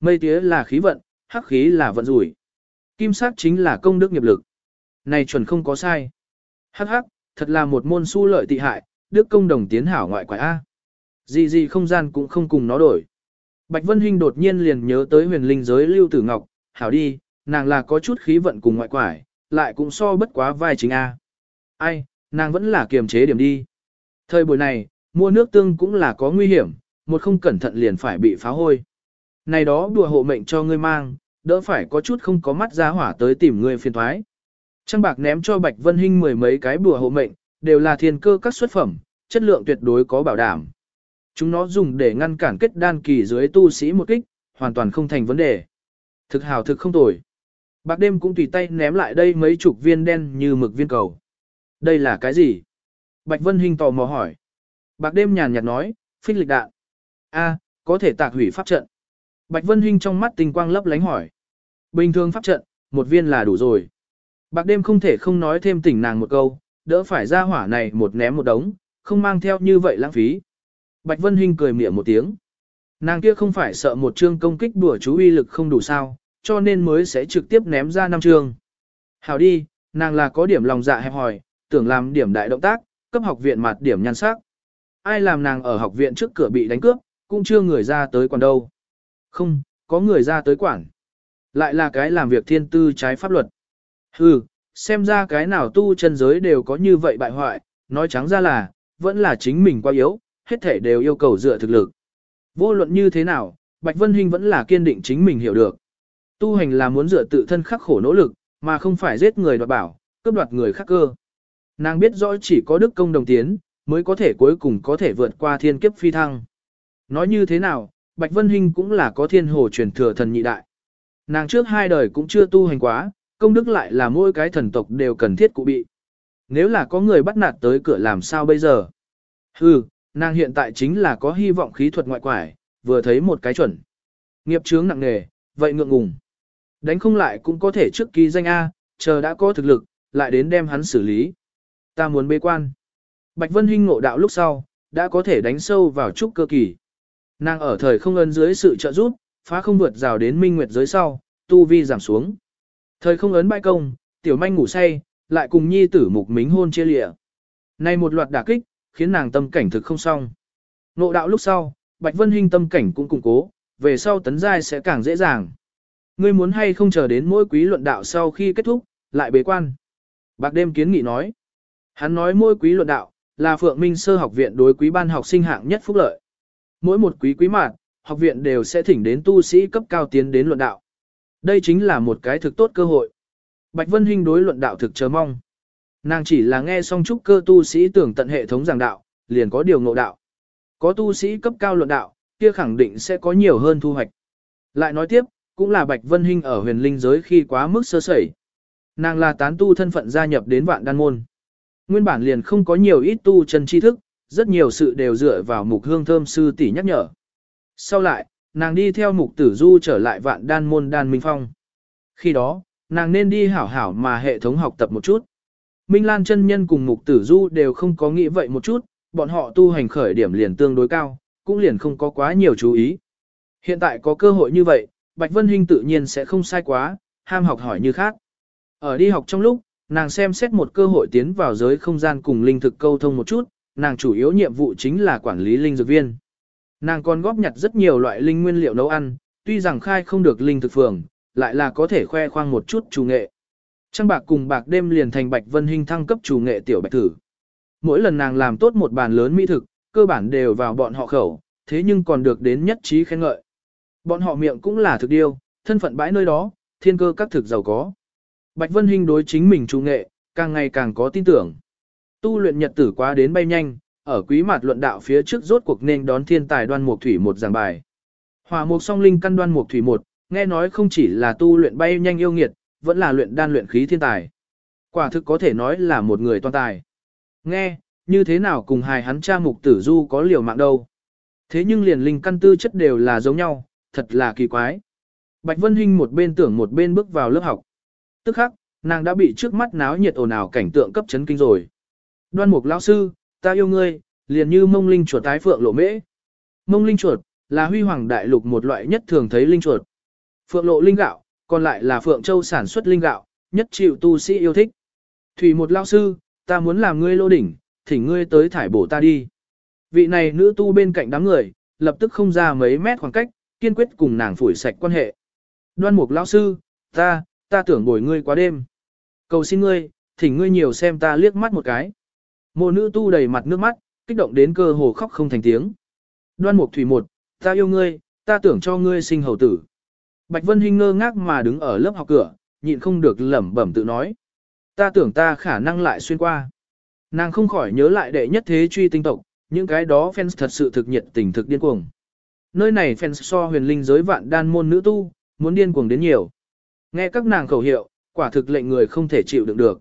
Mây tía là khí vận, hắc khí là vận rủi. Kim sắc chính là công đức nghiệp lực. Này chuẩn không có sai. Hắc hắc, thật là một môn su lợi tị hại, đức công đồng tiến hảo ngoại quái A. Gì gì không gian cũng không cùng nó đổi. Bạch Vân Hinh đột nhiên liền nhớ tới huyền linh giới Lưu Tử Ngọc, hảo đi, nàng là có chút khí vận cùng ngoại quải, lại cũng so bất quá vai chính A. Ai, nàng vẫn là kiềm chế điểm đi. Thời buổi này, mua nước tương cũng là có nguy hiểm, một không cẩn thận liền phải bị phá hôi. Này đó đùa hộ mệnh cho ngươi mang, đỡ phải có chút không có mắt ra hỏa tới tìm ngươi phiền thoái. Trăng bạc ném cho Bạch Vân Hinh mười mấy cái bùa hộ mệnh, đều là thiên cơ các xuất phẩm, chất lượng tuyệt đối có bảo đảm. Chúng nó dùng để ngăn cản kết đan kỳ dưới tu sĩ một kích, hoàn toàn không thành vấn đề. Thực hào thực không tồi. Bạc đêm cũng tùy tay ném lại đây mấy chục viên đen như mực viên cầu. Đây là cái gì? Bạch Vân Hinh tò mò hỏi. Bạc đêm nhàn nhạt nói, phích lịch đạn. A, có thể tạc hủy pháp trận. Bạch Vân Hinh trong mắt tình quang lấp lánh hỏi. Bình thường pháp trận, một viên là đủ rồi. Bạc đêm không thể không nói thêm tỉnh nàng một câu, đỡ phải ra hỏa này một ném một đống, không mang theo như vậy lãng phí. Bạch Vân Hinh cười mỉa một tiếng. Nàng kia không phải sợ một chương công kích đùa chú uy lực không đủ sao, cho nên mới sẽ trực tiếp ném ra năm trường. Hảo đi, nàng là có điểm lòng dạ hẹp hòi, tưởng làm điểm đại động tác, cấp học viện mặt điểm nhan sắc. Ai làm nàng ở học viện trước cửa bị đánh cướp, cũng chưa người ra tới quản đâu. Không, có người ra tới quản. Lại là cái làm việc thiên tư trái pháp luật. Hừ, xem ra cái nào tu chân giới đều có như vậy bại hoại, nói trắng ra là, vẫn là chính mình quá yếu, hết thể đều yêu cầu dựa thực lực. Vô luận như thế nào, Bạch Vân Hinh vẫn là kiên định chính mình hiểu được. Tu hành là muốn dựa tự thân khắc khổ nỗ lực, mà không phải giết người đoạt bảo, cướp đoạt người khác cơ. Nàng biết rõ chỉ có đức công đồng tiến, mới có thể cuối cùng có thể vượt qua thiên kiếp phi thăng. Nói như thế nào, Bạch Vân Hinh cũng là có thiên hồ truyền thừa thần nhị đại. Nàng trước hai đời cũng chưa tu hành quá, công đức lại là mỗi cái thần tộc đều cần thiết cụ bị. Nếu là có người bắt nạt tới cửa làm sao bây giờ? Hừ, nàng hiện tại chính là có hy vọng khí thuật ngoại quải, vừa thấy một cái chuẩn. Nghiệp chướng nặng nề, vậy ngượng ngùng. Đánh không lại cũng có thể trước ký danh A, chờ đã có thực lực, lại đến đem hắn xử lý. Ta muốn bế quan. Bạch Vân Hinh ngộ đạo lúc sau, đã có thể đánh sâu vào trúc cơ kỳ. Nàng ở thời không ấn dưới sự trợ giúp, phá không vượt rào đến minh nguyệt giới sau, tu vi giảm xuống. Thời không ấn bãi công, tiểu manh ngủ say, lại cùng nhi tử mục mính hôn chia lịa. Này một loạt đả kích, khiến nàng tâm cảnh thực không xong. Ngộ đạo lúc sau, Bạch Vân Hinh tâm cảnh cũng củng cố, về sau tấn giai sẽ càng dễ dàng. Ngươi muốn hay không chờ đến mỗi quý luận đạo sau khi kết thúc, lại bế quan. Bạc đêm kiến nghị nói. Hắn nói mỗi quý luận đạo, là Phượng Minh Sơ học viện đối quý ban học sinh hạng nhất phúc lợi. Mỗi một quý quý mạng, học viện đều sẽ thỉnh đến tu sĩ cấp cao tiến đến luận đạo. Đây chính là một cái thực tốt cơ hội. Bạch Vân Hinh đối luận đạo thực chờ mong. Nàng chỉ là nghe xong chúc cơ tu sĩ tưởng tận hệ thống giảng đạo, liền có điều ngộ đạo. Có tu sĩ cấp cao luận đạo, kia khẳng định sẽ có nhiều hơn thu hoạch. Lại nói tiếp, cũng là Bạch Vân Hinh ở huyền linh giới khi quá mức sơ sẩy. Nàng là tán tu thân phận gia nhập đến vạn đan môn. Nguyên bản liền không có nhiều ít tu chân tri thức, rất nhiều sự đều dựa vào mục hương thơm sư tỷ nhắc nhở. Sau lại, nàng đi theo mục tử du trở lại vạn đan môn đan minh phong. Khi đó, nàng nên đi hảo hảo mà hệ thống học tập một chút. Minh Lan chân nhân cùng mục tử du đều không có nghĩ vậy một chút, bọn họ tu hành khởi điểm liền tương đối cao, cũng liền không có quá nhiều chú ý. Hiện tại có cơ hội như vậy, Bạch Vân Hinh tự nhiên sẽ không sai quá, ham học hỏi như khác. Ở đi học trong lúc, nàng xem xét một cơ hội tiến vào giới không gian cùng linh thực câu thông một chút, nàng chủ yếu nhiệm vụ chính là quản lý linh dược viên. Nàng còn góp nhặt rất nhiều loại linh nguyên liệu nấu ăn, tuy rằng khai không được linh thực phường, lại là có thể khoe khoang một chút chủ nghệ. Trăng bạc cùng bạc đêm liền thành Bạch Vân Hinh thăng cấp chủ nghệ tiểu bạch thử. Mỗi lần nàng làm tốt một bàn lớn mỹ thực, cơ bản đều vào bọn họ khẩu, thế nhưng còn được đến nhất trí khen ngợi. Bọn họ miệng cũng là thực điêu, thân phận bãi nơi đó, thiên cơ các thực giàu có. Bạch Vân Hinh đối chính mình chủ nghệ, càng ngày càng có tin tưởng. Tu luyện nhật tử quá đến bay nhanh, ở quý mạt luận đạo phía trước rốt cuộc nên đón thiên tài đoan mục thủy một giảng bài. Hỏa mục song linh căn đoan mục thủy một, nghe nói không chỉ là tu luyện bay nhanh yêu nghiệt, vẫn là luyện đan luyện khí thiên tài. Quả thực có thể nói là một người toàn tài. Nghe, như thế nào cùng hài hắn cha mục tử du có liều mạng đâu. Thế nhưng liền linh căn tư chất đều là giống nhau, thật là kỳ quái. Bạch Vân Hinh một bên tưởng một bên bước vào lớp học. Tức khắc, nàng đã bị trước mắt náo nhiệt ồn ào cảnh tượng cấp chấn kinh rồi. Đoan mục lão sư, ta yêu ngươi, liền như mông linh chuột tái phượng lộ mễ. Mông linh chuột, là huy hoàng đại lục một loại nhất thường thấy linh chuột. Phượng lộ linh gạo, còn lại là phượng châu sản xuất linh gạo, nhất chịu tu sĩ yêu thích. Thủy một lão sư, ta muốn làm ngươi lô đỉnh, thỉnh ngươi tới thải bổ ta đi. Vị này nữ tu bên cạnh đám người, lập tức không ra mấy mét khoảng cách, kiên quyết cùng nàng phủi sạch quan hệ. Đoan mục lão sư, ta, ta tưởng bồi ngươi quá đêm. Cầu xin ngươi, thỉnh ngươi nhiều xem ta liếc mắt một cái. Mộ nữ tu đầy mặt nước mắt, kích động đến cơ hồ khóc không thành tiếng. Đoan mục thủy một, ta yêu ngươi, ta tưởng cho ngươi sinh hầu tử. Bạch Vân Hinh ngơ ngác mà đứng ở lớp học cửa, nhịn không được lẩm bẩm tự nói. Ta tưởng ta khả năng lại xuyên qua. Nàng không khỏi nhớ lại đệ nhất thế truy tinh tộc, những cái đó fans thật sự thực nhiệt tình thực điên cuồng. Nơi này fans so huyền linh giới vạn đan môn nữ tu, muốn điên cuồng đến nhiều. Nghe các nàng khẩu hiệu, quả thực lệnh người không thể chịu đựng được.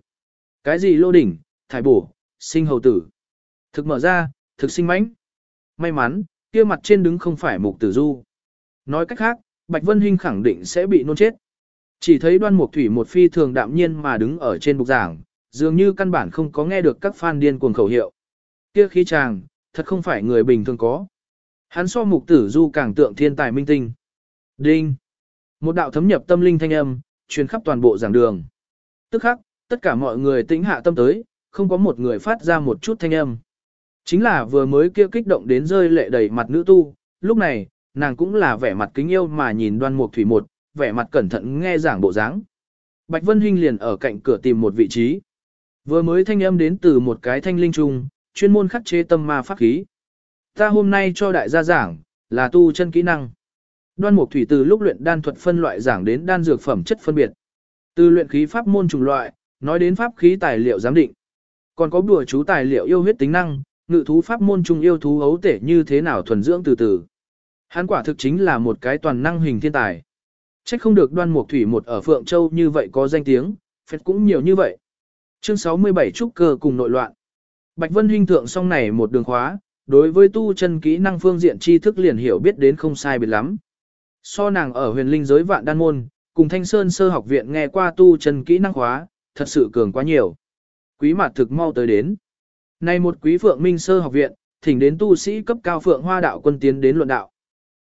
Cái gì lô đỉnh, thải bổ, sinh hầu tử. Thực mở ra, thực sinh mãnh. May mắn, kia mặt trên đứng không phải mục tử du. Nói cách khác, Bạch Vân Hinh khẳng định sẽ bị nôn chết. Chỉ thấy đoan mục thủy một phi thường đạm nhiên mà đứng ở trên bục giảng, dường như căn bản không có nghe được các fan điên cuồng khẩu hiệu. Kia khí chàng, thật không phải người bình thường có. Hắn so mục tử du càng tượng thiên tài minh tinh. Đinh! Một đạo thấm nhập tâm linh thanh âm, truyền khắp toàn bộ giảng đường. Tức khắc, tất cả mọi người tĩnh hạ tâm tới, không có một người phát ra một chút thanh âm. Chính là vừa mới kia kích động đến rơi lệ đầy mặt nữ tu, lúc này, nàng cũng là vẻ mặt kính yêu mà nhìn đoan mục thủy một, vẻ mặt cẩn thận nghe giảng bộ dáng. Bạch Vân Hinh liền ở cạnh cửa tìm một vị trí. Vừa mới thanh âm đến từ một cái thanh linh trung, chuyên môn khắc chế tâm ma pháp khí. Ta hôm nay cho đại gia giảng, là tu chân kỹ năng. Đoan mục thủy từ lúc luyện đan thuật phân loại giảng đến đan dược phẩm chất phân biệt. Từ luyện khí pháp môn trùng loại, nói đến pháp khí tài liệu giám định. Còn có bùa chú tài liệu yêu huyết tính năng, ngự thú pháp môn trung yêu thú ấu tể như thế nào thuần dưỡng từ từ. Hắn quả thực chính là một cái toàn năng hình thiên tài. Trách không được đoan mục thủy một ở Phượng Châu như vậy có danh tiếng, phết cũng nhiều như vậy. Chương 67 Trúc cơ cùng nội loạn. Bạch Vân Hinh thượng song này một đường khóa, đối với tu chân kỹ năng phương diện tri thức liền hiểu biết đến không sai biệt lắm. So nàng ở huyền linh giới vạn đan môn, cùng Thanh Sơn sơ học viện nghe qua tu chân kỹ năng khóa, thật sự cường quá nhiều. Quý mặt thực mau tới đến. Nay một quý phượng minh sơ học viện, thỉnh đến tu sĩ cấp cao phượng hoa đạo quân tiến đến luận đạo.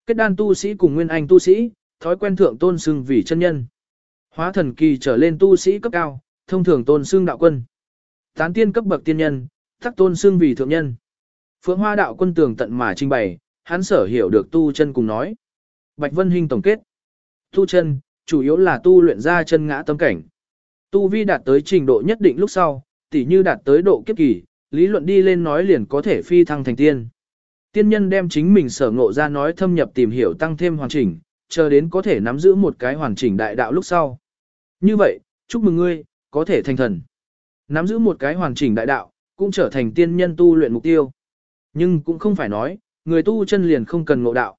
Kết đan tu sĩ cùng nguyên anh tu sĩ, thói quen thượng tôn xưng vì chân nhân. Hóa thần kỳ trở lên tu sĩ cấp cao, thông thường tôn xưng đạo quân. Tán tiên cấp bậc tiên nhân, thắc tôn xưng vì thượng nhân. Phượng Hoa đạo quân tường tận mà trình bày, hắn sở hiểu được tu chân cùng nói. Bạch Vân Hinh tổng kết. Tu chân, chủ yếu là tu luyện ra chân ngã tâm cảnh. Tu vi đạt tới trình độ nhất định lúc sau, tỉ như đạt tới độ kiếp kỳ, lý luận đi lên nói liền có thể phi thăng thành tiên. Tiên nhân đem chính mình sở ngộ ra nói thâm nhập tìm hiểu tăng thêm hoàn chỉnh, chờ đến có thể nắm giữ một cái hoàn chỉnh đại đạo lúc sau. Như vậy, chúc mừng ngươi, có thể thành thần. Nắm giữ một cái hoàn chỉnh đại đạo, cũng trở thành tiên nhân tu luyện mục tiêu. Nhưng cũng không phải nói, người tu chân liền không cần ngộ đạo.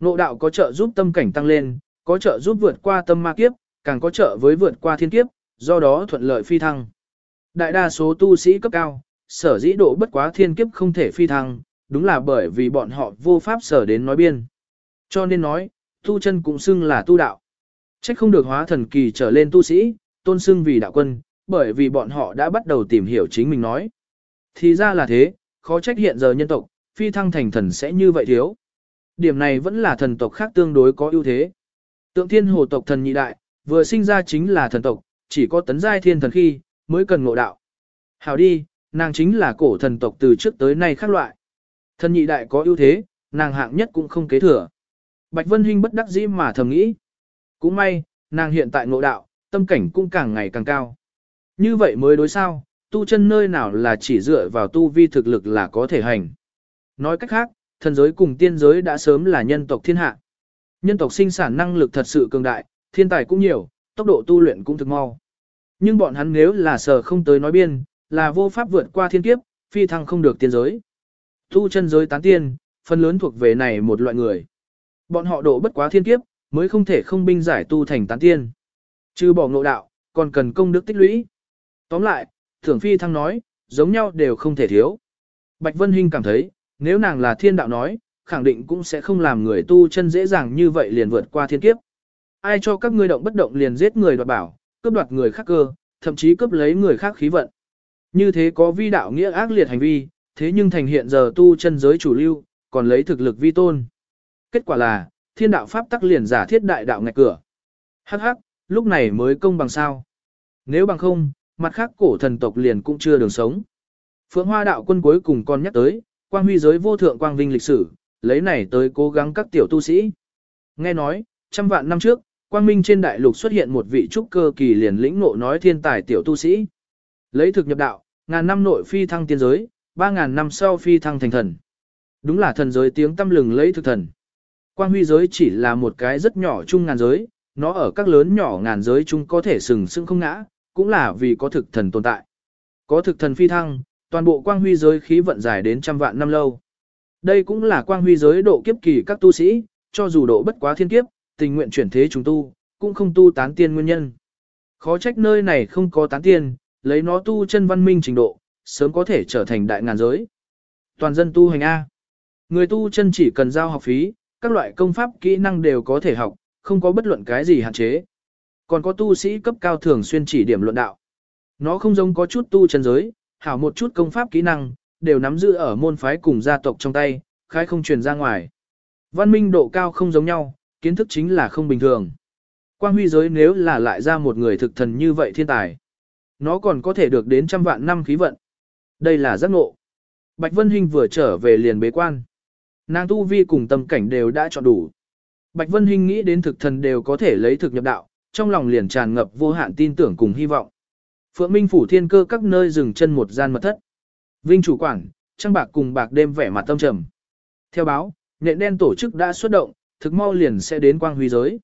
Ngộ đạo có trợ giúp tâm cảnh tăng lên, có trợ giúp vượt qua tâm ma kiếp, càng có trợ với vượt qua thiên kiếp, do đó thuận lợi phi thăng. Đại đa số tu sĩ cấp cao, sở dĩ độ bất quá thiên kiếp không thể phi thăng, đúng là bởi vì bọn họ vô pháp sở đến nói biên. Cho nên nói, tu chân cũng xưng là tu đạo. Trách không được hóa thần kỳ trở lên tu sĩ, tôn xưng vì đạo quân, bởi vì bọn họ đã bắt đầu tìm hiểu chính mình nói. Thì ra là thế, khó trách hiện giờ nhân tộc, phi thăng thành thần sẽ như vậy thiếu. Điểm này vẫn là thần tộc khác tương đối có ưu thế. Tượng thiên hồ tộc thần nhị đại, vừa sinh ra chính là thần tộc, chỉ có tấn giai thiên thần khi, mới cần ngộ đạo. Hảo đi, nàng chính là cổ thần tộc từ trước tới nay khác loại. Thần nhị đại có ưu thế, nàng hạng nhất cũng không kế thừa. Bạch Vân Hinh bất đắc dĩ mà thầm nghĩ. Cũng may, nàng hiện tại ngộ đạo, tâm cảnh cũng càng ngày càng cao. Như vậy mới đối sao, tu chân nơi nào là chỉ dựa vào tu vi thực lực là có thể hành. Nói cách khác, thần giới cùng tiên giới đã sớm là nhân tộc thiên hạ. Nhân tộc sinh sản năng lực thật sự cường đại, thiên tài cũng nhiều, tốc độ tu luyện cũng thực mau. Nhưng bọn hắn nếu là sở không tới nói biên, là vô pháp vượt qua thiên kiếp, phi thăng không được tiên giới. Tu chân giới tán tiên, phần lớn thuộc về này một loại người. Bọn họ độ bất quá thiên kiếp, mới không thể không binh giải tu thành tán tiên. Chứ bỏ ngộ đạo, còn cần công đức tích lũy. Tóm lại, thưởng phi thăng nói, giống nhau đều không thể thiếu. Bạch Vân Hinh cảm thấy, nếu nàng là thiên đạo nói, khẳng định cũng sẽ không làm người tu chân dễ dàng như vậy liền vượt qua thiên kiếp. Ai cho các ngươi động bất động liền giết người đoạt bảo, cướp đoạt người khác cơ, thậm chí cướp lấy người khác khí vận. Như thế có vi đạo nghĩa ác liệt hành vi, thế nhưng thành hiện giờ tu chân giới chủ lưu, còn lấy thực lực vi tôn. Kết quả là, thiên đạo pháp tắc liền giả thiết đại đạo ngạch cửa. Hắc hắc, lúc này mới công bằng sao. Nếu bằng không, mặt khác cổ thần tộc liền cũng chưa đường sống. Phượng Hoa đạo quân cuối cùng còn nhắc tới, quang huy giới vô thượng quang vinh lịch sử, lấy này tới cố gắng các tiểu tu sĩ. Nghe nói, trăm vạn năm trước, quang minh trên đại lục xuất hiện một vị trúc cơ kỳ liền lĩnh ngộ nói thiên tài tiểu tu sĩ. Lấy thực nhập đạo, ngàn năm nội phi thăng tiên giới, ba ngàn năm sau phi thăng thành thần. Đúng là thần giới tiếng tâm lừng lấy thực thần. Quang huy giới chỉ là một cái rất nhỏ chung ngàn giới, nó ở các lớn nhỏ ngàn giới chung có thể sừng sững không ngã, cũng là vì có thực thần tồn tại. Có thực thần phi thăng, toàn bộ quang huy giới khí vận dài đến trăm vạn năm lâu. Đây cũng là quang huy giới độ kiếp kỳ các tu sĩ, cho dù độ bất quá thiên kiếp, tình nguyện chuyển thế chúng tu, cũng không tu tán tiên nguyên nhân. Khó trách nơi này không có tán tiên, lấy nó tu chân văn minh trình độ, sớm có thể trở thành đại ngàn giới. Toàn dân tu hành A. Người tu chân chỉ cần giao học phí, các loại công pháp kỹ năng đều có thể học, không có bất luận cái gì hạn chế. Còn có tu sĩ cấp cao thường xuyên chỉ điểm luận đạo. Nó không giống có chút tu chân giới, hảo một chút công pháp kỹ năng, đều nắm giữ ở môn phái cùng gia tộc trong tay, khai không truyền ra ngoài. Văn minh độ cao không giống nhau, kiến thức chính là không bình thường. Quang huy giới nếu là lại ra một người thực thần như vậy thiên tài, nó còn có thể được đến trăm vạn năm khí vận. Đây là giác ngộ. Bạch Vân Hinh vừa trở về liền bế quan. Nàng tu vi cùng tâm cảnh đều đã chọn đủ. Bạch Vân Hinh nghĩ đến thực thần đều có thể lấy thực nhập đạo, trong lòng liền tràn ngập vô hạn tin tưởng cùng hy vọng. Phượng Minh phủ thiên cơ các nơi dừng chân một gian mật thất. Vinh chủ quản, trang bạc cùng bạc đêm vẻ mặt tâm trầm. Theo báo, nện đen tổ chức đã xuất động, thực mau liền sẽ đến quang huy giới.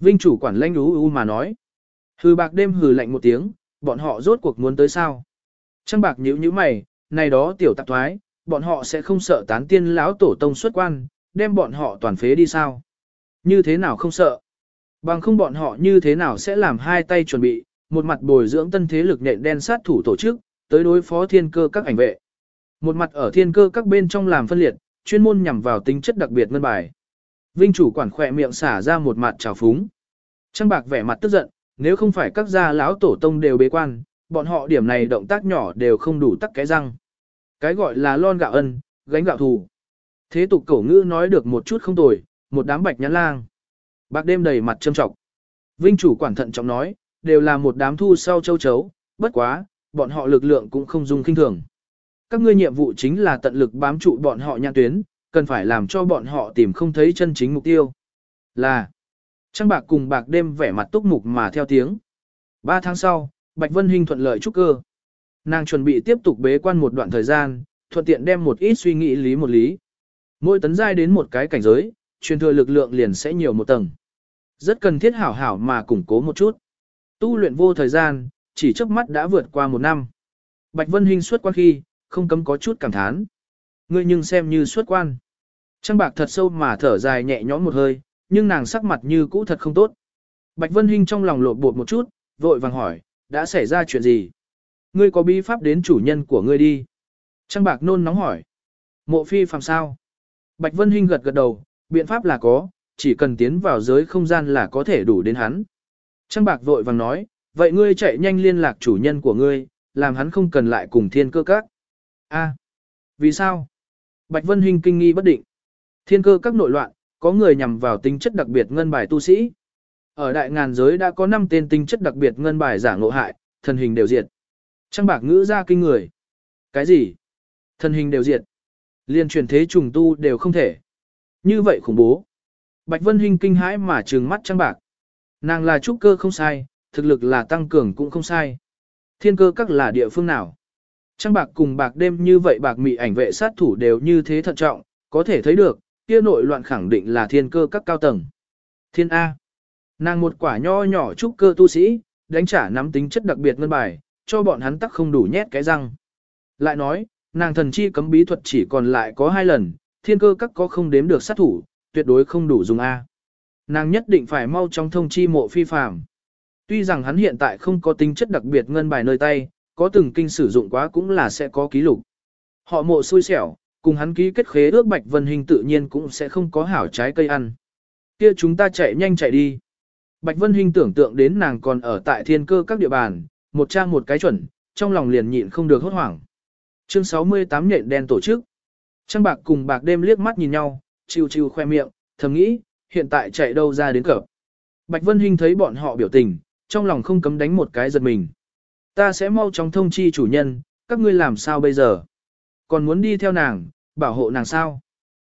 Vinh chủ quản lanh ú u mà nói. Hừ bạc đêm hừ lạnh một tiếng, bọn họ rốt cuộc muốn tới sao. Trang bạc nhíu nhíu mày, này đó tiểu tạp thoái, bọn họ sẽ không sợ tán tiên lão tổ tông xuất quan, đem bọn họ toàn phế đi sao. Như thế nào không sợ. Bằng không bọn họ như thế nào sẽ làm hai tay chuẩn bị, một mặt bồi dưỡng tân thế lực nện đen sát thủ tổ chức, tới đối phó thiên cơ các ảnh vệ. Một mặt ở thiên cơ các bên trong làm phân liệt, chuyên môn nhằm vào tính chất đặc biệt ngân bài. Vinh chủ quản khỏe miệng xả ra một mặt trào phúng. Trăng bạc vẻ mặt tức giận, nếu không phải các gia lão tổ tông đều bế quan, bọn họ điểm này động tác nhỏ đều không đủ tắc cái răng. Cái gọi là lon gạo ân, gánh gạo thù. Thế tục cổ ngữ nói được một chút không tồi, một đám bạch nhãn lang. Bạc đêm đầy mặt trâm trọng. Vinh chủ quản thận trọng nói, đều là một đám thu sau châu chấu, bất quá, bọn họ lực lượng cũng không dùng kinh thường. Các ngươi nhiệm vụ chính là tận lực bám trụ bọn họ nhãn tuyến, cần phải làm cho bọn họ tìm không thấy chân chính mục tiêu. Là, Trăng bạc cùng bạc đêm vẻ mặt túc mục mà theo tiếng. Ba tháng sau, Bạch Vân Hinh thuận lợi trúc cơ. Nàng chuẩn bị tiếp tục bế quan một đoạn thời gian, thuận tiện đem một ít suy nghĩ lý một lý. Mỗi tấn giai đến một cái cảnh giới, truyền thừa lực lượng liền sẽ nhiều một tầng. Rất cần thiết hảo hảo mà củng cố một chút. Tu luyện vô thời gian, chỉ trước mắt đã vượt qua một năm. Bạch Vân Hinh xuất quan khi, không cấm có chút cảm thán. Ngươi nhưng xem như xuất quan. Trăng bạc thật sâu mà thở dài nhẹ nhõm một hơi, nhưng nàng sắc mặt như cũ thật không tốt. Bạch Vân Hinh trong lòng lột bột một chút, vội vàng hỏi, đã xảy ra chuyện gì? Ngươi có bí pháp đến chủ nhân của ngươi đi. Trăng bạc nôn nóng hỏi. Mộ phi phàm sao? Bạch Vân Hinh gật gật đầu, biện pháp là có, chỉ cần tiến vào giới không gian là có thể đủ đến hắn. Trăng bạc vội vàng nói, vậy ngươi chạy nhanh liên lạc chủ nhân của ngươi, làm hắn không cần lại cùng thiên cơ các. A, vì sao? Bạch Vân Hinh kinh nghi bất định. Thiên cơ các nội loạn, có người nhằm vào tính chất đặc biệt ngân bài tu sĩ. Ở đại ngàn giới đã có 5 tên tính chất đặc biệt ngân bài giả ngộ hại, thần hình đều diệt. Trăng bạc ngữ ra kinh người. Cái gì? Thần hình đều diệt. Liên truyền thế trùng tu đều không thể. Như vậy khủng bố. Bạch Vân Hinh kinh hãi mà trừng mắt trăng bạc. Nàng là trúc cơ không sai, thực lực là tăng cường cũng không sai. Thiên cơ các là địa phương nào? Trăng bạc cùng bạc đêm như vậy bạc mị ảnh vệ sát thủ đều như thế thận trọng, có thể thấy được, kia nội loạn khẳng định là thiên cơ các cao tầng. Thiên A. Nàng một quả nho nhỏ trúc cơ tu sĩ, đánh trả nắm tính chất đặc biệt ngân bài, cho bọn hắn tắc không đủ nhét cái răng. Lại nói, nàng thần chi cấm bí thuật chỉ còn lại có hai lần, thiên cơ các có không đếm được sát thủ, tuyệt đối không đủ dùng A. Nàng nhất định phải mau chóng thông chi mộ phi phàm. Tuy rằng hắn hiện tại không có tính chất đặc biệt ngân bài nơi tay, có từng kinh sử dụng quá cũng là sẽ có ký lục. Họ mộ xui xẻo, cùng hắn ký kết khế ước Bạch Vân Hình tự nhiên cũng sẽ không có hảo trái cây ăn. Kia chúng ta chạy nhanh chạy đi. Bạch Vân Hình tưởng tượng đến nàng còn ở tại thiên cơ các địa bàn, một trang một cái chuẩn, trong lòng liền nhịn không được hốt hoảng. Chương 68 nhện đen tổ chức. Trang bạc cùng bạc đêm liếc mắt nhìn nhau, chiu chiu khoe miệng, thầm nghĩ, hiện tại chạy đâu ra đến cỡ. Bạch Vân Hinh thấy bọn họ biểu tình, trong lòng không cấm đánh một cái giật mình. Ta sẽ mau chóng thông chi chủ nhân, các ngươi làm sao bây giờ? Còn muốn đi theo nàng, bảo hộ nàng sao?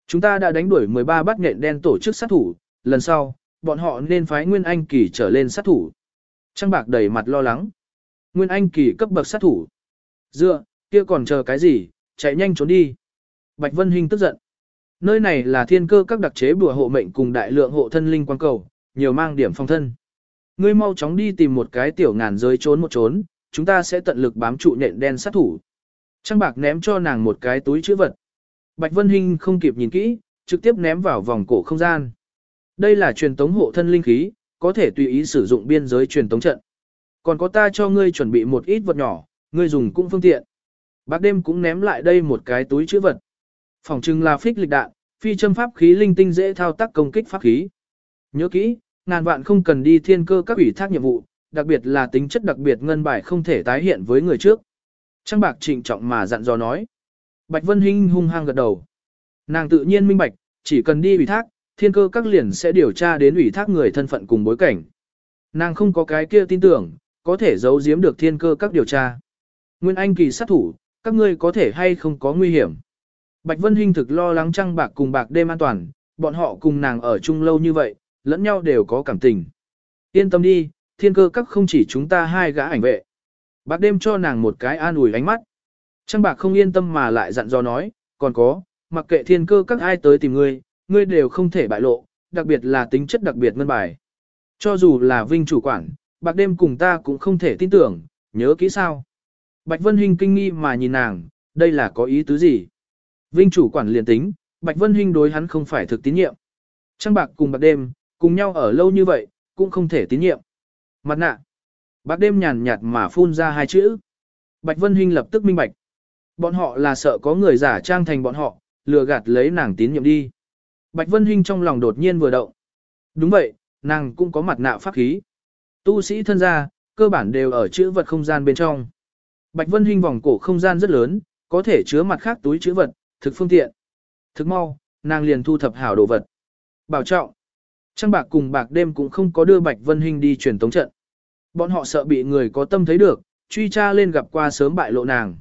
Chúng ta đã đánh đuổi 13 bát nhện đen tổ chức sát thủ, lần sau, bọn họ nên phái Nguyên Anh Kỳ trở lên sát thủ. Trang bạc đầy mặt lo lắng. Nguyên Anh Kỳ cấp bậc sát thủ. Dựa, kia còn chờ cái gì, chạy nhanh trốn đi. Bạch Vân Hinh tức giận. Nơi này là thiên cơ các đặc chế bùa hộ mệnh cùng đại lượng hộ thân linh quan cầu, nhiều mang điểm phong thân. Ngươi mau chóng đi tìm một cái tiểu ngàn giới trốn một trốn, chúng ta sẽ tận lực bám trụ nện đen sát thủ. Trang bạc ném cho nàng một cái túi chữ vật. Bạch Vân Hinh không kịp nhìn kỹ, trực tiếp ném vào vòng cổ không gian. Đây là truyền tống hộ thân linh khí, có thể tùy ý sử dụng biên giới truyền tống trận. Còn có ta cho ngươi chuẩn bị một ít vật nhỏ, ngươi dùng cũng phương tiện. Bác đêm cũng ném lại đây một cái túi chữ vật. Phòng trưng là phích lịch đạn, phi châm pháp khí linh tinh dễ thao tác công kích pháp khí. Nhớ kỹ, ngàn vạn không cần đi thiên cơ các ủy thác nhiệm vụ, đặc biệt là tính chất đặc biệt ngân bài không thể tái hiện với người trước. Trang bạc trịnh trọng mà dặn dò nói. Bạch Vân Hinh hung hăng gật đầu. Nàng tự nhiên minh bạch, chỉ cần đi ủy thác, thiên cơ các liền sẽ điều tra đến ủy thác người thân phận cùng bối cảnh. Nàng không có cái kia tin tưởng, có thể giấu giếm được thiên cơ các điều tra. Nguyên Anh kỳ sát thủ, các ngươi có thể hay không có nguy hiểm. Bạch Vân Hinh thực lo lắng trăng bạc cùng bạc đêm an toàn, bọn họ cùng nàng ở chung lâu như vậy, lẫn nhau đều có cảm tình. Yên tâm đi, thiên cơ các không chỉ chúng ta hai gã ảnh vệ. Bạc đêm cho nàng một cái an ủi ánh mắt. Trăng bạc không yên tâm mà lại dặn dò nói, còn có, mặc kệ thiên cơ các ai tới tìm ngươi, ngươi đều không thể bại lộ, đặc biệt là tính chất đặc biệt ngân bài. Cho dù là vinh chủ quản, bạc đêm cùng ta cũng không thể tin tưởng, nhớ kỹ sao. Bạch Vân Hinh kinh nghi mà nhìn nàng, đây là có ý tứ gì? Vinh chủ quản liền tính, Bạch Vân Hinh đối hắn không phải thực tín nhiệm. Trăng bạc cùng bạc đêm, cùng nhau ở lâu như vậy, cũng không thể tín nhiệm. Mặt nạ. Bạc đêm nhàn nhạt mà phun ra hai chữ. Bạch Vân Hinh lập tức minh bạch. Bọn họ là sợ có người giả trang thành bọn họ, lừa gạt lấy nàng tín nhiệm đi. Bạch Vân Hinh trong lòng đột nhiên vừa động. Đúng vậy, nàng cũng có mặt nạ pháp khí. Tu sĩ thân gia, cơ bản đều ở chữ vật không gian bên trong. Bạch Vân Hinh vòng cổ không gian rất lớn, có thể chứa mặt khác túi chữ vật, thực phương tiện. Thực mau, nàng liền thu thập hảo đồ vật. Bảo trọng. Trăng bạc cùng bạc đêm cũng không có đưa Bạch Vân Hinh đi truyền tống trận. Bọn họ sợ bị người có tâm thấy được, truy tra lên gặp qua sớm bại lộ nàng.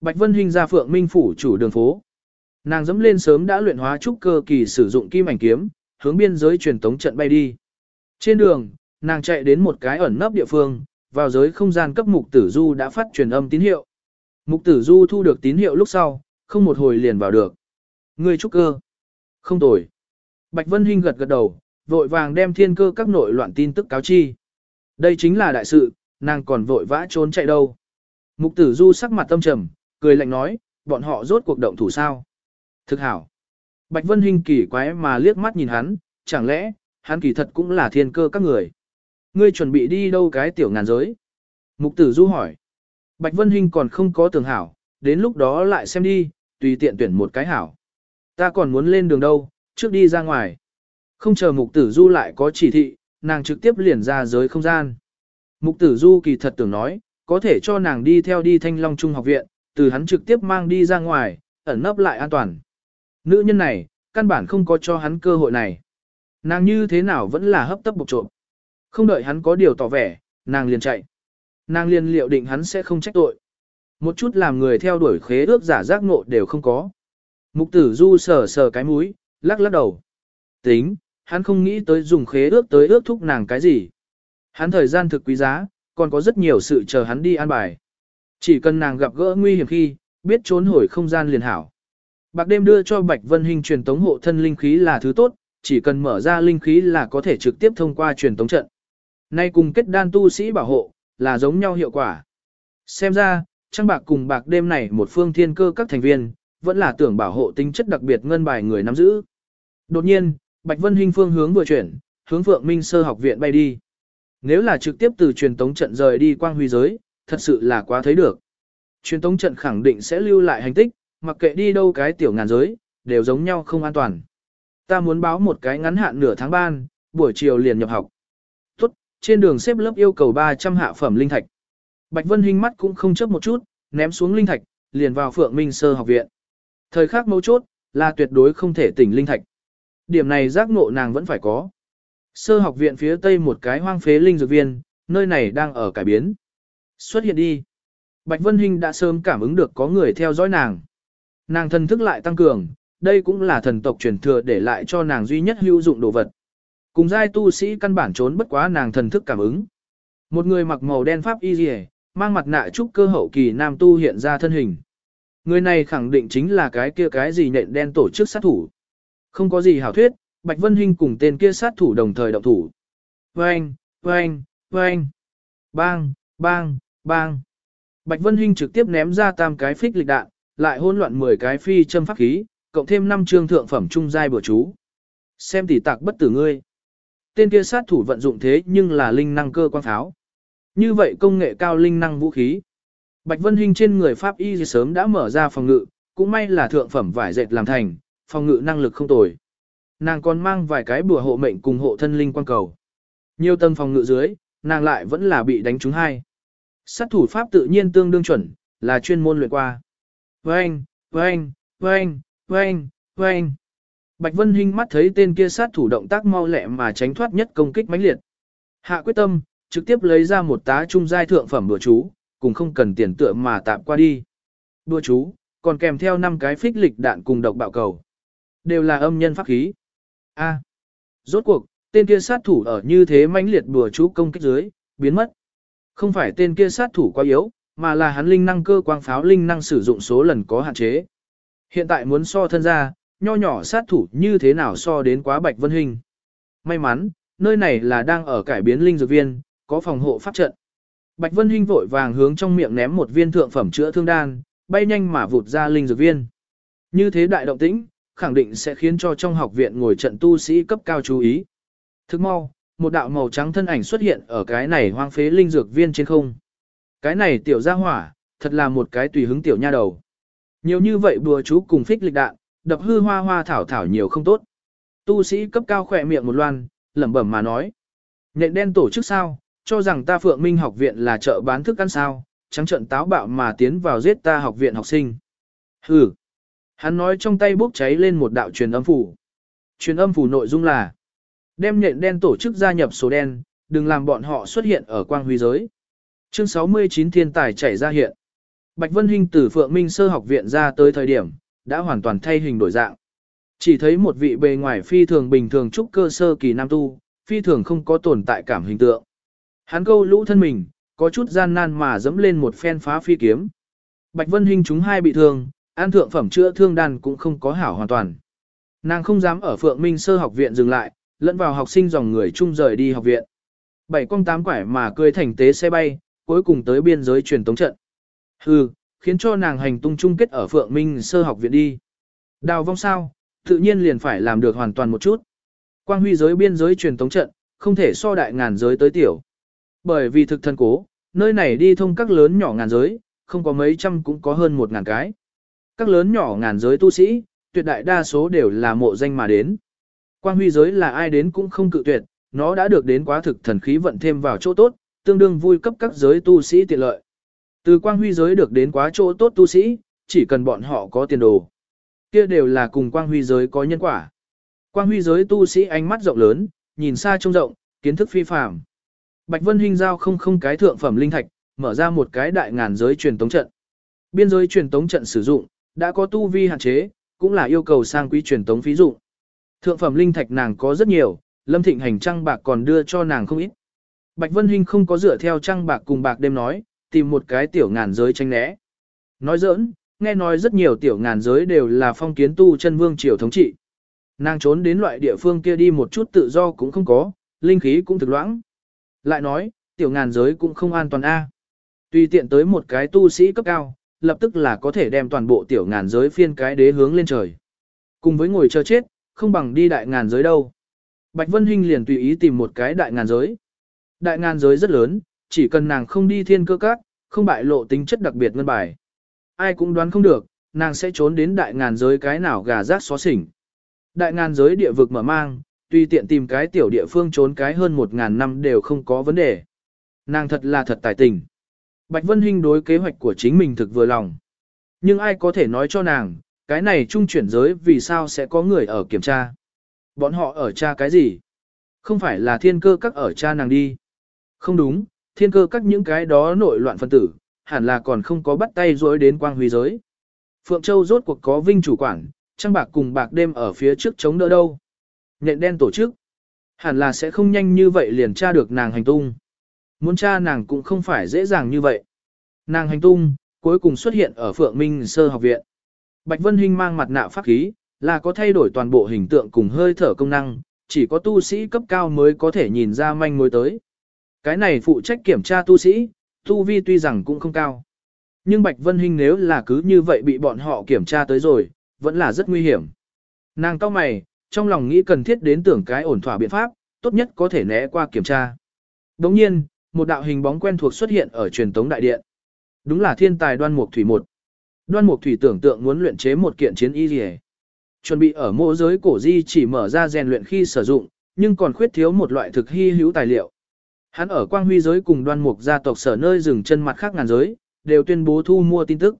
Bạch Vân Hinh ra phượng minh phủ chủ đường phố. Nàng dẫm lên sớm đã luyện hóa trúc cơ kỳ sử dụng kim ảnh kiếm, hướng biên giới truyền tống trận bay đi. Trên đường, nàng chạy đến một cái ẩn nấp địa phương, vào giới không gian cấp mục tử du đã phát truyền âm tín hiệu. Mục tử du thu được tín hiệu lúc sau, không một hồi liền vào được. Người trúc cơ. Không tồi. Bạch Vân Hinh gật gật đầu, vội vàng đem thiên cơ các nội loạn tin tức cáo chi. Đây chính là đại sự, nàng còn vội vã trốn chạy đâu. Mục tử du sắc mặt tâm trầm, cười lạnh nói, bọn họ rốt cuộc động thủ sao. Thực hảo. Bạch Vân Hinh kỳ quái mà liếc mắt nhìn hắn, chẳng lẽ, hắn kỳ thật cũng là thiên cơ các người. Ngươi chuẩn bị đi đâu cái tiểu ngàn giới? Mục tử du hỏi. Bạch Vân Hinh còn không có tưởng hảo, đến lúc đó lại xem đi, tùy tiện tuyển một cái hảo. Ta còn muốn lên đường đâu, trước đi ra ngoài. Không chờ mục tử du lại có chỉ thị, nàng trực tiếp liền ra giới không gian. Mục tử du kỳ thật tưởng nói, có thể cho nàng đi theo đi thanh long trung học viện, từ hắn trực tiếp mang đi ra ngoài, ẩn nấp lại an toàn. Nữ nhân này, căn bản không có cho hắn cơ hội này. Nàng như thế nào vẫn là hấp tấp bộc trộm. Không đợi hắn có điều tỏ vẻ, nàng liền chạy. Nàng liền liệu định hắn sẽ không trách tội. Một chút làm người theo đuổi khế ước giả giác ngộ đều không có. Mục tử du sờ sờ cái mũi, lắc lắc đầu. Tính, hắn không nghĩ tới dùng khế ước tới ước thúc nàng cái gì. Hắn thời gian thực quý giá, còn có rất nhiều sự chờ hắn đi an bài. Chỉ cần nàng gặp gỡ nguy hiểm khi, biết trốn hồi không gian liền hảo. Bạc đêm đưa cho Bạch Vân Hinh truyền tống hộ thân linh khí là thứ tốt, chỉ cần mở ra linh khí là có thể trực tiếp thông qua truyền tống trận. Nay cùng kết đan tu sĩ bảo hộ, là giống nhau hiệu quả. Xem ra, trang bạc cùng bạc đêm này một phương thiên cơ các thành viên, vẫn là tưởng bảo hộ tính chất đặc biệt ngân bài người nắm giữ. Đột nhiên, Bạch Vân Hinh phương hướng vừa chuyển, hướng Phượng Minh Sơ học viện bay đi. Nếu là trực tiếp từ truyền tống trận rời đi quang huy giới, thật sự là quá thấy được. Truyền tống trận khẳng định sẽ lưu lại hành tích, mặc kệ đi đâu cái tiểu ngàn giới, đều giống nhau không an toàn. Ta muốn báo một cái ngắn hạn nửa tháng ban, buổi chiều liền nhập học. Tốt, trên đường xếp lớp yêu cầu 300 hạ phẩm linh thạch. Bạch Vân Hinh mắt cũng không chấp một chút, ném xuống linh thạch, liền vào Phượng Minh Sơ học viện. Thời khắc mấu chốt, là tuyệt đối không thể tỉnh linh thạch. Điểm này giác ngộ nàng vẫn phải có. Sơ học viện phía tây một cái hoang phế linh dược viên, nơi này đang ở cải biến. Xuất hiện đi. Bạch Vân Hinh đã sớm cảm ứng được có người theo dõi nàng. Nàng thần thức lại tăng cường, đây cũng là thần tộc truyền thừa để lại cho nàng duy nhất hữu dụng đồ vật. Cùng giai tu sĩ căn bản trốn bất quá nàng thần thức cảm ứng. Một người mặc màu đen pháp y rìa, mang mặt nạ trúc cơ hậu kỳ nam tu hiện ra thân hình. Người này khẳng định chính là cái kia cái gì nện đen tổ chức sát thủ. Không có gì hảo thuyết, Bạch Vân Hinh cùng tên kia sát thủ đồng thời động thủ. Vâng, vâng, vâng. Bang, bang, bang. Bạch Vân Hinh trực tiếp ném ra tam cái phích lịch đạn, lại hỗn loạn 10 cái phi châm pháp khí, cộng thêm 5 chương thượng phẩm trung giai bừa chú. Xem tỷ tạc bất tử ngươi. Tên kia sát thủ vận dụng thế nhưng là linh năng cơ quan tháo. Như vậy công nghệ cao linh năng vũ khí. Bạch Vân Hinh trên người Pháp Y sớm đã mở ra phòng ngự, cũng may là thượng phẩm vải dệt làm thành, phòng ngự năng lực không tồi. Nàng còn mang vài cái bùa hộ mệnh cùng hộ thân linh quan cầu. Nhiều tầng phòng ngự dưới, nàng lại vẫn là bị đánh trúng hai. Sát thủ pháp tự nhiên tương đương chuẩn, là chuyên môn luyện qua. Vâng, vâng, vâng, vâng, vâng. Bạch Vân Hinh mắt thấy tên kia sát thủ động tác mau lẹ mà tránh thoát nhất công kích mãnh liệt. Hạ quyết tâm, trực tiếp lấy ra một tá trung giai thượng phẩm đùa chú, cùng không cần tiền tựa mà tạm qua đi. Đùa chú, còn kèm theo 5 cái phích lịch đạn cùng độc bạo cầu. Đều là âm nhân pháp khí. A. rốt cuộc, tên kia sát thủ ở như thế mãnh liệt đùa chú công kích dưới, biến mất. Không phải tên kia sát thủ quá yếu, mà là hắn linh năng cơ quang pháo linh năng sử dụng số lần có hạn chế. Hiện tại muốn so thân ra, nho nhỏ sát thủ như thế nào so đến quá bạch vân hình. May mắn, nơi này là đang ở cải biến linh dược viên, có phòng hộ pháp trận. Bạch Vân Hinh vội vàng hướng trong miệng ném một viên thượng phẩm chữa thương đan, bay nhanh mà vụt ra linh dược viên. Như thế đại động tĩnh, khẳng định sẽ khiến cho trong học viện ngồi trận tu sĩ cấp cao chú ý. Thức mau, một đạo màu trắng thân ảnh xuất hiện ở cái này hoang phế linh dược viên trên không. Cái này tiểu gia hỏa, thật là một cái tùy hứng tiểu nha đầu. Nhiều như vậy bùa chú cùng phích lịch đạn, đập hư hoa hoa thảo thảo nhiều không tốt. Tu sĩ cấp cao khỏe miệng một loan, lẩm bẩm mà nói. Nhện đen tổ chức sao, cho rằng ta Phượng Minh học viện là chợ bán thức ăn sao, trắng trận táo bạo mà tiến vào giết ta học viện học sinh. Hừ. Hắn nói trong tay bốc cháy lên một đạo truyền âm phủ. Truyền âm phủ nội dung là đem nhện đen tổ chức gia nhập số đen, đừng làm bọn họ xuất hiện ở quang huy giới. Chương 69 thiên tài chảy ra hiện. Bạch Vân Hinh từ Phượng Minh Sơ học viện ra tới thời điểm, đã hoàn toàn thay hình đổi dạng. Chỉ thấy một vị bề ngoài phi thường bình thường trúc cơ sơ kỳ nam tu, phi thường không có tồn tại cảm hình tượng. Hắn câu lũ thân mình, có chút gian nan mà dẫm lên một phen phá phi kiếm. Bạch Vân Hinh chúng hai bị thương, an thượng phẩm chữa thương đàn cũng không có hảo hoàn toàn. Nàng không dám ở Phượng Minh Sơ học viện dừng lại, lẫn vào học sinh dòng người chung rời đi học viện. Bảy con tám quải mà cười thành tế xe bay, cuối cùng tới biên giới truyền tống trận. Hừ, khiến cho nàng hành tung chung kết ở Phượng Minh Sơ học viện đi. Đào vong sao, tự nhiên liền phải làm được hoàn toàn một chút. Quang huy giới biên giới truyền tống trận, không thể so đại ngàn giới tới tiểu. Bởi vì thực thân cố, nơi này đi thông các lớn nhỏ ngàn giới, không có mấy trăm cũng có hơn một ngàn cái. Các lớn nhỏ ngàn giới tu sĩ, tuyệt đại đa số đều là mộ danh mà đến. Quang huy giới là ai đến cũng không cự tuyệt, nó đã được đến quá thực thần khí vận thêm vào chỗ tốt, tương đương vui cấp các giới tu sĩ tiện lợi. Từ quang huy giới được đến quá chỗ tốt tu sĩ, chỉ cần bọn họ có tiền đồ. Kia đều là cùng quang huy giới có nhân quả. Quang huy giới tu sĩ ánh mắt rộng lớn, nhìn xa trông rộng, kiến thức phi phàm. Bạch Vân Hinh giao không không cái thượng phẩm linh thạch, mở ra một cái đại ngàn giới truyền tống trận. Biên giới truyền tống trận sử dụng, đã có tu vi hạn chế, cũng là yêu cầu sang quý truyền tống phí dụng. Thượng phẩm linh thạch nàng có rất nhiều, Lâm Thịnh hành trăng bạc còn đưa cho nàng không ít. Bạch Vân Hinh không có dựa theo trăng bạc cùng bạc đêm nói, tìm một cái tiểu ngàn giới tranh né. Nói giỡn, nghe nói rất nhiều tiểu ngàn giới đều là phong kiến tu chân vương triều thống trị. Nàng trốn đến loại địa phương kia đi một chút tự do cũng không có, linh khí cũng thực loãng. Lại nói, tiểu ngàn giới cũng không an toàn a. Tùy tiện tới một cái tu sĩ cấp cao, lập tức là có thể đem toàn bộ tiểu ngàn giới phiên cái đế hướng lên trời. Cùng với ngồi chờ chết, không bằng đi đại ngàn giới đâu. Bạch Vân Hinh liền tùy ý tìm một cái đại ngàn giới. Đại ngàn giới rất lớn, chỉ cần nàng không đi thiên cơ các, không bại lộ tính chất đặc biệt ngân bài. Ai cũng đoán không được, nàng sẽ trốn đến đại ngàn giới cái nào gà rác xóa xỉnh. Đại ngàn giới địa vực mở mang, tùy tiện tìm cái tiểu địa phương trốn cái hơn một ngàn năm đều không có vấn đề. Nàng thật là thật tài tình. Bạch Vân Hinh đối kế hoạch của chính mình thực vừa lòng. Nhưng ai có thể nói cho nàng, cái này trung chuyển giới vì sao sẽ có người ở kiểm tra. Bọn họ ở tra cái gì? Không phải là thiên cơ các ở tra nàng đi. Không đúng, thiên cơ các những cái đó nội loạn phân tử, hẳn là còn không có bắt tay dối đến quang huy giới. Phượng Châu rốt cuộc có vinh chủ quản, trăng bạc cùng bạc đêm ở phía trước chống đỡ đâu. Nhện đen tổ chức, hẳn là sẽ không nhanh như vậy liền tra được nàng hành tung. Muốn tra nàng cũng không phải dễ dàng như vậy. Nàng hành tung, cuối cùng xuất hiện ở Phượng Minh Sơ học viện. Bạch Vân Hinh mang mặt nạ pháp khí, là có thay đổi toàn bộ hình tượng cùng hơi thở công năng, chỉ có tu sĩ cấp cao mới có thể nhìn ra manh mối tới. Cái này phụ trách kiểm tra tu sĩ, tu vi tuy rằng cũng không cao. Nhưng Bạch Vân Hinh nếu là cứ như vậy bị bọn họ kiểm tra tới rồi, vẫn là rất nguy hiểm. Nàng cao mày, trong lòng nghĩ cần thiết đến tưởng cái ổn thỏa biện pháp, tốt nhất có thể né qua kiểm tra. Đồng nhiên, một đạo hình bóng quen thuộc xuất hiện ở truyền tống đại điện. Đúng là thiên tài đoan mục thủy một. Đoan mục thủy tưởng tượng muốn luyện chế một kiện chiến y gì Chuẩn bị ở mô giới cổ di chỉ mở ra rèn luyện khi sử dụng, nhưng còn khuyết thiếu một loại thực hy hữu tài liệu. Hắn ở quang huy giới cùng đoan mục gia tộc sở nơi dừng chân mặt khác ngàn giới, đều tuyên bố thu mua tin tức.